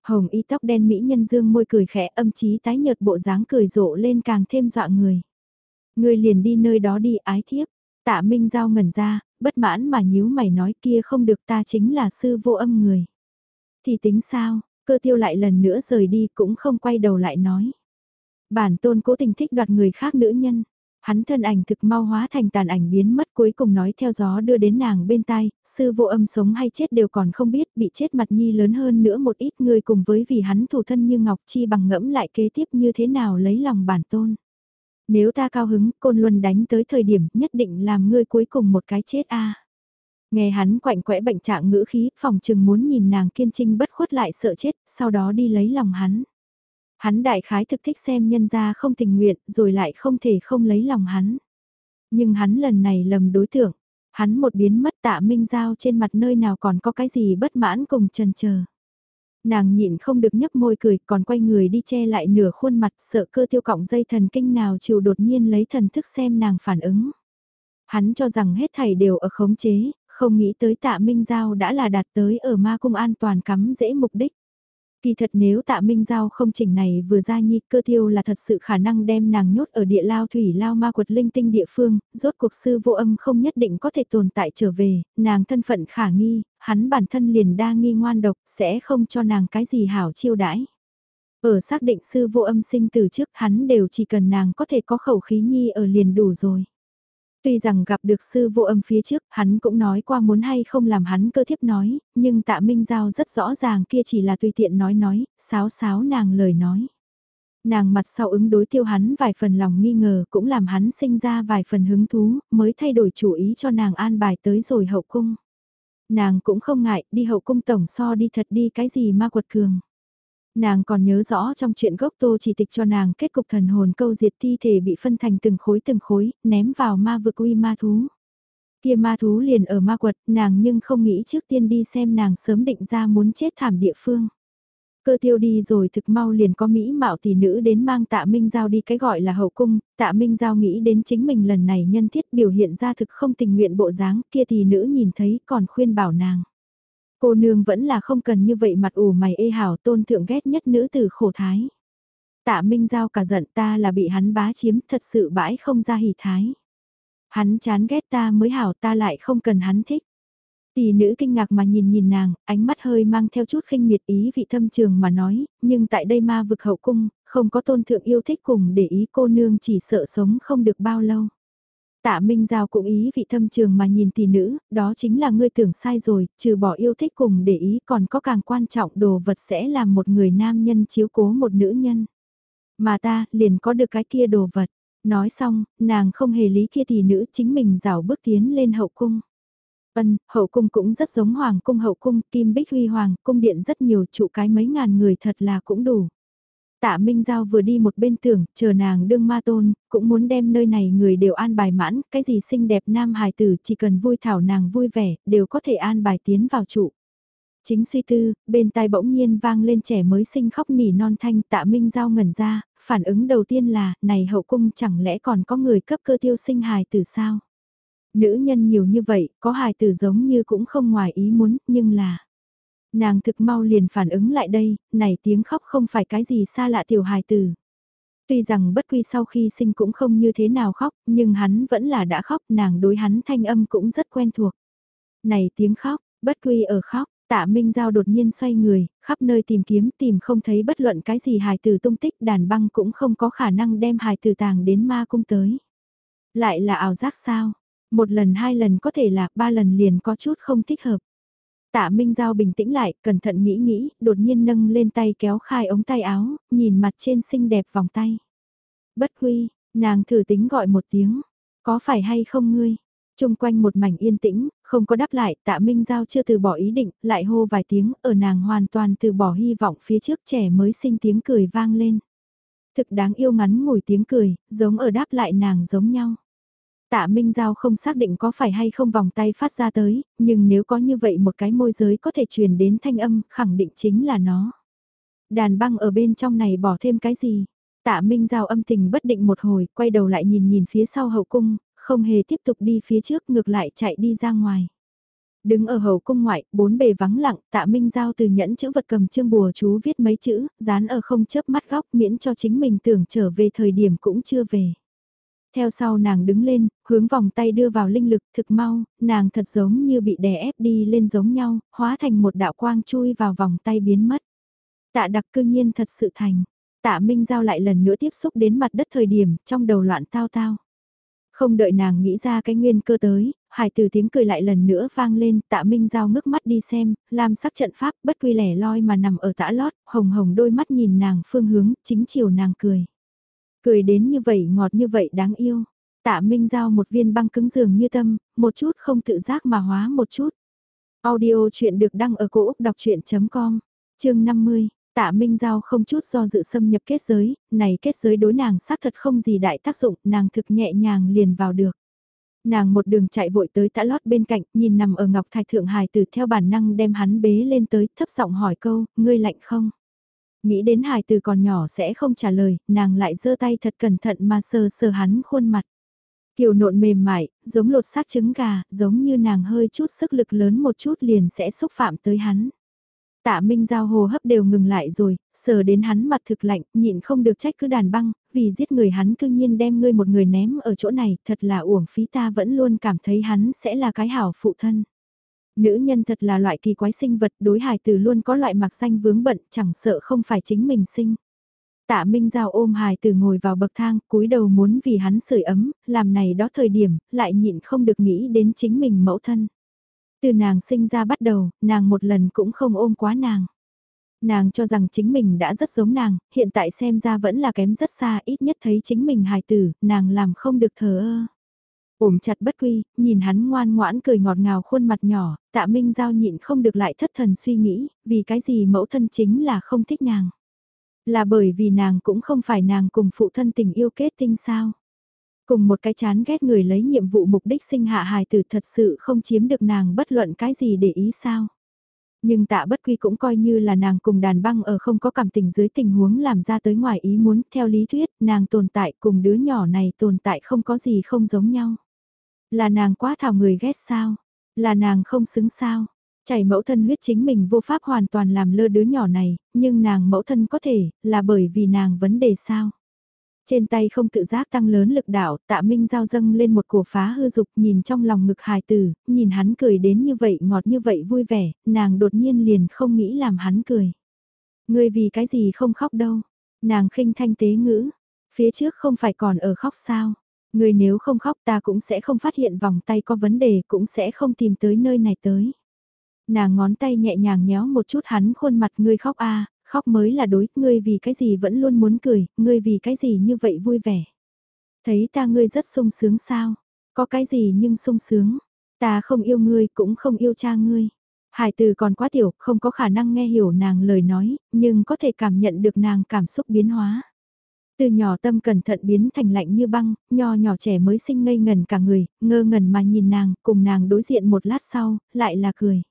Hồng y tóc đen mỹ nhân dương môi cười khẽ âm chí tái nhợt bộ dáng cười rộ lên càng thêm dọa người. Ngươi liền đi nơi đó đi ái thiếp. Tạ Minh Giao ngẩn ra, bất mãn mà nhíu mày nói kia không được ta chính là sư vô âm người. Thì tính sao, cơ tiêu lại lần nữa rời đi cũng không quay đầu lại nói. Bản tôn cố tình thích đoạt người khác nữ nhân. Hắn thân ảnh thực mau hóa thành tàn ảnh biến mất cuối cùng nói theo gió đưa đến nàng bên tai, sư vô âm sống hay chết đều còn không biết bị chết mặt nhi lớn hơn nữa một ít người cùng với vì hắn thủ thân như Ngọc Chi bằng ngẫm lại kế tiếp như thế nào lấy lòng bản tôn. Nếu ta cao hứng, côn luân đánh tới thời điểm nhất định làm ngươi cuối cùng một cái chết a. Nghe hắn quạnh quẽ bệnh trạng ngữ khí, phòng trừng muốn nhìn nàng kiên trinh bất khuất lại sợ chết, sau đó đi lấy lòng hắn. Hắn đại khái thực thích xem nhân gia không tình nguyện, rồi lại không thể không lấy lòng hắn. Nhưng hắn lần này lầm đối tượng, hắn một biến mất tạ minh giao trên mặt nơi nào còn có cái gì bất mãn cùng trần chờ Nàng nhịn không được nhấp môi cười còn quay người đi che lại nửa khuôn mặt sợ cơ tiêu cọng dây thần kinh nào chịu đột nhiên lấy thần thức xem nàng phản ứng. Hắn cho rằng hết thảy đều ở khống chế, Không nghĩ tới tạ Minh Giao đã là đạt tới ở ma cung an toàn cắm dễ mục đích. Kỳ thật nếu tạ Minh Giao không chỉnh này vừa ra nhi cơ tiêu là thật sự khả năng đem nàng nhốt ở địa lao thủy lao ma quật linh tinh địa phương, rốt cuộc sư vô âm không nhất định có thể tồn tại trở về, nàng thân phận khả nghi, hắn bản thân liền đa nghi ngoan độc sẽ không cho nàng cái gì hảo chiêu đãi. Ở xác định sư vô âm sinh từ trước hắn đều chỉ cần nàng có thể có khẩu khí nhi ở liền đủ rồi. Tuy rằng gặp được sư vô âm phía trước, hắn cũng nói qua muốn hay không làm hắn cơ thiếp nói, nhưng tạ Minh Giao rất rõ ràng kia chỉ là tùy tiện nói nói, sáo sáo nàng lời nói. Nàng mặt sau ứng đối tiêu hắn vài phần lòng nghi ngờ cũng làm hắn sinh ra vài phần hứng thú, mới thay đổi chủ ý cho nàng an bài tới rồi hậu cung. Nàng cũng không ngại, đi hậu cung tổng so đi thật đi cái gì ma quật cường. Nàng còn nhớ rõ trong chuyện gốc tô chỉ tịch cho nàng kết cục thần hồn câu diệt thi thể bị phân thành từng khối từng khối, ném vào ma vực uy ma thú. Kia ma thú liền ở ma quật, nàng nhưng không nghĩ trước tiên đi xem nàng sớm định ra muốn chết thảm địa phương. Cơ tiêu đi rồi thực mau liền có mỹ mạo tỷ nữ đến mang tạ Minh Giao đi cái gọi là hậu cung, tạ Minh Giao nghĩ đến chính mình lần này nhân thiết biểu hiện ra thực không tình nguyện bộ dáng kia tỷ nữ nhìn thấy còn khuyên bảo nàng. Cô nương vẫn là không cần như vậy mặt ủ mày ê hảo tôn thượng ghét nhất nữ tử khổ thái. Tạ Minh Giao cả giận ta là bị hắn bá chiếm thật sự bãi không ra hỉ thái. Hắn chán ghét ta mới hảo ta lại không cần hắn thích. Tỷ nữ kinh ngạc mà nhìn nhìn nàng, ánh mắt hơi mang theo chút khinh miệt ý vị thâm trường mà nói, nhưng tại đây ma vực hậu cung, không có tôn thượng yêu thích cùng để ý cô nương chỉ sợ sống không được bao lâu. Tạ Minh Giao cũng ý vị thâm trường mà nhìn tỷ nữ, đó chính là ngươi tưởng sai rồi, trừ bỏ yêu thích cùng để ý còn có càng quan trọng đồ vật sẽ làm một người nam nhân chiếu cố một nữ nhân. Mà ta, liền có được cái kia đồ vật. Nói xong, nàng không hề lý kia tỷ nữ chính mình rảo bước tiến lên hậu cung. Ân, hậu cung cũng rất giống hoàng cung hậu cung, kim bích huy hoàng, cung điện rất nhiều trụ cái mấy ngàn người thật là cũng đủ. Tạ Minh Giao vừa đi một bên tưởng, chờ nàng đương ma tôn, cũng muốn đem nơi này người đều an bài mãn, cái gì xinh đẹp nam hài tử chỉ cần vui thảo nàng vui vẻ, đều có thể an bài tiến vào trụ. Chính suy tư, bên tai bỗng nhiên vang lên trẻ mới sinh khóc nỉ non thanh tạ Minh Giao ngẩn ra, phản ứng đầu tiên là, này hậu cung chẳng lẽ còn có người cấp cơ tiêu sinh hài tử sao? Nữ nhân nhiều như vậy, có hài tử giống như cũng không ngoài ý muốn, nhưng là... Nàng thực mau liền phản ứng lại đây, này tiếng khóc không phải cái gì xa lạ tiểu hài tử. Tuy rằng bất quy sau khi sinh cũng không như thế nào khóc, nhưng hắn vẫn là đã khóc, nàng đối hắn thanh âm cũng rất quen thuộc. Này tiếng khóc, bất quy ở khóc, tạ Minh Giao đột nhiên xoay người, khắp nơi tìm kiếm tìm không thấy bất luận cái gì hài tử tung tích đàn băng cũng không có khả năng đem hài tử tàng đến ma cung tới. Lại là ảo giác sao? Một lần hai lần có thể là ba lần liền có chút không thích hợp. Tạ Minh Giao bình tĩnh lại, cẩn thận nghĩ nghĩ, đột nhiên nâng lên tay kéo khai ống tay áo, nhìn mặt trên xinh đẹp vòng tay. Bất quy, nàng thử tính gọi một tiếng, có phải hay không ngươi? Trung quanh một mảnh yên tĩnh, không có đáp lại, tạ Minh Giao chưa từ bỏ ý định, lại hô vài tiếng, ở nàng hoàn toàn từ bỏ hy vọng phía trước trẻ mới sinh tiếng cười vang lên. Thực đáng yêu ngắn ngủi tiếng cười, giống ở đáp lại nàng giống nhau. Tạ Minh Giao không xác định có phải hay không vòng tay phát ra tới, nhưng nếu có như vậy một cái môi giới có thể truyền đến thanh âm, khẳng định chính là nó. Đàn băng ở bên trong này bỏ thêm cái gì? Tạ Minh Giao âm tình bất định một hồi, quay đầu lại nhìn nhìn phía sau hậu cung, không hề tiếp tục đi phía trước ngược lại chạy đi ra ngoài. Đứng ở hậu cung ngoại, bốn bề vắng lặng, tạ Minh Giao từ nhẫn chữ vật cầm chương bùa chú viết mấy chữ, dán ở không chớp mắt góc miễn cho chính mình tưởng trở về thời điểm cũng chưa về. Theo sau nàng đứng lên, hướng vòng tay đưa vào linh lực thực mau, nàng thật giống như bị đè ép đi lên giống nhau, hóa thành một đạo quang chui vào vòng tay biến mất. Tạ đặc cư nhiên thật sự thành. Tạ Minh Giao lại lần nữa tiếp xúc đến mặt đất thời điểm, trong đầu loạn tao tao. Không đợi nàng nghĩ ra cái nguyên cơ tới, hải từ tiếng cười lại lần nữa vang lên, tạ Minh Giao ngước mắt đi xem, làm sắc trận pháp bất quy lẻ loi mà nằm ở tã lót, hồng hồng đôi mắt nhìn nàng phương hướng, chính chiều nàng cười. Cười đến như vậy ngọt như vậy đáng yêu. Tạ Minh Giao một viên băng cứng dường như tâm, một chút không tự giác mà hóa một chút. Audio chuyện được đăng ở cổ Úc đọc chuyện.com, chương 50. Tạ Minh Giao không chút do dự xâm nhập kết giới, này kết giới đối nàng xác thật không gì đại tác dụng, nàng thực nhẹ nhàng liền vào được. Nàng một đường chạy vội tới tạ lót bên cạnh, nhìn nằm ở ngọc thạch thượng hài từ theo bản năng đem hắn bế lên tới, thấp giọng hỏi câu, ngươi lạnh không? Nghĩ đến hài từ còn nhỏ sẽ không trả lời, nàng lại giơ tay thật cẩn thận mà sờ sờ hắn khuôn mặt. Kiều nộn mềm mại, giống lột xác trứng gà, giống như nàng hơi chút sức lực lớn một chút liền sẽ xúc phạm tới hắn. Tạ Minh Giao hồ hấp đều ngừng lại rồi, sờ đến hắn mặt thực lạnh, nhịn không được trách cứ đàn băng, vì giết người hắn cương nhiên đem ngươi một người ném ở chỗ này, thật là uổng phí ta vẫn luôn cảm thấy hắn sẽ là cái hảo phụ thân. Nữ nhân thật là loại kỳ quái sinh vật, đối hài từ luôn có loại mặc xanh vướng bận, chẳng sợ không phải chính mình sinh. Tạ Minh Giao ôm hài từ ngồi vào bậc thang, cúi đầu muốn vì hắn sưởi ấm, làm này đó thời điểm, lại nhịn không được nghĩ đến chính mình mẫu thân. Từ nàng sinh ra bắt đầu, nàng một lần cũng không ôm quá nàng. Nàng cho rằng chính mình đã rất giống nàng, hiện tại xem ra vẫn là kém rất xa, ít nhất thấy chính mình hài tử, nàng làm không được thờ ơ. Ôm chặt bất quy, nhìn hắn ngoan ngoãn cười ngọt ngào khuôn mặt nhỏ, tạ minh giao nhịn không được lại thất thần suy nghĩ, vì cái gì mẫu thân chính là không thích nàng. Là bởi vì nàng cũng không phải nàng cùng phụ thân tình yêu kết tinh sao. Cùng một cái chán ghét người lấy nhiệm vụ mục đích sinh hạ hài tử thật sự không chiếm được nàng bất luận cái gì để ý sao. Nhưng tạ bất quy cũng coi như là nàng cùng đàn băng ở không có cảm tình dưới tình huống làm ra tới ngoài ý muốn, theo lý thuyết, nàng tồn tại cùng đứa nhỏ này tồn tại không có gì không giống nhau. Là nàng quá thảo người ghét sao? Là nàng không xứng sao? Chảy mẫu thân huyết chính mình vô pháp hoàn toàn làm lơ đứa nhỏ này, nhưng nàng mẫu thân có thể, là bởi vì nàng vấn đề sao? Trên tay không tự giác tăng lớn lực đạo, tạ minh giao dâng lên một cổ phá hư dục nhìn trong lòng ngực hài tử, nhìn hắn cười đến như vậy ngọt như vậy vui vẻ, nàng đột nhiên liền không nghĩ làm hắn cười. Ngươi vì cái gì không khóc đâu, nàng khinh thanh tế ngữ, phía trước không phải còn ở khóc sao, người nếu không khóc ta cũng sẽ không phát hiện vòng tay có vấn đề cũng sẽ không tìm tới nơi này tới. Nàng ngón tay nhẹ nhàng nhéo một chút hắn khuôn mặt ngươi khóc a khóc mới là đối, ngươi vì cái gì vẫn luôn muốn cười, ngươi vì cái gì như vậy vui vẻ. Thấy ta ngươi rất sung sướng sao, có cái gì nhưng sung sướng, ta không yêu ngươi cũng không yêu cha ngươi. Hải từ còn quá tiểu, không có khả năng nghe hiểu nàng lời nói, nhưng có thể cảm nhận được nàng cảm xúc biến hóa. Từ nhỏ tâm cẩn thận biến thành lạnh như băng, nho nhỏ trẻ mới sinh ngây ngần cả người, ngơ ngẩn mà nhìn nàng, cùng nàng đối diện một lát sau, lại là cười.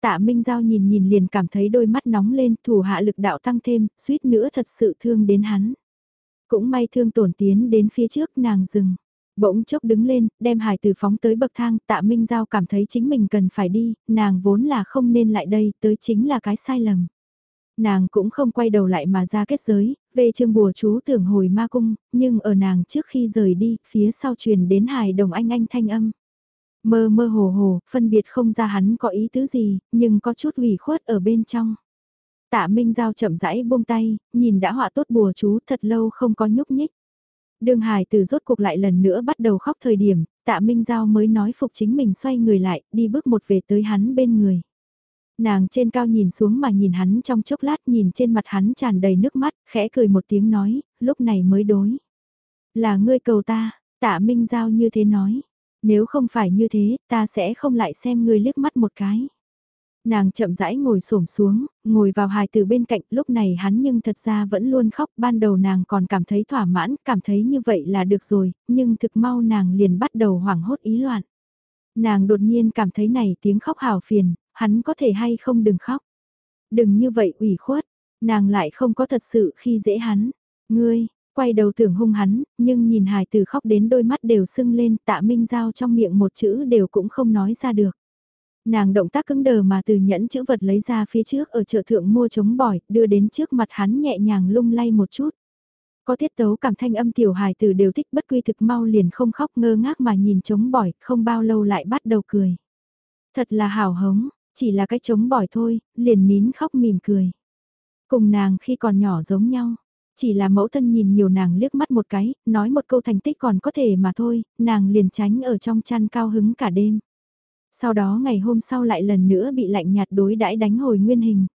Tạ Minh Giao nhìn nhìn liền cảm thấy đôi mắt nóng lên, thủ hạ lực đạo tăng thêm, suýt nữa thật sự thương đến hắn. Cũng may thương tổn tiến đến phía trước nàng dừng. Bỗng chốc đứng lên, đem hải từ phóng tới bậc thang, tạ Minh Giao cảm thấy chính mình cần phải đi, nàng vốn là không nên lại đây, tới chính là cái sai lầm. Nàng cũng không quay đầu lại mà ra kết giới, về chương bùa chú tưởng hồi ma cung, nhưng ở nàng trước khi rời đi, phía sau truyền đến hài đồng anh anh thanh âm. Mơ mơ hồ hồ, phân biệt không ra hắn có ý tứ gì, nhưng có chút ủy khuất ở bên trong. Tạ Minh Giao chậm rãi buông tay, nhìn đã họa tốt bùa chú thật lâu không có nhúc nhích. Đường Hải từ rốt cuộc lại lần nữa bắt đầu khóc thời điểm, tạ Minh Giao mới nói phục chính mình xoay người lại, đi bước một về tới hắn bên người. Nàng trên cao nhìn xuống mà nhìn hắn trong chốc lát nhìn trên mặt hắn tràn đầy nước mắt, khẽ cười một tiếng nói, lúc này mới đối. Là ngươi cầu ta, tạ Minh Giao như thế nói. Nếu không phải như thế, ta sẽ không lại xem ngươi liếc mắt một cái. Nàng chậm rãi ngồi xổm xuống, ngồi vào hài từ bên cạnh, lúc này hắn nhưng thật ra vẫn luôn khóc, ban đầu nàng còn cảm thấy thỏa mãn, cảm thấy như vậy là được rồi, nhưng thực mau nàng liền bắt đầu hoảng hốt ý loạn. Nàng đột nhiên cảm thấy này tiếng khóc hào phiền, hắn có thể hay không đừng khóc. Đừng như vậy ủy khuất, nàng lại không có thật sự khi dễ hắn. Ngươi, Quay đầu tưởng hung hắn, nhưng nhìn hài tử khóc đến đôi mắt đều sưng lên tạ minh giao trong miệng một chữ đều cũng không nói ra được. Nàng động tác cứng đờ mà từ nhẫn chữ vật lấy ra phía trước ở chợ thượng mua chống bỏi, đưa đến trước mặt hắn nhẹ nhàng lung lay một chút. Có tiết tấu cảm thanh âm tiểu hài tử đều thích bất quy thực mau liền không khóc ngơ ngác mà nhìn chống bỏi, không bao lâu lại bắt đầu cười. Thật là hào hống, chỉ là cái chống bỏi thôi, liền nín khóc mỉm cười. Cùng nàng khi còn nhỏ giống nhau, chỉ là mẫu thân nhìn nhiều nàng liếc mắt một cái, nói một câu thành tích còn có thể mà thôi, nàng liền tránh ở trong chăn cao hứng cả đêm. Sau đó ngày hôm sau lại lần nữa bị lạnh nhạt đối đãi đánh hồi nguyên hình.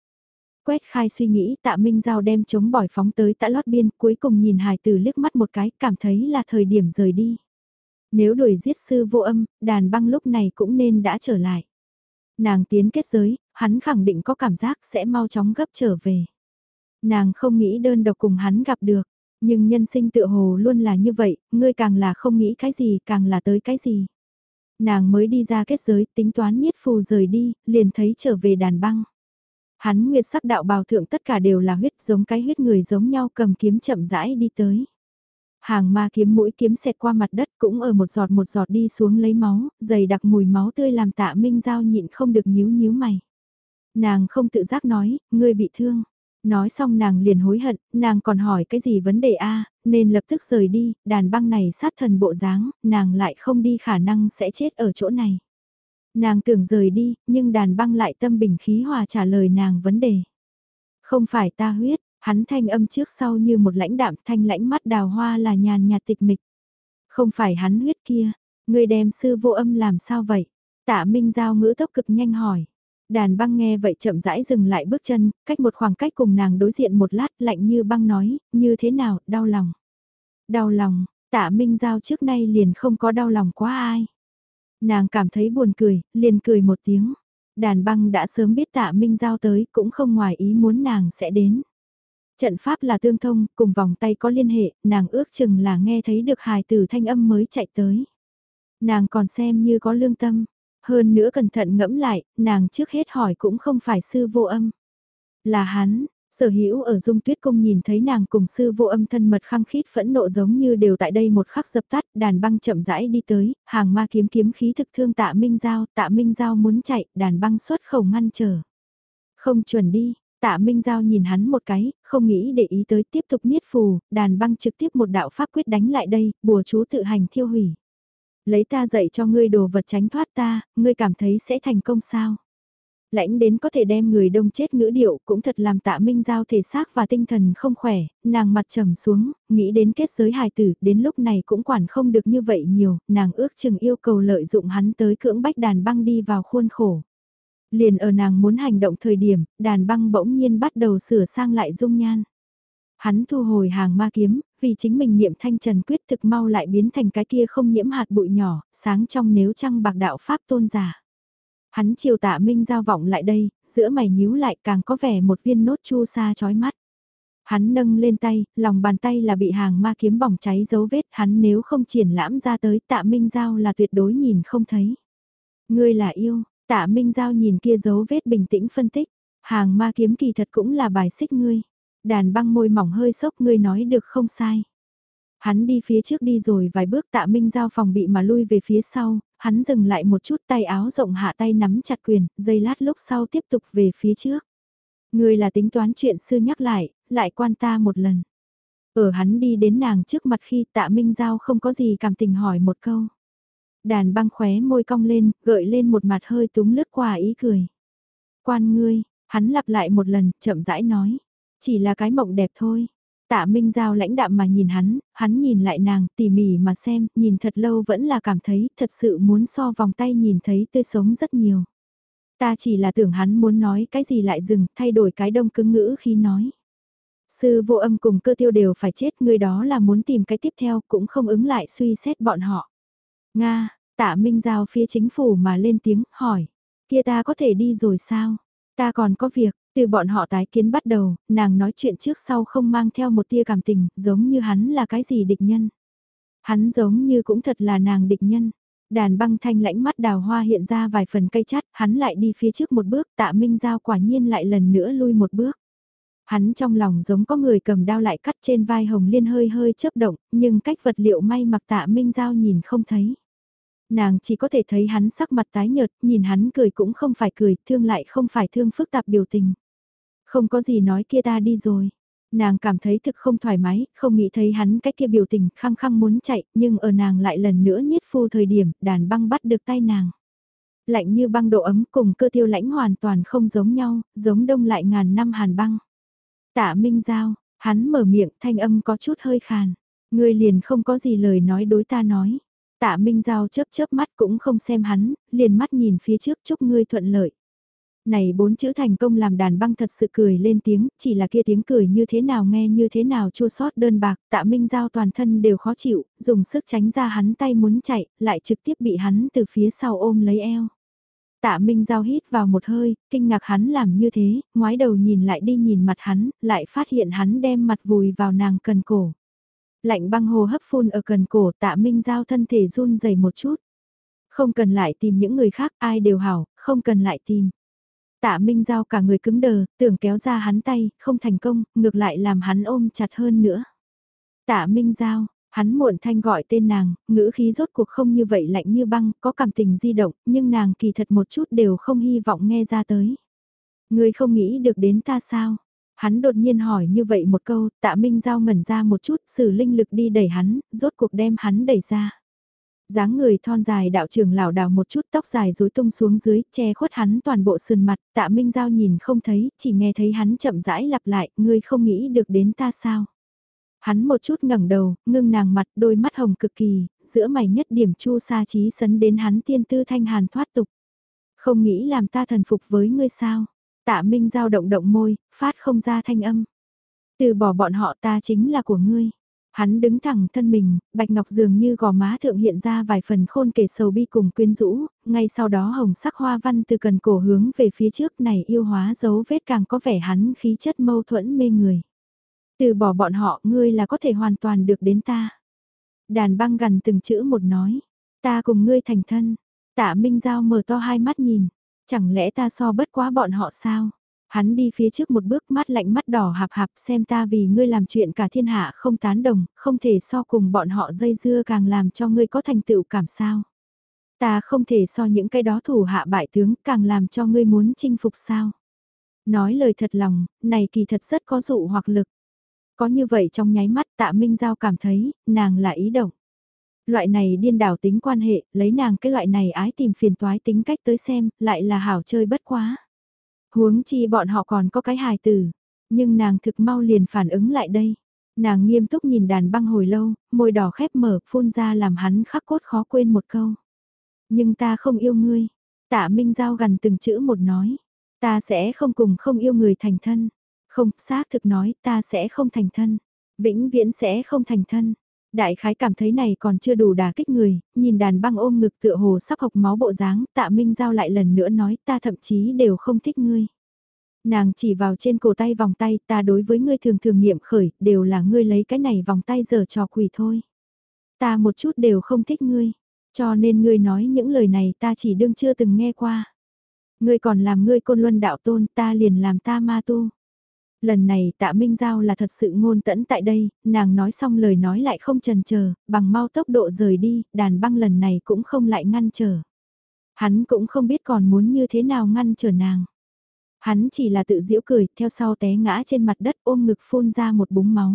Quét khai suy nghĩ tạ Minh Giao đem chống bỏi phóng tới tạ lót biên cuối cùng nhìn hài tử liếc mắt một cái cảm thấy là thời điểm rời đi. Nếu đuổi giết sư vô âm, đàn băng lúc này cũng nên đã trở lại. Nàng tiến kết giới, hắn khẳng định có cảm giác sẽ mau chóng gấp trở về. Nàng không nghĩ đơn độc cùng hắn gặp được, nhưng nhân sinh tự hồ luôn là như vậy, ngươi càng là không nghĩ cái gì càng là tới cái gì. Nàng mới đi ra kết giới tính toán niết phù rời đi, liền thấy trở về đàn băng. Hắn nguyệt sắc đạo bào thượng tất cả đều là huyết giống cái huyết người giống nhau cầm kiếm chậm rãi đi tới. Hàng ma kiếm mũi kiếm xẹt qua mặt đất cũng ở một giọt một giọt đi xuống lấy máu, dày đặc mùi máu tươi làm tạ Minh Giao nhịn không được nhíu nhíu mày. Nàng không tự giác nói, ngươi bị thương. Nói xong nàng liền hối hận, nàng còn hỏi cái gì vấn đề a nên lập tức rời đi, đàn băng này sát thần bộ dáng, nàng lại không đi khả năng sẽ chết ở chỗ này. Nàng tưởng rời đi, nhưng đàn băng lại tâm bình khí hòa trả lời nàng vấn đề. Không phải ta huyết, hắn thanh âm trước sau như một lãnh đạm thanh lãnh mắt đào hoa là nhàn nhạt tịch mịch. Không phải hắn huyết kia, người đem sư vô âm làm sao vậy? Tạ Minh Giao ngữ tốc cực nhanh hỏi. Đàn băng nghe vậy chậm rãi dừng lại bước chân, cách một khoảng cách cùng nàng đối diện một lát lạnh như băng nói, như thế nào, đau lòng. Đau lòng, tạ Minh Giao trước nay liền không có đau lòng quá ai. Nàng cảm thấy buồn cười, liền cười một tiếng. Đàn băng đã sớm biết tạ Minh Giao tới, cũng không ngoài ý muốn nàng sẽ đến. Trận pháp là tương thông, cùng vòng tay có liên hệ, nàng ước chừng là nghe thấy được hài tử thanh âm mới chạy tới. Nàng còn xem như có lương tâm, hơn nữa cẩn thận ngẫm lại, nàng trước hết hỏi cũng không phải sư vô âm. Là hắn, sở hữu ở dung tuyết cung nhìn thấy nàng cùng sư vô âm thân mật khăng khít phẫn nộ giống như đều tại đây một khắc dập tắt, đàn băng chậm rãi đi tới, hàng ma kiếm kiếm khí thực thương tạ minh giao, tạ minh giao muốn chạy, đàn băng xuất khẩu ngăn trở. Không chuẩn đi, tạ minh giao nhìn hắn một cái, không nghĩ để ý tới tiếp tục niết phù, đàn băng trực tiếp một đạo pháp quyết đánh lại đây, bùa chú tự hành thiêu hủy. Lấy ta dạy cho ngươi đồ vật tránh thoát ta, ngươi cảm thấy sẽ thành công sao? Lãnh đến có thể đem người đông chết ngữ điệu cũng thật làm tạ minh giao thể xác và tinh thần không khỏe, nàng mặt trầm xuống, nghĩ đến kết giới hài tử, đến lúc này cũng quản không được như vậy nhiều, nàng ước chừng yêu cầu lợi dụng hắn tới cưỡng bách đàn băng đi vào khuôn khổ. Liền ở nàng muốn hành động thời điểm, đàn băng bỗng nhiên bắt đầu sửa sang lại dung nhan. Hắn thu hồi hàng ma kiếm, vì chính mình niệm thanh trần quyết thực mau lại biến thành cái kia không nhiễm hạt bụi nhỏ, sáng trong nếu trăng bạc đạo pháp tôn giả. Hắn chiều tạ minh giao vọng lại đây, giữa mày nhíu lại càng có vẻ một viên nốt chu sa chói mắt. Hắn nâng lên tay, lòng bàn tay là bị hàng ma kiếm bỏng cháy dấu vết, hắn nếu không triển lãm ra tới tạ minh giao là tuyệt đối nhìn không thấy. Ngươi là yêu, tạ minh giao nhìn kia dấu vết bình tĩnh phân tích, hàng ma kiếm kỳ thật cũng là bài xích ngươi. Đàn băng môi mỏng hơi sốc ngươi nói được không sai. Hắn đi phía trước đi rồi vài bước tạ minh giao phòng bị mà lui về phía sau, hắn dừng lại một chút tay áo rộng hạ tay nắm chặt quyền, giây lát lúc sau tiếp tục về phía trước. Ngươi là tính toán chuyện xưa nhắc lại, lại quan ta một lần. Ở hắn đi đến nàng trước mặt khi tạ minh giao không có gì cảm tình hỏi một câu. Đàn băng khóe môi cong lên, gợi lên một mặt hơi túng lướt qua ý cười. Quan ngươi, hắn lặp lại một lần, chậm rãi nói. Chỉ là cái mộng đẹp thôi. Tạ Minh Giao lãnh đạm mà nhìn hắn, hắn nhìn lại nàng, tỉ mỉ mà xem, nhìn thật lâu vẫn là cảm thấy thật sự muốn so vòng tay nhìn thấy tươi sống rất nhiều. Ta chỉ là tưởng hắn muốn nói cái gì lại dừng, thay đổi cái đông cứng ngữ khi nói. Sư vô âm cùng cơ tiêu đều phải chết, người đó là muốn tìm cái tiếp theo, cũng không ứng lại suy xét bọn họ. Nga, tạ Minh Giao phía chính phủ mà lên tiếng, hỏi, kia ta có thể đi rồi sao? Ta còn có việc, từ bọn họ tái kiến bắt đầu, nàng nói chuyện trước sau không mang theo một tia cảm tình, giống như hắn là cái gì địch nhân. Hắn giống như cũng thật là nàng địch nhân. Đàn băng thanh lãnh mắt đào hoa hiện ra vài phần cây chát, hắn lại đi phía trước một bước, tạ minh giao quả nhiên lại lần nữa lui một bước. Hắn trong lòng giống có người cầm đao lại cắt trên vai hồng liên hơi hơi chớp động, nhưng cách vật liệu may mặc tạ minh giao nhìn không thấy. Nàng chỉ có thể thấy hắn sắc mặt tái nhợt, nhìn hắn cười cũng không phải cười, thương lại không phải thương phức tạp biểu tình. Không có gì nói kia ta đi rồi. Nàng cảm thấy thực không thoải mái, không nghĩ thấy hắn cách kia biểu tình khăng khăng muốn chạy, nhưng ở nàng lại lần nữa nhiết phu thời điểm, đàn băng bắt được tay nàng. Lạnh như băng độ ấm cùng cơ tiêu lãnh hoàn toàn không giống nhau, giống đông lại ngàn năm hàn băng. Tạ Minh Giao, hắn mở miệng thanh âm có chút hơi khàn. Ngươi liền không có gì lời nói đối ta nói. Tạ Minh Giao chớp chớp mắt cũng không xem hắn, liền mắt nhìn phía trước chúc ngươi thuận lợi này bốn chữ thành công làm đàn băng thật sự cười lên tiếng, chỉ là kia tiếng cười như thế nào nghe như thế nào chua sót đơn bạc, tạ minh giao toàn thân đều khó chịu, dùng sức tránh ra hắn tay muốn chạy, lại trực tiếp bị hắn từ phía sau ôm lấy eo. Tạ Minh Giao hít vào một hơi, kinh ngạc hắn làm như thế, ngoái đầu nhìn lại đi nhìn mặt hắn, lại phát hiện hắn đem mặt vùi vào nàng cần cổ. Lạnh băng hồ hấp phun ở cần cổ tạ Minh Giao thân thể run dày một chút. Không cần lại tìm những người khác, ai đều hảo, không cần lại tìm. Tạ Minh Giao cả người cứng đờ, tưởng kéo ra hắn tay, không thành công, ngược lại làm hắn ôm chặt hơn nữa. Tạ Minh Giao, Hắn muộn thanh gọi tên nàng, ngữ khí rốt cuộc không như vậy lạnh như băng, có cảm tình di động, nhưng nàng kỳ thật một chút đều không hy vọng nghe ra tới. người không nghĩ được đến ta sao? Hắn đột nhiên hỏi như vậy một câu, tạ Minh Giao ngẩn ra một chút, sử linh lực đi đẩy hắn, rốt cuộc đem hắn đẩy ra. dáng người thon dài đạo trưởng lảo đảo một chút tóc dài rối tung xuống dưới, che khuất hắn toàn bộ sườn mặt, tạ Minh Giao nhìn không thấy, chỉ nghe thấy hắn chậm rãi lặp lại, ngươi không nghĩ được đến ta sao. Hắn một chút ngẩng đầu, ngưng nàng mặt, đôi mắt hồng cực kỳ, giữa mày nhất điểm chu sa trí sấn đến hắn tiên tư thanh hàn thoát tục. Không nghĩ làm ta thần phục với ngươi sao? Tạ Minh giao động động môi, phát không ra thanh âm. Từ bỏ bọn họ ta chính là của ngươi. Hắn đứng thẳng thân mình, bạch ngọc dường như gò má thượng hiện ra vài phần khôn kể sầu bi cùng quyến rũ, ngay sau đó hồng sắc hoa văn từ cần cổ hướng về phía trước này yêu hóa dấu vết càng có vẻ hắn khí chất mâu thuẫn mê người. Từ bỏ bọn họ ngươi là có thể hoàn toàn được đến ta. Đàn băng gần từng chữ một nói, ta cùng ngươi thành thân, tạ Minh Giao mở to hai mắt nhìn, Chẳng lẽ ta so bất quá bọn họ sao? Hắn đi phía trước một bước mắt lạnh mắt đỏ hạp hạp xem ta vì ngươi làm chuyện cả thiên hạ không tán đồng, không thể so cùng bọn họ dây dưa càng làm cho ngươi có thành tựu cảm sao. Ta không thể so những cái đó thủ hạ bại tướng càng làm cho ngươi muốn chinh phục sao. Nói lời thật lòng, này kỳ thật rất có dụ hoặc lực. Có như vậy trong nháy mắt tạ Minh Giao cảm thấy, nàng là ý động. Loại này điên đảo tính quan hệ, lấy nàng cái loại này ái tìm phiền toái tính cách tới xem, lại là hảo chơi bất quá. Huống chi bọn họ còn có cái hài tử, nhưng nàng thực mau liền phản ứng lại đây. Nàng nghiêm túc nhìn đàn băng hồi lâu, môi đỏ khép mở, phun ra làm hắn khắc cốt khó quên một câu. Nhưng ta không yêu ngươi. Tạ Minh Giao gần từng chữ một nói. Ta sẽ không cùng không yêu người thành thân. Không, xác thực nói ta sẽ không thành thân. Vĩnh viễn sẽ không thành thân. Đại khái cảm thấy này còn chưa đủ đả kích người, nhìn đàn băng ôm ngực tựa hồ sắp học máu bộ dáng, tạ Minh Giao lại lần nữa nói ta thậm chí đều không thích ngươi. Nàng chỉ vào trên cổ tay vòng tay ta đối với ngươi thường thường nghiệm khởi, đều là ngươi lấy cái này vòng tay giờ trò quỷ thôi. Ta một chút đều không thích ngươi, cho nên ngươi nói những lời này ta chỉ đương chưa từng nghe qua. Ngươi còn làm ngươi côn luân đạo tôn ta liền làm ta ma tu. Lần này tạ Minh Giao là thật sự ngôn tẫn tại đây, nàng nói xong lời nói lại không trần chờ bằng mau tốc độ rời đi, đàn băng lần này cũng không lại ngăn trở. Hắn cũng không biết còn muốn như thế nào ngăn trở nàng. Hắn chỉ là tự giễu cười, theo sau té ngã trên mặt đất ôm ngực phun ra một búng máu.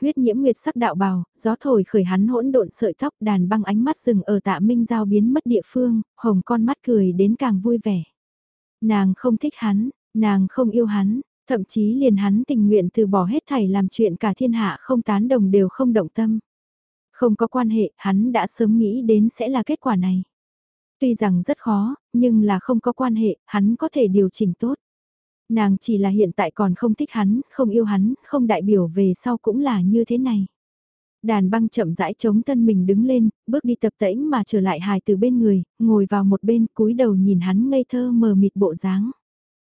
Huyết nhiễm nguyệt sắc đạo bào, gió thổi khởi hắn hỗn độn sợi tóc đàn băng ánh mắt rừng ở tạ Minh Giao biến mất địa phương, hồng con mắt cười đến càng vui vẻ. Nàng không thích hắn, nàng không yêu hắn, Thậm chí liền hắn tình nguyện từ bỏ hết thảy làm chuyện cả thiên hạ không tán đồng đều không động tâm. Không có quan hệ, hắn đã sớm nghĩ đến sẽ là kết quả này. Tuy rằng rất khó, nhưng là không có quan hệ, hắn có thể điều chỉnh tốt. Nàng chỉ là hiện tại còn không thích hắn, không yêu hắn, không đại biểu về sau cũng là như thế này. Đàn băng chậm rãi chống thân mình đứng lên, bước đi tập tễnh mà trở lại hài từ bên người, ngồi vào một bên cúi đầu nhìn hắn ngây thơ mờ mịt bộ dáng.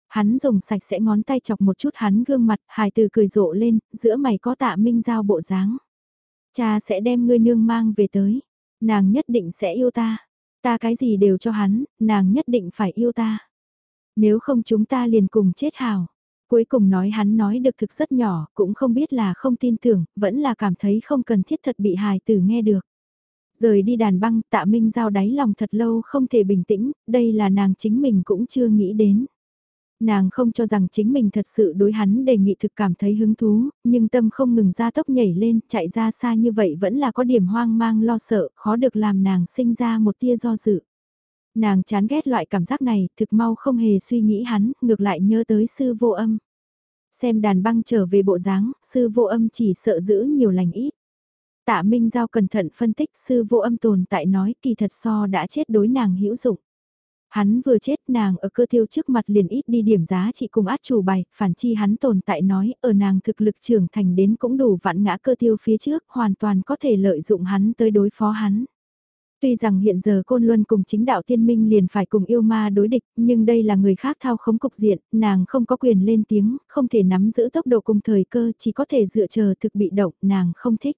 Hắn dùng sạch sẽ ngón tay chọc một chút hắn gương mặt, hài từ cười rộ lên, giữa mày có tạ minh giao bộ dáng. Cha sẽ đem ngươi nương mang về tới, nàng nhất định sẽ yêu ta. Ta cái gì đều cho hắn, nàng nhất định phải yêu ta. Nếu không chúng ta liền cùng chết hào. Cuối cùng nói hắn nói được thực rất nhỏ, cũng không biết là không tin tưởng, vẫn là cảm thấy không cần thiết thật bị hài tử nghe được. Rời đi đàn băng, tạ minh giao đáy lòng thật lâu không thể bình tĩnh, đây là nàng chính mình cũng chưa nghĩ đến. Nàng không cho rằng chính mình thật sự đối hắn đề nghị thực cảm thấy hứng thú, nhưng tâm không ngừng ra tốc nhảy lên, chạy ra xa như vậy vẫn là có điểm hoang mang lo sợ, khó được làm nàng sinh ra một tia do dự. Nàng chán ghét loại cảm giác này, thực mau không hề suy nghĩ hắn, ngược lại nhớ tới sư vô âm. Xem đàn băng trở về bộ dáng, sư vô âm chỉ sợ giữ nhiều lành ít. Tạ Minh Giao cẩn thận phân tích sư vô âm tồn tại nói kỳ thật so đã chết đối nàng hữu dụng. Hắn vừa chết nàng ở cơ tiêu trước mặt liền ít đi điểm giá trị cùng át chủ bài, phản chi hắn tồn tại nói ở nàng thực lực trưởng thành đến cũng đủ vạn ngã cơ tiêu phía trước, hoàn toàn có thể lợi dụng hắn tới đối phó hắn. Tuy rằng hiện giờ Côn Luân cùng chính đạo tiên minh liền phải cùng yêu ma đối địch, nhưng đây là người khác thao khống cục diện, nàng không có quyền lên tiếng, không thể nắm giữ tốc độ cùng thời cơ, chỉ có thể dựa chờ thực bị động, nàng không thích.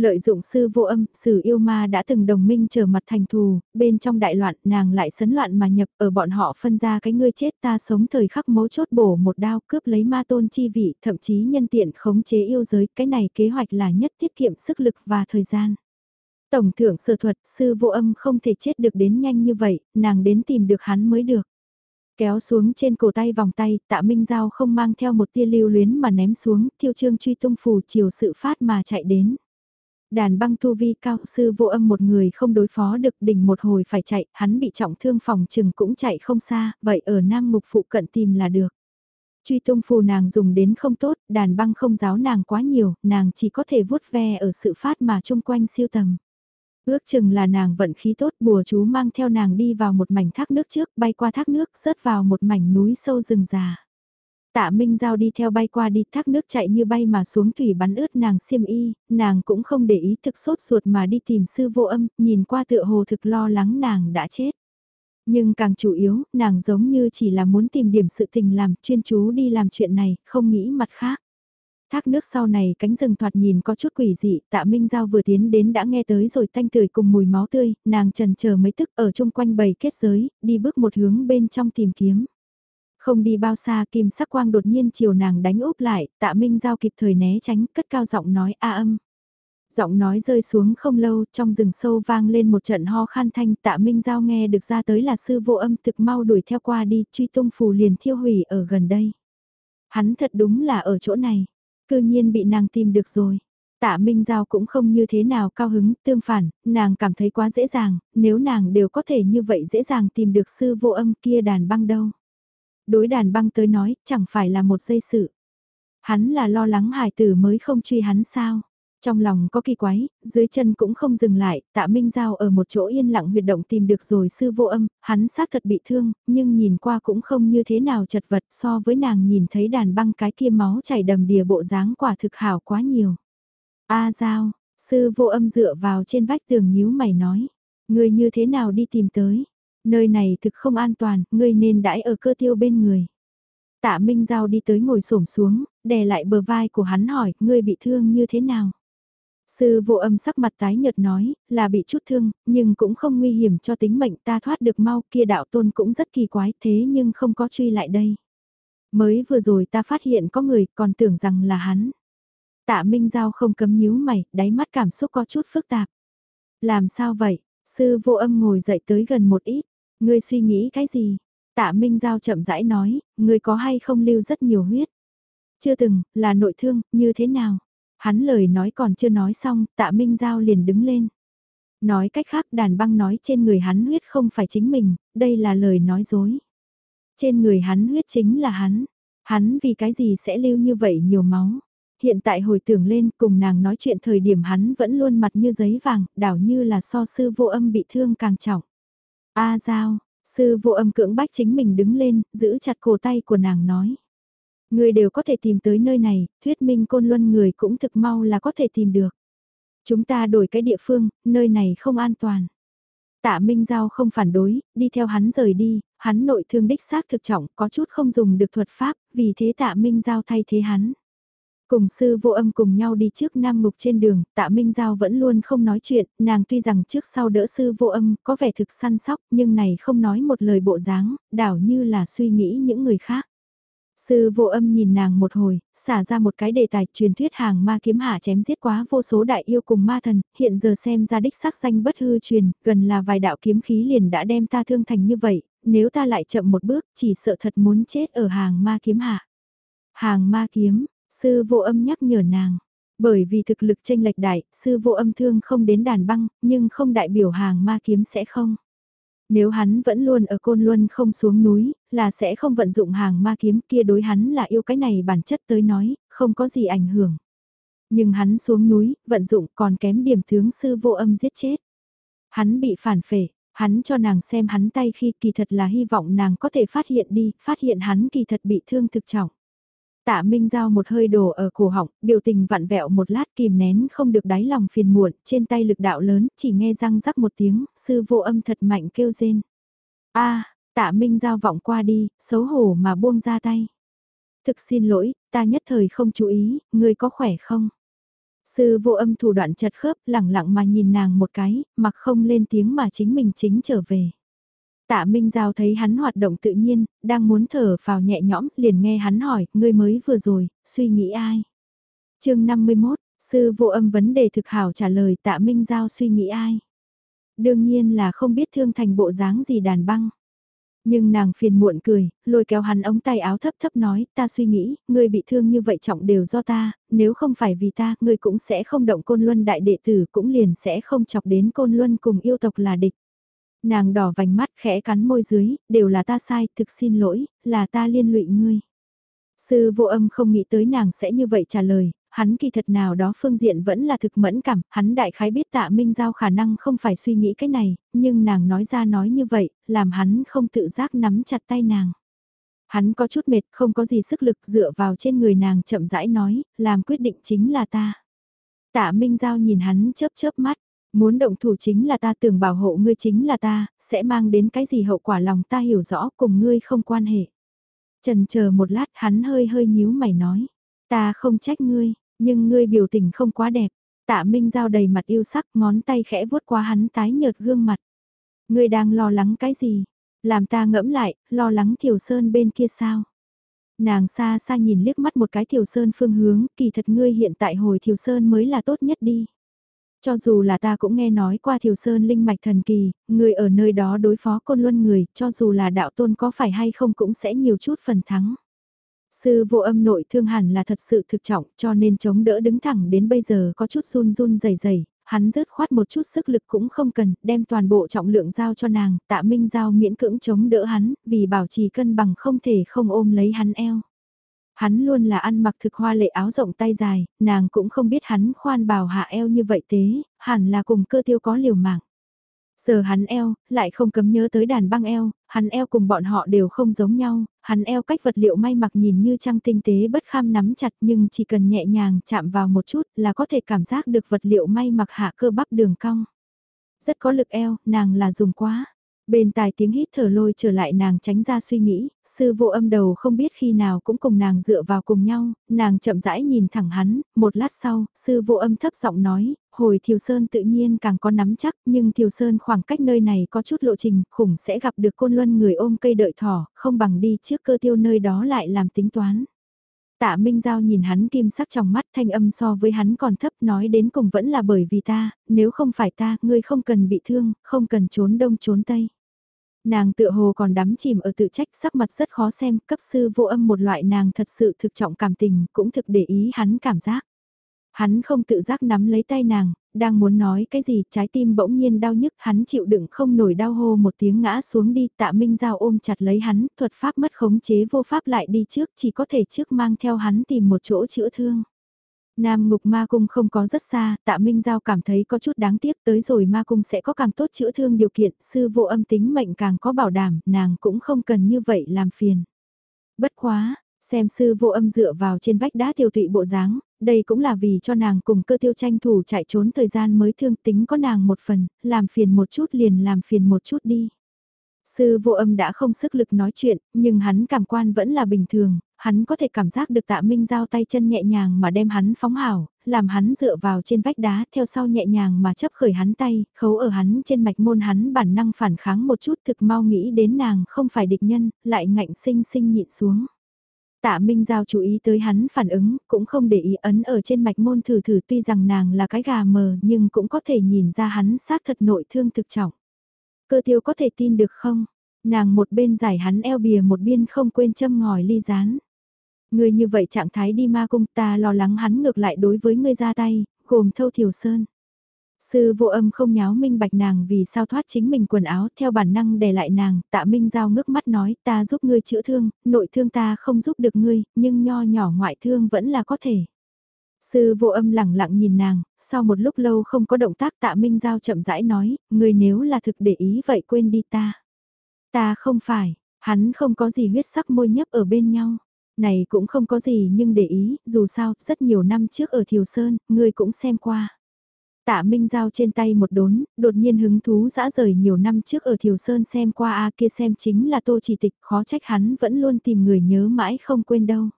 Lợi dụng sư vô âm, sử yêu ma đã từng đồng minh trở mặt thành thù, bên trong đại loạn nàng lại sấn loạn mà nhập ở bọn họ phân ra cái ngươi chết ta sống thời khắc mấu chốt bổ một đao cướp lấy ma tôn chi vị, thậm chí nhân tiện khống chế yêu giới, cái này kế hoạch là nhất tiết kiệm sức lực và thời gian. Tổng thưởng sở thuật, sư vô âm không thể chết được đến nhanh như vậy, nàng đến tìm được hắn mới được. Kéo xuống trên cổ tay vòng tay, tạ Minh Giao không mang theo một tia lưu luyến mà ném xuống, thiêu trương truy tung phù chiều sự phát mà chạy đến. Đàn băng tu vi cao sư vô âm một người không đối phó được đỉnh một hồi phải chạy, hắn bị trọng thương phòng trừng cũng chạy không xa, vậy ở Nam mục phụ cận tìm là được. Truy tung phù nàng dùng đến không tốt, đàn băng không giáo nàng quá nhiều, nàng chỉ có thể vuốt ve ở sự phát mà chung quanh siêu tầm. Ước chừng là nàng vận khí tốt bùa chú mang theo nàng đi vào một mảnh thác nước trước, bay qua thác nước, rớt vào một mảnh núi sâu rừng già. Tạ Minh Giao đi theo bay qua đi thác nước chạy như bay mà xuống thủy bắn ướt nàng xiêm y, nàng cũng không để ý thực sốt ruột mà đi tìm sư vô âm, nhìn qua tựa hồ thực lo lắng nàng đã chết. Nhưng càng chủ yếu, nàng giống như chỉ là muốn tìm điểm sự tình làm, chuyên chú đi làm chuyện này, không nghĩ mặt khác. Thác nước sau này cánh rừng thoạt nhìn có chút quỷ dị, tạ Minh Giao vừa tiến đến đã nghe tới rồi tanh tưởi cùng mùi máu tươi, nàng trần chờ mấy tức ở chung quanh bầy kết giới, đi bước một hướng bên trong tìm kiếm. Không đi bao xa kim sắc quang đột nhiên chiều nàng đánh úp lại, tạ Minh Giao kịp thời né tránh, cất cao giọng nói a âm. Giọng nói rơi xuống không lâu, trong rừng sâu vang lên một trận ho khan thanh, tạ Minh Giao nghe được ra tới là sư vô âm thực mau đuổi theo qua đi, truy tung phù liền thiêu hủy ở gần đây. Hắn thật đúng là ở chỗ này, cư nhiên bị nàng tìm được rồi. Tạ Minh Giao cũng không như thế nào cao hứng, tương phản, nàng cảm thấy quá dễ dàng, nếu nàng đều có thể như vậy dễ dàng tìm được sư vô âm kia đàn băng đâu. Đối đàn băng tới nói, chẳng phải là một dây sự. Hắn là lo lắng hải tử mới không truy hắn sao. Trong lòng có kỳ quái, dưới chân cũng không dừng lại, tạ Minh Giao ở một chỗ yên lặng huyệt động tìm được rồi sư vô âm, hắn xác thật bị thương, nhưng nhìn qua cũng không như thế nào chật vật so với nàng nhìn thấy đàn băng cái kia máu chảy đầm đìa bộ dáng quả thực hảo quá nhiều. A Giao, sư vô âm dựa vào trên vách tường nhíu mày nói, người như thế nào đi tìm tới, nơi này thực không an toàn, ngươi nên đãi ở cơ tiêu bên người. Tạ Minh Giao đi tới ngồi xổm xuống, đè lại bờ vai của hắn hỏi, ngươi bị thương như thế nào? Sư vô âm sắc mặt tái nhợt nói, là bị chút thương, nhưng cũng không nguy hiểm cho tính mệnh ta thoát được mau kia đạo tôn cũng rất kỳ quái thế nhưng không có truy lại đây. Mới vừa rồi ta phát hiện có người còn tưởng rằng là hắn. Tạ Minh Giao không cấm nhíu mày, đáy mắt cảm xúc có chút phức tạp. Làm sao vậy? Sư vô âm ngồi dậy tới gần một ít. Ngươi suy nghĩ cái gì? Tạ Minh Giao chậm rãi nói, ngươi có hay không lưu rất nhiều huyết? Chưa từng, là nội thương, như thế nào? Hắn lời nói còn chưa nói xong, tạ Minh Giao liền đứng lên. Nói cách khác đàn băng nói trên người hắn huyết không phải chính mình, đây là lời nói dối. Trên người hắn huyết chính là hắn, hắn vì cái gì sẽ lưu như vậy nhiều máu. Hiện tại hồi tưởng lên cùng nàng nói chuyện thời điểm hắn vẫn luôn mặt như giấy vàng, đảo như là so sư vô âm bị thương càng trọng. A Giao, sư vô âm cưỡng bách chính mình đứng lên, giữ chặt cổ tay của nàng nói. Người đều có thể tìm tới nơi này, thuyết minh côn luân người cũng thực mau là có thể tìm được. Chúng ta đổi cái địa phương, nơi này không an toàn. Tạ Minh Giao không phản đối, đi theo hắn rời đi, hắn nội thương đích xác thực trọng, có chút không dùng được thuật pháp, vì thế Tạ Minh Giao thay thế hắn. Cùng sư vô âm cùng nhau đi trước Nam Ngục trên đường, tạ Minh Giao vẫn luôn không nói chuyện, nàng tuy rằng trước sau đỡ sư vô âm có vẻ thực săn sóc nhưng này không nói một lời bộ dáng, đảo như là suy nghĩ những người khác. Sư vô âm nhìn nàng một hồi, xả ra một cái đề tài truyền thuyết hàng ma kiếm hạ chém giết quá vô số đại yêu cùng ma thần, hiện giờ xem ra đích sắc danh bất hư truyền, gần là vài đạo kiếm khí liền đã đem ta thương thành như vậy, nếu ta lại chậm một bước chỉ sợ thật muốn chết ở hàng ma kiếm hạ. Hàng ma kiếm, Sư vô âm nhắc nhở nàng. Bởi vì thực lực tranh lệch đại, sư vô âm thương không đến đàn băng, nhưng không đại biểu hàng ma kiếm sẽ không. Nếu hắn vẫn luôn ở côn luân không xuống núi, là sẽ không vận dụng hàng ma kiếm kia đối hắn là yêu cái này bản chất tới nói, không có gì ảnh hưởng. Nhưng hắn xuống núi, vận dụng còn kém điểm tướng sư vô âm giết chết. Hắn bị phản phệ, hắn cho nàng xem hắn tay khi kỳ thật là hy vọng nàng có thể phát hiện đi, phát hiện hắn kỳ thật bị thương thực trọng. Tạ Minh Giao một hơi đổ ở cổ họng, biểu tình vặn vẹo một lát kìm nén không được đáy lòng phiền muộn, trên tay lực đạo lớn, chỉ nghe răng rắc một tiếng, sư vô âm thật mạnh kêu rên. a tạ Minh Giao vọng qua đi, xấu hổ mà buông ra tay. Thực xin lỗi, ta nhất thời không chú ý, ngươi có khỏe không? Sư vô âm thủ đoạn chật khớp lẳng lặng mà nhìn nàng một cái, mặc không lên tiếng mà chính mình chính trở về. Tạ Minh Giao thấy hắn hoạt động tự nhiên, đang muốn thở vào nhẹ nhõm, liền nghe hắn hỏi, ngươi mới vừa rồi, suy nghĩ ai? chương 51, sư vô âm vấn đề thực hảo trả lời tạ Minh Giao suy nghĩ ai? Đương nhiên là không biết thương thành bộ dáng gì đàn băng. Nhưng nàng phiền muộn cười, lôi kéo hắn ống tay áo thấp thấp nói, ta suy nghĩ, ngươi bị thương như vậy trọng đều do ta, nếu không phải vì ta, ngươi cũng sẽ không động côn luân đại đệ tử, cũng liền sẽ không chọc đến côn luân cùng yêu tộc là địch. Nàng đỏ vành mắt khẽ cắn môi dưới, đều là ta sai, thực xin lỗi, là ta liên lụy ngươi. Sư vô âm không nghĩ tới nàng sẽ như vậy trả lời, hắn kỳ thật nào đó phương diện vẫn là thực mẫn cảm, hắn đại khái biết tạ Minh Giao khả năng không phải suy nghĩ cái này, nhưng nàng nói ra nói như vậy, làm hắn không tự giác nắm chặt tay nàng. Hắn có chút mệt, không có gì sức lực dựa vào trên người nàng chậm rãi nói, làm quyết định chính là ta. Tạ Minh Giao nhìn hắn chớp chớp mắt, muốn động thủ chính là ta tưởng bảo hộ ngươi chính là ta, sẽ mang đến cái gì hậu quả lòng ta hiểu rõ cùng ngươi không quan hệ. Trần chờ một lát hắn hơi hơi nhíu mày nói, ta không trách ngươi, nhưng ngươi biểu tình không quá đẹp. Tạ Minh Giao đầy mặt yêu sắc ngón tay khẽ vuốt qua hắn tái nhợt gương mặt. Ngươi đang lo lắng cái gì? Làm ta ngẫm lại, lo lắng Thiều Sơn bên kia sao? Nàng xa xa nhìn liếc mắt một cái Thiều Sơn phương hướng, kỳ thật ngươi hiện tại hồi Thiều Sơn mới là tốt nhất đi. Cho dù là ta cũng nghe nói qua Thiều Sơn linh mạch thần kỳ, người ở nơi đó đối phó côn luân người, cho dù là đạo tôn có phải hay không cũng sẽ nhiều chút phần thắng. Sư vô âm nội thương hẳn là thật sự thực trọng cho nên chống đỡ đứng thẳng đến bây giờ có chút run run dày dày, hắn rớt khoát một chút sức lực cũng không cần, đem toàn bộ trọng lượng giao cho nàng, tạ minh giao miễn cưỡng chống đỡ hắn, vì bảo trì cân bằng không thể không ôm lấy hắn eo. Hắn luôn là ăn mặc thực hoa lệ áo rộng tay dài, nàng cũng không biết hắn khoan bào hạ eo như vậy thế hẳn là cùng cơ tiêu có liều mạng. Giờ hắn eo, lại không cấm nhớ tới đàn băng eo, hắn eo cùng bọn họ đều không giống nhau, hắn eo cách vật liệu may mặc nhìn như trăng tinh tế bất kham nắm chặt nhưng chỉ cần nhẹ nhàng chạm vào một chút là có thể cảm giác được vật liệu may mặc hạ cơ bắp đường cong. Rất có lực eo, nàng là dùng quá. Bên tai tiếng hít thở lôi trở lại nàng tránh ra suy nghĩ, sư vô âm đầu không biết khi nào cũng cùng nàng dựa vào cùng nhau, nàng chậm rãi nhìn thẳng hắn, một lát sau, sư vô âm thấp giọng nói, hồi Thiều Sơn tự nhiên càng có nắm chắc, nhưng Thiều Sơn khoảng cách nơi này có chút lộ trình, khủng sẽ gặp được côn luân người ôm cây đợi thỏ, không bằng đi trước cơ tiêu nơi đó lại làm tính toán. Tạ Minh Giao nhìn hắn kim sắc trong mắt thanh âm so với hắn còn thấp nói đến cùng vẫn là bởi vì ta, nếu không phải ta, ngươi không cần bị thương, không cần trốn đông trốn tây. Nàng tự hồ còn đắm chìm ở tự trách sắc mặt rất khó xem, cấp sư vô âm một loại nàng thật sự thực trọng cảm tình, cũng thực để ý hắn cảm giác. Hắn không tự giác nắm lấy tay nàng, đang muốn nói cái gì, trái tim bỗng nhiên đau nhức, hắn chịu đựng không nổi đau hô một tiếng ngã xuống đi, tạ Minh Giao ôm chặt lấy hắn, thuật pháp mất khống chế vô pháp lại đi trước, chỉ có thể trước mang theo hắn tìm một chỗ chữa thương. Nam ngục ma cung không có rất xa, tạ Minh Giao cảm thấy có chút đáng tiếc tới rồi ma cung sẽ có càng tốt chữa thương điều kiện, sư vô âm tính mệnh càng có bảo đảm, nàng cũng không cần như vậy làm phiền. Bất quá, xem sư vô âm dựa vào trên vách đá tiêu tụy bộ dáng, đây cũng là vì cho nàng cùng cơ tiêu tranh thủ chạy trốn thời gian mới thương tính có nàng một phần, làm phiền một chút liền làm phiền một chút đi. Sư vô âm đã không sức lực nói chuyện, nhưng hắn cảm quan vẫn là bình thường, hắn có thể cảm giác được tạ minh giao tay chân nhẹ nhàng mà đem hắn phóng hảo, làm hắn dựa vào trên vách đá theo sau nhẹ nhàng mà chấp khởi hắn tay, khấu ở hắn trên mạch môn hắn bản năng phản kháng một chút thực mau nghĩ đến nàng không phải địch nhân, lại ngạnh sinh sinh nhịn xuống. Tạ Minh Giao chú ý tới hắn phản ứng, cũng không để ý ấn ở trên mạch môn thử thử tuy rằng nàng là cái gà mờ nhưng cũng có thể nhìn ra hắn xác thật nội thương thực trọng. Cơ tiêu có thể tin được không? Nàng một bên giải hắn eo bìa một bên không quên châm ngòi ly rán. Người như vậy trạng thái đi ma cung ta lo lắng hắn ngược lại đối với ngươi ra tay, gồm thâu thiểu sơn. Sư vô âm không nháo minh bạch nàng vì sao thoát chính mình quần áo theo bản năng để lại nàng, tạ minh giao ngước mắt nói ta giúp ngươi chữa thương, nội thương ta không giúp được ngươi, nhưng nho nhỏ ngoại thương vẫn là có thể. Sư vô âm lẳng lặng nhìn nàng, sau một lúc lâu không có động tác tạ minh giao chậm rãi nói, ngươi nếu là thực để ý vậy quên đi ta. Ta không phải, hắn không có gì huyết sắc môi nhấp ở bên nhau. Này cũng không có gì nhưng để ý, dù sao, rất nhiều năm trước ở Thiều Sơn, ngươi cũng xem qua. Tạ Minh Giao trên tay một đốn, đột nhiên hứng thú dã rời nhiều năm trước ở Thiều Sơn xem qua a kia xem chính là tô chỉ tịch, khó trách hắn vẫn luôn tìm người nhớ mãi không quên đâu.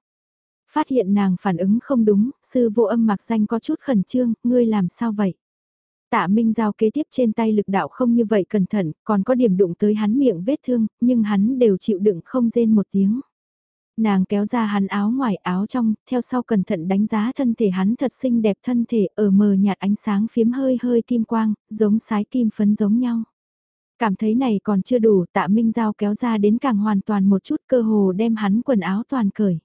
Phát hiện nàng phản ứng không đúng, sư vô âm mặc danh có chút khẩn trương, ngươi làm sao vậy? Tạ Minh Giao kế tiếp trên tay lực đạo không như vậy cẩn thận, còn có điểm đụng tới hắn miệng vết thương, nhưng hắn đều chịu đựng không rên một tiếng. Nàng kéo ra hắn áo ngoài áo trong, theo sau cẩn thận đánh giá thân thể hắn thật xinh đẹp thân thể ở mờ nhạt ánh sáng phiếm hơi hơi kim quang, giống sái kim phấn giống nhau. Cảm thấy này còn chưa đủ, tạ Minh Giao kéo ra đến càng hoàn toàn một chút cơ hồ đem hắn quần áo toàn cởi.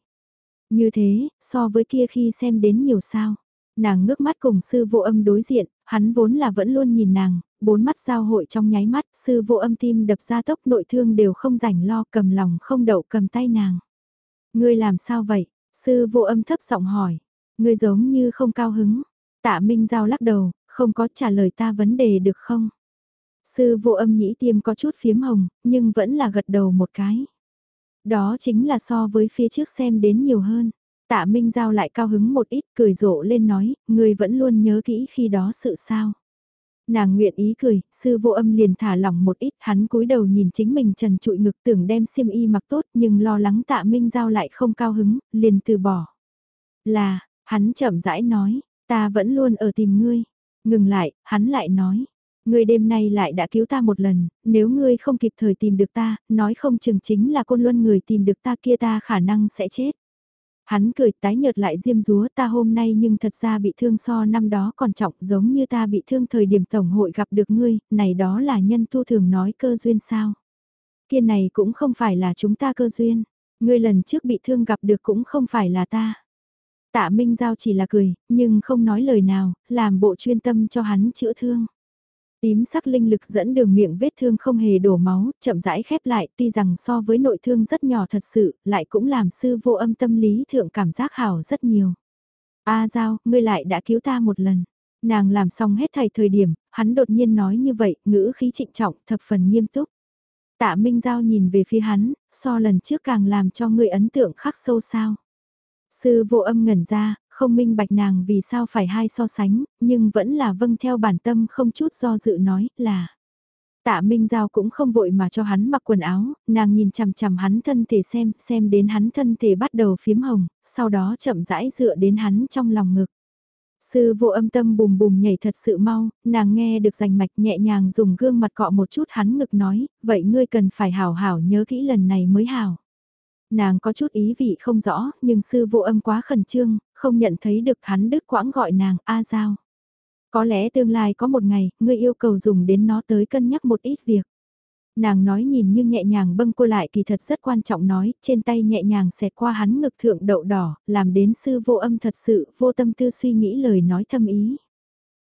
Như thế, so với kia khi xem đến nhiều sao. Nàng ngước mắt cùng sư vô âm đối diện, hắn vốn là vẫn luôn nhìn nàng, bốn mắt giao hội trong nháy mắt, sư vô âm tim đập ra tốc nội thương đều không rảnh lo cầm lòng không đậu cầm tay nàng. Ngươi làm sao vậy? Sư vô âm thấp giọng hỏi. Ngươi giống như không cao hứng. Tạ Minh Giao lắc đầu, không có trả lời ta vấn đề được không? Sư vô âm nhĩ tiêm có chút phiếm hồng, nhưng vẫn là gật đầu một cái. Đó chính là so với phía trước xem đến nhiều hơn. Tạ Minh Giao lại cao hứng một ít cười rộ lên nói, người vẫn luôn nhớ kỹ khi đó sự sao. Nàng nguyện ý cười, sư vô âm liền thả lỏng một ít, hắn cúi đầu nhìn chính mình trần trụi ngực tưởng đem xiêm y mặc tốt nhưng lo lắng tạ Minh Giao lại không cao hứng, liền từ bỏ. Là, hắn chậm rãi nói, ta vẫn luôn ở tìm ngươi. Ngừng lại, hắn lại nói, ngươi đêm nay lại đã cứu ta một lần, nếu ngươi không kịp thời tìm được ta, nói không chừng chính là côn luân người tìm được ta kia ta khả năng sẽ chết. Hắn cười tái nhợt lại diêm rúa ta hôm nay nhưng thật ra bị thương so năm đó còn trọng giống như ta bị thương thời điểm tổng hội gặp được ngươi, này đó là nhân tu thường nói cơ duyên sao. Kia này cũng không phải là chúng ta cơ duyên, ngươi lần trước bị thương gặp được cũng không phải là ta. Tạ Minh Giao chỉ là cười, nhưng không nói lời nào, làm bộ chuyên tâm cho hắn chữa thương. Tím sắc linh lực dẫn đường miệng vết thương không hề đổ máu, chậm rãi khép lại, tuy rằng so với nội thương rất nhỏ thật sự, lại cũng làm sư vô âm tâm lý thượng cảm giác hảo rất nhiều. A Giao, ngươi lại đã cứu ta một lần. Nàng làm xong hết thầy thời điểm, hắn đột nhiên nói như vậy, ngữ khí trịnh trọng, thập phần nghiêm túc. Tạ Minh Giao nhìn về phía hắn, so lần trước càng làm cho người ấn tượng khắc sâu sao. Sư vô âm ngẩn ra, không minh bạch nàng vì sao phải hai so sánh, nhưng vẫn là vâng theo bản tâm không chút do dự nói là. Tạ Minh Giao cũng không vội mà cho hắn mặc quần áo, nàng nhìn chằm chằm hắn thân thể xem, xem đến hắn thân thể bắt đầu phiếm hồng, sau đó chậm rãi dựa đến hắn trong lòng ngực. Sư vô âm tâm bùm bùm nhảy thật sự mau, nàng nghe được rành mạch nhẹ nhàng dùng gương mặt cọ một chút hắn ngực nói, vậy ngươi cần phải hảo hảo nhớ kỹ lần này mới hảo. Nàng có chút ý vị không rõ, nhưng sư vô âm quá khẩn trương, không nhận thấy được hắn đứt quãng gọi nàng A Giao. Có lẽ tương lai có một ngày, ngươi yêu cầu dùng đến nó tới cân nhắc một ít việc. Nàng nói nhìn như nhẹ nhàng bâng cô lại kỳ thật rất quan trọng nói, trên tay nhẹ nhàng xẹt qua hắn ngực thượng đậu đỏ, làm đến sư vô âm thật sự vô tâm tư suy nghĩ lời nói thâm ý.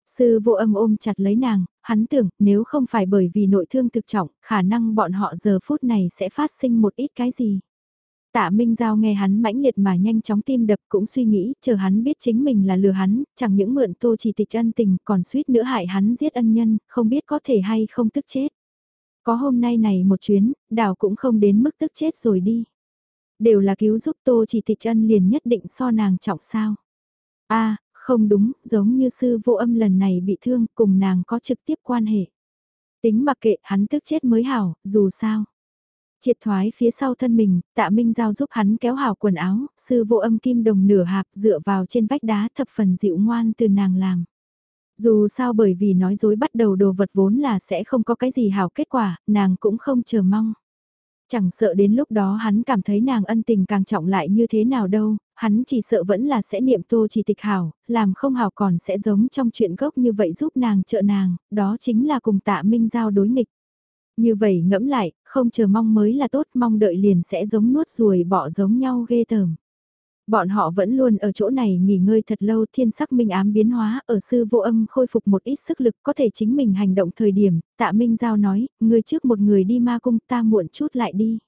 Sư vô âm ôm chặt lấy nàng, hắn tưởng nếu không phải bởi vì nội thương thực trọng, khả năng bọn họ giờ phút này sẽ phát sinh một ít cái gì. Tạ Minh Giao nghe hắn mãnh liệt mà nhanh chóng tim đập cũng suy nghĩ, chờ hắn biết chính mình là lừa hắn, chẳng những mượn tô chỉ tịch ân tình còn suýt nữa hại hắn giết ân nhân, không biết có thể hay không tức chết. Có hôm nay này một chuyến, đảo cũng không đến mức tức chết rồi đi. Đều là cứu giúp tô chỉ tịch ân liền nhất định so nàng trọng sao. a không đúng, giống như sư vô âm lần này bị thương cùng nàng có trực tiếp quan hệ. Tính mặc kệ hắn tức chết mới hảo, dù sao. Triệt thoái phía sau thân mình, tạ Minh Giao giúp hắn kéo hào quần áo, sư vô âm kim đồng nửa hạp dựa vào trên vách đá thập phần dịu ngoan từ nàng làm. Dù sao bởi vì nói dối bắt đầu đồ vật vốn là sẽ không có cái gì hảo kết quả, nàng cũng không chờ mong. Chẳng sợ đến lúc đó hắn cảm thấy nàng ân tình càng trọng lại như thế nào đâu, hắn chỉ sợ vẫn là sẽ niệm tô chỉ tịch hảo, làm không hảo còn sẽ giống trong chuyện gốc như vậy giúp nàng trợ nàng, đó chính là cùng tạ minh giao đối nghịch. Như vậy ngẫm lại, không chờ mong mới là tốt mong đợi liền sẽ giống nuốt ruồi bỏ giống nhau ghê tởm. Bọn họ vẫn luôn ở chỗ này nghỉ ngơi thật lâu thiên sắc minh ám biến hóa ở sư vô âm khôi phục một ít sức lực có thể chính mình hành động thời điểm, tạ minh giao nói, người trước một người đi ma cung ta muộn chút lại đi.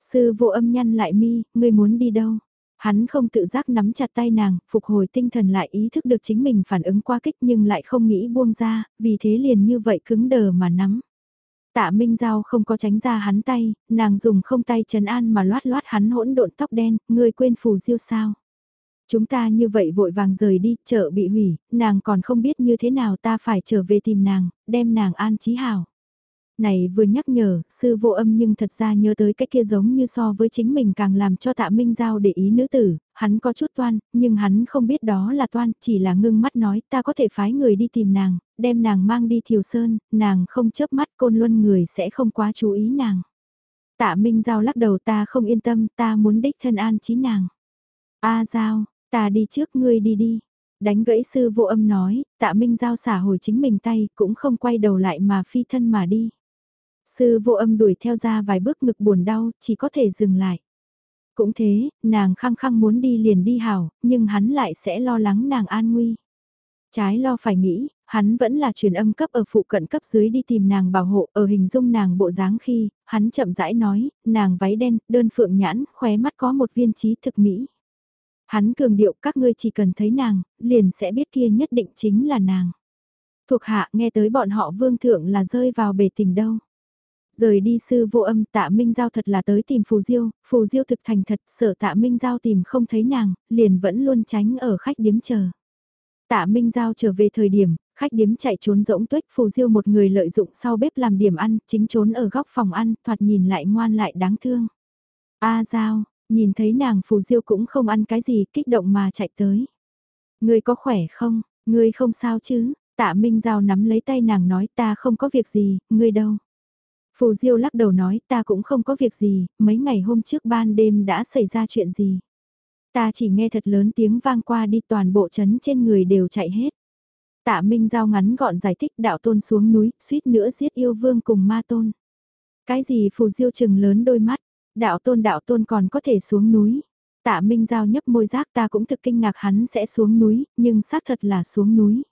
Sư vô âm nhăn lại mi, ngươi muốn đi đâu? Hắn không tự giác nắm chặt tay nàng, phục hồi tinh thần lại ý thức được chính mình phản ứng qua kích nhưng lại không nghĩ buông ra, vì thế liền như vậy cứng đờ mà nắm. Tạ Minh Giao không có tránh ra hắn tay, nàng dùng không tay trấn an mà loát loát hắn hỗn độn tóc đen, người quên phù diêu sao. Chúng ta như vậy vội vàng rời đi, chợ bị hủy, nàng còn không biết như thế nào ta phải trở về tìm nàng, đem nàng an trí hảo. Này vừa nhắc nhở, sư vô âm nhưng thật ra nhớ tới cái kia giống như so với chính mình càng làm cho tạ Minh Giao để ý nữ tử, hắn có chút toan, nhưng hắn không biết đó là toan, chỉ là ngưng mắt nói ta có thể phái người đi tìm nàng, đem nàng mang đi thiều sơn, nàng không chớp mắt côn luân người sẽ không quá chú ý nàng. Tạ Minh Giao lắc đầu ta không yên tâm, ta muốn đích thân an trí nàng. A Giao, ta đi trước ngươi đi đi. Đánh gãy sư vô âm nói, tạ Minh Giao xả hồi chính mình tay, cũng không quay đầu lại mà phi thân mà đi. Sư vô âm đuổi theo ra vài bước ngực buồn đau, chỉ có thể dừng lại. Cũng thế, nàng khăng khăng muốn đi liền đi hảo, nhưng hắn lại sẽ lo lắng nàng an nguy. Trái lo phải nghĩ, hắn vẫn là truyền âm cấp ở phụ cận cấp dưới đi tìm nàng bảo hộ ở hình dung nàng bộ dáng khi, hắn chậm rãi nói, nàng váy đen, đơn phượng nhãn, khóe mắt có một viên trí thực mỹ. Hắn cường điệu các ngươi chỉ cần thấy nàng, liền sẽ biết kia nhất định chính là nàng. Thuộc hạ nghe tới bọn họ vương thượng là rơi vào bể tình đâu. Rời đi sư vô âm tạ Minh Giao thật là tới tìm Phù Diêu, Phù Diêu thực thành thật sợ tạ Minh Giao tìm không thấy nàng, liền vẫn luôn tránh ở khách điếm chờ. Tạ Minh Giao trở về thời điểm, khách điếm chạy trốn rỗng tuếch Phù Diêu một người lợi dụng sau bếp làm điểm ăn, chính trốn ở góc phòng ăn, thoạt nhìn lại ngoan lại đáng thương. A Giao, nhìn thấy nàng Phù Diêu cũng không ăn cái gì, kích động mà chạy tới. Người có khỏe không, người không sao chứ, tạ Minh Giao nắm lấy tay nàng nói ta không có việc gì, ngươi đâu. Phù Diêu lắc đầu nói ta cũng không có việc gì, mấy ngày hôm trước ban đêm đã xảy ra chuyện gì. Ta chỉ nghe thật lớn tiếng vang qua đi toàn bộ chấn trên người đều chạy hết. Tạ Minh Giao ngắn gọn giải thích đạo tôn xuống núi, suýt nữa giết yêu vương cùng ma tôn. Cái gì Phù Diêu chừng lớn đôi mắt, đạo tôn đạo tôn còn có thể xuống núi. Tạ Minh Giao nhấp môi giác ta cũng thực kinh ngạc hắn sẽ xuống núi, nhưng xác thật là xuống núi.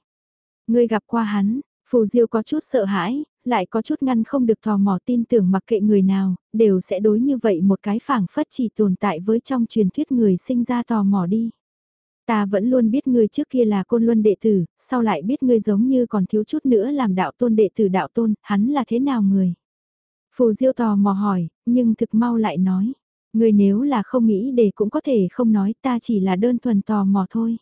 Ngươi gặp qua hắn, Phù Diêu có chút sợ hãi, lại có chút ngăn không được tò mò tin tưởng mặc kệ người nào, đều sẽ đối như vậy một cái phảng phất chỉ tồn tại với trong truyền thuyết người sinh ra tò mò đi. Ta vẫn luôn biết ngươi trước kia là côn luân đệ tử, sau lại biết ngươi giống như còn thiếu chút nữa làm đạo tôn đệ tử đạo tôn, hắn là thế nào người? Phù Diêu tò mò hỏi, nhưng thực mau lại nói, ngươi nếu là không nghĩ để cũng có thể không nói ta chỉ là đơn thuần tò mò thôi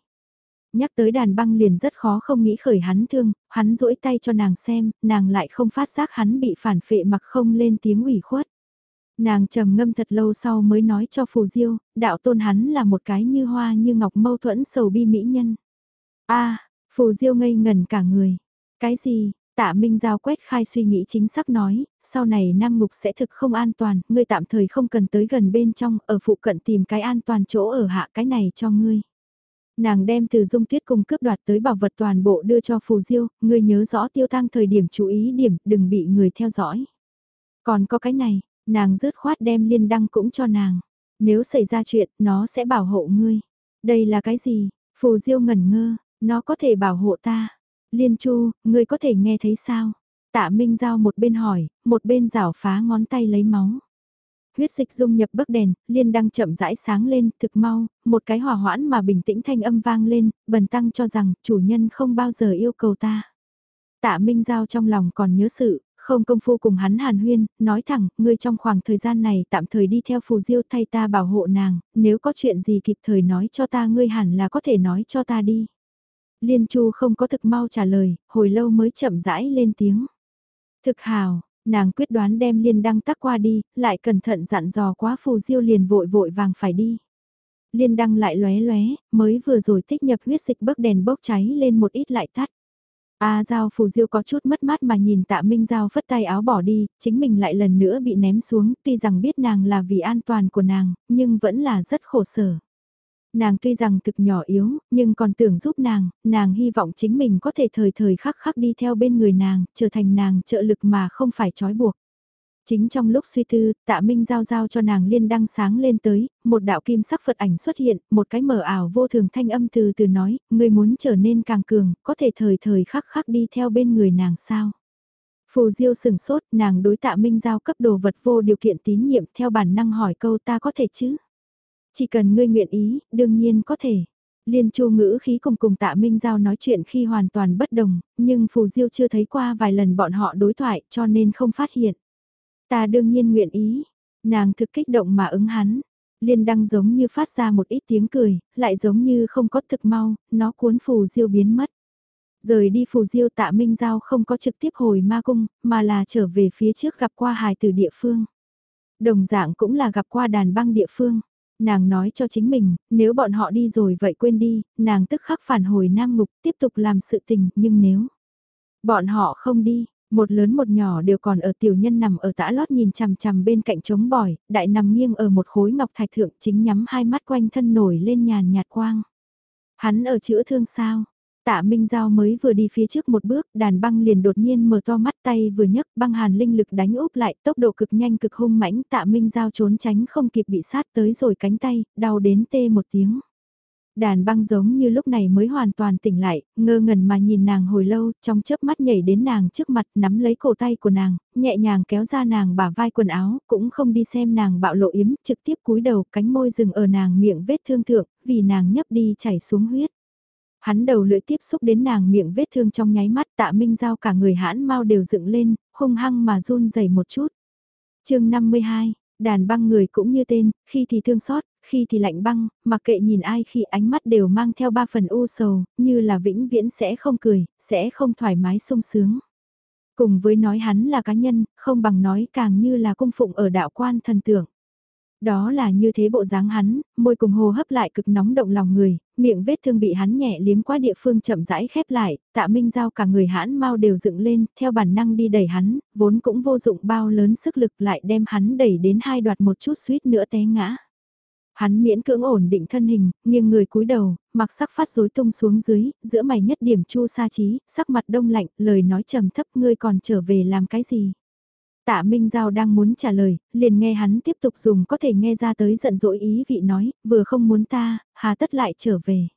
nhắc tới đàn băng liền rất khó không nghĩ khởi hắn thương, hắn duỗi tay cho nàng xem, nàng lại không phát giác hắn bị phản phệ mặc không lên tiếng ủy khuất. Nàng trầm ngâm thật lâu sau mới nói cho Phù Diêu, đạo tôn hắn là một cái như hoa như ngọc mâu thuẫn sầu bi mỹ nhân. a Phù Diêu ngây ngần cả người. Cái gì, Tạ Minh Giao quét khai suy nghĩ chính xác nói, sau này Nam Ngục sẽ thực không an toàn, ngươi tạm thời không cần tới gần bên trong, ở phụ cận tìm cái an toàn chỗ ở hạ cái này cho ngươi. Nàng đem từ dung tuyết cùng cướp đoạt tới bảo vật toàn bộ đưa cho phù diêu, ngươi nhớ rõ tiêu tăng thời điểm chú ý điểm, đừng bị người theo dõi. Còn có cái này, nàng rớt khoát đem liên đăng cũng cho nàng. Nếu xảy ra chuyện, nó sẽ bảo hộ ngươi. Đây là cái gì? Phù diêu ngẩn ngơ, nó có thể bảo hộ ta. Liên chu, ngươi có thể nghe thấy sao? Tạ Minh Giao một bên hỏi, một bên rảo phá ngón tay lấy máu. Huyết dịch dung nhập bức đèn, liên đăng chậm rãi sáng lên, thực mau, một cái hỏa hoãn mà bình tĩnh thanh âm vang lên, bần tăng cho rằng chủ nhân không bao giờ yêu cầu ta. Tạ Minh Giao trong lòng còn nhớ sự, không công phu cùng hắn hàn huyên, nói thẳng, ngươi trong khoảng thời gian này tạm thời đi theo phù diêu thay ta bảo hộ nàng, nếu có chuyện gì kịp thời nói cho ta ngươi hẳn là có thể nói cho ta đi. Liên Chu không có thực mau trả lời, hồi lâu mới chậm rãi lên tiếng. Thực hào, Nàng quyết đoán đem liên đăng tắc qua đi, lại cẩn thận dặn dò quá phù diêu liền vội vội vàng phải đi. Liên đăng lại lóe lóe, mới vừa rồi tích nhập huyết dịch bấc đèn bốc cháy lên một ít lại tắt. A Giao Phù Diêu có chút mất mát mà nhìn Tạ Minh Giao phất tay áo bỏ đi, chính mình lại lần nữa bị ném xuống, tuy rằng biết nàng là vì an toàn của nàng, nhưng vẫn là rất khổ sở. Nàng tuy rằng thực nhỏ yếu, nhưng còn tưởng giúp nàng, nàng hy vọng chính mình có thể thời thời khắc khắc đi theo bên người nàng, trở thành nàng trợ lực mà không phải trói buộc. Chính trong lúc suy tư, tạ minh giao giao cho nàng liên đăng sáng lên tới, một đạo kim sắc Phật ảnh xuất hiện, một cái mở ảo vô thường thanh âm từ từ nói, người muốn trở nên càng cường, có thể thời thời khắc khắc đi theo bên người nàng sao. Phù Diêu sừng sốt, nàng đối tạ minh giao cấp đồ vật vô điều kiện tín nhiệm theo bản năng hỏi câu ta có thể chứ. Chỉ cần ngươi nguyện ý, đương nhiên có thể. Liên Chu ngữ khí cùng cùng tạ Minh Giao nói chuyện khi hoàn toàn bất đồng, nhưng Phù Diêu chưa thấy qua vài lần bọn họ đối thoại cho nên không phát hiện. Ta đương nhiên nguyện ý, nàng thực kích động mà ứng hắn. Liên đăng giống như phát ra một ít tiếng cười, lại giống như không có thực mau, nó cuốn Phù Diêu biến mất. Rời đi phù diêu tạ Minh Giao không có trực tiếp hồi ma cung, mà là trở về phía trước gặp qua hài từ địa phương. Đồng dạng cũng là gặp qua đàn băng địa phương. Nàng nói cho chính mình, nếu bọn họ đi rồi vậy quên đi, nàng tức khắc phản hồi nam ngục tiếp tục làm sự tình, nhưng nếu bọn họ không đi, một lớn một nhỏ đều còn ở tiểu nhân nằm ở tã lót nhìn chằm chằm bên cạnh trống bỏi, đại nằm nghiêng ở một khối ngọc thạch thượng chính nhắm hai mắt quanh thân nổi lên nhàn nhạt quang. Hắn ở chữa thương sao? Tạ Minh Giao mới vừa đi phía trước một bước, đàn băng liền đột nhiên mở to mắt tay vừa nhấc băng hàn linh lực đánh úp lại, tốc độ cực nhanh cực hung mãnh, Tạ Minh Giao trốn tránh không kịp bị sát tới rồi cánh tay, đau đến tê một tiếng. Đàn băng giống như lúc này mới hoàn toàn tỉnh lại, ngơ ngẩn mà nhìn nàng hồi lâu, trong chớp mắt nhảy đến nàng trước mặt nắm lấy cổ tay của nàng, nhẹ nhàng kéo ra nàng bả vai quần áo, cũng không đi xem nàng bạo lộ yếm, trực tiếp cúi đầu cánh môi rừng ở nàng miệng vết thương thượng, vì nàng nhấp đi chảy xuống huyết. Hắn đầu lưỡi tiếp xúc đến nàng miệng vết thương trong nháy mắt tạ minh giao cả người hãn mau đều dựng lên, hung hăng mà run rẩy một chút. chương 52, đàn băng người cũng như tên, khi thì thương xót, khi thì lạnh băng, mặc kệ nhìn ai khi ánh mắt đều mang theo ba phần u sầu, như là vĩnh viễn sẽ không cười, sẽ không thoải mái sung sướng. Cùng với nói hắn là cá nhân, không bằng nói càng như là cung phụng ở đạo quan thần tượng. Đó là như thế bộ dáng hắn, môi cùng hồ hấp lại cực nóng động lòng người, miệng vết thương bị hắn nhẹ liếm qua địa phương chậm rãi khép lại, tạ minh giao cả người hãn mau đều dựng lên, theo bản năng đi đẩy hắn, vốn cũng vô dụng bao lớn sức lực lại đem hắn đẩy đến hai đoạt một chút suýt nữa té ngã. Hắn miễn cưỡng ổn định thân hình, nghiêng người cúi đầu, mặc sắc phát rối tung xuống dưới, giữa mày nhất điểm chu sa trí, sắc mặt đông lạnh, lời nói trầm thấp ngươi còn trở về làm cái gì. Tạ Minh Giao đang muốn trả lời, liền nghe hắn tiếp tục dùng có thể nghe ra tới giận dỗi ý vị nói, vừa không muốn ta, hà tất lại trở về.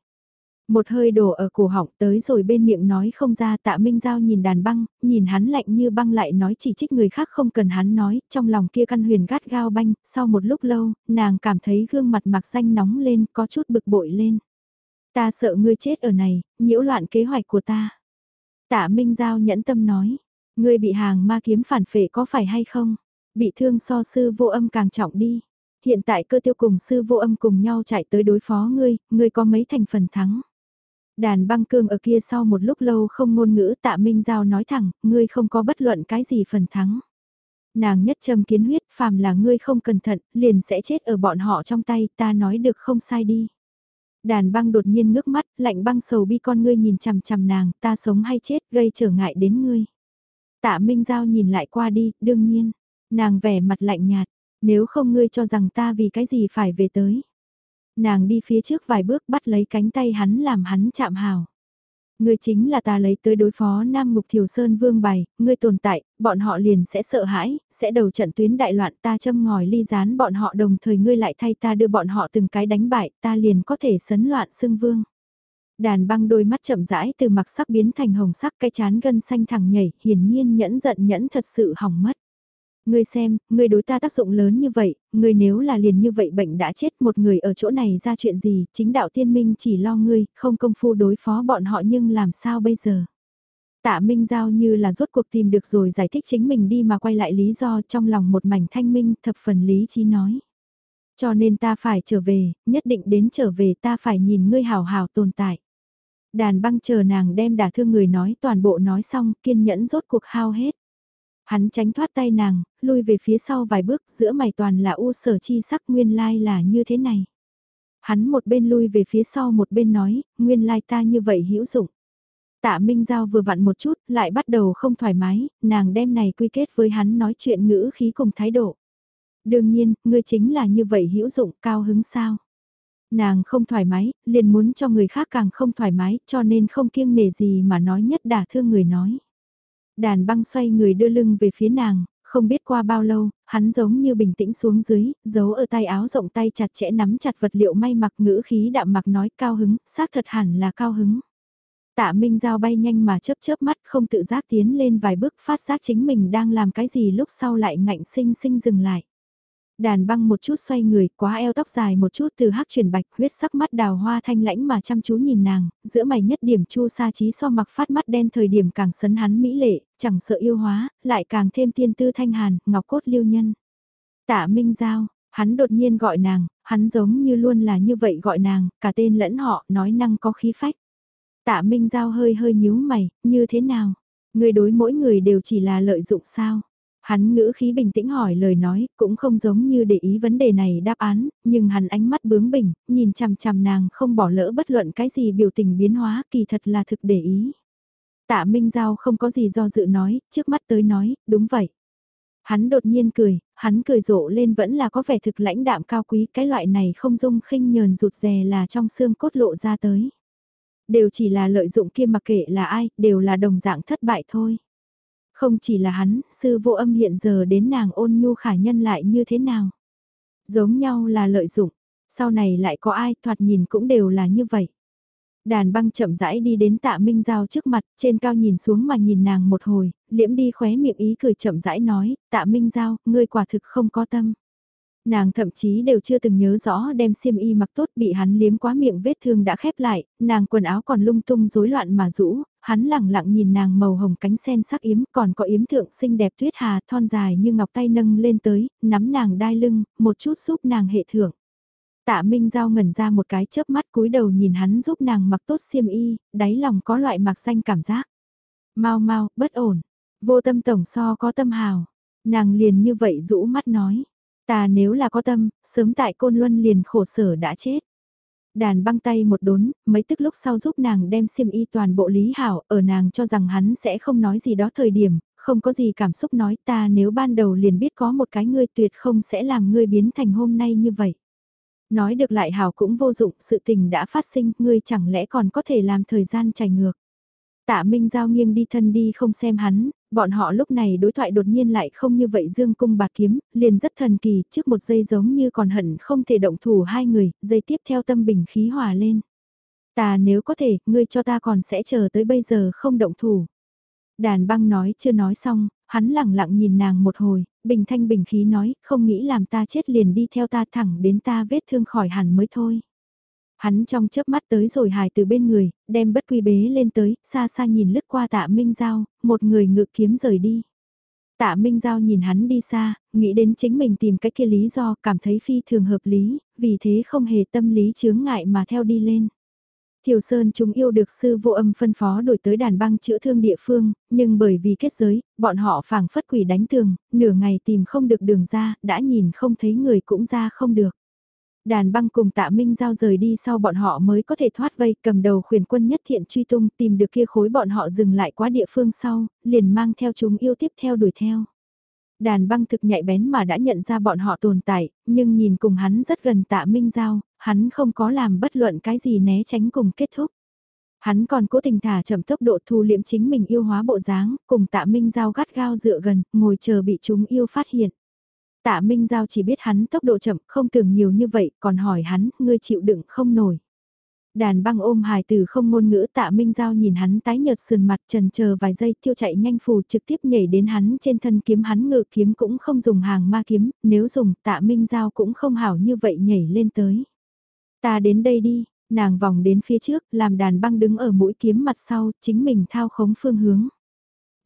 Một hơi đổ ở cổ họng tới rồi bên miệng nói không ra tạ Minh Giao nhìn đàn băng, nhìn hắn lạnh như băng lại nói chỉ trích người khác không cần hắn nói, trong lòng kia căn huyền gắt gao banh, sau một lúc lâu, nàng cảm thấy gương mặt mạc xanh nóng lên, có chút bực bội lên. Ta sợ ngươi chết ở này, nhiễu loạn kế hoạch của ta. Tạ Minh Giao nhẫn tâm nói, Ngươi bị hàng ma kiếm phản phệ có phải hay không? Bị thương so sư vô âm càng trọng đi. Hiện tại cơ tiêu cùng sư vô âm cùng nhau chạy tới đối phó ngươi, ngươi có mấy thành phần thắng. Đàn băng cương ở kia sau một lúc lâu không ngôn ngữ tạ minh giao nói thẳng, ngươi không có bất luận cái gì phần thắng. Nàng nhất châm kiến huyết, phàm là ngươi không cẩn thận, liền sẽ chết ở bọn họ trong tay, ta nói được không sai đi. Đàn băng đột nhiên ngước mắt, lạnh băng sầu bi con ngươi nhìn chằm chằm nàng, ta sống hay chết, gây trở ngại đến ngươi. Tạ Minh Giao nhìn lại qua đi, đương nhiên. Nàng vẻ mặt lạnh nhạt, nếu không ngươi cho rằng ta vì cái gì phải về tới. Nàng đi phía trước vài bước bắt lấy cánh tay hắn làm hắn chạm hào. Ngươi chính là ta lấy tới đối phó Nam Ngục Thiều Sơn Vương Bày, ngươi tồn tại, bọn họ liền sẽ sợ hãi, sẽ đầu trận tuyến đại loạn ta châm ngòi ly gián bọn họ đồng thời ngươi lại thay ta đưa bọn họ từng cái đánh bại, ta liền có thể sấn loạn xưng vương. Đàn băng đôi mắt chậm rãi từ mặc sắc biến thành hồng sắc cái chán gân xanh thẳng nhảy, hiển nhiên nhẫn giận nhẫn thật sự hỏng mất. Ngươi xem, ngươi đối ta tác dụng lớn như vậy, ngươi nếu là liền như vậy bệnh đã chết một người ở chỗ này ra chuyện gì, chính đạo tiên minh chỉ lo ngươi, không công phu đối phó bọn họ nhưng làm sao bây giờ. Tạ Minh Giao như là rốt cuộc tìm được rồi giải thích chính mình đi mà quay lại lý do trong lòng một mảnh thanh minh thập phần lý trí nói. Cho nên ta phải trở về, nhất định đến trở về ta phải nhìn ngươi hào hào tồn tại. Đàn băng chờ nàng đem đả thương người nói toàn bộ nói xong, kiên nhẫn rốt cuộc hao hết. Hắn tránh thoát tay nàng, lui về phía sau vài bước giữa mày toàn là u sở chi sắc nguyên lai là như thế này. Hắn một bên lui về phía sau một bên nói, nguyên lai ta như vậy hữu dụng. Tạ Minh Giao vừa vặn một chút, lại bắt đầu không thoải mái, nàng đem này quy kết với hắn nói chuyện ngữ khí cùng thái độ. Đương nhiên, ngươi chính là như vậy hữu dụng, cao hứng sao. Nàng không thoải mái, liền muốn cho người khác càng không thoải mái, cho nên không kiêng nể gì mà nói nhất đả thương người nói. Đàn băng xoay người đưa lưng về phía nàng, không biết qua bao lâu, hắn giống như bình tĩnh xuống dưới, giấu ở tay áo rộng tay chặt chẽ nắm chặt vật liệu may mặc ngữ khí đạm mặc nói cao hứng, xác thật hẳn là cao hứng. Tạ Minh Giao bay nhanh mà chớp chớp mắt không tự giác tiến lên vài bước phát giác chính mình đang làm cái gì lúc sau lại ngạnh sinh sinh dừng lại. Đàn băng một chút xoay người, quá eo tóc dài một chút từ hắc chuyển bạch, huyết sắc mắt đào hoa thanh lãnh mà chăm chú nhìn nàng, giữa mày nhất điểm chu sa trí so mặc phát mắt đen thời điểm càng sấn hắn mỹ lệ, chẳng sợ yêu hóa, lại càng thêm tiên tư thanh hàn, ngọc cốt liêu nhân. Tạ Minh Giao, hắn đột nhiên gọi nàng, hắn giống như luôn là như vậy gọi nàng, cả tên lẫn họ, nói năng có khí phách. Tạ Minh Giao hơi hơi nhíu mày, như thế nào? Người đối mỗi người đều chỉ là lợi dụng sao? Hắn ngữ khí bình tĩnh hỏi lời nói, cũng không giống như để ý vấn đề này đáp án, nhưng hắn ánh mắt bướng bỉnh, nhìn chằm chằm nàng không bỏ lỡ bất luận cái gì biểu tình biến hóa kỳ thật là thực để ý. Tạ Minh Giao không có gì do dự nói, trước mắt tới nói, đúng vậy. Hắn đột nhiên cười, hắn cười rộ lên vẫn là có vẻ thực lãnh đạm cao quý, cái loại này không dung khinh nhờn rụt rè là trong xương cốt lộ ra tới. Đều chỉ là lợi dụng kia mặc kệ là ai, đều là đồng dạng thất bại thôi. Không chỉ là hắn, sư vô âm hiện giờ đến nàng ôn nhu khả nhân lại như thế nào. Giống nhau là lợi dụng, sau này lại có ai thoạt nhìn cũng đều là như vậy. Đàn băng chậm rãi đi đến tạ Minh Giao trước mặt, trên cao nhìn xuống mà nhìn nàng một hồi, liễm đi khóe miệng ý cười chậm rãi nói, tạ Minh Giao, ngươi quả thực không có tâm. Nàng thậm chí đều chưa từng nhớ rõ đem xiêm y mặc tốt bị hắn liếm quá miệng vết thương đã khép lại, nàng quần áo còn lung tung rối loạn mà rũ, hắn lẳng lặng nhìn nàng màu hồng cánh sen sắc yếm còn có yếm thượng xinh đẹp tuyết hà thon dài như ngọc tay nâng lên tới, nắm nàng đai lưng, một chút giúp nàng hệ thưởng. Tạ Minh Giao ngẩn ra một cái chớp mắt cúi đầu nhìn hắn giúp nàng mặc tốt xiêm y, đáy lòng có loại mặc xanh cảm giác. Mau mau, bất ổn, vô tâm tổng so có tâm hào. Nàng liền như vậy rũ mắt nói, ta nếu là có tâm, sớm tại côn luân liền khổ sở đã chết. Đàn băng tay một đốn, mấy tức lúc sau giúp nàng đem xiêm y toàn bộ lý hảo, ở nàng cho rằng hắn sẽ không nói gì đó thời điểm, không có gì cảm xúc nói ta nếu ban đầu liền biết có một cái ngươi tuyệt không sẽ làm ngươi biến thành hôm nay như vậy. Nói được lại hảo cũng vô dụng, sự tình đã phát sinh, ngươi chẳng lẽ còn có thể làm thời gian chảy ngược. Tạ Minh Giao nghiêng đi thân đi không xem hắn, bọn họ lúc này đối thoại đột nhiên lại không như vậy dương cung bạc kiếm, liền rất thần kỳ, trước một giây giống như còn hận không thể động thủ hai người, giây tiếp theo tâm bình khí hòa lên. Ta nếu có thể, ngươi cho ta còn sẽ chờ tới bây giờ không động thủ. Đàn băng nói chưa nói xong, hắn lặng lặng nhìn nàng một hồi, bình thanh bình khí nói, không nghĩ làm ta chết liền đi theo ta thẳng đến ta vết thương khỏi hẳn mới thôi. Hắn trong chớp mắt tới rồi hài từ bên người, đem bất quy bế lên tới, xa xa nhìn lướt qua tạ Minh Giao, một người ngự kiếm rời đi. Tạ Minh Giao nhìn hắn đi xa, nghĩ đến chính mình tìm cách kia lý do, cảm thấy phi thường hợp lý, vì thế không hề tâm lý chướng ngại mà theo đi lên. Thiều Sơn chúng yêu được sư vô âm phân phó đổi tới đàn băng chữa thương địa phương, nhưng bởi vì kết giới, bọn họ phảng phất quỷ đánh tường, nửa ngày tìm không được đường ra, đã nhìn không thấy người cũng ra không được. Đàn băng cùng tạ minh giao rời đi sau bọn họ mới có thể thoát vây cầm đầu khuyển quân nhất thiện truy tung tìm được kia khối bọn họ dừng lại quá địa phương sau, liền mang theo chúng yêu tiếp theo đuổi theo. Đàn băng thực nhạy bén mà đã nhận ra bọn họ tồn tại, nhưng nhìn cùng hắn rất gần tạ minh giao, hắn không có làm bất luận cái gì né tránh cùng kết thúc. Hắn còn cố tình thả chậm tốc độ thu liệm chính mình yêu hóa bộ dáng, cùng tạ minh giao gắt gao dựa gần, ngồi chờ bị chúng yêu phát hiện. Tạ Minh Giao chỉ biết hắn tốc độ chậm, không tưởng nhiều như vậy, còn hỏi hắn, ngươi chịu đựng không nổi. Đàn băng ôm hài từ không ngôn ngữ tạ Minh Giao nhìn hắn tái nhợt sườn mặt trần chờ vài giây tiêu chạy nhanh phù trực tiếp nhảy đến hắn trên thân kiếm hắn ngự kiếm cũng không dùng hàng ma kiếm, nếu dùng tạ Minh Giao cũng không hảo như vậy nhảy lên tới. Ta đến đây đi, nàng vòng đến phía trước làm đàn băng đứng ở mũi kiếm mặt sau chính mình thao khống phương hướng.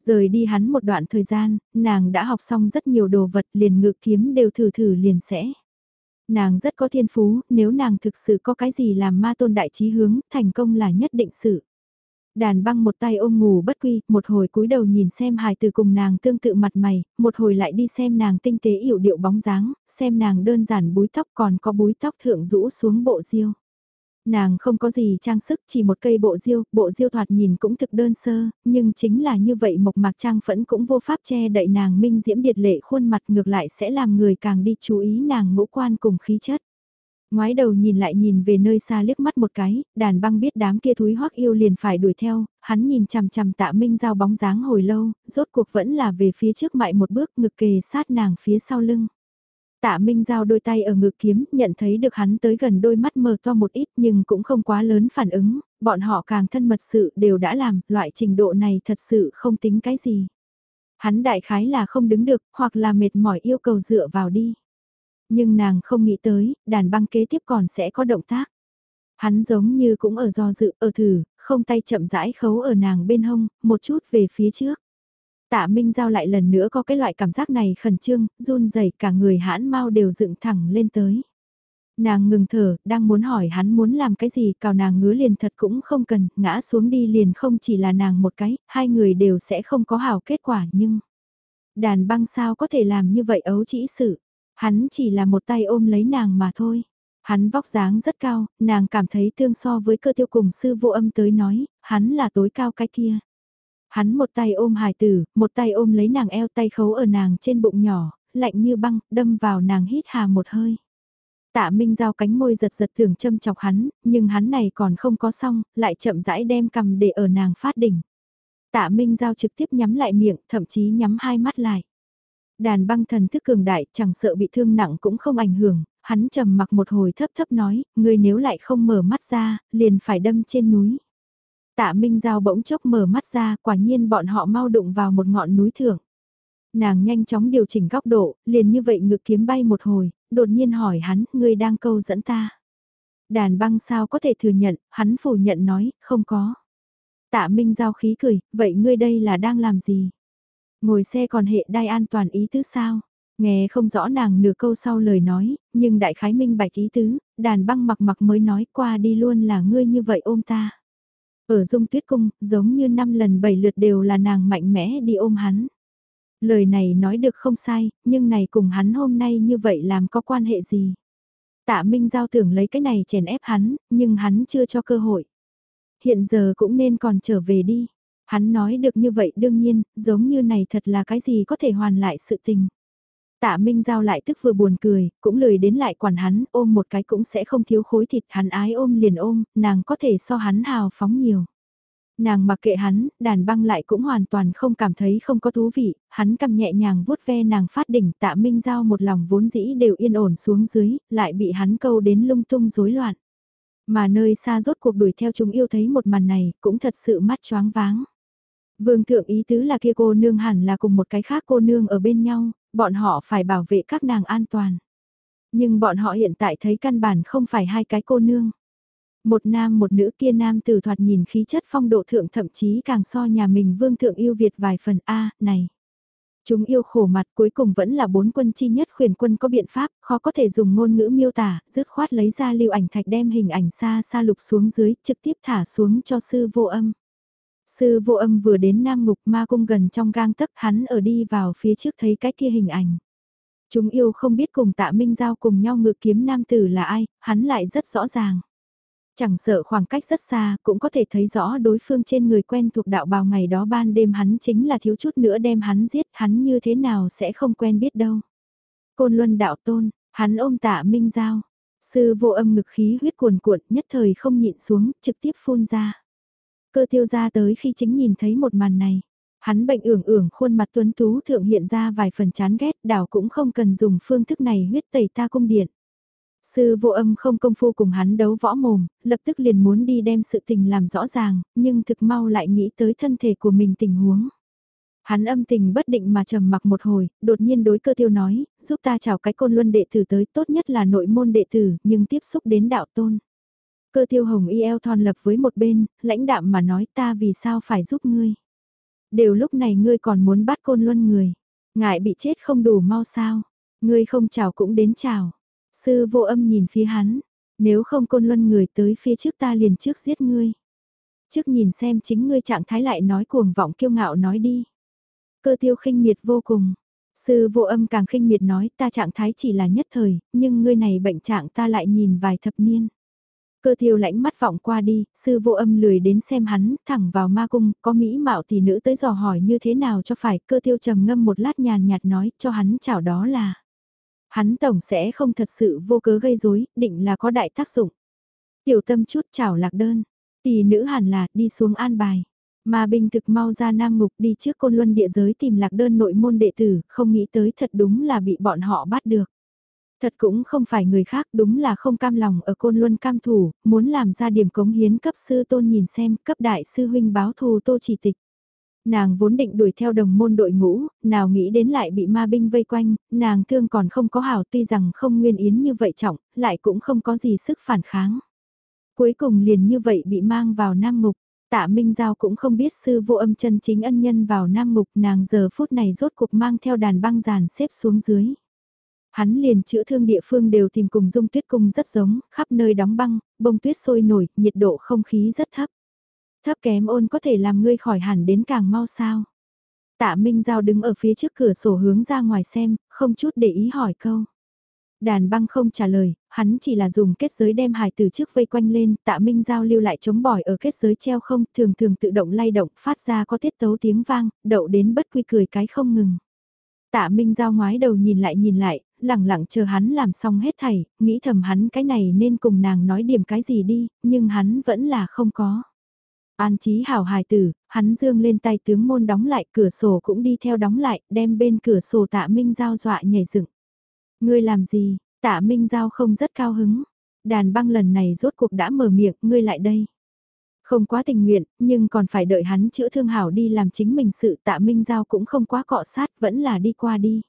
Rời đi hắn một đoạn thời gian, nàng đã học xong rất nhiều đồ vật liền ngự kiếm đều thử thử liền sẽ. Nàng rất có thiên phú, nếu nàng thực sự có cái gì làm ma tôn đại trí hướng, thành công là nhất định sự. Đàn băng một tay ôm ngủ bất quy, một hồi cúi đầu nhìn xem hài từ cùng nàng tương tự mặt mày, một hồi lại đi xem nàng tinh tế yểu điệu bóng dáng, xem nàng đơn giản búi tóc còn có búi tóc thượng rũ xuống bộ diêu. Nàng không có gì trang sức chỉ một cây bộ diêu, bộ diêu thoạt nhìn cũng thực đơn sơ, nhưng chính là như vậy mộc mạc trang phẫn cũng vô pháp che đậy nàng minh diễm điệt lệ khuôn mặt ngược lại sẽ làm người càng đi chú ý nàng ngũ quan cùng khí chất. Ngoái đầu nhìn lại nhìn về nơi xa liếc mắt một cái, đàn băng biết đám kia thúi hoắc yêu liền phải đuổi theo, hắn nhìn chằm chằm tạ minh giao bóng dáng hồi lâu, rốt cuộc vẫn là về phía trước mại một bước ngực kề sát nàng phía sau lưng. Tạ Minh Giao đôi tay ở ngực kiếm, nhận thấy được hắn tới gần đôi mắt mờ to một ít nhưng cũng không quá lớn phản ứng, bọn họ càng thân mật sự đều đã làm, loại trình độ này thật sự không tính cái gì. Hắn đại khái là không đứng được, hoặc là mệt mỏi yêu cầu dựa vào đi. Nhưng nàng không nghĩ tới, đàn băng kế tiếp còn sẽ có động tác. Hắn giống như cũng ở do dự, ở thử, không tay chậm rãi khấu ở nàng bên hông, một chút về phía trước. Tạ Minh Giao lại lần nữa có cái loại cảm giác này khẩn trương, run rẩy cả người hãn mau đều dựng thẳng lên tới. Nàng ngừng thở, đang muốn hỏi hắn muốn làm cái gì, cào nàng ngứa liền thật cũng không cần, ngã xuống đi liền không chỉ là nàng một cái, hai người đều sẽ không có hảo kết quả nhưng... Đàn băng sao có thể làm như vậy ấu chỉ sự, hắn chỉ là một tay ôm lấy nàng mà thôi. Hắn vóc dáng rất cao, nàng cảm thấy tương so với cơ tiêu cùng sư vô âm tới nói, hắn là tối cao cái kia. Hắn một tay ôm hài tử, một tay ôm lấy nàng eo tay khấu ở nàng trên bụng nhỏ, lạnh như băng, đâm vào nàng hít hà một hơi. Tạ Minh giao cánh môi giật giật thường châm chọc hắn, nhưng hắn này còn không có xong, lại chậm rãi đem cầm để ở nàng phát đỉnh. Tạ Minh giao trực tiếp nhắm lại miệng, thậm chí nhắm hai mắt lại. Đàn băng thần thức cường đại, chẳng sợ bị thương nặng cũng không ảnh hưởng, hắn trầm mặc một hồi thấp thấp nói, ngươi nếu lại không mở mắt ra, liền phải đâm trên núi. Tạ Minh Giao bỗng chốc mở mắt ra, quả nhiên bọn họ mau đụng vào một ngọn núi thượng. Nàng nhanh chóng điều chỉnh góc độ, liền như vậy ngực kiếm bay một hồi, đột nhiên hỏi hắn, ngươi đang câu dẫn ta. Đàn băng sao có thể thừa nhận, hắn phủ nhận nói, không có. Tạ Minh Giao khí cười, vậy ngươi đây là đang làm gì? Ngồi xe còn hệ đai an toàn ý tứ sao? Nghe không rõ nàng nửa câu sau lời nói, nhưng đại khái minh bạch ý tứ, đàn băng mặc mặc mới nói qua đi luôn là ngươi như vậy ôm ta. Ở dung tuyết cung, giống như năm lần bảy lượt đều là nàng mạnh mẽ đi ôm hắn. Lời này nói được không sai, nhưng này cùng hắn hôm nay như vậy làm có quan hệ gì? Tạ Minh Giao tưởng lấy cái này chèn ép hắn, nhưng hắn chưa cho cơ hội. Hiện giờ cũng nên còn trở về đi. Hắn nói được như vậy đương nhiên, giống như này thật là cái gì có thể hoàn lại sự tình. Tạ Minh Giao lại tức vừa buồn cười, cũng lười đến lại quản hắn, ôm một cái cũng sẽ không thiếu khối thịt, hắn ái ôm liền ôm, nàng có thể so hắn hào phóng nhiều. Nàng mặc kệ hắn, đàn băng lại cũng hoàn toàn không cảm thấy không có thú vị, hắn cầm nhẹ nhàng vuốt ve nàng phát đỉnh tạ Minh Giao một lòng vốn dĩ đều yên ổn xuống dưới, lại bị hắn câu đến lung tung rối loạn. Mà nơi xa rốt cuộc đuổi theo chúng yêu thấy một màn này, cũng thật sự mắt choáng váng. Vương thượng ý tứ là kia cô nương hẳn là cùng một cái khác cô nương ở bên nhau, bọn họ phải bảo vệ các nàng an toàn. Nhưng bọn họ hiện tại thấy căn bản không phải hai cái cô nương. Một nam một nữ kia nam tử thoạt nhìn khí chất phong độ thượng thậm chí càng so nhà mình vương thượng yêu Việt vài phần A, này. Chúng yêu khổ mặt cuối cùng vẫn là bốn quân chi nhất khuyển quân có biện pháp, khó có thể dùng ngôn ngữ miêu tả, dứt khoát lấy ra lưu ảnh thạch đem hình ảnh xa xa lục xuống dưới, trực tiếp thả xuống cho sư vô âm. Sư vô âm vừa đến Nam Ngục Ma Cung gần trong gang tấc hắn ở đi vào phía trước thấy cái kia hình ảnh. Chúng yêu không biết cùng tạ Minh Giao cùng nhau ngự kiếm nam tử là ai, hắn lại rất rõ ràng. Chẳng sợ khoảng cách rất xa, cũng có thể thấy rõ đối phương trên người quen thuộc đạo bào ngày đó ban đêm hắn chính là thiếu chút nữa đem hắn giết, hắn như thế nào sẽ không quen biết đâu. Côn Luân đạo tôn, hắn ôm tạ Minh Giao. Sư vô âm ngực khí huyết cuồn cuộn nhất thời không nhịn xuống, trực tiếp phun ra. Cơ tiêu ra tới khi chính nhìn thấy một màn này. Hắn bệnh ưởng ưởng khuôn mặt tuấn tú thượng hiện ra vài phần chán ghét đảo cũng không cần dùng phương thức này huyết tẩy ta cung điện. Sư vô âm không công phu cùng hắn đấu võ mồm, lập tức liền muốn đi đem sự tình làm rõ ràng, nhưng thực mau lại nghĩ tới thân thể của mình tình huống. Hắn âm tình bất định mà trầm mặc một hồi, đột nhiên đối cơ tiêu nói, giúp ta chào cái côn luân đệ tử tới tốt nhất là nội môn đệ tử, nhưng tiếp xúc đến đạo tôn. Cơ tiêu hồng y eo thon lập với một bên, lãnh đạm mà nói ta vì sao phải giúp ngươi. Đều lúc này ngươi còn muốn bắt côn luân người. Ngại bị chết không đủ mau sao. Ngươi không chào cũng đến chào. Sư vô âm nhìn phía hắn. Nếu không côn luân người tới phía trước ta liền trước giết ngươi. Trước nhìn xem chính ngươi trạng thái lại nói cuồng vọng kiêu ngạo nói đi. Cơ tiêu khinh miệt vô cùng. Sư vô âm càng khinh miệt nói ta trạng thái chỉ là nhất thời, nhưng ngươi này bệnh trạng ta lại nhìn vài thập niên. Cơ Thiêu lãnh mắt vọng qua đi, sư vô âm lười đến xem hắn, thẳng vào ma cung, có mỹ mạo thì nữ tới dò hỏi như thế nào cho phải, cơ Thiêu trầm ngâm một lát nhàn nhạt nói, cho hắn chảo đó là. Hắn tổng sẽ không thật sự vô cớ gây rối, định là có đại tác dụng. Tiểu tâm chút chảo lạc đơn, tỷ nữ hẳn là đi xuống an bài. Mà binh thực mau ra nam ngục đi trước côn luân địa giới tìm lạc đơn nội môn đệ tử, không nghĩ tới thật đúng là bị bọn họ bắt được. Thật cũng không phải người khác đúng là không cam lòng ở côn luân cam thủ, muốn làm ra điểm cống hiến cấp sư tôn nhìn xem cấp đại sư huynh báo thù tô chỉ tịch. Nàng vốn định đuổi theo đồng môn đội ngũ, nào nghĩ đến lại bị ma binh vây quanh, nàng thương còn không có hảo tuy rằng không nguyên yến như vậy trọng, lại cũng không có gì sức phản kháng. Cuối cùng liền như vậy bị mang vào nam mục tạ Minh Giao cũng không biết sư vô âm chân chính ân nhân vào nam mục nàng giờ phút này rốt cuộc mang theo đàn băng giàn xếp xuống dưới. Hắn liền chữa thương địa phương đều tìm cùng dung tuyết cung rất giống, khắp nơi đóng băng, bông tuyết sôi nổi, nhiệt độ không khí rất thấp. Thấp kém ôn có thể làm ngươi khỏi hẳn đến càng mau sao. Tạ Minh Giao đứng ở phía trước cửa sổ hướng ra ngoài xem, không chút để ý hỏi câu. Đàn băng không trả lời, hắn chỉ là dùng kết giới đem hải từ trước vây quanh lên, tạ minh giao lưu lại chống bỏi ở kết giới treo không, thường thường tự động lay động, phát ra có tiết tấu tiếng vang, đậu đến bất quy cười cái không ngừng. Tạ minh giao ngoái đầu nhìn lại nhìn lại, lẳng lặng chờ hắn làm xong hết thảy, nghĩ thầm hắn cái này nên cùng nàng nói điểm cái gì đi, nhưng hắn vẫn là không có. An trí hảo hài tử, hắn dương lên tay tướng môn đóng lại, cửa sổ cũng đi theo đóng lại, đem bên cửa sổ tạ minh giao dọa nhảy dựng. Ngươi làm gì, tạ Minh Giao không rất cao hứng. Đàn băng lần này rốt cuộc đã mở miệng, ngươi lại đây. Không quá tình nguyện, nhưng còn phải đợi hắn chữa thương hảo đi làm chính mình sự tạ Minh Giao cũng không quá cọ sát, vẫn là đi qua đi.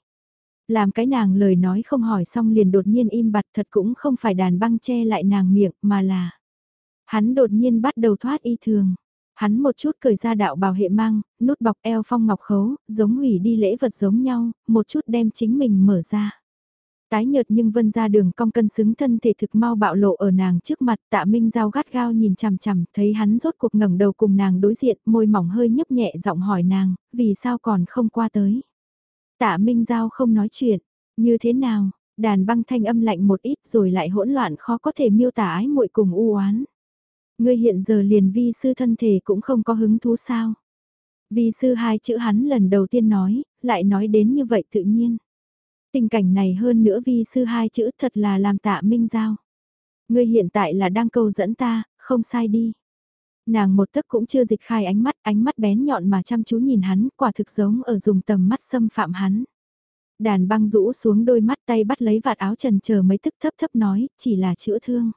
Làm cái nàng lời nói không hỏi xong liền đột nhiên im bặt thật cũng không phải đàn băng che lại nàng miệng mà là. Hắn đột nhiên bắt đầu thoát y thường. Hắn một chút cởi ra đạo bào hệ mang, nút bọc eo phong ngọc khấu, giống hủy đi lễ vật giống nhau, một chút đem chính mình mở ra. Tái nhợt nhưng vân ra đường cong cân xứng thân thể thực mau bạo lộ ở nàng trước mặt tạ minh giao gắt gao nhìn chằm chằm thấy hắn rốt cuộc ngẩng đầu cùng nàng đối diện môi mỏng hơi nhấp nhẹ giọng hỏi nàng vì sao còn không qua tới. Tạ minh giao không nói chuyện như thế nào đàn băng thanh âm lạnh một ít rồi lại hỗn loạn khó có thể miêu tả ái muội cùng u oán. Ngươi hiện giờ liền vi sư thân thể cũng không có hứng thú sao. Vi sư hai chữ hắn lần đầu tiên nói, lại nói đến như vậy tự nhiên. Tình cảnh này hơn nữa vi sư hai chữ thật là làm tạ minh giao. Ngươi hiện tại là đang cầu dẫn ta, không sai đi. Nàng một tấc cũng chưa dịch khai ánh mắt, ánh mắt bén nhọn mà chăm chú nhìn hắn, quả thực giống ở dùng tầm mắt xâm phạm hắn. Đàn băng rũ xuống đôi mắt tay bắt lấy vạt áo trần chờ mấy tức thấp thấp nói, chỉ là chữa thương.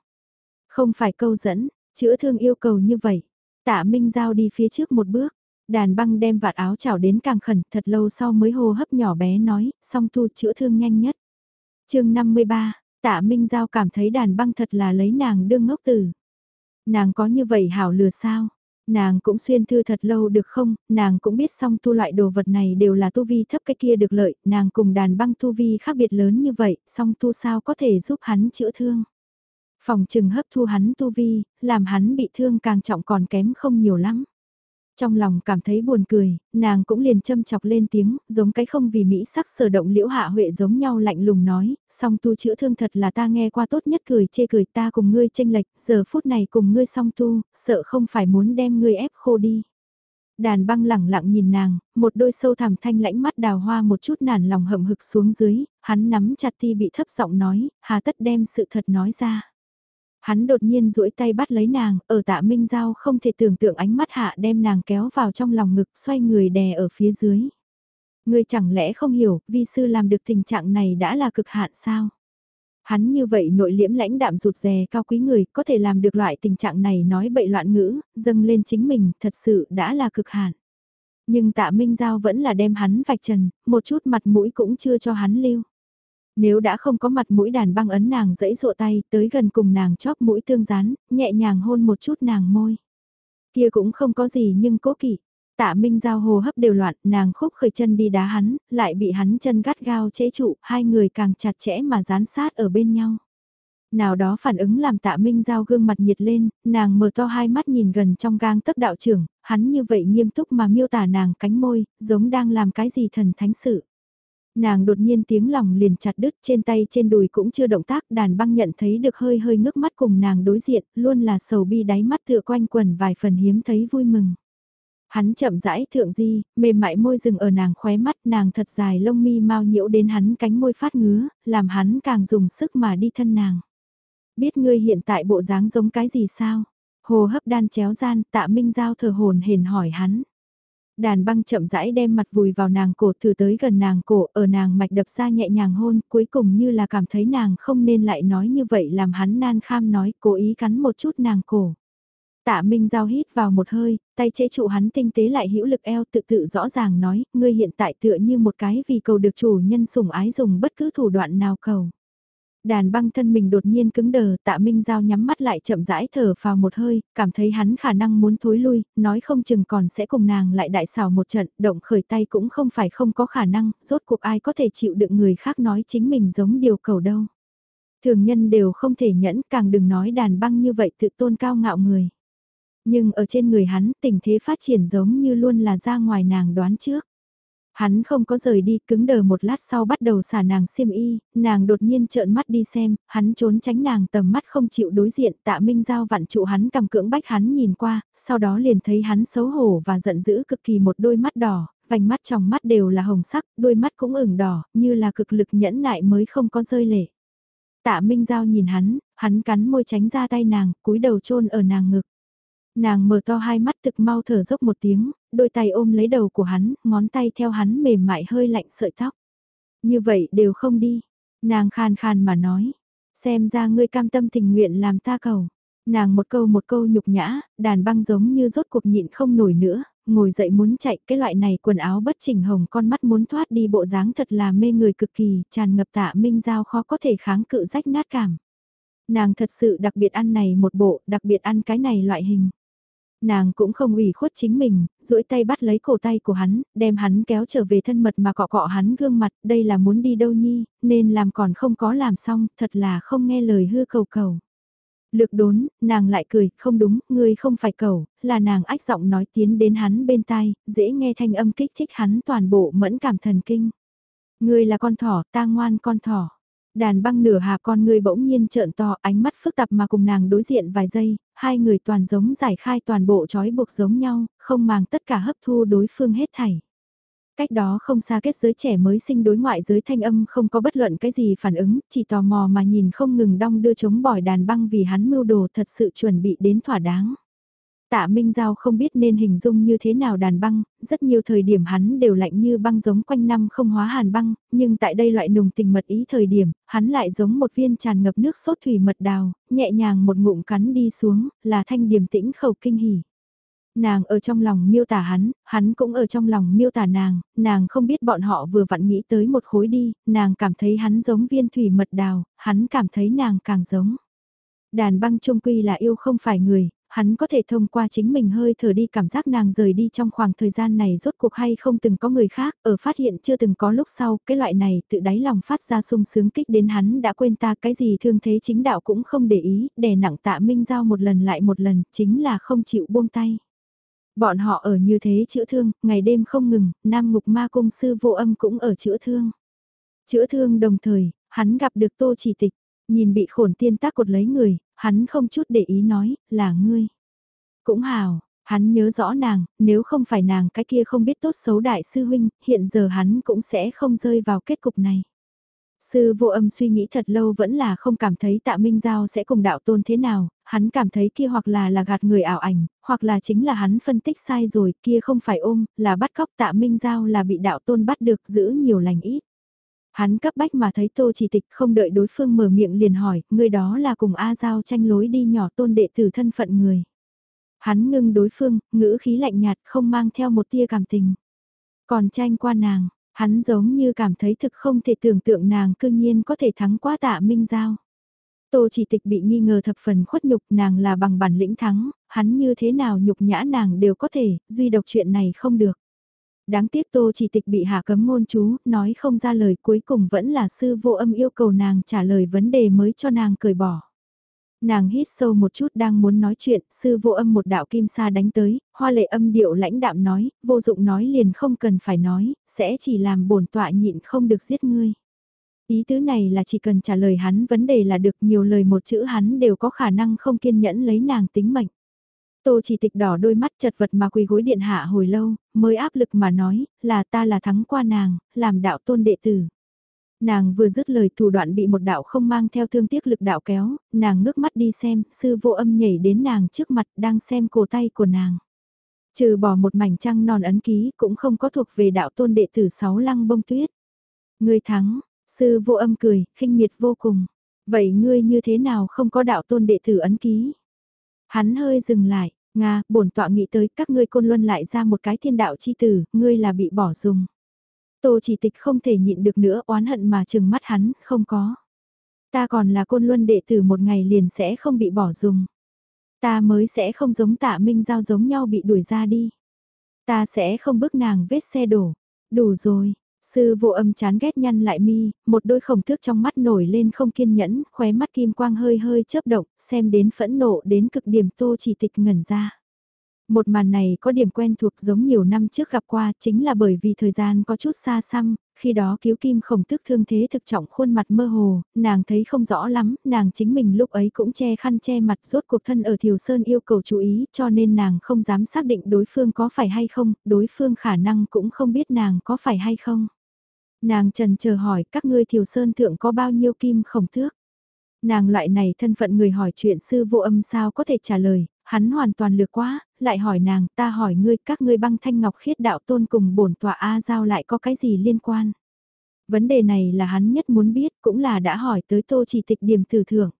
Không phải câu dẫn, chữa thương yêu cầu như vậy. Tạ Minh Giao đi phía trước một bước, Đàn băng đem vạt áo chảo đến càng khẩn, thật lâu sau mới hô hấp nhỏ bé nói, song tu chữa thương nhanh nhất. chương 53, tạ Minh Giao cảm thấy đàn băng thật là lấy nàng đương ngốc tử. Nàng có như vậy hảo lừa sao? Nàng cũng xuyên thư thật lâu được không, nàng cũng biết song tu loại đồ vật này đều là tu vi thấp cái kia được lợi, nàng cùng đàn băng tu vi khác biệt lớn như vậy, song tu sao có thể giúp hắn chữa thương. Phòng trừng hấp thu hắn tu vi, làm hắn bị thương càng trọng còn kém không nhiều lắm. Trong lòng cảm thấy buồn cười, nàng cũng liền châm chọc lên tiếng, giống cái không vì Mỹ sắc sở động liễu hạ huệ giống nhau lạnh lùng nói, song tu chữa thương thật là ta nghe qua tốt nhất cười chê cười ta cùng ngươi tranh lệch, giờ phút này cùng ngươi song tu, sợ không phải muốn đem ngươi ép khô đi. Đàn băng lẳng lặng nhìn nàng, một đôi sâu thẳm thanh lãnh mắt đào hoa một chút nản lòng hậm hực xuống dưới, hắn nắm chặt ti bị thấp giọng nói, hà tất đem sự thật nói ra. Hắn đột nhiên duỗi tay bắt lấy nàng, ở tạ minh giao không thể tưởng tượng ánh mắt hạ đem nàng kéo vào trong lòng ngực xoay người đè ở phía dưới. người chẳng lẽ không hiểu, vi sư làm được tình trạng này đã là cực hạn sao? Hắn như vậy nội liễm lãnh đạm rụt rè cao quý người có thể làm được loại tình trạng này nói bậy loạn ngữ, dâng lên chính mình thật sự đã là cực hạn. Nhưng tạ Minh Giao vẫn là đem hắn vạch trần, một chút mặt mũi cũng chưa cho hắn lưu. Nếu đã không có mặt mũi đàn băng ấn nàng dẫy dụa tay tới gần cùng nàng chóp mũi tương rán, nhẹ nhàng hôn một chút nàng môi. Kia cũng không có gì nhưng cố kỵ. Tạ Minh Giao hồ hấp đều loạn, nàng khúc khởi chân đi đá hắn, lại bị hắn chân gắt gao chế trụ, hai người càng chặt chẽ mà dán sát ở bên nhau. Nào đó phản ứng làm tạ Minh Giao gương mặt nhiệt lên, nàng mở to hai mắt nhìn gần trong gang tấc đạo trưởng, hắn như vậy nghiêm túc mà miêu tả nàng cánh môi, giống đang làm cái gì thần thánh sự. Nàng đột nhiên tiếng lòng liền chặt đứt trên tay trên đùi cũng chưa động tác đàn băng nhận thấy được hơi hơi ngước mắt cùng nàng đối diện, luôn là sầu bi đáy mắt tựa quanh quần vài phần hiếm thấy vui mừng. Hắn chậm rãi thượng di, mềm mại môi rừng ở nàng khóe mắt nàng thật dài lông mi mau nhiễu đến hắn cánh môi phát ngứa, làm hắn càng dùng sức mà đi thân nàng. Biết ngươi hiện tại bộ dáng giống cái gì sao? Hồ hấp đan chéo gian, tạ minh giao thờ hồn hền hỏi hắn. Đàn băng chậm rãi đem mặt vùi vào nàng cổ thử tới gần nàng cổ ở nàng mạch đập ra nhẹ nhàng hôn cuối cùng như là cảm thấy nàng không nên lại nói như vậy làm hắn nan kham nói cố ý cắn một chút nàng cổ. Tạ Minh Giao hít vào một hơi, tay chế trụ hắn tinh tế lại hữu lực eo tự tự rõ ràng nói, ngươi hiện tại tựa như một cái vì cầu được chủ nhân sủng ái dùng bất cứ thủ đoạn nào cầu. Đàn băng thân mình đột nhiên cứng đờ, tạ Minh Giao nhắm mắt lại chậm rãi thở vào một hơi, cảm thấy hắn khả năng muốn thối lui, nói không chừng còn sẽ cùng nàng lại đại xào một trận, động khởi tay cũng không phải không có khả năng, rốt cuộc ai có thể chịu đựng người khác nói chính mình giống điều cầu đâu. Thường nhân đều không thể nhẫn, càng đừng nói đàn băng như vậy tự tôn cao ngạo người. Nhưng ở trên người hắn, tình thế phát triển giống như luôn là ra ngoài nàng đoán trước. Hắn không có rời đi, cứng đờ một lát sau bắt đầu xả nàng xiêm y, nàng đột nhiên trợn mắt đi xem, hắn trốn tránh nàng tầm mắt không chịu đối diện, tạ minh giao vặn trụ hắn cầm cưỡng bách hắn nhìn qua, sau đó liền thấy hắn xấu hổ và giận dữ cực kỳ một đôi mắt đỏ, vành mắt trong mắt đều là hồng sắc, đôi mắt cũng ửng đỏ, như là cực lực nhẫn nại mới không có rơi lệ. Tạ Minh Giao nhìn hắn, hắn cắn môi tránh ra tay nàng, cúi đầu chôn ở nàng ngực. Nàng mở to hai mắt thực mau thở dốc một tiếng, đôi tay ôm lấy đầu của hắn, ngón tay theo hắn mềm mại hơi lạnh sợi tóc. Như vậy đều không đi. Nàng khàn khàn mà nói. Xem ra ngươi cam tâm tình nguyện làm ta cầu. Nàng một câu một câu nhục nhã, đàn băng giống như rốt cuộc nhịn không nổi nữa, ngồi dậy muốn chạy cái loại này quần áo bất chỉnh hồng con mắt muốn thoát đi bộ dáng thật là mê người cực kỳ, tràn ngập tạ minh giao khó có thể kháng cự rách nát cảm. Nàng thật sự đặc biệt ăn này một bộ, đặc biệt ăn cái này loại hình nàng cũng không ủy khuất chính mình, duỗi tay bắt lấy cổ tay của hắn, đem hắn kéo trở về thân mật mà cọ cọ hắn gương mặt, đây là muốn đi đâu nhi, nên làm còn không có làm xong, thật là không nghe lời hư cầu cầu. Lược đốn, nàng lại cười, không đúng, ngươi không phải cầu, là nàng ách giọng nói tiến đến hắn bên tai, dễ nghe thanh âm kích thích hắn toàn bộ mẫn cảm thần kinh. Ngươi là con thỏ, ta ngoan con thỏ. Đàn băng nửa hà con người bỗng nhiên trợn to ánh mắt phức tạp mà cùng nàng đối diện vài giây, hai người toàn giống giải khai toàn bộ trói buộc giống nhau, không màng tất cả hấp thu đối phương hết thảy. Cách đó không xa kết giới trẻ mới sinh đối ngoại giới thanh âm không có bất luận cái gì phản ứng, chỉ tò mò mà nhìn không ngừng đong đưa chống bỏi đàn băng vì hắn mưu đồ thật sự chuẩn bị đến thỏa đáng. Tạ Minh Giao không biết nên hình dung như thế nào đàn băng, rất nhiều thời điểm hắn đều lạnh như băng giống quanh năm không hóa hàn băng, nhưng tại đây loại nùng tình mật ý thời điểm, hắn lại giống một viên tràn ngập nước sốt thủy mật đào, nhẹ nhàng một ngụm cắn đi xuống, là thanh điềm tĩnh khẩu kinh hỉ. Nàng ở trong lòng miêu tả hắn, hắn cũng ở trong lòng miêu tả nàng, nàng không biết bọn họ vừa vặn nghĩ tới một khối đi, nàng cảm thấy hắn giống viên thủy mật đào, hắn cảm thấy nàng càng giống. Đàn băng trung quy là yêu không phải người, hắn có thể thông qua chính mình hơi thở đi cảm giác nàng rời đi trong khoảng thời gian này rốt cuộc hay không từng có người khác, ở phát hiện chưa từng có lúc sau, cái loại này tự đáy lòng phát ra sung sướng kích đến hắn đã quên ta cái gì thương thế chính đạo cũng không để ý, đè nặng tạ minh giao một lần lại một lần, chính là không chịu buông tay. Bọn họ ở như thế chữa thương, ngày đêm không ngừng, Nam Ngục Ma Cung Sư vô âm cũng ở chữa thương. Chữa thương đồng thời, hắn gặp được Tô Chỉ Tịch, nhìn bị khổn tiên tác cột lấy người, hắn không chút để ý nói, là ngươi. Cũng hào, hắn nhớ rõ nàng, nếu không phải nàng cái kia không biết tốt xấu đại sư huynh, hiện giờ hắn cũng sẽ không rơi vào kết cục này. Sư vô âm suy nghĩ thật lâu vẫn là không cảm thấy tạ Minh Giao sẽ cùng đạo tôn thế nào, hắn cảm thấy kia hoặc là là gạt người ảo ảnh, hoặc là chính là hắn phân tích sai rồi, kia không phải ôm, là bắt cóc tạ Minh Giao là bị đạo tôn bắt được giữ nhiều lành ít. Hắn cấp bách mà thấy tô chỉ tịch không đợi đối phương mở miệng liền hỏi, người đó là cùng A Giao tranh lối đi nhỏ tôn đệ tử thân phận người. Hắn ngưng đối phương, ngữ khí lạnh nhạt không mang theo một tia cảm tình. Còn tranh qua nàng, hắn giống như cảm thấy thực không thể tưởng tượng nàng cương nhiên có thể thắng qua tạ Minh Giao. Tô chỉ tịch bị nghi ngờ thập phần khuất nhục nàng là bằng bản lĩnh thắng, hắn như thế nào nhục nhã nàng đều có thể, duy độc chuyện này không được. Đáng tiếc tô chỉ tịch bị hạ cấm ngôn chú, nói không ra lời cuối cùng vẫn là sư vô âm yêu cầu nàng trả lời vấn đề mới cho nàng cười bỏ. Nàng hít sâu một chút đang muốn nói chuyện, sư vô âm một đạo kim sa đánh tới, hoa lệ âm điệu lãnh đạm nói, vô dụng nói liền không cần phải nói, sẽ chỉ làm bổn tọa nhịn không được giết ngươi. Ý tứ này là chỉ cần trả lời hắn vấn đề là được nhiều lời một chữ hắn đều có khả năng không kiên nhẫn lấy nàng tính mệnh. Tô chỉ tịch đỏ đôi mắt chật vật mà quỳ gối điện hạ hồi lâu, mới áp lực mà nói, là ta là thắng qua nàng, làm đạo tôn đệ tử. Nàng vừa dứt lời thủ đoạn bị một đạo không mang theo thương tiếc lực đạo kéo, nàng ngước mắt đi xem, sư vô âm nhảy đến nàng trước mặt đang xem cổ tay của nàng. Trừ bỏ một mảnh trăng non ấn ký cũng không có thuộc về đạo tôn đệ tử sáu lăng bông tuyết. Ngươi thắng, sư vô âm cười, khinh miệt vô cùng. Vậy ngươi như thế nào không có đạo tôn đệ tử ấn ký? Hắn hơi dừng lại, Nga, bổn tọa nghĩ tới các ngươi côn luân lại ra một cái thiên đạo chi tử, ngươi là bị bỏ dùng. Tô chỉ tịch không thể nhịn được nữa oán hận mà chừng mắt hắn, không có. Ta còn là côn luân đệ tử một ngày liền sẽ không bị bỏ dùng. Ta mới sẽ không giống tạ minh giao giống nhau bị đuổi ra đi. Ta sẽ không bước nàng vết xe đổ. Đủ rồi, Sư vô âm chán ghét nhăn lại mi, một đôi khổng thước trong mắt nổi lên không kiên nhẫn, khóe mắt kim quang hơi hơi chớp động, xem đến phẫn nộ đến cực điểm tô chỉ tịch ngẩn ra. Một màn này có điểm quen thuộc giống nhiều năm trước gặp qua chính là bởi vì thời gian có chút xa xăm, khi đó cứu kim khổng tức thương thế thực trọng khuôn mặt mơ hồ, nàng thấy không rõ lắm, nàng chính mình lúc ấy cũng che khăn che mặt rốt cuộc thân ở Thiều Sơn yêu cầu chú ý cho nên nàng không dám xác định đối phương có phải hay không, đối phương khả năng cũng không biết nàng có phải hay không. Nàng trần chờ hỏi các ngươi Thiều Sơn thượng có bao nhiêu kim khổng thước. Nàng loại này thân phận người hỏi chuyện sư vô âm sao có thể trả lời, hắn hoàn toàn lừa quá, lại hỏi nàng, ta hỏi ngươi, các ngươi băng thanh ngọc khiết đạo tôn cùng bổn tòa A giao lại có cái gì liên quan? Vấn đề này là hắn nhất muốn biết, cũng là đã hỏi tới tô chỉ tịch điểm tử thưởng.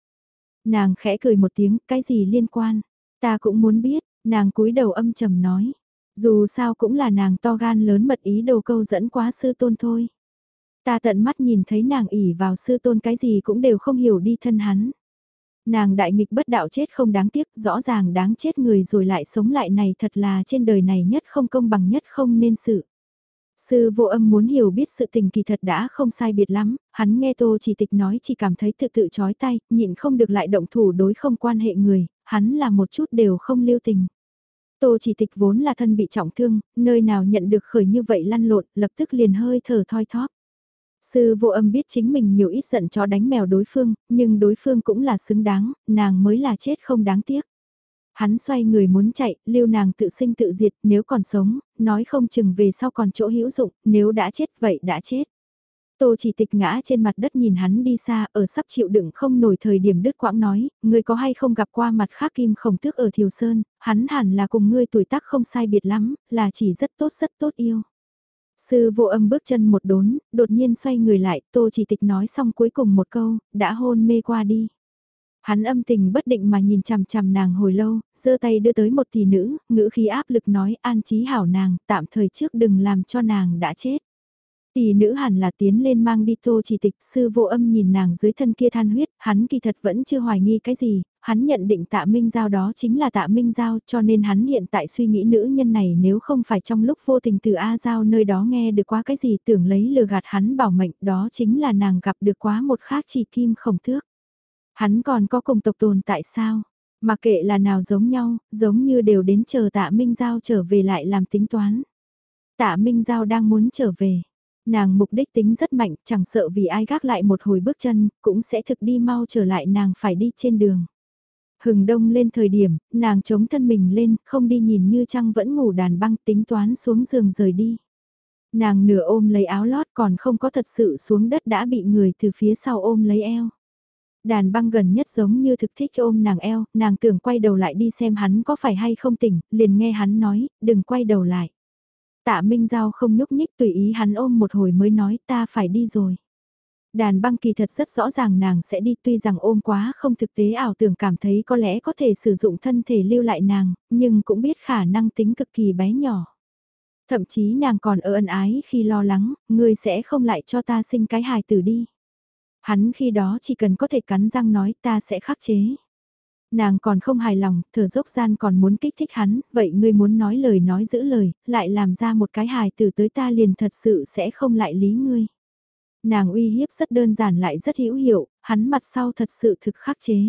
Nàng khẽ cười một tiếng, cái gì liên quan? Ta cũng muốn biết, nàng cúi đầu âm trầm nói. Dù sao cũng là nàng to gan lớn mật ý đồ câu dẫn quá sư tôn thôi. Ta tận mắt nhìn thấy nàng ỉ vào sư tôn cái gì cũng đều không hiểu đi thân hắn. Nàng đại nghịch bất đạo chết không đáng tiếc, rõ ràng đáng chết người rồi lại sống lại này thật là trên đời này nhất không công bằng nhất không nên sự. Sư vô âm muốn hiểu biết sự tình kỳ thật đã không sai biệt lắm, hắn nghe tô chỉ tịch nói chỉ cảm thấy tự tự chói tay, nhịn không được lại động thủ đối không quan hệ người, hắn là một chút đều không lưu tình. Tô chỉ tịch vốn là thân bị trọng thương, nơi nào nhận được khởi như vậy lăn lộn, lập tức liền hơi thở thoi thóp. Sư vô âm biết chính mình nhiều ít giận cho đánh mèo đối phương, nhưng đối phương cũng là xứng đáng, nàng mới là chết không đáng tiếc. Hắn xoay người muốn chạy, lưu nàng tự sinh tự diệt, nếu còn sống, nói không chừng về sau còn chỗ hữu dụng, nếu đã chết vậy đã chết. Tô chỉ tịch ngã trên mặt đất nhìn hắn đi xa, ở sắp chịu đựng không nổi thời điểm đứt quãng nói, người có hay không gặp qua mặt khác kim khổng tước ở Thiều Sơn, hắn hẳn là cùng ngươi tuổi tác không sai biệt lắm, là chỉ rất tốt rất tốt yêu. Sư vô âm bước chân một đốn, đột nhiên xoay người lại, tô chỉ tịch nói xong cuối cùng một câu, đã hôn mê qua đi. Hắn âm tình bất định mà nhìn chằm chằm nàng hồi lâu, giơ tay đưa tới một tỷ nữ, ngữ khí áp lực nói an trí hảo nàng, tạm thời trước đừng làm cho nàng đã chết. Tỷ nữ hẳn là tiến lên mang đi tô chỉ tịch, sư vô âm nhìn nàng dưới thân kia than huyết, hắn kỳ thật vẫn chưa hoài nghi cái gì, hắn nhận định tạ minh giao đó chính là tạ minh giao cho nên hắn hiện tại suy nghĩ nữ nhân này nếu không phải trong lúc vô tình từ A giao nơi đó nghe được quá cái gì tưởng lấy lừa gạt hắn bảo mệnh đó chính là nàng gặp được quá một khác chỉ kim khổng thước. Hắn còn có cùng tộc tồn tại sao? Mà kệ là nào giống nhau, giống như đều đến chờ tạ Minh Giao trở về lại làm tính toán. Tạ Minh Giao đang muốn trở về. Nàng mục đích tính rất mạnh, chẳng sợ vì ai gác lại một hồi bước chân, cũng sẽ thực đi mau trở lại nàng phải đi trên đường. Hừng đông lên thời điểm, nàng chống thân mình lên, không đi nhìn như trăng vẫn ngủ đàn băng tính toán xuống giường rời đi. Nàng nửa ôm lấy áo lót còn không có thật sự xuống đất đã bị người từ phía sau ôm lấy eo. Đàn băng gần nhất giống như thực thích ôm nàng eo, nàng tưởng quay đầu lại đi xem hắn có phải hay không tỉnh, liền nghe hắn nói, đừng quay đầu lại. Tạ Minh Giao không nhúc nhích tùy ý hắn ôm một hồi mới nói ta phải đi rồi. Đàn băng kỳ thật rất rõ ràng nàng sẽ đi tuy rằng ôm quá không thực tế ảo tưởng cảm thấy có lẽ có thể sử dụng thân thể lưu lại nàng, nhưng cũng biết khả năng tính cực kỳ bé nhỏ. Thậm chí nàng còn ở ân ái khi lo lắng, ngươi sẽ không lại cho ta sinh cái hài tử đi. Hắn khi đó chỉ cần có thể cắn răng nói ta sẽ khắc chế. Nàng còn không hài lòng, thở dốc gian còn muốn kích thích hắn, vậy ngươi muốn nói lời nói giữ lời, lại làm ra một cái hài tử tới ta liền thật sự sẽ không lại lý ngươi. Nàng uy hiếp rất đơn giản lại rất hữu hiệu, hắn mặt sau thật sự thực khắc chế.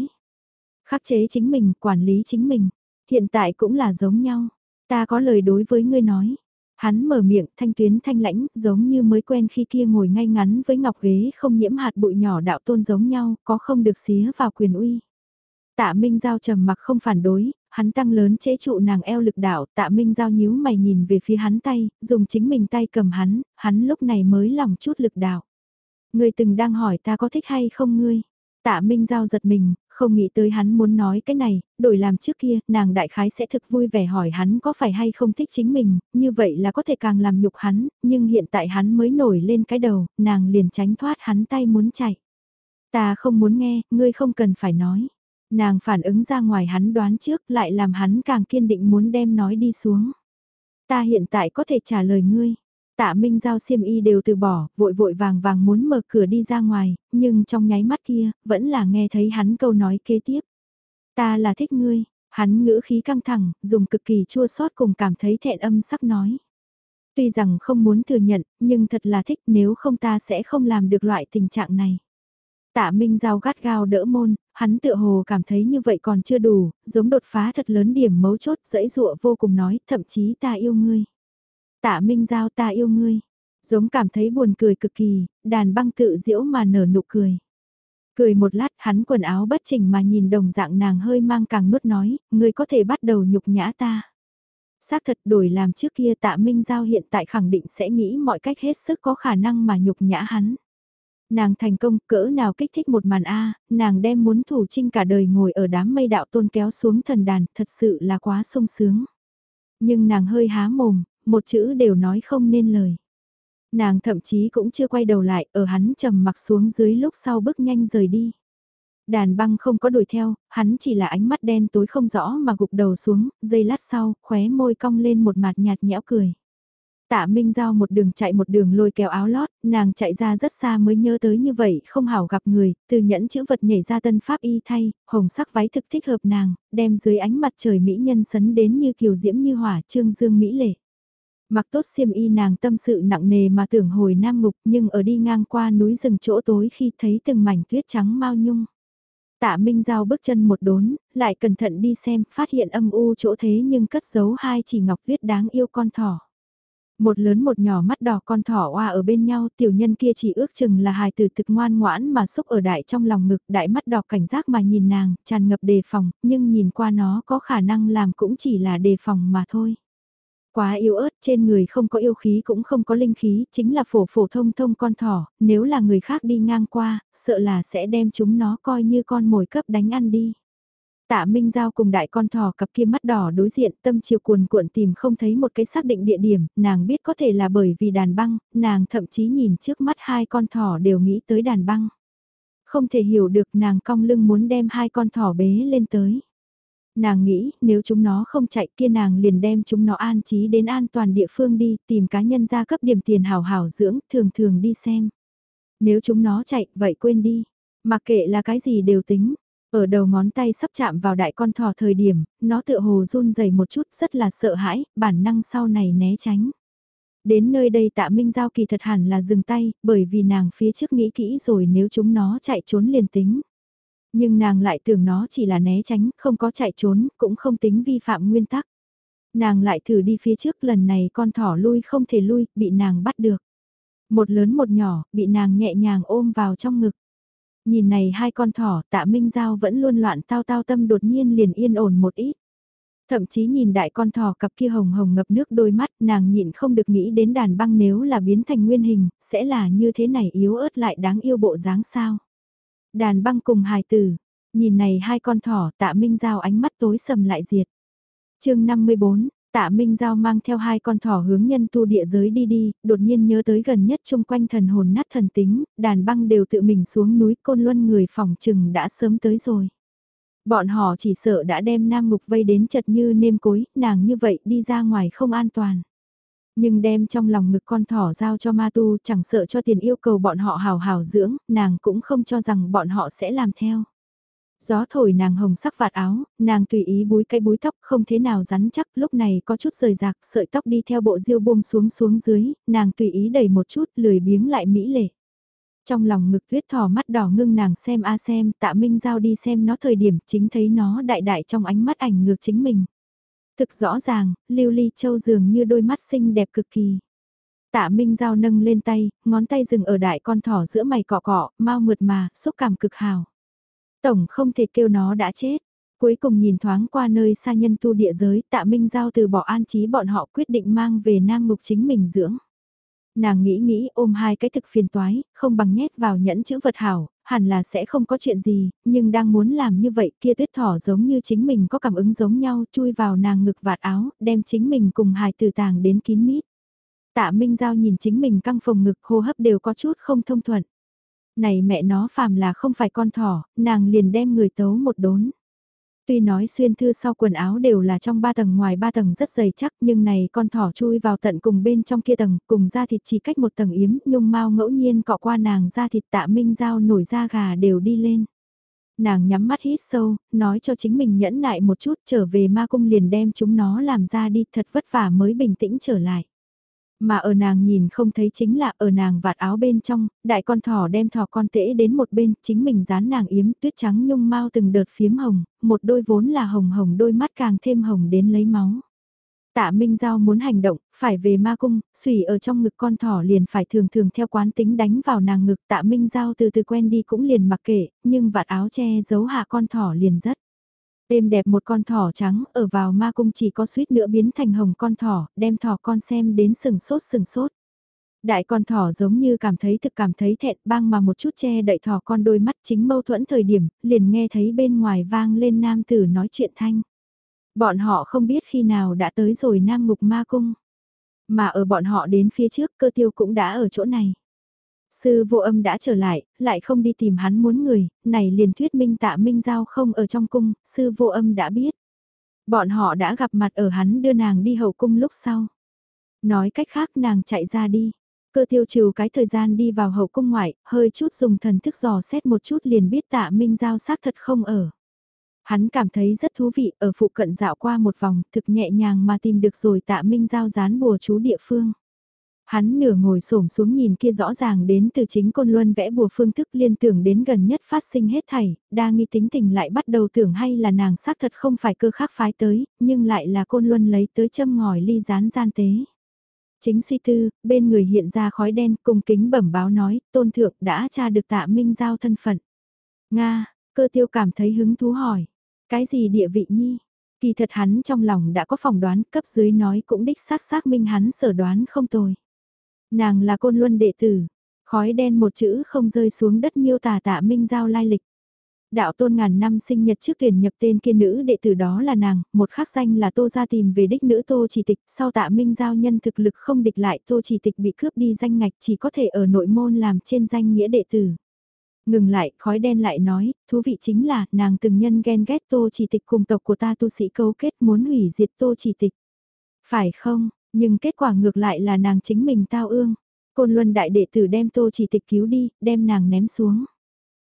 Khắc chế chính mình, quản lý chính mình, hiện tại cũng là giống nhau. Ta có lời đối với ngươi nói, Hắn mở miệng thanh tuyến thanh lãnh giống như mới quen khi kia ngồi ngay ngắn với ngọc ghế không nhiễm hạt bụi nhỏ đạo tôn giống nhau có không được xía vào quyền uy. Tạ Minh Giao trầm mặc không phản đối, hắn tăng lớn chế trụ nàng eo lực đạo, tạ Minh Giao nhíu mày nhìn về phía hắn tay, dùng chính mình tay cầm hắn, hắn lúc này mới lòng chút lực đạo. Ngươi từng đang hỏi ta có thích hay không ngươi? Tạ Minh Giao giật mình, không nghĩ tới hắn muốn nói cái này, đổi làm trước kia, nàng đại khái sẽ thực vui vẻ hỏi hắn có phải hay không thích chính mình, như vậy là có thể càng làm nhục hắn, nhưng hiện tại hắn mới nổi lên cái đầu, nàng liền tránh thoát hắn tay muốn chạy. Ta không muốn nghe, ngươi không cần phải nói. Nàng phản ứng ra ngoài hắn đoán trước lại làm hắn càng kiên định muốn đem nói đi xuống. Ta hiện tại có thể trả lời ngươi. Tạ Minh Giao xiêm y đều từ bỏ, vội vội vàng vàng muốn mở cửa đi ra ngoài, nhưng trong nháy mắt kia, vẫn là nghe thấy hắn câu nói kế tiếp. Ta là thích ngươi, hắn ngữ khí căng thẳng, dùng cực kỳ chua xót cùng cảm thấy thẹn âm sắc nói. Tuy rằng không muốn thừa nhận, nhưng thật là thích nếu không ta sẽ không làm được loại tình trạng này. Tạ Minh Giao gắt gao đỡ môn, hắn tựa hồ cảm thấy như vậy còn chưa đủ, giống đột phá thật lớn điểm mấu chốt dẫy dụa vô cùng nói, thậm chí ta yêu ngươi. Tạ Minh Giao ta yêu ngươi. Giống cảm thấy buồn cười cực kỳ, đàn băng tự diễu mà nở nụ cười. Cười một lát hắn quần áo bất chỉnh mà nhìn đồng dạng nàng hơi mang càng nuốt nói, ngươi có thể bắt đầu nhục nhã ta. Xác thật đổi làm trước kia tạ Minh Giao hiện tại khẳng định sẽ nghĩ mọi cách hết sức có khả năng mà nhục nhã hắn. Nàng thành công cỡ nào kích thích một màn A, nàng đem muốn thủ trinh cả đời ngồi ở đám mây đạo tôn kéo xuống thần đàn, thật sự là quá sung sướng. Nhưng nàng hơi há mồm, một chữ đều nói không nên lời. Nàng thậm chí cũng chưa quay đầu lại, ở hắn trầm mặc xuống dưới lúc sau bước nhanh rời đi. Đàn băng không có đuổi theo, hắn chỉ là ánh mắt đen tối không rõ mà gục đầu xuống, giây lát sau, khóe môi cong lên một mặt nhạt nhẽo cười. Tạ Minh Giao một đường chạy một đường lôi kéo áo lót, nàng chạy ra rất xa mới nhớ tới như vậy, không hảo gặp người, từ nhẫn chữ vật nhảy ra tân pháp y thay, hồng sắc váy thực thích hợp nàng, đem dưới ánh mặt trời mỹ nhân sấn đến như kiều diễm như hỏa trương dương mỹ lệ. Mặc tốt xiêm y nàng tâm sự nặng nề mà tưởng hồi nam ngục nhưng ở đi ngang qua núi rừng chỗ tối khi thấy từng mảnh tuyết trắng mau nhung. Tạ Minh Giao bước chân một đốn, lại cẩn thận đi xem, phát hiện âm u chỗ thế nhưng cất giấu hai chỉ ngọc tuyết đáng yêu con thỏ. Một lớn một nhỏ mắt đỏ con thỏ oa ở bên nhau, tiểu nhân kia chỉ ước chừng là hài tử thực ngoan ngoãn mà xúc ở đại trong lòng ngực, đại mắt đỏ cảnh giác mà nhìn nàng, tràn ngập đề phòng, nhưng nhìn qua nó có khả năng làm cũng chỉ là đề phòng mà thôi. Quá yếu ớt, trên người không có yêu khí cũng không có linh khí, chính là phổ phổ thông thông con thỏ, nếu là người khác đi ngang qua, sợ là sẽ đem chúng nó coi như con mồi cấp đánh ăn đi. Tạ Minh Giao cùng đại con thỏ cặp kia mắt đỏ đối diện tâm chiều cuồn cuộn tìm không thấy một cái xác định địa điểm, nàng biết có thể là bởi vì đàn băng, nàng thậm chí nhìn trước mắt hai con thỏ đều nghĩ tới đàn băng. Không thể hiểu được nàng cong lưng muốn đem hai con thỏ bế lên tới. Nàng nghĩ nếu chúng nó không chạy kia nàng liền đem chúng nó an trí đến an toàn địa phương đi tìm cá nhân ra cấp điểm tiền hảo hảo dưỡng thường thường đi xem. Nếu chúng nó chạy vậy quên đi, mặc kệ là cái gì đều tính ở đầu ngón tay sắp chạm vào đại con thỏ thời điểm, nó tựa hồ run rẩy một chút rất là sợ hãi, bản năng sau này né tránh. Đến nơi đây tạ Minh Giao kỳ thật hẳn là dừng tay, bởi vì nàng phía trước nghĩ kỹ rồi nếu chúng nó chạy trốn liền tính. Nhưng nàng lại tưởng nó chỉ là né tránh, không có chạy trốn, cũng không tính vi phạm nguyên tắc. Nàng lại thử đi phía trước lần này con thỏ lui không thể lui, bị nàng bắt được. Một lớn một nhỏ, bị nàng nhẹ nhàng ôm vào trong ngực. Nhìn này hai con thỏ tạ Minh Giao vẫn luôn loạn tao tao tâm đột nhiên liền yên ổn một ít. Thậm chí nhìn đại con thỏ cặp kia hồng hồng ngập nước đôi mắt nàng nhịn không được nghĩ đến đàn băng nếu là biến thành nguyên hình, sẽ là như thế này yếu ớt lại đáng yêu bộ dáng sao. Đàn băng cùng hài tử, nhìn này hai con thỏ tạ Minh Giao ánh mắt tối sầm lại diệt. chương 54, Tạ Minh Giao mang theo hai con thỏ hướng nhân tu địa giới đi đi, đột nhiên nhớ tới gần nhất chung quanh thần hồn nát thần tính, đàn băng đều tự mình xuống núi côn luân người phòng trừng đã sớm tới rồi. Bọn họ chỉ sợ đã đem nam ngục vây đến chật như nêm cối, nàng như vậy đi ra ngoài không an toàn. Nhưng đem trong lòng ngực con thỏ giao cho ma tu chẳng sợ cho tiền yêu cầu bọn họ hào hào dưỡng, nàng cũng không cho rằng bọn họ sẽ làm theo. Gió thổi nàng hồng sắc vạt áo, nàng tùy ý búi cái búi tóc không thế nào rắn chắc, lúc này có chút rời rạc, sợi tóc đi theo bộ diêu buông xuống xuống dưới, nàng tùy ý đẩy một chút, lười biếng lại mỹ lệ. Trong lòng ngực tuyết thỏ mắt đỏ ngưng nàng xem a xem, tạ minh giao đi xem nó thời điểm chính thấy nó đại đại trong ánh mắt ảnh ngược chính mình. Thực rõ ràng, lưu ly châu dường như đôi mắt xinh đẹp cực kỳ. Tạ Minh Giao nâng lên tay, ngón tay dừng ở đại con thỏ giữa mày cọ cọ, mau mượt mà, xúc cảm cực hào. Tổng không thể kêu nó đã chết. Cuối cùng nhìn thoáng qua nơi xa nhân tu địa giới tạ Minh Giao từ bỏ an trí bọn họ quyết định mang về Nam mục chính mình dưỡng. Nàng nghĩ nghĩ ôm hai cái thực phiền toái, không bằng nhét vào nhẫn chữ vật hảo, hẳn là sẽ không có chuyện gì, nhưng đang muốn làm như vậy kia tuyết thỏ giống như chính mình có cảm ứng giống nhau chui vào nàng ngực vạt áo, đem chính mình cùng hài từ tàng đến kín mít. Tạ Minh Giao nhìn chính mình căng phòng ngực hô hấp đều có chút không thông thuận. Này mẹ nó phàm là không phải con thỏ, nàng liền đem người tấu một đốn. Tuy nói xuyên thư sau quần áo đều là trong ba tầng ngoài ba tầng rất dày chắc nhưng này con thỏ chui vào tận cùng bên trong kia tầng cùng da thịt chỉ cách một tầng yếm nhung mau ngẫu nhiên cọ qua nàng da thịt tạ minh dao nổi da gà đều đi lên. Nàng nhắm mắt hít sâu, nói cho chính mình nhẫn nại một chút trở về ma cung liền đem chúng nó làm ra đi thật vất vả mới bình tĩnh trở lại. Mà ở nàng nhìn không thấy chính là ở nàng vạt áo bên trong, đại con thỏ đem thỏ con tễ đến một bên, chính mình dán nàng yếm tuyết trắng nhung mau từng đợt phiếm hồng, một đôi vốn là hồng hồng đôi mắt càng thêm hồng đến lấy máu. Tạ Minh Giao muốn hành động, phải về ma cung, xùy ở trong ngực con thỏ liền phải thường thường theo quán tính đánh vào nàng ngực. Tạ Minh Giao từ từ quen đi cũng liền mặc kệ, nhưng vạt áo che giấu hạ con thỏ liền rất. Êm đẹp một con thỏ trắng ở vào ma cung chỉ có suýt nữa biến thành hồng con thỏ, đem thỏ con xem đến sừng sốt sừng sốt. Đại con thỏ giống như cảm thấy thực cảm thấy thẹn bang mà một chút che đậy thỏ con đôi mắt chính mâu thuẫn thời điểm, liền nghe thấy bên ngoài vang lên nam tử nói chuyện thanh. Bọn họ không biết khi nào đã tới rồi Nam Ngục Ma Cung. Mà ở bọn họ đến phía trước cơ tiêu cũng đã ở chỗ này. Sư vô âm đã trở lại, lại không đi tìm hắn muốn người, này liền thuyết minh tạ minh giao không ở trong cung, sư vô âm đã biết. Bọn họ đã gặp mặt ở hắn đưa nàng đi hậu cung lúc sau. Nói cách khác nàng chạy ra đi. Cơ tiêu trừ cái thời gian đi vào hậu cung ngoại, hơi chút dùng thần thức dò xét một chút liền biết tạ minh giao xác thật không ở. Hắn cảm thấy rất thú vị ở phụ cận dạo qua một vòng thực nhẹ nhàng mà tìm được rồi tạ minh giao dán bùa chú địa phương. Hắn nửa ngồi xổm xuống nhìn kia rõ ràng đến từ chính côn luân vẽ bùa phương thức liên tưởng đến gần nhất phát sinh hết thảy, đa nghi tính tình lại bắt đầu tưởng hay là nàng xác thật không phải cơ khắc phái tới, nhưng lại là côn luân lấy tới châm ngòi ly rán gian tế. Chính suy tư, bên người hiện ra khói đen cùng kính bẩm báo nói, tôn thượng đã tra được tạ minh giao thân phận. Nga, cơ tiêu cảm thấy hứng thú hỏi. Cái gì địa vị nhi? Kỳ thật hắn trong lòng đã có phỏng đoán cấp dưới nói cũng đích xác xác minh hắn sở đoán không tồi. Nàng là côn luân đệ tử, khói đen một chữ không rơi xuống đất miêu tả tạ minh giao lai lịch. Đạo tôn ngàn năm sinh nhật trước tuyển nhập tên kia nữ đệ tử đó là nàng, một khác danh là tô ra tìm về đích nữ tô chỉ tịch, sau tạ minh giao nhân thực lực không địch lại tô chỉ tịch bị cướp đi danh ngạch chỉ có thể ở nội môn làm trên danh nghĩa đệ tử. Ngừng lại, khói đen lại nói, thú vị chính là, nàng từng nhân ghen ghét tô chỉ tịch cùng tộc của ta tu sĩ cấu kết muốn hủy diệt tô chỉ tịch. Phải không, nhưng kết quả ngược lại là nàng chính mình tao ương. Côn luân đại đệ tử đem tô chỉ tịch cứu đi, đem nàng ném xuống.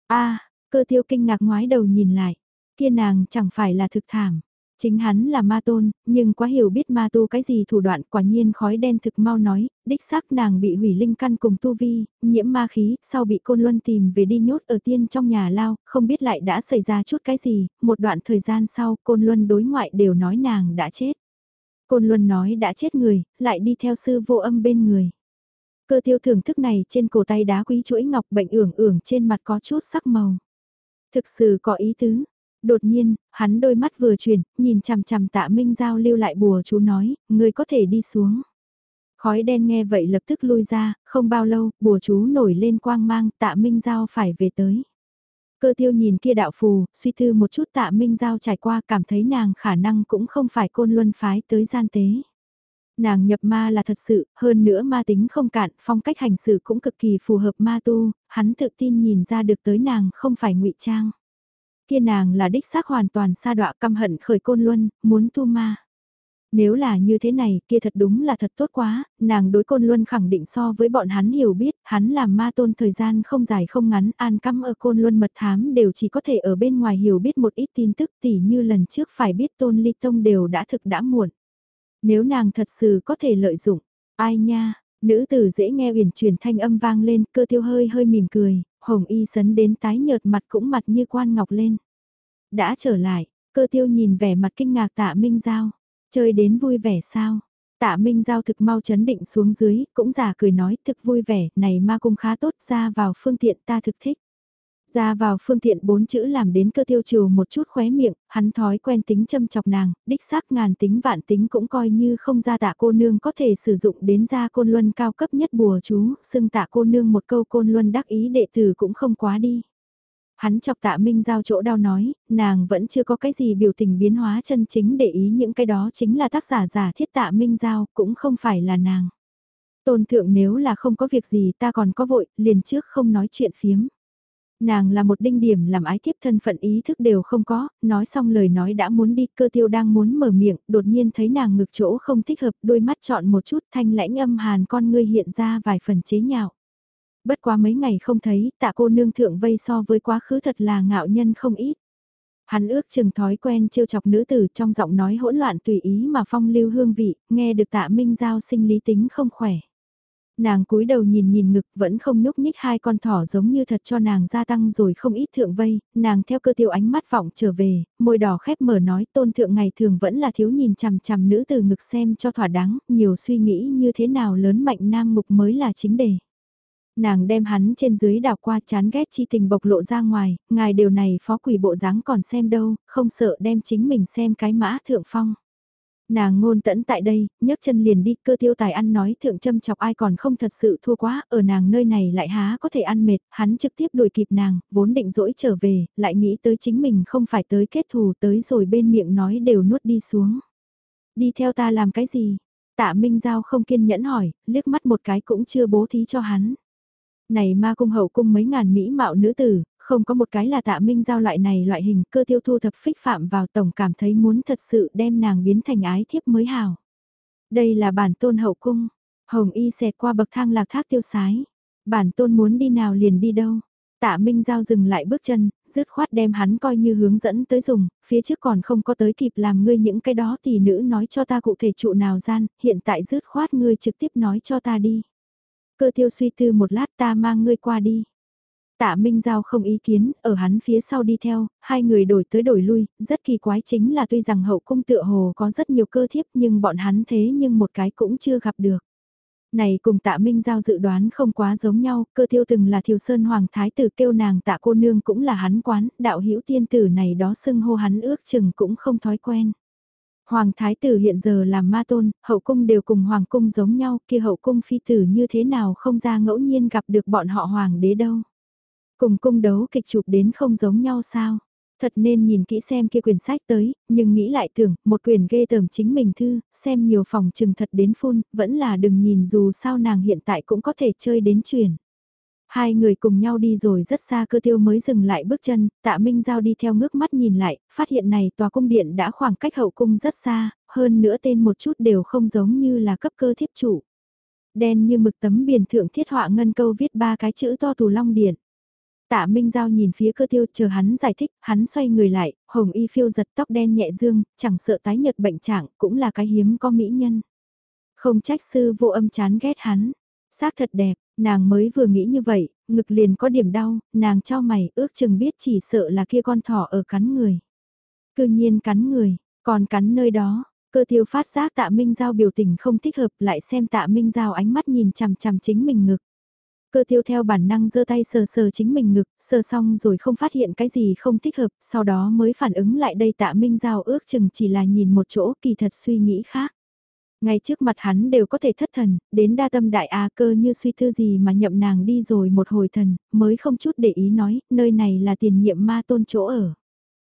a cơ tiêu kinh ngạc ngoái đầu nhìn lại, kia nàng chẳng phải là thực thảm. Chính hắn là ma tôn, nhưng quá hiểu biết ma tu cái gì thủ đoạn quả nhiên khói đen thực mau nói, đích xác nàng bị hủy linh căn cùng tu vi, nhiễm ma khí, sau bị côn luân tìm về đi nhốt ở tiên trong nhà lao, không biết lại đã xảy ra chút cái gì, một đoạn thời gian sau côn luân đối ngoại đều nói nàng đã chết. Côn luân nói đã chết người, lại đi theo sư vô âm bên người. Cơ tiêu thưởng thức này trên cổ tay đá quý chuỗi ngọc bệnh ưởng ưởng trên mặt có chút sắc màu. Thực sự có ý tứ, Đột nhiên, hắn đôi mắt vừa chuyển, nhìn chằm chằm tạ Minh Giao lưu lại bùa chú nói, người có thể đi xuống. Khói đen nghe vậy lập tức lui ra, không bao lâu, bùa chú nổi lên quang mang, tạ Minh Giao phải về tới. Cơ tiêu nhìn kia đạo phù, suy tư một chút tạ Minh Giao trải qua cảm thấy nàng khả năng cũng không phải côn luân phái tới gian tế. Nàng nhập ma là thật sự, hơn nữa ma tính không cạn, phong cách hành xử cũng cực kỳ phù hợp ma tu, hắn tự tin nhìn ra được tới nàng không phải ngụy trang kia nàng là đích xác hoàn toàn xa đọa căm hận khởi côn luân, muốn tu ma. Nếu là như thế này, kia thật đúng là thật tốt quá, nàng đối côn luân khẳng định so với bọn hắn hiểu biết, hắn làm ma tôn thời gian không dài không ngắn, an căm ở côn luân mật thám đều chỉ có thể ở bên ngoài hiểu biết một ít tin tức tỉ như lần trước phải biết tôn ly tông đều đã thực đã muộn. Nếu nàng thật sự có thể lợi dụng, ai nha, nữ tử dễ nghe uyển truyền thanh âm vang lên, cơ tiêu hơi hơi mỉm cười, hồng y sấn đến tái nhợt mặt cũng mặt như quan ngọc lên. Đã trở lại, cơ tiêu nhìn vẻ mặt kinh ngạc tạ Minh Giao, chơi đến vui vẻ sao? Tạ Minh Giao thực mau chấn định xuống dưới, cũng giả cười nói thực vui vẻ, này ma cung khá tốt ra vào phương tiện ta thực thích. Ra vào phương tiện bốn chữ làm đến cơ tiêu trừ một chút khóe miệng, hắn thói quen tính châm chọc nàng, đích xác ngàn tính vạn tính cũng coi như không ra tạ cô nương có thể sử dụng đến ra côn luân cao cấp nhất bùa chú, xưng tạ cô nương một câu côn luân đắc ý đệ tử cũng không quá đi. Hắn chọc tạ minh giao chỗ đau nói, nàng vẫn chưa có cái gì biểu tình biến hóa chân chính để ý những cái đó chính là tác giả giả thiết tạ minh giao, cũng không phải là nàng. Tôn thượng nếu là không có việc gì ta còn có vội, liền trước không nói chuyện phiếm. Nàng là một đinh điểm làm ái thiếp thân phận ý thức đều không có, nói xong lời nói đã muốn đi, cơ tiêu đang muốn mở miệng, đột nhiên thấy nàng ngực chỗ không thích hợp, đôi mắt chọn một chút thanh lãnh âm hàn con ngươi hiện ra vài phần chế nhạo. Bất quá mấy ngày không thấy, tạ cô nương thượng vây so với quá khứ thật là ngạo nhân không ít. Hắn ước chừng thói quen trêu chọc nữ tử trong giọng nói hỗn loạn tùy ý mà phong lưu hương vị, nghe được tạ minh giao sinh lý tính không khỏe. Nàng cúi đầu nhìn nhìn ngực vẫn không nhúc nhích hai con thỏ giống như thật cho nàng gia tăng rồi không ít thượng vây, nàng theo cơ tiêu ánh mắt vọng trở về, môi đỏ khép mở nói tôn thượng ngày thường vẫn là thiếu nhìn chằm chằm nữ từ ngực xem cho thỏa đáng, nhiều suy nghĩ như thế nào lớn mạnh nam mục mới là chính đề. Nàng đem hắn trên dưới đảo qua chán ghét chi tình bộc lộ ra ngoài, ngài điều này phó quỷ bộ dáng còn xem đâu, không sợ đem chính mình xem cái mã thượng phong. Nàng ngôn tẫn tại đây, nhấc chân liền đi, cơ tiêu tài ăn nói thượng châm chọc ai còn không thật sự thua quá, ở nàng nơi này lại há có thể ăn mệt, hắn trực tiếp đuổi kịp nàng, vốn định dỗi trở về, lại nghĩ tới chính mình không phải tới kết thù tới rồi bên miệng nói đều nuốt đi xuống. Đi theo ta làm cái gì? Tạ Minh Giao không kiên nhẫn hỏi, liếc mắt một cái cũng chưa bố thí cho hắn. Này ma cung hậu cung mấy ngàn mỹ mạo nữ tử, không có một cái là tạ minh giao loại này loại hình cơ tiêu thu thập phích phạm vào tổng cảm thấy muốn thật sự đem nàng biến thành ái thiếp mới hào. Đây là bản tôn hậu cung, hồng y xẹt qua bậc thang lạc thác tiêu sái. Bản tôn muốn đi nào liền đi đâu. Tạ Minh Giao dừng lại bước chân, dứt khoát đem hắn coi như hướng dẫn tới dùng, phía trước còn không có tới kịp làm ngươi những cái đó thì nữ nói cho ta cụ thể trụ nào gian, hiện tại dứt khoát ngươi trực tiếp nói cho ta đi. Cơ tiêu suy tư một lát ta mang ngươi qua đi. Tạ Minh Giao không ý kiến, ở hắn phía sau đi theo, hai người đổi tới đổi lui, rất kỳ quái chính là tuy rằng hậu cung tựa hồ có rất nhiều cơ thiếp nhưng bọn hắn thế nhưng một cái cũng chưa gặp được. Này cùng tạ Minh Giao dự đoán không quá giống nhau, cơ thiêu từng là thiều sơn hoàng thái tử kêu nàng tạ cô nương cũng là hắn quán, đạo hữu tiên tử này đó xưng hô hắn ước chừng cũng không thói quen. Hoàng thái tử hiện giờ làm ma tôn, hậu cung đều cùng hoàng cung giống nhau, kia hậu cung phi tử như thế nào không ra ngẫu nhiên gặp được bọn họ hoàng đế đâu. Cùng cung đấu kịch chụp đến không giống nhau sao? Thật nên nhìn kỹ xem kia quyển sách tới, nhưng nghĩ lại tưởng, một quyển ghê tởm chính mình thư, xem nhiều phòng trừng thật đến phun, vẫn là đừng nhìn dù sao nàng hiện tại cũng có thể chơi đến truyền. Hai người cùng nhau đi rồi rất xa cơ tiêu mới dừng lại bước chân, tạ Minh Giao đi theo ngước mắt nhìn lại, phát hiện này tòa cung điện đã khoảng cách hậu cung rất xa, hơn nữa tên một chút đều không giống như là cấp cơ thiếp chủ. Đen như mực tấm biển thượng thiết họa ngân câu viết ba cái chữ to tù long điện. Tạ Minh Giao nhìn phía cơ tiêu chờ hắn giải thích, hắn xoay người lại, hồng y phiêu giật tóc đen nhẹ dương, chẳng sợ tái nhật bệnh trạng, cũng là cái hiếm có mỹ nhân. Không trách sư vô âm chán ghét hắn, xác thật đẹp, nàng mới vừa nghĩ như vậy, ngực liền có điểm đau, nàng cho mày ước chừng biết chỉ sợ là kia con thỏ ở cắn người. Cư nhiên cắn người, còn cắn nơi đó, cơ tiêu phát giác tạ Minh Giao biểu tình không thích hợp lại xem tạ Minh Giao ánh mắt nhìn chằm chằm chính mình ngực. Cơ tiêu theo bản năng giơ tay sờ sờ chính mình ngực, sờ xong rồi không phát hiện cái gì không thích hợp, sau đó mới phản ứng lại đây tạ Minh Giao ước chừng chỉ là nhìn một chỗ kỳ thật suy nghĩ khác. Ngay trước mặt hắn đều có thể thất thần, đến đa tâm đại a cơ như suy tư gì mà nhậm nàng đi rồi một hồi thần, mới không chút để ý nói, nơi này là tiền nhiệm ma tôn chỗ ở.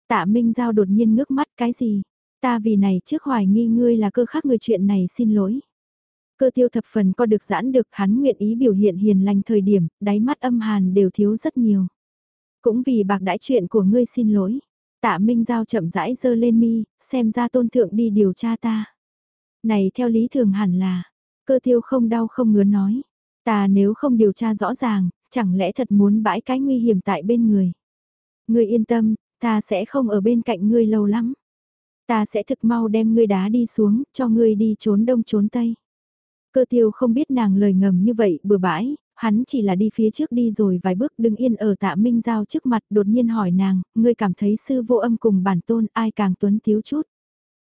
Tạ Minh Giao đột nhiên ngước mắt cái gì? Ta vì này trước hoài nghi ngươi là cơ khác người chuyện này xin lỗi. Cơ tiêu thập phần có được giãn được hắn nguyện ý biểu hiện hiền lành thời điểm, đáy mắt âm hàn đều thiếu rất nhiều. Cũng vì bạc đãi chuyện của ngươi xin lỗi. Tạ Minh Giao chậm rãi dơ lên mi, xem ra tôn thượng đi điều tra ta. Này theo lý thường hẳn là, cơ tiêu không đau không ngứa nói. Ta nếu không điều tra rõ ràng, chẳng lẽ thật muốn bãi cái nguy hiểm tại bên người. Ngươi yên tâm, ta sẽ không ở bên cạnh ngươi lâu lắm. Ta sẽ thực mau đem ngươi đá đi xuống, cho ngươi đi trốn đông trốn tây. Cơ tiêu không biết nàng lời ngầm như vậy bừa bãi, hắn chỉ là đi phía trước đi rồi vài bước đứng yên ở tạ minh giao trước mặt đột nhiên hỏi nàng, ngươi cảm thấy sư vô âm cùng bản tôn ai càng tuấn thiếu chút.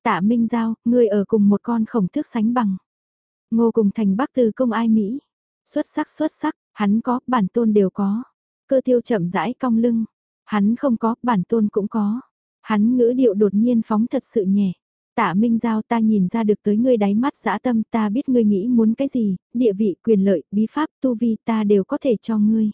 Tạ Minh Giao, ngươi ở cùng một con khổng thước sánh bằng. Ngô cùng thành bắc từ công ai Mỹ. Xuất sắc xuất sắc, hắn có, bản tôn đều có. Cơ tiêu chậm rãi cong lưng. Hắn không có, bản tôn cũng có. Hắn ngữ điệu đột nhiên phóng thật sự nhẹ. Tạ Minh Giao ta nhìn ra được tới ngươi đáy mắt dã tâm ta biết ngươi nghĩ muốn cái gì, địa vị, quyền lợi, bí pháp, tu vi ta đều có thể cho ngươi.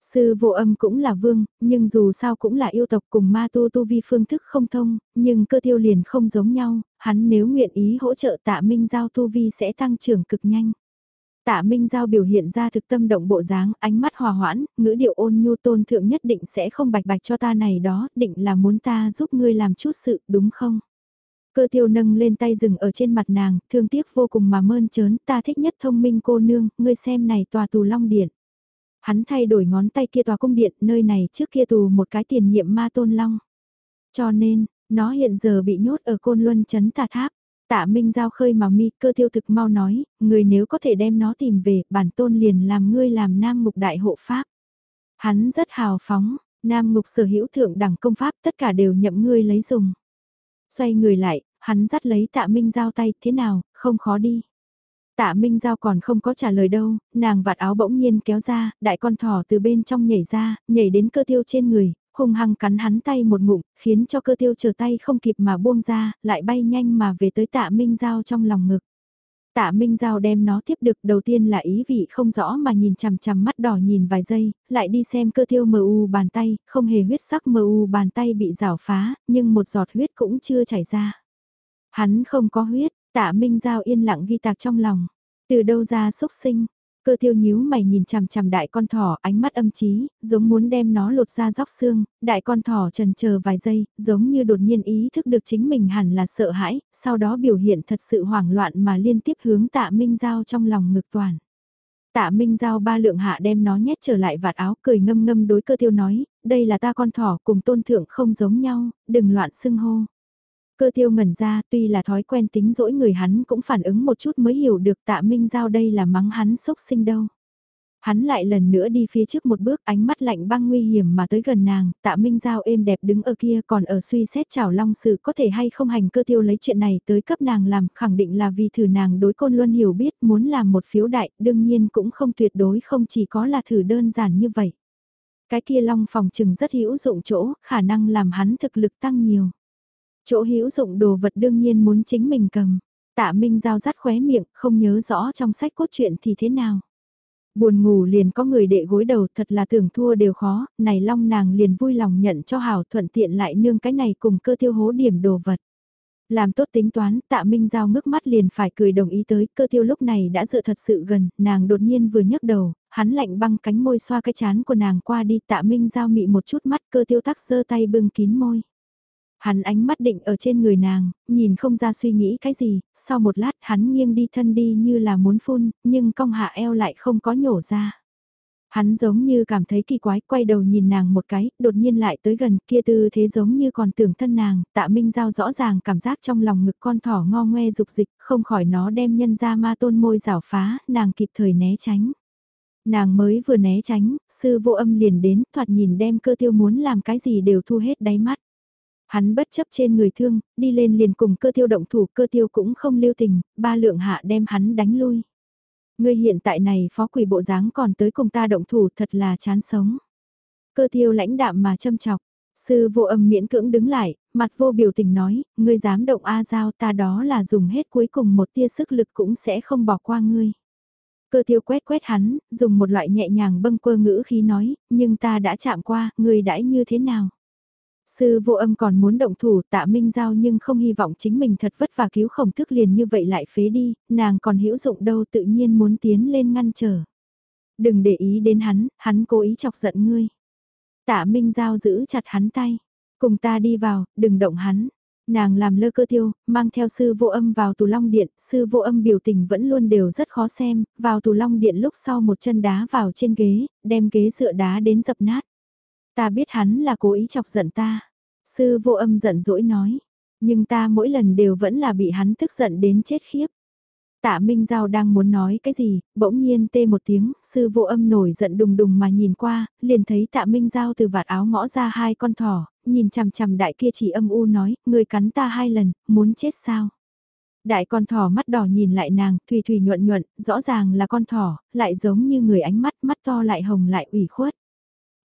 Sư vô âm cũng là vương, nhưng dù sao cũng là yêu tộc cùng ma tu tu vi phương thức không thông, nhưng cơ tiêu liền không giống nhau, hắn nếu nguyện ý hỗ trợ tạ minh giao tu vi sẽ tăng trưởng cực nhanh. Tạ Minh Giao biểu hiện ra thực tâm động bộ dáng, ánh mắt hòa hoãn, ngữ điệu ôn nhu tôn thượng nhất định sẽ không bạch bạch cho ta này đó, định là muốn ta giúp ngươi làm chút sự, đúng không? Cơ tiêu nâng lên tay rừng ở trên mặt nàng, thương tiếc vô cùng mà mơn trớn, ta thích nhất thông minh cô nương, ngươi xem này tòa tù long điện. Hắn thay đổi ngón tay kia tòa cung điện, nơi này trước kia tù một cái tiền nhiệm ma tôn long. Cho nên, nó hiện giờ bị nhốt ở côn luân chấn tà tháp. Tạ Minh Giao khơi mà mi cơ tiêu thực mau nói, người nếu có thể đem nó tìm về, bản tôn liền làm ngươi làm nam mục đại hộ pháp. Hắn rất hào phóng, nam mục sở hữu thượng đẳng công pháp tất cả đều nhậm ngươi lấy dùng. Xoay người lại, hắn dắt lấy tạ Minh Giao tay, thế nào, không khó đi. Tạ Minh Giao còn không có trả lời đâu, nàng vạt áo bỗng nhiên kéo ra, đại con thỏ từ bên trong nhảy ra, nhảy đến cơ tiêu trên người, hung hăng cắn hắn tay một ngụm, khiến cho cơ tiêu trở tay không kịp mà buông ra, lại bay nhanh mà về tới tạ Minh Giao trong lòng ngực. Tạ Minh Giao đem nó tiếp được đầu tiên là ý vị không rõ mà nhìn chằm chằm mắt đỏ nhìn vài giây, lại đi xem cơ tiêu mờ u bàn tay, không hề huyết sắc mờ u bàn tay bị rào phá, nhưng một giọt huyết cũng chưa chảy ra. Hắn không có huyết, tạ Minh Giao yên lặng ghi tạc trong lòng. Từ đâu ra xúc sinh, Cơ Thiêu nhíu mày nhìn chằm chằm đại con thỏ ánh mắt âm trí, giống muốn đem nó lột ra róc xương, đại con thỏ trần chờ vài giây, giống như đột nhiên ý thức được chính mình hẳn là sợ hãi, sau đó biểu hiện thật sự hoảng loạn mà liên tiếp hướng tạ Minh Giao trong lòng ngực toàn. Tạ Minh Giao ba lượng hạ đem nó nhét trở lại vạt áo cười ngâm ngâm đối cơ Thiêu nói, đây là ta con thỏ cùng tôn thượng không giống nhau, đừng loạn xưng hô. Cơ tiêu ngẩn ra tuy là thói quen tính dỗi người hắn cũng phản ứng một chút mới hiểu được tạ minh giao đây là mắng hắn xúc sinh đâu. Hắn lại lần nữa đi phía trước một bước ánh mắt lạnh băng nguy hiểm mà tới gần nàng, tạ minh giao êm đẹp đứng ở kia còn ở suy xét chảo long sự có thể hay không hành cơ tiêu lấy chuyện này tới cấp nàng làm khẳng định là vì thử nàng đối côn luân hiểu biết muốn làm một phiếu đại đương nhiên cũng không tuyệt đối không chỉ có là thử đơn giản như vậy. Cái kia long phòng trừng rất hữu dụng chỗ, khả năng làm hắn thực lực tăng nhiều. Chỗ hữu dụng đồ vật đương nhiên muốn chính mình cầm. Tạ Minh Giao rắt khóe miệng, không nhớ rõ trong sách cốt truyện thì thế nào. Buồn ngủ liền có người đệ gối đầu thật là tưởng thua đều khó, này long nàng liền vui lòng nhận cho hảo thuận tiện lại nương cái này cùng cơ tiêu hố điểm đồ vật. Làm tốt tính toán, tạ Minh Giao ngước mắt liền phải cười đồng ý tới, cơ tiêu lúc này đã dựa thật sự gần, nàng đột nhiên vừa nhấc đầu, hắn lạnh băng cánh môi xoa cái chán của nàng qua đi, tạ Minh Giao mị một chút mắt, cơ tiêu tắc giơ tay bưng kín môi. Hắn ánh mắt định ở trên người nàng, nhìn không ra suy nghĩ cái gì, sau một lát hắn nghiêng đi thân đi như là muốn phun, nhưng cong hạ eo lại không có nhổ ra. Hắn giống như cảm thấy kỳ quái, quay đầu nhìn nàng một cái, đột nhiên lại tới gần kia tư thế giống như còn tưởng thân nàng, tạ minh giao rõ ràng cảm giác trong lòng ngực con thỏ ngo ngoe dục dịch, không khỏi nó đem nhân ra ma tôn môi rảo phá, nàng kịp thời né tránh. Nàng mới vừa né tránh, sư vô âm liền đến, thoạt nhìn đem cơ tiêu muốn làm cái gì đều thu hết đáy mắt. Hắn bất chấp trên người thương, đi lên liền cùng cơ tiêu động thủ, cơ tiêu cũng không lưu tình, ba lượng hạ đem hắn đánh lui. Ngươi hiện tại này phó quỷ bộ dáng còn tới cùng ta động thủ thật là chán sống. Cơ tiêu lãnh đạm mà châm chọc, sư vô âm miễn cưỡng đứng lại, mặt vô biểu tình nói, ngươi dám động A giao ta đó là dùng hết cuối cùng một tia sức lực cũng sẽ không bỏ qua ngươi. Cơ tiêu quét quét hắn, dùng một loại nhẹ nhàng bâng quơ ngữ khí nói, nhưng ta đã chạm qua, ngươi đãi như thế nào? Sư vô âm còn muốn động thủ tạ minh giao nhưng không hy vọng chính mình thật vất vả cứu khổng thức liền như vậy lại phế đi, nàng còn hữu dụng đâu tự nhiên muốn tiến lên ngăn trở. Đừng để ý đến hắn, hắn cố ý chọc giận ngươi. Tạ minh giao giữ chặt hắn tay, cùng ta đi vào, đừng động hắn. Nàng làm lơ cơ tiêu, mang theo sư vô âm vào tù long điện, sư vô âm biểu tình vẫn luôn đều rất khó xem, vào tù long điện lúc sau một chân đá vào trên ghế, đem ghế dựa đá đến dập nát. Ta biết hắn là cố ý chọc giận ta. Sư vô âm giận dỗi nói. Nhưng ta mỗi lần đều vẫn là bị hắn tức giận đến chết khiếp. Tạ Minh Giao đang muốn nói cái gì, bỗng nhiên tê một tiếng, sư vô âm nổi giận đùng đùng mà nhìn qua, liền thấy tạ Minh Giao từ vạt áo ngõ ra hai con thỏ, nhìn chằm chằm đại kia chỉ âm u nói, người cắn ta hai lần, muốn chết sao? Đại con thỏ mắt đỏ nhìn lại nàng, thùy thùy nhuận nhuận, rõ ràng là con thỏ, lại giống như người ánh mắt, mắt to lại hồng lại ủy khuất.